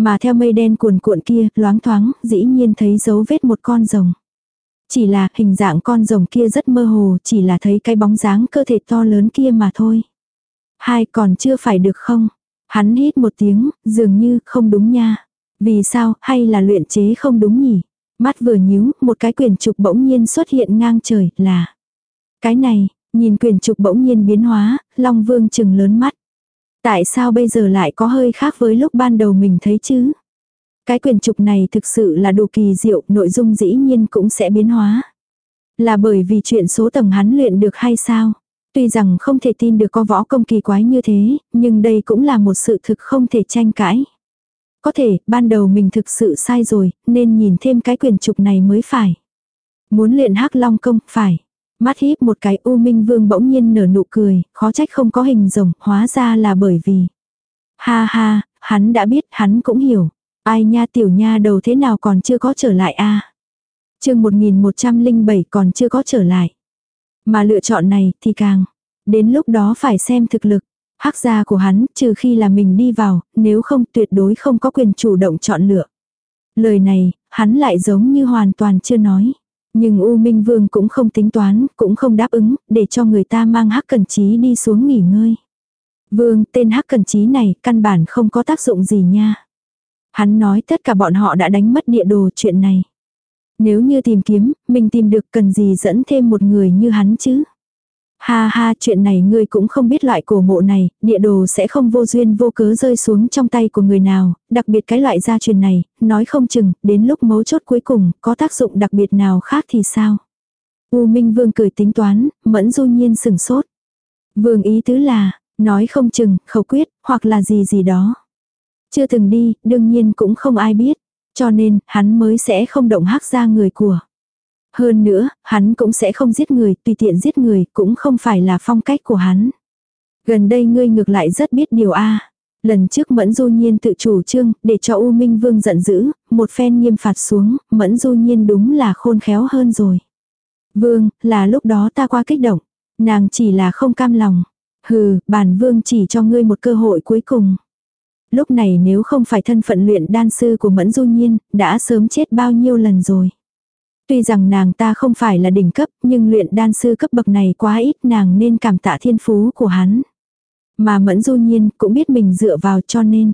Mà theo mây đen cuồn cuộn kia, loáng thoáng, dĩ nhiên thấy dấu vết một con rồng. Chỉ là hình dạng con rồng kia rất mơ hồ, chỉ là thấy cái bóng dáng cơ thể to lớn kia mà thôi. Hai còn chưa phải được không? Hắn hít một tiếng, dường như không đúng nha. Vì sao, hay là luyện chế không đúng nhỉ? Mắt vừa nhíu, một cái quyền trục bỗng nhiên xuất hiện ngang trời, là. Cái này, nhìn quyền trục bỗng nhiên biến hóa, Long Vương chừng lớn mắt. Tại sao bây giờ lại có hơi khác với lúc ban đầu mình thấy chứ? Cái quyền trục này thực sự là đủ kỳ diệu, nội dung dĩ nhiên cũng sẽ biến hóa. Là bởi vì chuyện số tầng hắn luyện được hay sao? Tuy rằng không thể tin được có võ công kỳ quái như thế, nhưng đây cũng là một sự thực không thể tranh cãi. Có thể, ban đầu mình thực sự sai rồi, nên nhìn thêm cái quyền trục này mới phải. Muốn luyện hắc long công, phải. Mắt híp một cái U Minh Vương bỗng nhiên nở nụ cười, khó trách không có hình rồng, hóa ra là bởi vì. Ha ha, hắn đã biết, hắn cũng hiểu. Ai nha tiểu nha đầu thế nào còn chưa có trở lại a à? chương 1107 còn chưa có trở lại. Mà lựa chọn này thì càng. Đến lúc đó phải xem thực lực. Hắc gia của hắn, trừ khi là mình đi vào, nếu không tuyệt đối không có quyền chủ động chọn lựa. Lời này, hắn lại giống như hoàn toàn chưa nói. Nhưng U Minh Vương cũng không tính toán, cũng không đáp ứng, để cho người ta mang hắc cần trí đi xuống nghỉ ngơi. Vương, tên hắc cần trí này, căn bản không có tác dụng gì nha. Hắn nói tất cả bọn họ đã đánh mất địa đồ chuyện này. Nếu như tìm kiếm, mình tìm được cần gì dẫn thêm một người như hắn chứ? Ha ha, chuyện này ngươi cũng không biết loại cổ mộ này, địa đồ sẽ không vô duyên vô cớ rơi xuống trong tay của người nào, đặc biệt cái loại gia truyền này, nói không chừng, đến lúc mấu chốt cuối cùng, có tác dụng đặc biệt nào khác thì sao? U Minh Vương cười tính toán, mẫn du nhiên sừng sốt. Vương ý tứ là, nói không chừng, khẩu quyết, hoặc là gì gì đó. Chưa từng đi, đương nhiên cũng không ai biết. Cho nên, hắn mới sẽ không động hắc ra người của. Hơn nữa, hắn cũng sẽ không giết người, tùy tiện giết người, cũng không phải là phong cách của hắn. Gần đây ngươi ngược lại rất biết điều a. Lần trước Mẫn Du Nhiên tự chủ trương, để cho U Minh Vương giận dữ, một phen nghiêm phạt xuống, Mẫn Du Nhiên đúng là khôn khéo hơn rồi. Vương, là lúc đó ta qua kích động. Nàng chỉ là không cam lòng. Hừ, bản vương chỉ cho ngươi một cơ hội cuối cùng. Lúc này nếu không phải thân phận luyện đan sư của Mẫn Du Nhiên, đã sớm chết bao nhiêu lần rồi. Tuy rằng nàng ta không phải là đỉnh cấp, nhưng luyện đan sư cấp bậc này quá ít nàng nên cảm tạ thiên phú của hắn. Mà Mẫn Du Nhiên cũng biết mình dựa vào cho nên.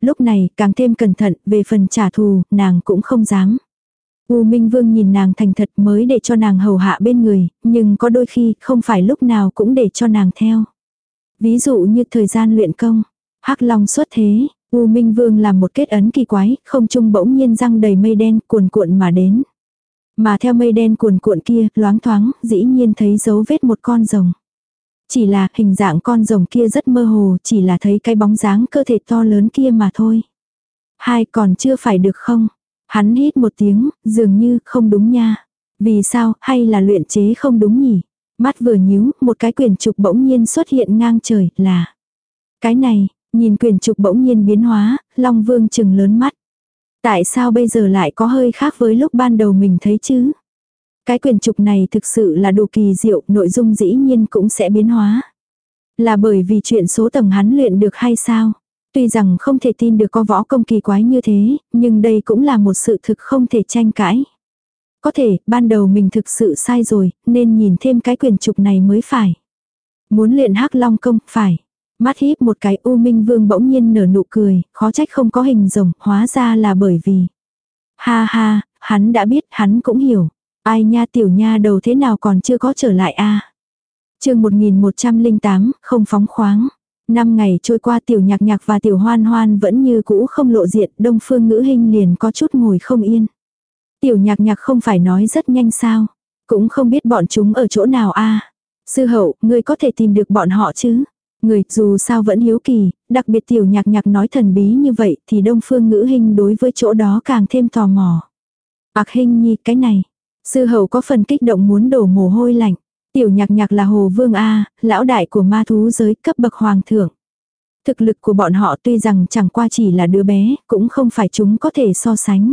Lúc này càng thêm cẩn thận về phần trả thù, nàng cũng không dám. U Minh Vương nhìn nàng thành thật mới để cho nàng hầu hạ bên người, nhưng có đôi khi không phải lúc nào cũng để cho nàng theo. Ví dụ như thời gian luyện công, hắc long xuất thế, U Minh Vương làm một kết ấn kỳ quái, không trung bỗng nhiên răng đầy mây đen cuồn cuộn mà đến. Mà theo mây đen cuồn cuộn kia, loáng thoáng, dĩ nhiên thấy dấu vết một con rồng. Chỉ là hình dạng con rồng kia rất mơ hồ, chỉ là thấy cái bóng dáng cơ thể to lớn kia mà thôi. Hai còn chưa phải được không? Hắn hít một tiếng, dường như không đúng nha. Vì sao, hay là luyện chế không đúng nhỉ? Mắt vừa nhíu, một cái quyền trục bỗng nhiên xuất hiện ngang trời, là. Cái này, nhìn quyền trục bỗng nhiên biến hóa, Long Vương chừng lớn mắt. Tại sao bây giờ lại có hơi khác với lúc ban đầu mình thấy chứ? Cái quyền trục này thực sự là đủ kỳ diệu, nội dung dĩ nhiên cũng sẽ biến hóa. Là bởi vì chuyện số tầng hắn luyện được hay sao? Tuy rằng không thể tin được có võ công kỳ quái như thế, nhưng đây cũng là một sự thực không thể tranh cãi. Có thể, ban đầu mình thực sự sai rồi, nên nhìn thêm cái quyền trục này mới phải. Muốn luyện hắc long công, phải. Mắt híp một cái U Minh Vương bỗng nhiên nở nụ cười, khó trách không có hình rồng, hóa ra là bởi vì. Ha ha, hắn đã biết, hắn cũng hiểu. Ai nha tiểu nha đầu thế nào còn chưa có trở lại a à? chương 1108, không phóng khoáng. Năm ngày trôi qua tiểu nhạc nhạc và tiểu hoan hoan vẫn như cũ không lộ diện, đông phương ngữ hình liền có chút ngồi không yên. Tiểu nhạc nhạc không phải nói rất nhanh sao, cũng không biết bọn chúng ở chỗ nào a Sư hậu, ngươi có thể tìm được bọn họ chứ? Người dù sao vẫn hiếu kỳ, đặc biệt tiểu nhạc nhạc nói thần bí như vậy thì đông phương ngữ hình đối với chỗ đó càng thêm tò mò. Bạc hình nhi cái này, sư hậu có phần kích động muốn đổ mồ hôi lạnh. Tiểu nhạc nhạc là hồ vương A, lão đại của ma thú giới cấp bậc hoàng thượng. Thực lực của bọn họ tuy rằng chẳng qua chỉ là đứa bé, cũng không phải chúng có thể so sánh.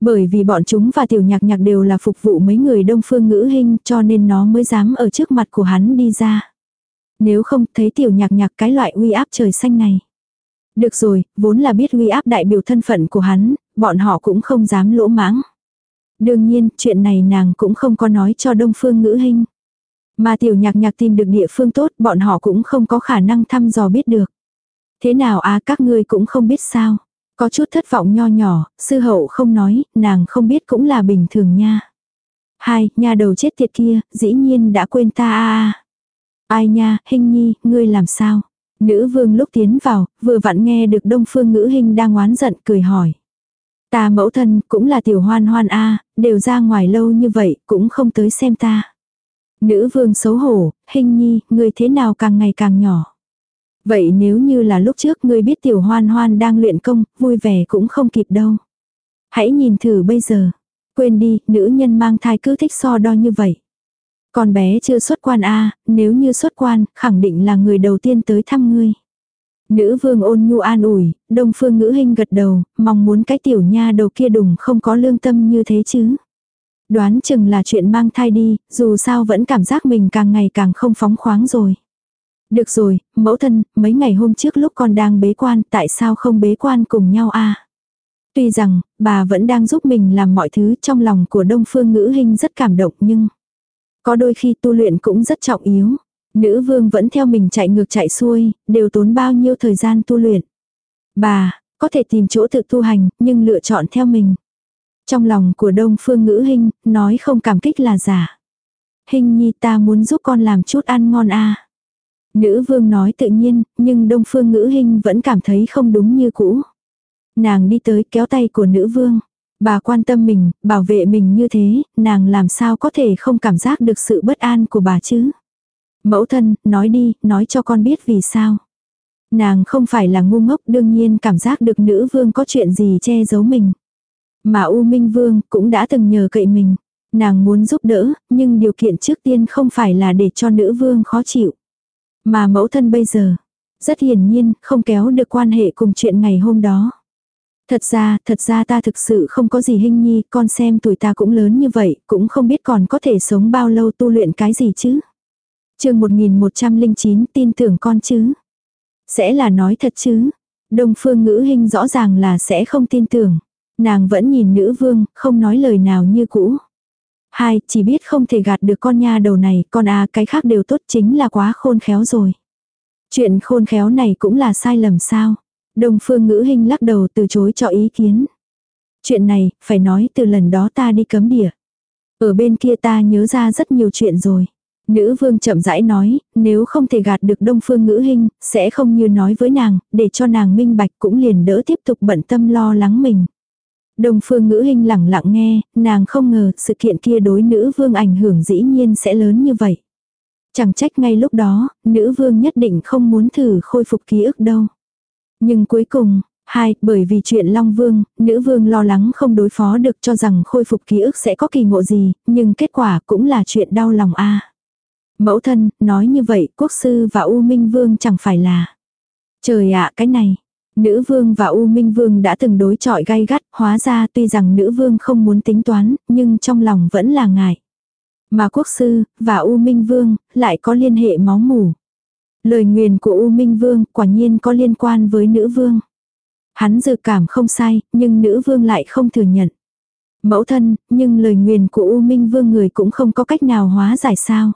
Bởi vì bọn chúng và tiểu nhạc nhạc đều là phục vụ mấy người đông phương ngữ hình cho nên nó mới dám ở trước mặt của hắn đi ra. Nếu không thấy tiểu nhạc nhạc cái loại uy áp trời xanh này. Được rồi, vốn là biết uy áp đại biểu thân phận của hắn, bọn họ cũng không dám lỗ mãng. Đương nhiên, chuyện này nàng cũng không có nói cho đông phương ngữ hình. Mà tiểu nhạc nhạc tìm được địa phương tốt, bọn họ cũng không có khả năng thăm dò biết được. Thế nào à các ngươi cũng không biết sao. Có chút thất vọng nho nhỏ, sư hậu không nói, nàng không biết cũng là bình thường nha. Hai, nhà đầu chết tiệt kia, dĩ nhiên đã quên ta a à. Ai nha, hình nhi, ngươi làm sao? Nữ vương lúc tiến vào, vừa vặn nghe được đông phương ngữ hình đang oán giận cười hỏi. Ta mẫu thân cũng là tiểu hoan hoan a đều ra ngoài lâu như vậy cũng không tới xem ta. Nữ vương xấu hổ, hình nhi, ngươi thế nào càng ngày càng nhỏ. Vậy nếu như là lúc trước ngươi biết tiểu hoan hoan đang luyện công, vui vẻ cũng không kịp đâu. Hãy nhìn thử bây giờ. Quên đi, nữ nhân mang thai cứ thích so đo như vậy. Con bé chưa xuất quan a nếu như xuất quan, khẳng định là người đầu tiên tới thăm ngươi. Nữ vương ôn nhu an ủi, đông phương ngữ hình gật đầu, mong muốn cái tiểu nha đầu kia đùng không có lương tâm như thế chứ. Đoán chừng là chuyện mang thai đi, dù sao vẫn cảm giác mình càng ngày càng không phóng khoáng rồi. Được rồi, mẫu thân, mấy ngày hôm trước lúc con đang bế quan, tại sao không bế quan cùng nhau a Tuy rằng, bà vẫn đang giúp mình làm mọi thứ trong lòng của đông phương ngữ hình rất cảm động nhưng... Có đôi khi tu luyện cũng rất trọng yếu. Nữ vương vẫn theo mình chạy ngược chạy xuôi, đều tốn bao nhiêu thời gian tu luyện. Bà, có thể tìm chỗ tự tu hành, nhưng lựa chọn theo mình. Trong lòng của Đông Phương Ngữ hình nói không cảm kích là giả. Hình nhi ta muốn giúp con làm chút ăn ngon a Nữ vương nói tự nhiên, nhưng Đông Phương Ngữ hình vẫn cảm thấy không đúng như cũ. Nàng đi tới kéo tay của nữ vương. Bà quan tâm mình, bảo vệ mình như thế, nàng làm sao có thể không cảm giác được sự bất an của bà chứ. Mẫu thân, nói đi, nói cho con biết vì sao. Nàng không phải là ngu ngốc đương nhiên cảm giác được nữ vương có chuyện gì che giấu mình. Mà U Minh Vương cũng đã từng nhờ cậy mình. Nàng muốn giúp đỡ, nhưng điều kiện trước tiên không phải là để cho nữ vương khó chịu. Mà mẫu thân bây giờ, rất hiển nhiên, không kéo được quan hệ cùng chuyện ngày hôm đó. Thật ra, thật ra ta thực sự không có gì hình nhi, con xem tuổi ta cũng lớn như vậy, cũng không biết còn có thể sống bao lâu tu luyện cái gì chứ. chương 1109 tin tưởng con chứ. Sẽ là nói thật chứ. Đông phương ngữ hình rõ ràng là sẽ không tin tưởng. Nàng vẫn nhìn nữ vương, không nói lời nào như cũ. Hai, chỉ biết không thể gạt được con nha đầu này, con à cái khác đều tốt chính là quá khôn khéo rồi. Chuyện khôn khéo này cũng là sai lầm sao. Đông phương ngữ hình lắc đầu từ chối cho ý kiến. Chuyện này, phải nói từ lần đó ta đi cấm địa. Ở bên kia ta nhớ ra rất nhiều chuyện rồi. Nữ vương chậm rãi nói, nếu không thể gạt được đông phương ngữ hình, sẽ không như nói với nàng, để cho nàng minh bạch cũng liền đỡ tiếp tục bận tâm lo lắng mình. Đông phương ngữ hình lẳng lặng nghe, nàng không ngờ sự kiện kia đối nữ vương ảnh hưởng dĩ nhiên sẽ lớn như vậy. Chẳng trách ngay lúc đó, nữ vương nhất định không muốn thử khôi phục ký ức đâu. Nhưng cuối cùng, hai, bởi vì chuyện Long Vương, nữ vương lo lắng không đối phó được cho rằng khôi phục ký ức sẽ có kỳ ngộ gì, nhưng kết quả cũng là chuyện đau lòng a. Mẫu thân, nói như vậy, quốc sư và U Minh Vương chẳng phải là. Trời ạ, cái này, Nữ vương và U Minh vương đã từng đối chọi gay gắt, hóa ra tuy rằng nữ vương không muốn tính toán, nhưng trong lòng vẫn là ngại. Mà quốc sư, và U Minh vương, lại có liên hệ máu mủ. Lời nguyền của U Minh vương quả nhiên có liên quan với nữ vương. Hắn dự cảm không sai, nhưng nữ vương lại không thừa nhận. Mẫu thân, nhưng lời nguyền của U Minh vương người cũng không có cách nào hóa giải sao.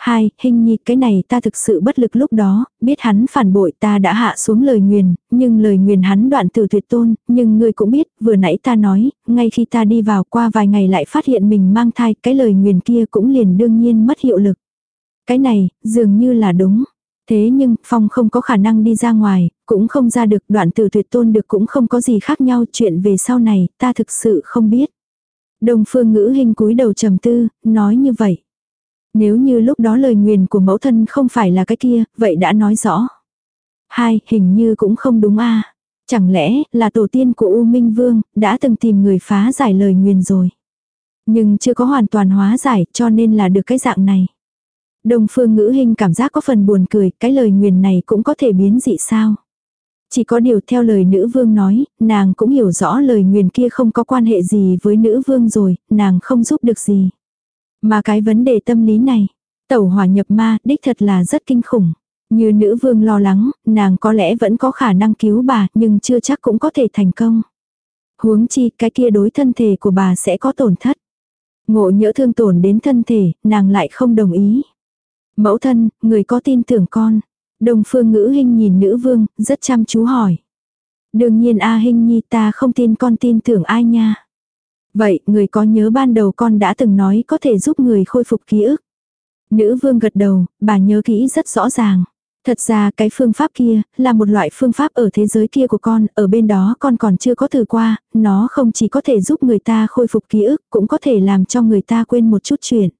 Hai, hình nhi cái này ta thực sự bất lực lúc đó, biết hắn phản bội ta đã hạ xuống lời nguyền, nhưng lời nguyền hắn đoạn từ tuyệt tôn, nhưng ngươi cũng biết, vừa nãy ta nói, ngay khi ta đi vào qua vài ngày lại phát hiện mình mang thai, cái lời nguyền kia cũng liền đương nhiên mất hiệu lực. Cái này, dường như là đúng. Thế nhưng, Phong không có khả năng đi ra ngoài, cũng không ra được đoạn từ tuyệt tôn được cũng không có gì khác nhau chuyện về sau này, ta thực sự không biết. Đồng phương ngữ hình cúi đầu trầm tư, nói như vậy. Nếu như lúc đó lời nguyền của mẫu thân không phải là cái kia, vậy đã nói rõ. Hai, hình như cũng không đúng a Chẳng lẽ là tổ tiên của U Minh Vương đã từng tìm người phá giải lời nguyền rồi. Nhưng chưa có hoàn toàn hóa giải cho nên là được cái dạng này. Đồng phương ngữ hình cảm giác có phần buồn cười, cái lời nguyền này cũng có thể biến dị sao. Chỉ có điều theo lời nữ vương nói, nàng cũng hiểu rõ lời nguyền kia không có quan hệ gì với nữ vương rồi, nàng không giúp được gì. Mà cái vấn đề tâm lý này, tẩu hỏa nhập ma, đích thật là rất kinh khủng. Như nữ vương lo lắng, nàng có lẽ vẫn có khả năng cứu bà, nhưng chưa chắc cũng có thể thành công. Huống chi, cái kia đối thân thể của bà sẽ có tổn thất. Ngộ nhỡ thương tổn đến thân thể, nàng lại không đồng ý. Mẫu thân, người có tin tưởng con. Đồng phương ngữ hình nhìn nữ vương, rất chăm chú hỏi. Đương nhiên A hình nhi ta không tin con tin tưởng ai nha. Vậy, người có nhớ ban đầu con đã từng nói có thể giúp người khôi phục ký ức. Nữ vương gật đầu, bà nhớ kỹ rất rõ ràng. Thật ra cái phương pháp kia, là một loại phương pháp ở thế giới kia của con, ở bên đó con còn chưa có thử qua, nó không chỉ có thể giúp người ta khôi phục ký ức, cũng có thể làm cho người ta quên một chút chuyện.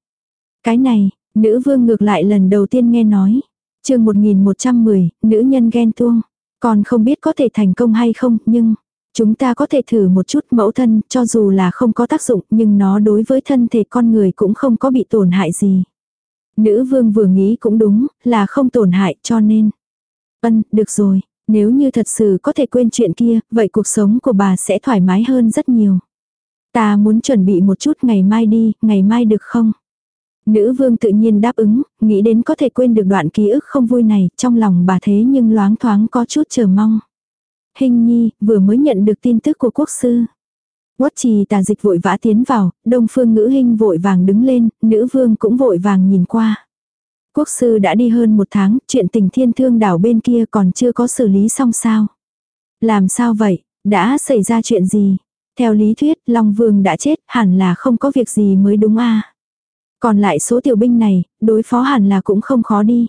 Cái này, nữ vương ngược lại lần đầu tiên nghe nói. chương 1110, nữ nhân ghen tuông. Còn không biết có thể thành công hay không, nhưng, Chúng ta có thể thử một chút mẫu thân, cho dù là không có tác dụng, nhưng nó đối với thân thể con người cũng không có bị tổn hại gì. Nữ vương vừa nghĩ cũng đúng, là không tổn hại cho nên. Ân, được rồi, nếu như thật sự có thể quên chuyện kia, vậy cuộc sống của bà sẽ thoải mái hơn rất nhiều. Ta muốn chuẩn bị một chút ngày mai đi, ngày mai được không? Nữ vương tự nhiên đáp ứng, nghĩ đến có thể quên được đoạn ký ức không vui này, trong lòng bà thế nhưng loáng thoáng có chút chờ mong. Hình nhi, vừa mới nhận được tin tức của quốc sư. Quất trì tà dịch vội vã tiến vào, đông phương ngữ hình vội vàng đứng lên, nữ vương cũng vội vàng nhìn qua. Quốc sư đã đi hơn một tháng, chuyện tình thiên thương đảo bên kia còn chưa có xử lý xong sao. Làm sao vậy, đã xảy ra chuyện gì? Theo lý thuyết, Long Vương đã chết, hẳn là không có việc gì mới đúng a còn lại số tiểu binh này, đối phó hẳn là cũng không khó đi.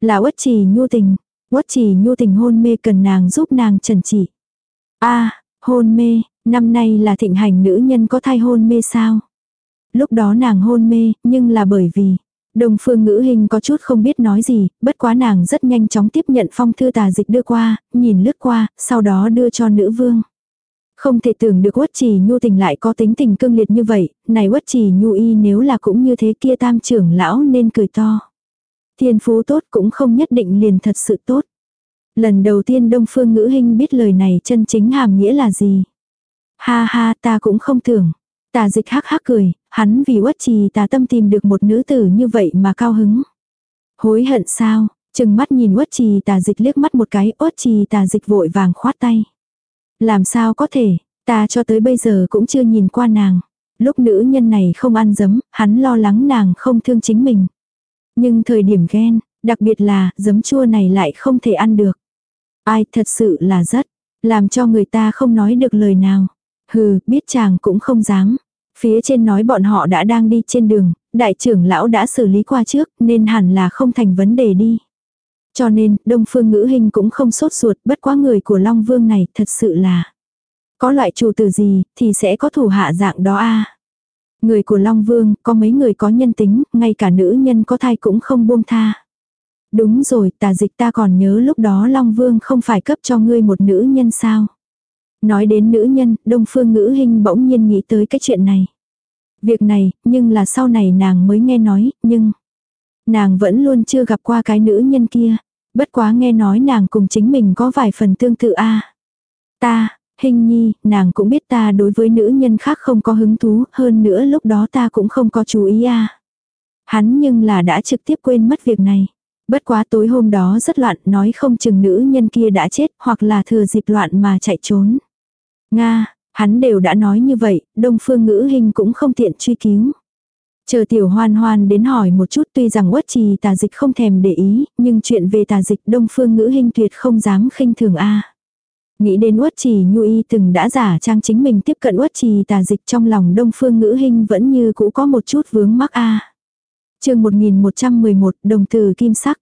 Là uất trì nhu tình, uất trì nhu tình hôn mê cần nàng giúp nàng trần trị. a hôn mê, năm nay là thịnh hành nữ nhân có thai hôn mê sao? Lúc đó nàng hôn mê, nhưng là bởi vì, Đồng phương ngữ hình có chút không biết nói gì, bất quá nàng rất nhanh chóng tiếp nhận phong thư tà dịch đưa qua, nhìn lướt qua, sau đó đưa cho nữ vương. Không thể tưởng được quất trì nhu tình lại có tính tình cương liệt như vậy, này quất trì nhu y nếu là cũng như thế kia tam trưởng lão nên cười to. Thiên phú tốt cũng không nhất định liền thật sự tốt. Lần đầu tiên đông phương ngữ hình biết lời này chân chính hàm nghĩa là gì. Ha ha ta cũng không tưởng. Tà dịch hắc hắc cười, hắn vì Quất trì tà tâm tìm được một nữ tử như vậy mà cao hứng. Hối hận sao, chừng mắt nhìn uất trì tà dịch liếc mắt một cái, uất trì tà dịch vội vàng khoát tay. Làm sao có thể, ta cho tới bây giờ cũng chưa nhìn qua nàng. Lúc nữ nhân này không ăn dấm, hắn lo lắng nàng không thương chính mình. Nhưng thời điểm ghen, đặc biệt là giấm chua này lại không thể ăn được. Ai thật sự là rất, làm cho người ta không nói được lời nào. Hừ, biết chàng cũng không dám. Phía trên nói bọn họ đã đang đi trên đường, đại trưởng lão đã xử lý qua trước nên hẳn là không thành vấn đề đi. Cho nên, đông phương ngữ hình cũng không sốt ruột bất quá người của Long Vương này thật sự là. Có loại chủ tử gì thì sẽ có thủ hạ dạng đó a Người của Long Vương có mấy người có nhân tính, ngay cả nữ nhân có thai cũng không buông tha. Đúng rồi, tà dịch ta còn nhớ lúc đó Long Vương không phải cấp cho ngươi một nữ nhân sao. Nói đến nữ nhân, đông phương ngữ hình bỗng nhiên nghĩ tới cái chuyện này. Việc này, nhưng là sau này nàng mới nghe nói, nhưng... Nàng vẫn luôn chưa gặp qua cái nữ nhân kia. Bất quá nghe nói nàng cùng chính mình có vài phần tương tự a Ta, hình nhi, nàng cũng biết ta đối với nữ nhân khác không có hứng thú, hơn nữa lúc đó ta cũng không có chú ý a Hắn nhưng là đã trực tiếp quên mất việc này. Bất quá tối hôm đó rất loạn, nói không chừng nữ nhân kia đã chết, hoặc là thừa dịp loạn mà chạy trốn. Nga, hắn đều đã nói như vậy, đông phương ngữ hình cũng không tiện truy cứu. Chờ tiểu hoan hoan đến hỏi một chút tuy rằng uất trì tà dịch không thèm để ý, nhưng chuyện về tà dịch đông phương ngữ hình tuyệt không dám khinh thường a Nghĩ đến uất trì nhu y từng đã giả trang chính mình tiếp cận uất trì tà dịch trong lòng đông phương ngữ hình vẫn như cũ có một chút vướng mắc a à. chương 1111 đồng từ kim sắc.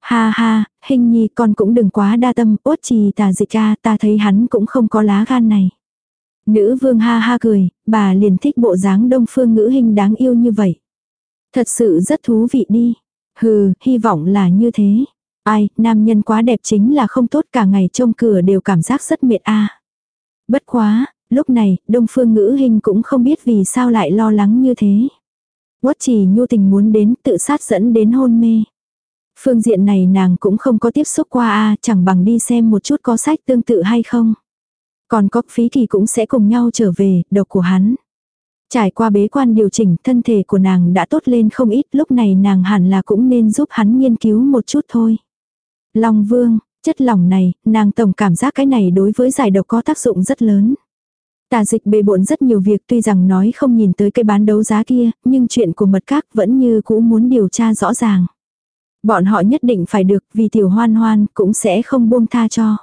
Ha ha, hình nhi con cũng đừng quá đa tâm, uất trì tà dịch ca ta thấy hắn cũng không có lá gan này. Nữ vương ha ha cười, bà liền thích bộ dáng đông phương ngữ hình đáng yêu như vậy. Thật sự rất thú vị đi. Hừ, hy vọng là như thế. Ai, nam nhân quá đẹp chính là không tốt cả ngày trông cửa đều cảm giác rất mệt a. Bất quá, lúc này, đông phương ngữ hình cũng không biết vì sao lại lo lắng như thế. Quất chỉ nhu tình muốn đến tự sát dẫn đến hôn mê. Phương diện này nàng cũng không có tiếp xúc qua a chẳng bằng đi xem một chút có sách tương tự hay không. Còn có phí kỳ cũng sẽ cùng nhau trở về, độc của hắn. Trải qua bế quan điều chỉnh, thân thể của nàng đã tốt lên không ít, lúc này nàng hẳn là cũng nên giúp hắn nghiên cứu một chút thôi. Long vương, chất lỏng này, nàng tổng cảm giác cái này đối với giải độc có tác dụng rất lớn. Tà dịch bề bộn rất nhiều việc tuy rằng nói không nhìn tới cái bán đấu giá kia, nhưng chuyện của mật các vẫn như cũ muốn điều tra rõ ràng. Bọn họ nhất định phải được vì tiểu hoan hoan cũng sẽ không buông tha cho.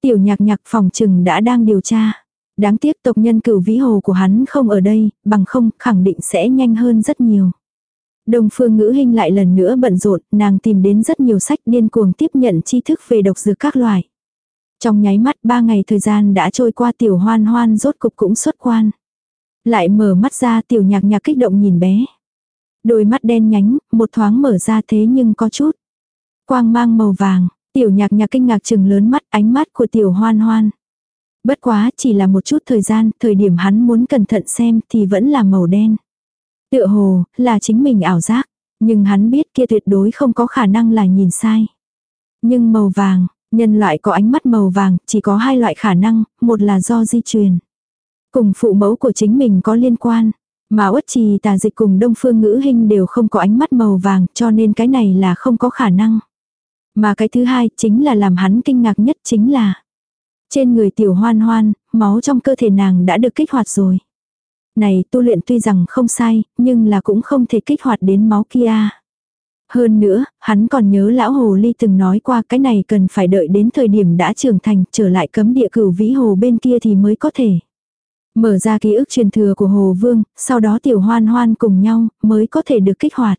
Tiểu nhạc nhạc phòng trừng đã đang điều tra. Đáng tiếc tộc nhân cửu vĩ hồ của hắn không ở đây, bằng không khẳng định sẽ nhanh hơn rất nhiều. Đồng phương ngữ hình lại lần nữa bận rộn, nàng tìm đến rất nhiều sách điên cuồng tiếp nhận tri thức về độc dược các loại. Trong nháy mắt ba ngày thời gian đã trôi qua tiểu hoan hoan rốt cục cũng xuất quan. Lại mở mắt ra tiểu nhạc nhạc kích động nhìn bé. Đôi mắt đen nhánh, một thoáng mở ra thế nhưng có chút. Quang mang màu vàng, tiểu nhạc nhạc kinh ngạc chừng lớn mắt ánh mắt của tiểu hoan hoan. Bất quá chỉ là một chút thời gian, thời điểm hắn muốn cẩn thận xem thì vẫn là màu đen. Tựa hồ, là chính mình ảo giác. Nhưng hắn biết kia tuyệt đối không có khả năng là nhìn sai. Nhưng màu vàng, nhân loại có ánh mắt màu vàng, chỉ có hai loại khả năng, một là do di truyền. Cùng phụ mẫu của chính mình có liên quan. Mà uất trì tà dịch cùng đông phương ngữ hình đều không có ánh mắt màu vàng cho nên cái này là không có khả năng. Mà cái thứ hai chính là làm hắn kinh ngạc nhất chính là trên người tiểu hoan hoan, máu trong cơ thể nàng đã được kích hoạt rồi. Này tu luyện tuy rằng không sai, nhưng là cũng không thể kích hoạt đến máu kia. Hơn nữa, hắn còn nhớ lão hồ ly từng nói qua cái này cần phải đợi đến thời điểm đã trưởng thành trở lại cấm địa cửu vĩ hồ bên kia thì mới có thể. Mở ra ký ức truyền thừa của Hồ Vương, sau đó tiểu hoan hoan cùng nhau mới có thể được kích hoạt.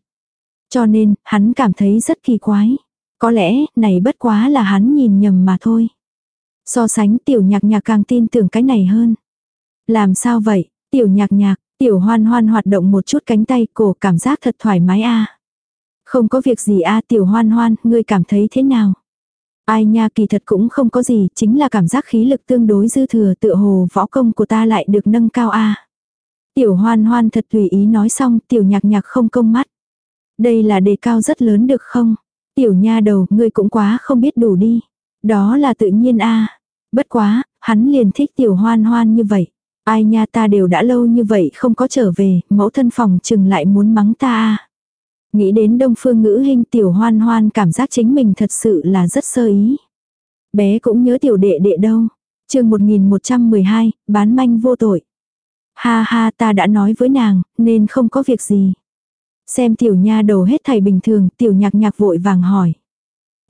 Cho nên, hắn cảm thấy rất kỳ quái. Có lẽ, này bất quá là hắn nhìn nhầm mà thôi. So sánh tiểu nhạc nhạc càng tin tưởng cái này hơn. Làm sao vậy, tiểu nhạc nhạc, tiểu hoan hoan hoạt động một chút cánh tay cổ cảm giác thật thoải mái a Không có việc gì a tiểu hoan hoan, ngươi cảm thấy thế nào? Ai nha kỳ thật cũng không có gì, chính là cảm giác khí lực tương đối dư thừa tựa hồ võ công của ta lại được nâng cao a Tiểu hoan hoan thật tùy ý nói xong, tiểu nhạc nhạc không công mắt. Đây là đề cao rất lớn được không? Tiểu nha đầu, ngươi cũng quá không biết đủ đi. Đó là tự nhiên a Bất quá, hắn liền thích tiểu hoan hoan như vậy. Ai nha ta đều đã lâu như vậy không có trở về, mẫu thân phòng chừng lại muốn mắng ta a Nghĩ đến đông phương ngữ hình tiểu hoan hoan cảm giác chính mình thật sự là rất sơ ý. Bé cũng nhớ tiểu đệ đệ đâu. chương 1112, bán manh vô tội. Ha ha ta đã nói với nàng, nên không có việc gì. Xem tiểu nha đầu hết thảy bình thường, tiểu nhạc nhạc vội vàng hỏi.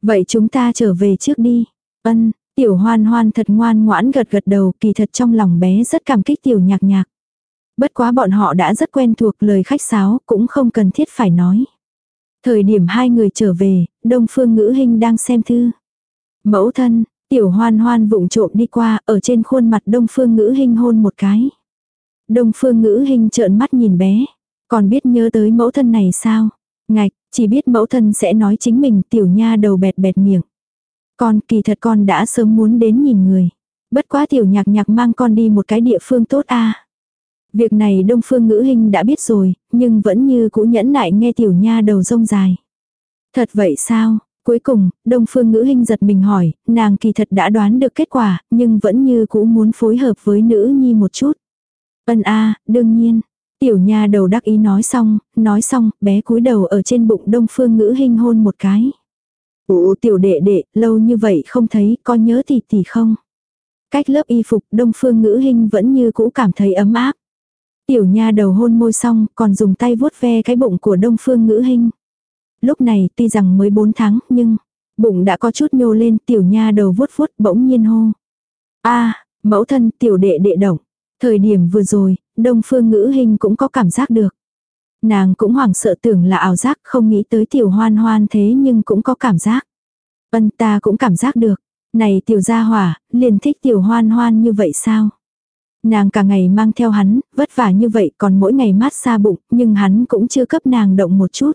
Vậy chúng ta trở về trước đi. Ân, tiểu hoan hoan thật ngoan ngoãn gật gật đầu, kỳ thật trong lòng bé rất cảm kích tiểu nhạc nhạc. Bất quá bọn họ đã rất quen thuộc lời khách sáo, cũng không cần thiết phải nói. Thời điểm hai người trở về, Đông Phương Ngữ Hinh đang xem thư. Mẫu thân, tiểu hoan hoan vụng trộm đi qua, ở trên khuôn mặt Đông Phương Ngữ Hinh hôn một cái. Đông Phương Ngữ Hinh trợn mắt nhìn bé. Còn biết nhớ tới mẫu thân này sao? Ngạch, chỉ biết mẫu thân sẽ nói chính mình tiểu nha đầu bẹt bẹt miệng. Con kỳ thật con đã sớm muốn đến nhìn người. Bất quá tiểu nhạc nhạc mang con đi một cái địa phương tốt a Việc này đông phương ngữ hình đã biết rồi, nhưng vẫn như cũ nhẫn nại nghe tiểu nha đầu rông dài. Thật vậy sao? Cuối cùng, đông phương ngữ hình giật mình hỏi, nàng kỳ thật đã đoán được kết quả, nhưng vẫn như cũ muốn phối hợp với nữ nhi một chút. Ân a đương nhiên. Tiểu nha đầu đắc ý nói xong, nói xong, bé cúi đầu ở trên bụng đông phương ngữ hình hôn một cái. Ủa tiểu đệ đệ, lâu như vậy không thấy, có nhớ tỷ tỷ không? Cách lớp y phục đông phương ngữ hình vẫn như cũ cảm thấy ấm áp. Tiểu nha đầu hôn môi xong, còn dùng tay vuốt ve cái bụng của đông phương ngữ hình. Lúc này, tuy rằng mới 4 tháng, nhưng, bụng đã có chút nhô lên, tiểu nha đầu vuốt vuốt bỗng nhiên hô. a mẫu thân, tiểu đệ đệ động. Thời điểm vừa rồi, đông phương ngữ hình cũng có cảm giác được. Nàng cũng hoảng sợ tưởng là ảo giác, không nghĩ tới tiểu hoan hoan thế nhưng cũng có cảm giác. vân ta cũng cảm giác được. Này tiểu gia hỏa, liền thích tiểu hoan hoan như vậy sao? Nàng cả ngày mang theo hắn, vất vả như vậy còn mỗi ngày mát xa bụng, nhưng hắn cũng chưa cấp nàng động một chút.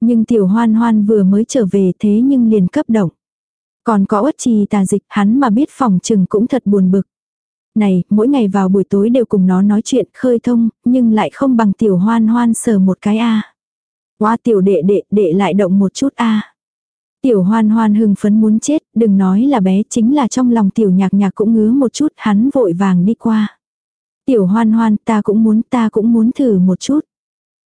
Nhưng tiểu hoan hoan vừa mới trở về thế nhưng liền cấp động. Còn có ớt trì tà dịch hắn mà biết phòng trừng cũng thật buồn bực. Này, mỗi ngày vào buổi tối đều cùng nó nói chuyện khơi thông, nhưng lại không bằng tiểu hoan hoan sờ một cái a Qua tiểu đệ đệ, đệ lại động một chút a Tiểu hoan hoan hưng phấn muốn chết, đừng nói là bé chính là trong lòng tiểu nhạc nhạc cũng ngứa một chút, hắn vội vàng đi qua. Tiểu hoan hoan ta cũng muốn ta cũng muốn thử một chút.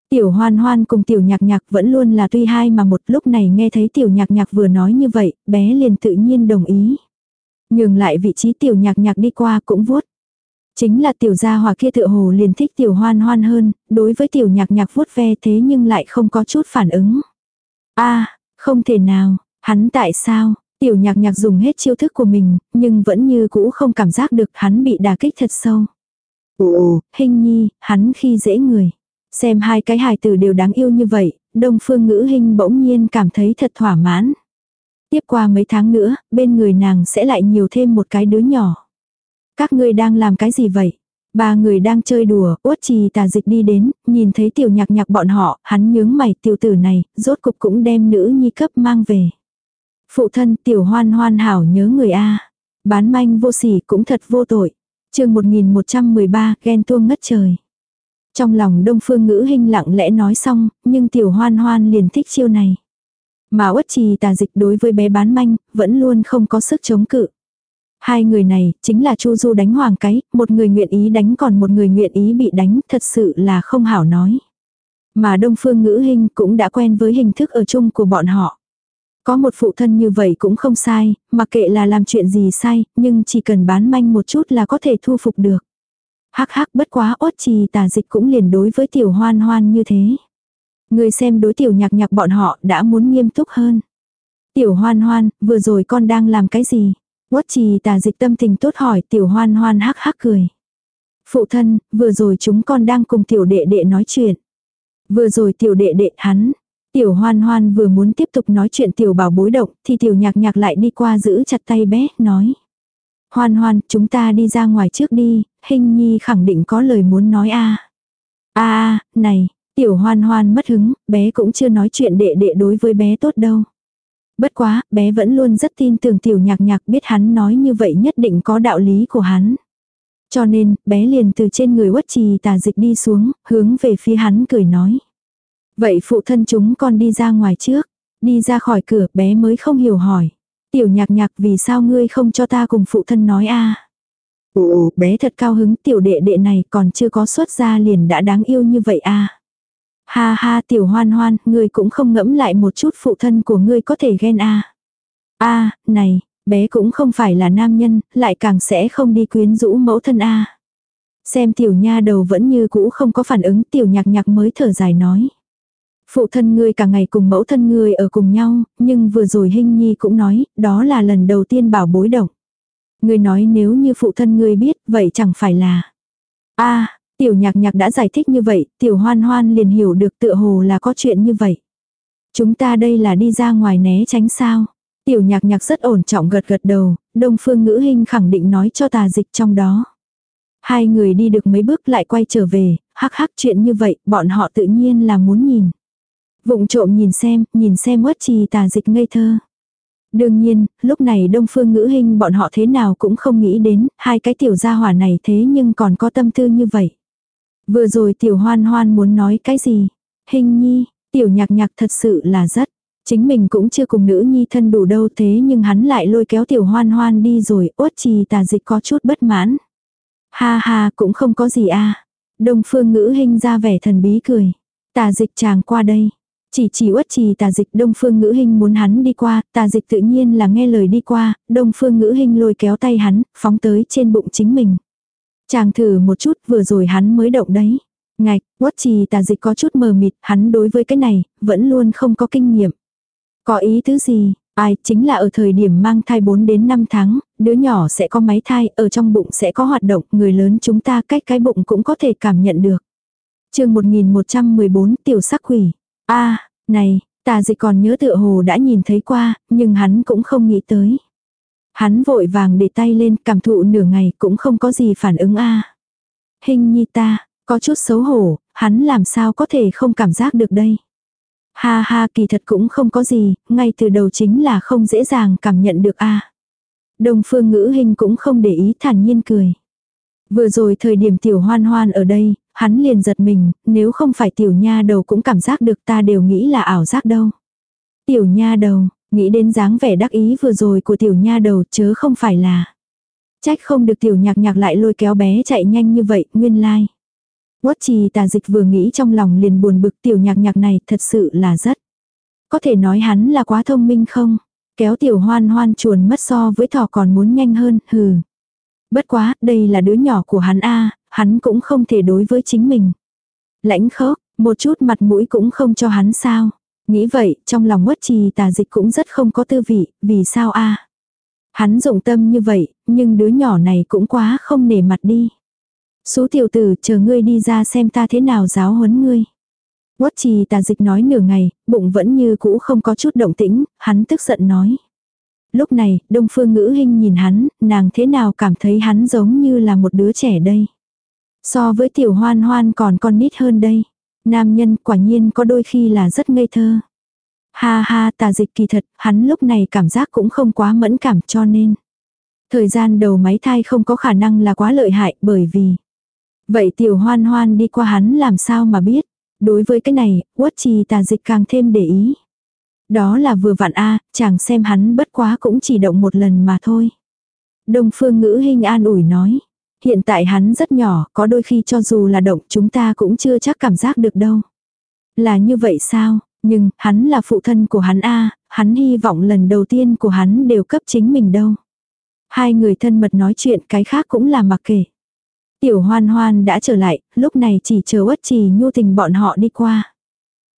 Tiểu hoan hoan cùng tiểu nhạc nhạc vẫn luôn là tuy hai mà một lúc này nghe thấy tiểu nhạc nhạc vừa nói như vậy, bé liền tự nhiên đồng ý. Nhường lại vị trí tiểu nhạc nhạc đi qua cũng vuốt. Chính là tiểu gia hòa kia tựa hồ liền thích tiểu hoan hoan hơn, đối với tiểu nhạc nhạc vuốt ve thế nhưng lại không có chút phản ứng. a không thể nào, hắn tại sao, tiểu nhạc nhạc dùng hết chiêu thức của mình, nhưng vẫn như cũ không cảm giác được hắn bị đả kích thật sâu. Ồ, hình nhi, hắn khi dễ người. Xem hai cái hài tử đều đáng yêu như vậy, đông phương ngữ hình bỗng nhiên cảm thấy thật thỏa mãn. Tiếp qua mấy tháng nữa, bên người nàng sẽ lại nhiều thêm một cái đứa nhỏ. Các ngươi đang làm cái gì vậy? Ba người đang chơi đùa, uất trì tà dịch đi đến, nhìn thấy tiểu nhạc nhạc bọn họ, hắn nhướng mày tiểu tử này, rốt cục cũng đem nữ nhi cấp mang về. Phụ thân tiểu hoan hoan hảo nhớ người A. Bán manh vô sỉ cũng thật vô tội. chương 1113, ghen tuông ngất trời. Trong lòng đông phương ngữ hình lặng lẽ nói xong, nhưng tiểu hoan hoan liền thích chiêu này. Mà uất trì tà dịch đối với bé bán manh, vẫn luôn không có sức chống cự. Hai người này, chính là Chu Du đánh hoàng cái, một người nguyện ý đánh còn một người nguyện ý bị đánh, thật sự là không hảo nói. Mà Đông Phương Ngữ Hình cũng đã quen với hình thức ở chung của bọn họ. Có một phụ thân như vậy cũng không sai, mặc kệ là làm chuyện gì sai, nhưng chỉ cần bán manh một chút là có thể thu phục được. Hắc hắc bất quá ốt trì tà dịch cũng liền đối với tiểu hoan hoan như thế. Người xem đối tiểu nhạc nhạc bọn họ đã muốn nghiêm túc hơn. Tiểu hoan hoan, vừa rồi con đang làm cái gì? Quất trì tà dịch tâm tình tốt hỏi tiểu hoan hoan hắc hắc cười. Phụ thân, vừa rồi chúng con đang cùng tiểu đệ đệ nói chuyện. Vừa rồi tiểu đệ đệ hắn, tiểu hoan hoan vừa muốn tiếp tục nói chuyện tiểu bảo bối động thì tiểu nhạc nhạc lại đi qua giữ chặt tay bé, nói. Hoan hoan, chúng ta đi ra ngoài trước đi, hình nhi khẳng định có lời muốn nói a a này, tiểu hoan hoan mất hứng, bé cũng chưa nói chuyện đệ đệ đối với bé tốt đâu. Bất quá, bé vẫn luôn rất tin tưởng tiểu nhạc nhạc biết hắn nói như vậy nhất định có đạo lý của hắn. Cho nên, bé liền từ trên người uất trì tà dịch đi xuống, hướng về phía hắn cười nói. Vậy phụ thân chúng con đi ra ngoài trước. Đi ra khỏi cửa bé mới không hiểu hỏi. Tiểu nhạc nhạc vì sao ngươi không cho ta cùng phụ thân nói a Ồ, bé thật cao hứng tiểu đệ đệ này còn chưa có xuất ra liền đã đáng yêu như vậy a Ha ha tiểu hoan hoan, ngươi cũng không ngẫm lại một chút phụ thân của ngươi có thể ghen a a này, bé cũng không phải là nam nhân, lại càng sẽ không đi quyến rũ mẫu thân a Xem tiểu nha đầu vẫn như cũ không có phản ứng tiểu nhạc nhạc mới thở dài nói. Phụ thân ngươi cả ngày cùng mẫu thân ngươi ở cùng nhau, nhưng vừa rồi Hinh Nhi cũng nói, đó là lần đầu tiên bảo bối động. Ngươi nói nếu như phụ thân ngươi biết, vậy chẳng phải là... a tiểu nhạc nhạc đã giải thích như vậy, tiểu hoan hoan liền hiểu được tựa hồ là có chuyện như vậy. Chúng ta đây là đi ra ngoài né tránh sao. Tiểu nhạc nhạc rất ổn trọng gật gật đầu, đông phương ngữ hình khẳng định nói cho tà dịch trong đó. Hai người đi được mấy bước lại quay trở về, hắc hắc chuyện như vậy, bọn họ tự nhiên là muốn nhìn. Vụng trộm nhìn xem, nhìn xem uất trì tà dịch ngây thơ. Đương nhiên, lúc này đông phương ngữ hình bọn họ thế nào cũng không nghĩ đến, hai cái tiểu gia hỏa này thế nhưng còn có tâm tư như vậy. Vừa rồi tiểu hoan hoan muốn nói cái gì? Hình nhi, tiểu nhạc nhạc thật sự là rất. Chính mình cũng chưa cùng nữ nhi thân đủ đâu thế nhưng hắn lại lôi kéo tiểu hoan hoan đi rồi, ốt trì tà dịch có chút bất mãn. Ha ha cũng không có gì a Đông phương ngữ hình ra vẻ thần bí cười. Tà dịch chàng qua đây. Chỉ chỉ uất trì tà dịch đông phương ngữ hình muốn hắn đi qua, tà dịch tự nhiên là nghe lời đi qua, đông phương ngữ hình lôi kéo tay hắn, phóng tới trên bụng chính mình. Chàng thử một chút vừa rồi hắn mới động đấy. Ngạch, quất trì tà dịch có chút mờ mịt, hắn đối với cái này, vẫn luôn không có kinh nghiệm. Có ý thứ gì, ai chính là ở thời điểm mang thai 4 đến 5 tháng, đứa nhỏ sẽ có máy thai, ở trong bụng sẽ có hoạt động, người lớn chúng ta cách cái bụng cũng có thể cảm nhận được. chương 1114 tiểu sắc quỷ a này, tà dịch còn nhớ tựa hồ đã nhìn thấy qua, nhưng hắn cũng không nghĩ tới. Hắn vội vàng để tay lên cảm thụ nửa ngày cũng không có gì phản ứng a Hình nhi ta, có chút xấu hổ, hắn làm sao có thể không cảm giác được đây. Ha ha kỳ thật cũng không có gì, ngay từ đầu chính là không dễ dàng cảm nhận được a Đồng phương ngữ hình cũng không để ý thản nhiên cười. Vừa rồi thời điểm tiểu hoan hoan ở đây, hắn liền giật mình, nếu không phải tiểu nha đầu cũng cảm giác được ta đều nghĩ là ảo giác đâu. Tiểu nha đầu, nghĩ đến dáng vẻ đắc ý vừa rồi của tiểu nha đầu chớ không phải là. Trách không được tiểu nhạc nhạc lại lôi kéo bé chạy nhanh như vậy, nguyên lai. Like. Quất trì tà dịch vừa nghĩ trong lòng liền buồn bực tiểu nhạc nhạc này thật sự là rất. Có thể nói hắn là quá thông minh không? Kéo tiểu hoan hoan chuồn mất so với thỏ còn muốn nhanh hơn, hừ. Bất quá, đây là đứa nhỏ của hắn a hắn cũng không thể đối với chính mình. Lãnh khốc, một chút mặt mũi cũng không cho hắn sao. Nghĩ vậy, trong lòng quất trì tà dịch cũng rất không có tư vị, vì sao a Hắn dụng tâm như vậy, nhưng đứa nhỏ này cũng quá không nể mặt đi. Số tiểu tử chờ ngươi đi ra xem ta thế nào giáo huấn ngươi. Quất trì tà dịch nói nửa ngày, bụng vẫn như cũ không có chút động tĩnh, hắn tức giận nói. Lúc này, đông phương ngữ hình nhìn hắn, nàng thế nào cảm thấy hắn giống như là một đứa trẻ đây. So với tiểu hoan hoan còn con nít hơn đây. Nam nhân quả nhiên có đôi khi là rất ngây thơ. Ha ha tà dịch kỳ thật, hắn lúc này cảm giác cũng không quá mẫn cảm cho nên. Thời gian đầu máy thai không có khả năng là quá lợi hại bởi vì. Vậy tiểu hoan hoan đi qua hắn làm sao mà biết. Đối với cái này, quất trì tà dịch càng thêm để ý. Đó là vừa vặn a chàng xem hắn bất quá cũng chỉ động một lần mà thôi. Đông phương ngữ hình an ủi nói. Hiện tại hắn rất nhỏ, có đôi khi cho dù là động chúng ta cũng chưa chắc cảm giác được đâu. Là như vậy sao? Nhưng, hắn là phụ thân của hắn a hắn hy vọng lần đầu tiên của hắn đều cấp chính mình đâu. Hai người thân mật nói chuyện cái khác cũng là mặc kệ. Tiểu hoan hoan đã trở lại, lúc này chỉ chờ uất trì nhu tình bọn họ đi qua.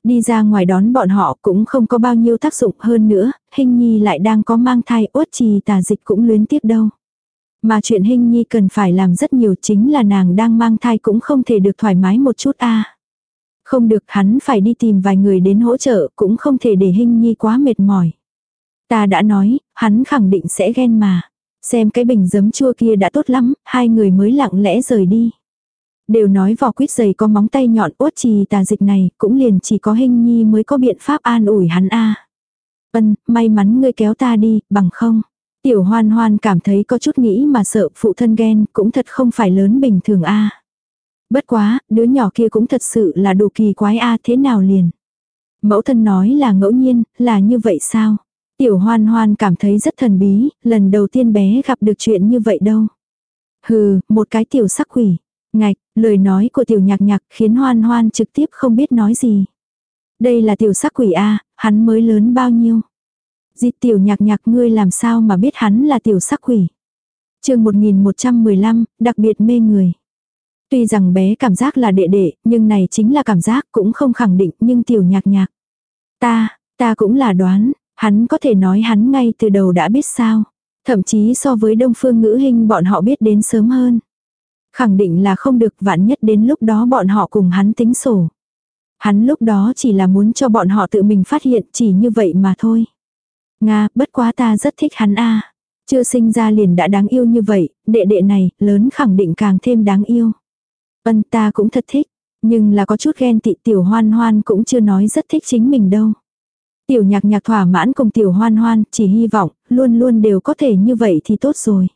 Đi ra ngoài đón bọn họ cũng không có bao nhiêu tác dụng hơn nữa, hình nhi lại đang có mang thai uất trì tà dịch cũng luyến tiếp đâu. Mà chuyện hình nhi cần phải làm rất nhiều chính là nàng đang mang thai cũng không thể được thoải mái một chút a Không được hắn phải đi tìm vài người đến hỗ trợ cũng không thể để hình nhi quá mệt mỏi. Ta đã nói, hắn khẳng định sẽ ghen mà. Xem cái bình giấm chua kia đã tốt lắm, hai người mới lặng lẽ rời đi. Đều nói vỏ quýt dày có móng tay nhọn uất trì tà dịch này, cũng liền chỉ có hình nhi mới có biện pháp an ủi hắn a Ân, may mắn ngươi kéo ta đi, bằng không. Tiểu hoan hoan cảm thấy có chút nghĩ mà sợ phụ thân ghen cũng thật không phải lớn bình thường a Bất quá, đứa nhỏ kia cũng thật sự là đồ kỳ quái a thế nào liền. Mẫu thân nói là ngẫu nhiên, là như vậy sao? Tiểu hoan hoan cảm thấy rất thần bí, lần đầu tiên bé gặp được chuyện như vậy đâu. Hừ, một cái tiểu sắc quỷ. Ngạch, lời nói của tiểu nhạc nhạc khiến hoan hoan trực tiếp không biết nói gì. Đây là tiểu sắc quỷ A, hắn mới lớn bao nhiêu. Dịt tiểu nhạc nhạc ngươi làm sao mà biết hắn là tiểu sắc quỷ. chương 1115, đặc biệt mê người. Tuy rằng bé cảm giác là đệ đệ, nhưng này chính là cảm giác cũng không khẳng định nhưng tiểu nhạc nhạc. Ta, ta cũng là đoán, hắn có thể nói hắn ngay từ đầu đã biết sao. Thậm chí so với đông phương ngữ hình bọn họ biết đến sớm hơn. Khẳng định là không được vạn nhất đến lúc đó bọn họ cùng hắn tính sổ. Hắn lúc đó chỉ là muốn cho bọn họ tự mình phát hiện chỉ như vậy mà thôi. Nga, bất quá ta rất thích hắn a Chưa sinh ra liền đã đáng yêu như vậy, đệ đệ này, lớn khẳng định càng thêm đáng yêu. Vân ta cũng thật thích, nhưng là có chút ghen tị tiểu hoan hoan cũng chưa nói rất thích chính mình đâu. Tiểu nhạc nhạc thỏa mãn cùng tiểu hoan hoan, chỉ hy vọng, luôn luôn đều có thể như vậy thì tốt rồi.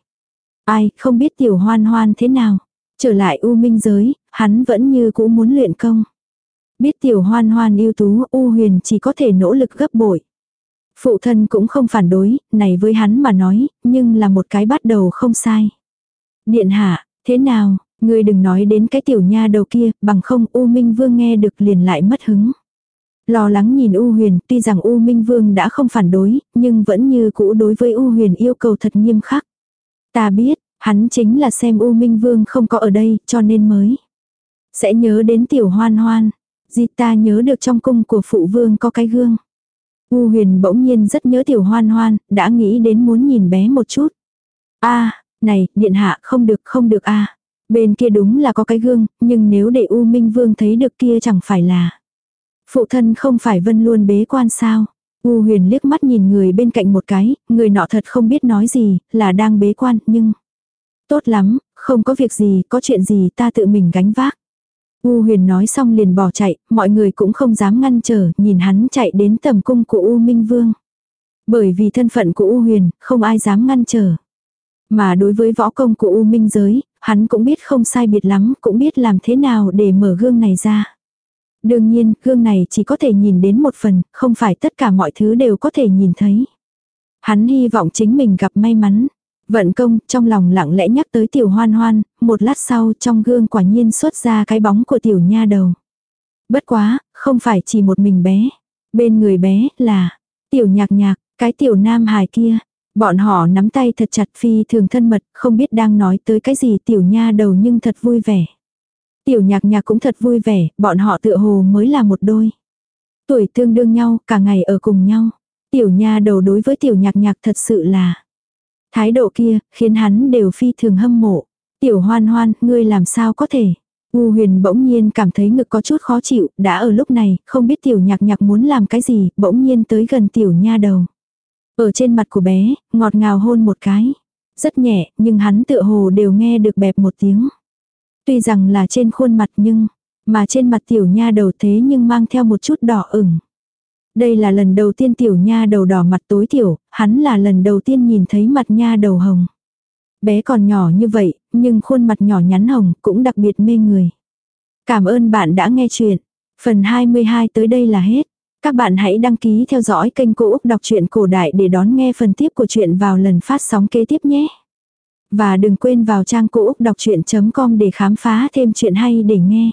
Ai, không biết tiểu hoan hoan thế nào. Trở lại u minh giới, hắn vẫn như cũ muốn luyện công. Biết tiểu hoan hoan yêu tú, u huyền chỉ có thể nỗ lực gấp bội. Phụ thân cũng không phản đối, này với hắn mà nói, nhưng là một cái bắt đầu không sai. Điện hạ, thế nào, ngươi đừng nói đến cái tiểu nha đầu kia, bằng không U Minh Vương nghe được liền lại mất hứng. Lo lắng nhìn U Huyền, tuy rằng U Minh Vương đã không phản đối, nhưng vẫn như cũ đối với U Huyền yêu cầu thật nghiêm khắc. Ta biết, hắn chính là xem U Minh Vương không có ở đây, cho nên mới. Sẽ nhớ đến tiểu hoan hoan. Di ta nhớ được trong cung của phụ vương có cái gương. U huyền bỗng nhiên rất nhớ tiểu hoan hoan, đã nghĩ đến muốn nhìn bé một chút. a này, điện hạ không được không được a Bên kia đúng là có cái gương, nhưng nếu để U Minh Vương thấy được kia chẳng phải là. Phụ thân không phải vân luôn bế quan sao. U huyền liếc mắt nhìn người bên cạnh một cái, người nọ thật không biết nói gì, là đang bế quan, nhưng... Tốt lắm, không có việc gì, có chuyện gì ta tự mình gánh vác. U huyền nói xong liền bỏ chạy, mọi người cũng không dám ngăn trở, nhìn hắn chạy đến tầm cung của U Minh Vương. Bởi vì thân phận của U huyền, không ai dám ngăn trở. Mà đối với võ công của U Minh giới, hắn cũng biết không sai biệt lắm, cũng biết làm thế nào để mở gương này ra. Đương nhiên, gương này chỉ có thể nhìn đến một phần, không phải tất cả mọi thứ đều có thể nhìn thấy. Hắn hy vọng chính mình gặp may mắn. Vận công, trong lòng lặng lẽ nhắc tới tiểu hoan hoan, một lát sau trong gương quả nhiên xuất ra cái bóng của tiểu nha đầu. Bất quá, không phải chỉ một mình bé. Bên người bé là tiểu nhạc nhạc, cái tiểu nam hài kia. Bọn họ nắm tay thật chặt phi thường thân mật, không biết đang nói tới cái gì tiểu nha đầu nhưng thật vui vẻ. Tiểu nhạc nhạc cũng thật vui vẻ, bọn họ tựa hồ mới là một đôi. Tuổi tương đương nhau, cả ngày ở cùng nhau. Tiểu nha đầu đối với tiểu nhạc nhạc thật sự là Thái độ kia, khiến hắn đều phi thường hâm mộ. Tiểu hoan hoan, ngươi làm sao có thể. U huyền bỗng nhiên cảm thấy ngực có chút khó chịu, đã ở lúc này, không biết tiểu nhạc nhạc muốn làm cái gì, bỗng nhiên tới gần tiểu nha đầu. Ở trên mặt của bé, ngọt ngào hôn một cái. Rất nhẹ, nhưng hắn tựa hồ đều nghe được bẹp một tiếng. Tuy rằng là trên khuôn mặt nhưng, mà trên mặt tiểu nha đầu thế nhưng mang theo một chút đỏ ửng. Đây là lần đầu tiên tiểu nha đầu đỏ mặt tối thiểu, hắn là lần đầu tiên nhìn thấy mặt nha đầu hồng. Bé còn nhỏ như vậy, nhưng khuôn mặt nhỏ nhắn hồng cũng đặc biệt mê người. Cảm ơn bạn đã nghe chuyện. Phần 22 tới đây là hết. Các bạn hãy đăng ký theo dõi kênh Cô Úc Đọc truyện Cổ Đại để đón nghe phần tiếp của chuyện vào lần phát sóng kế tiếp nhé. Và đừng quên vào trang Cô Úc Đọc Chuyện.com để khám phá thêm chuyện hay để nghe.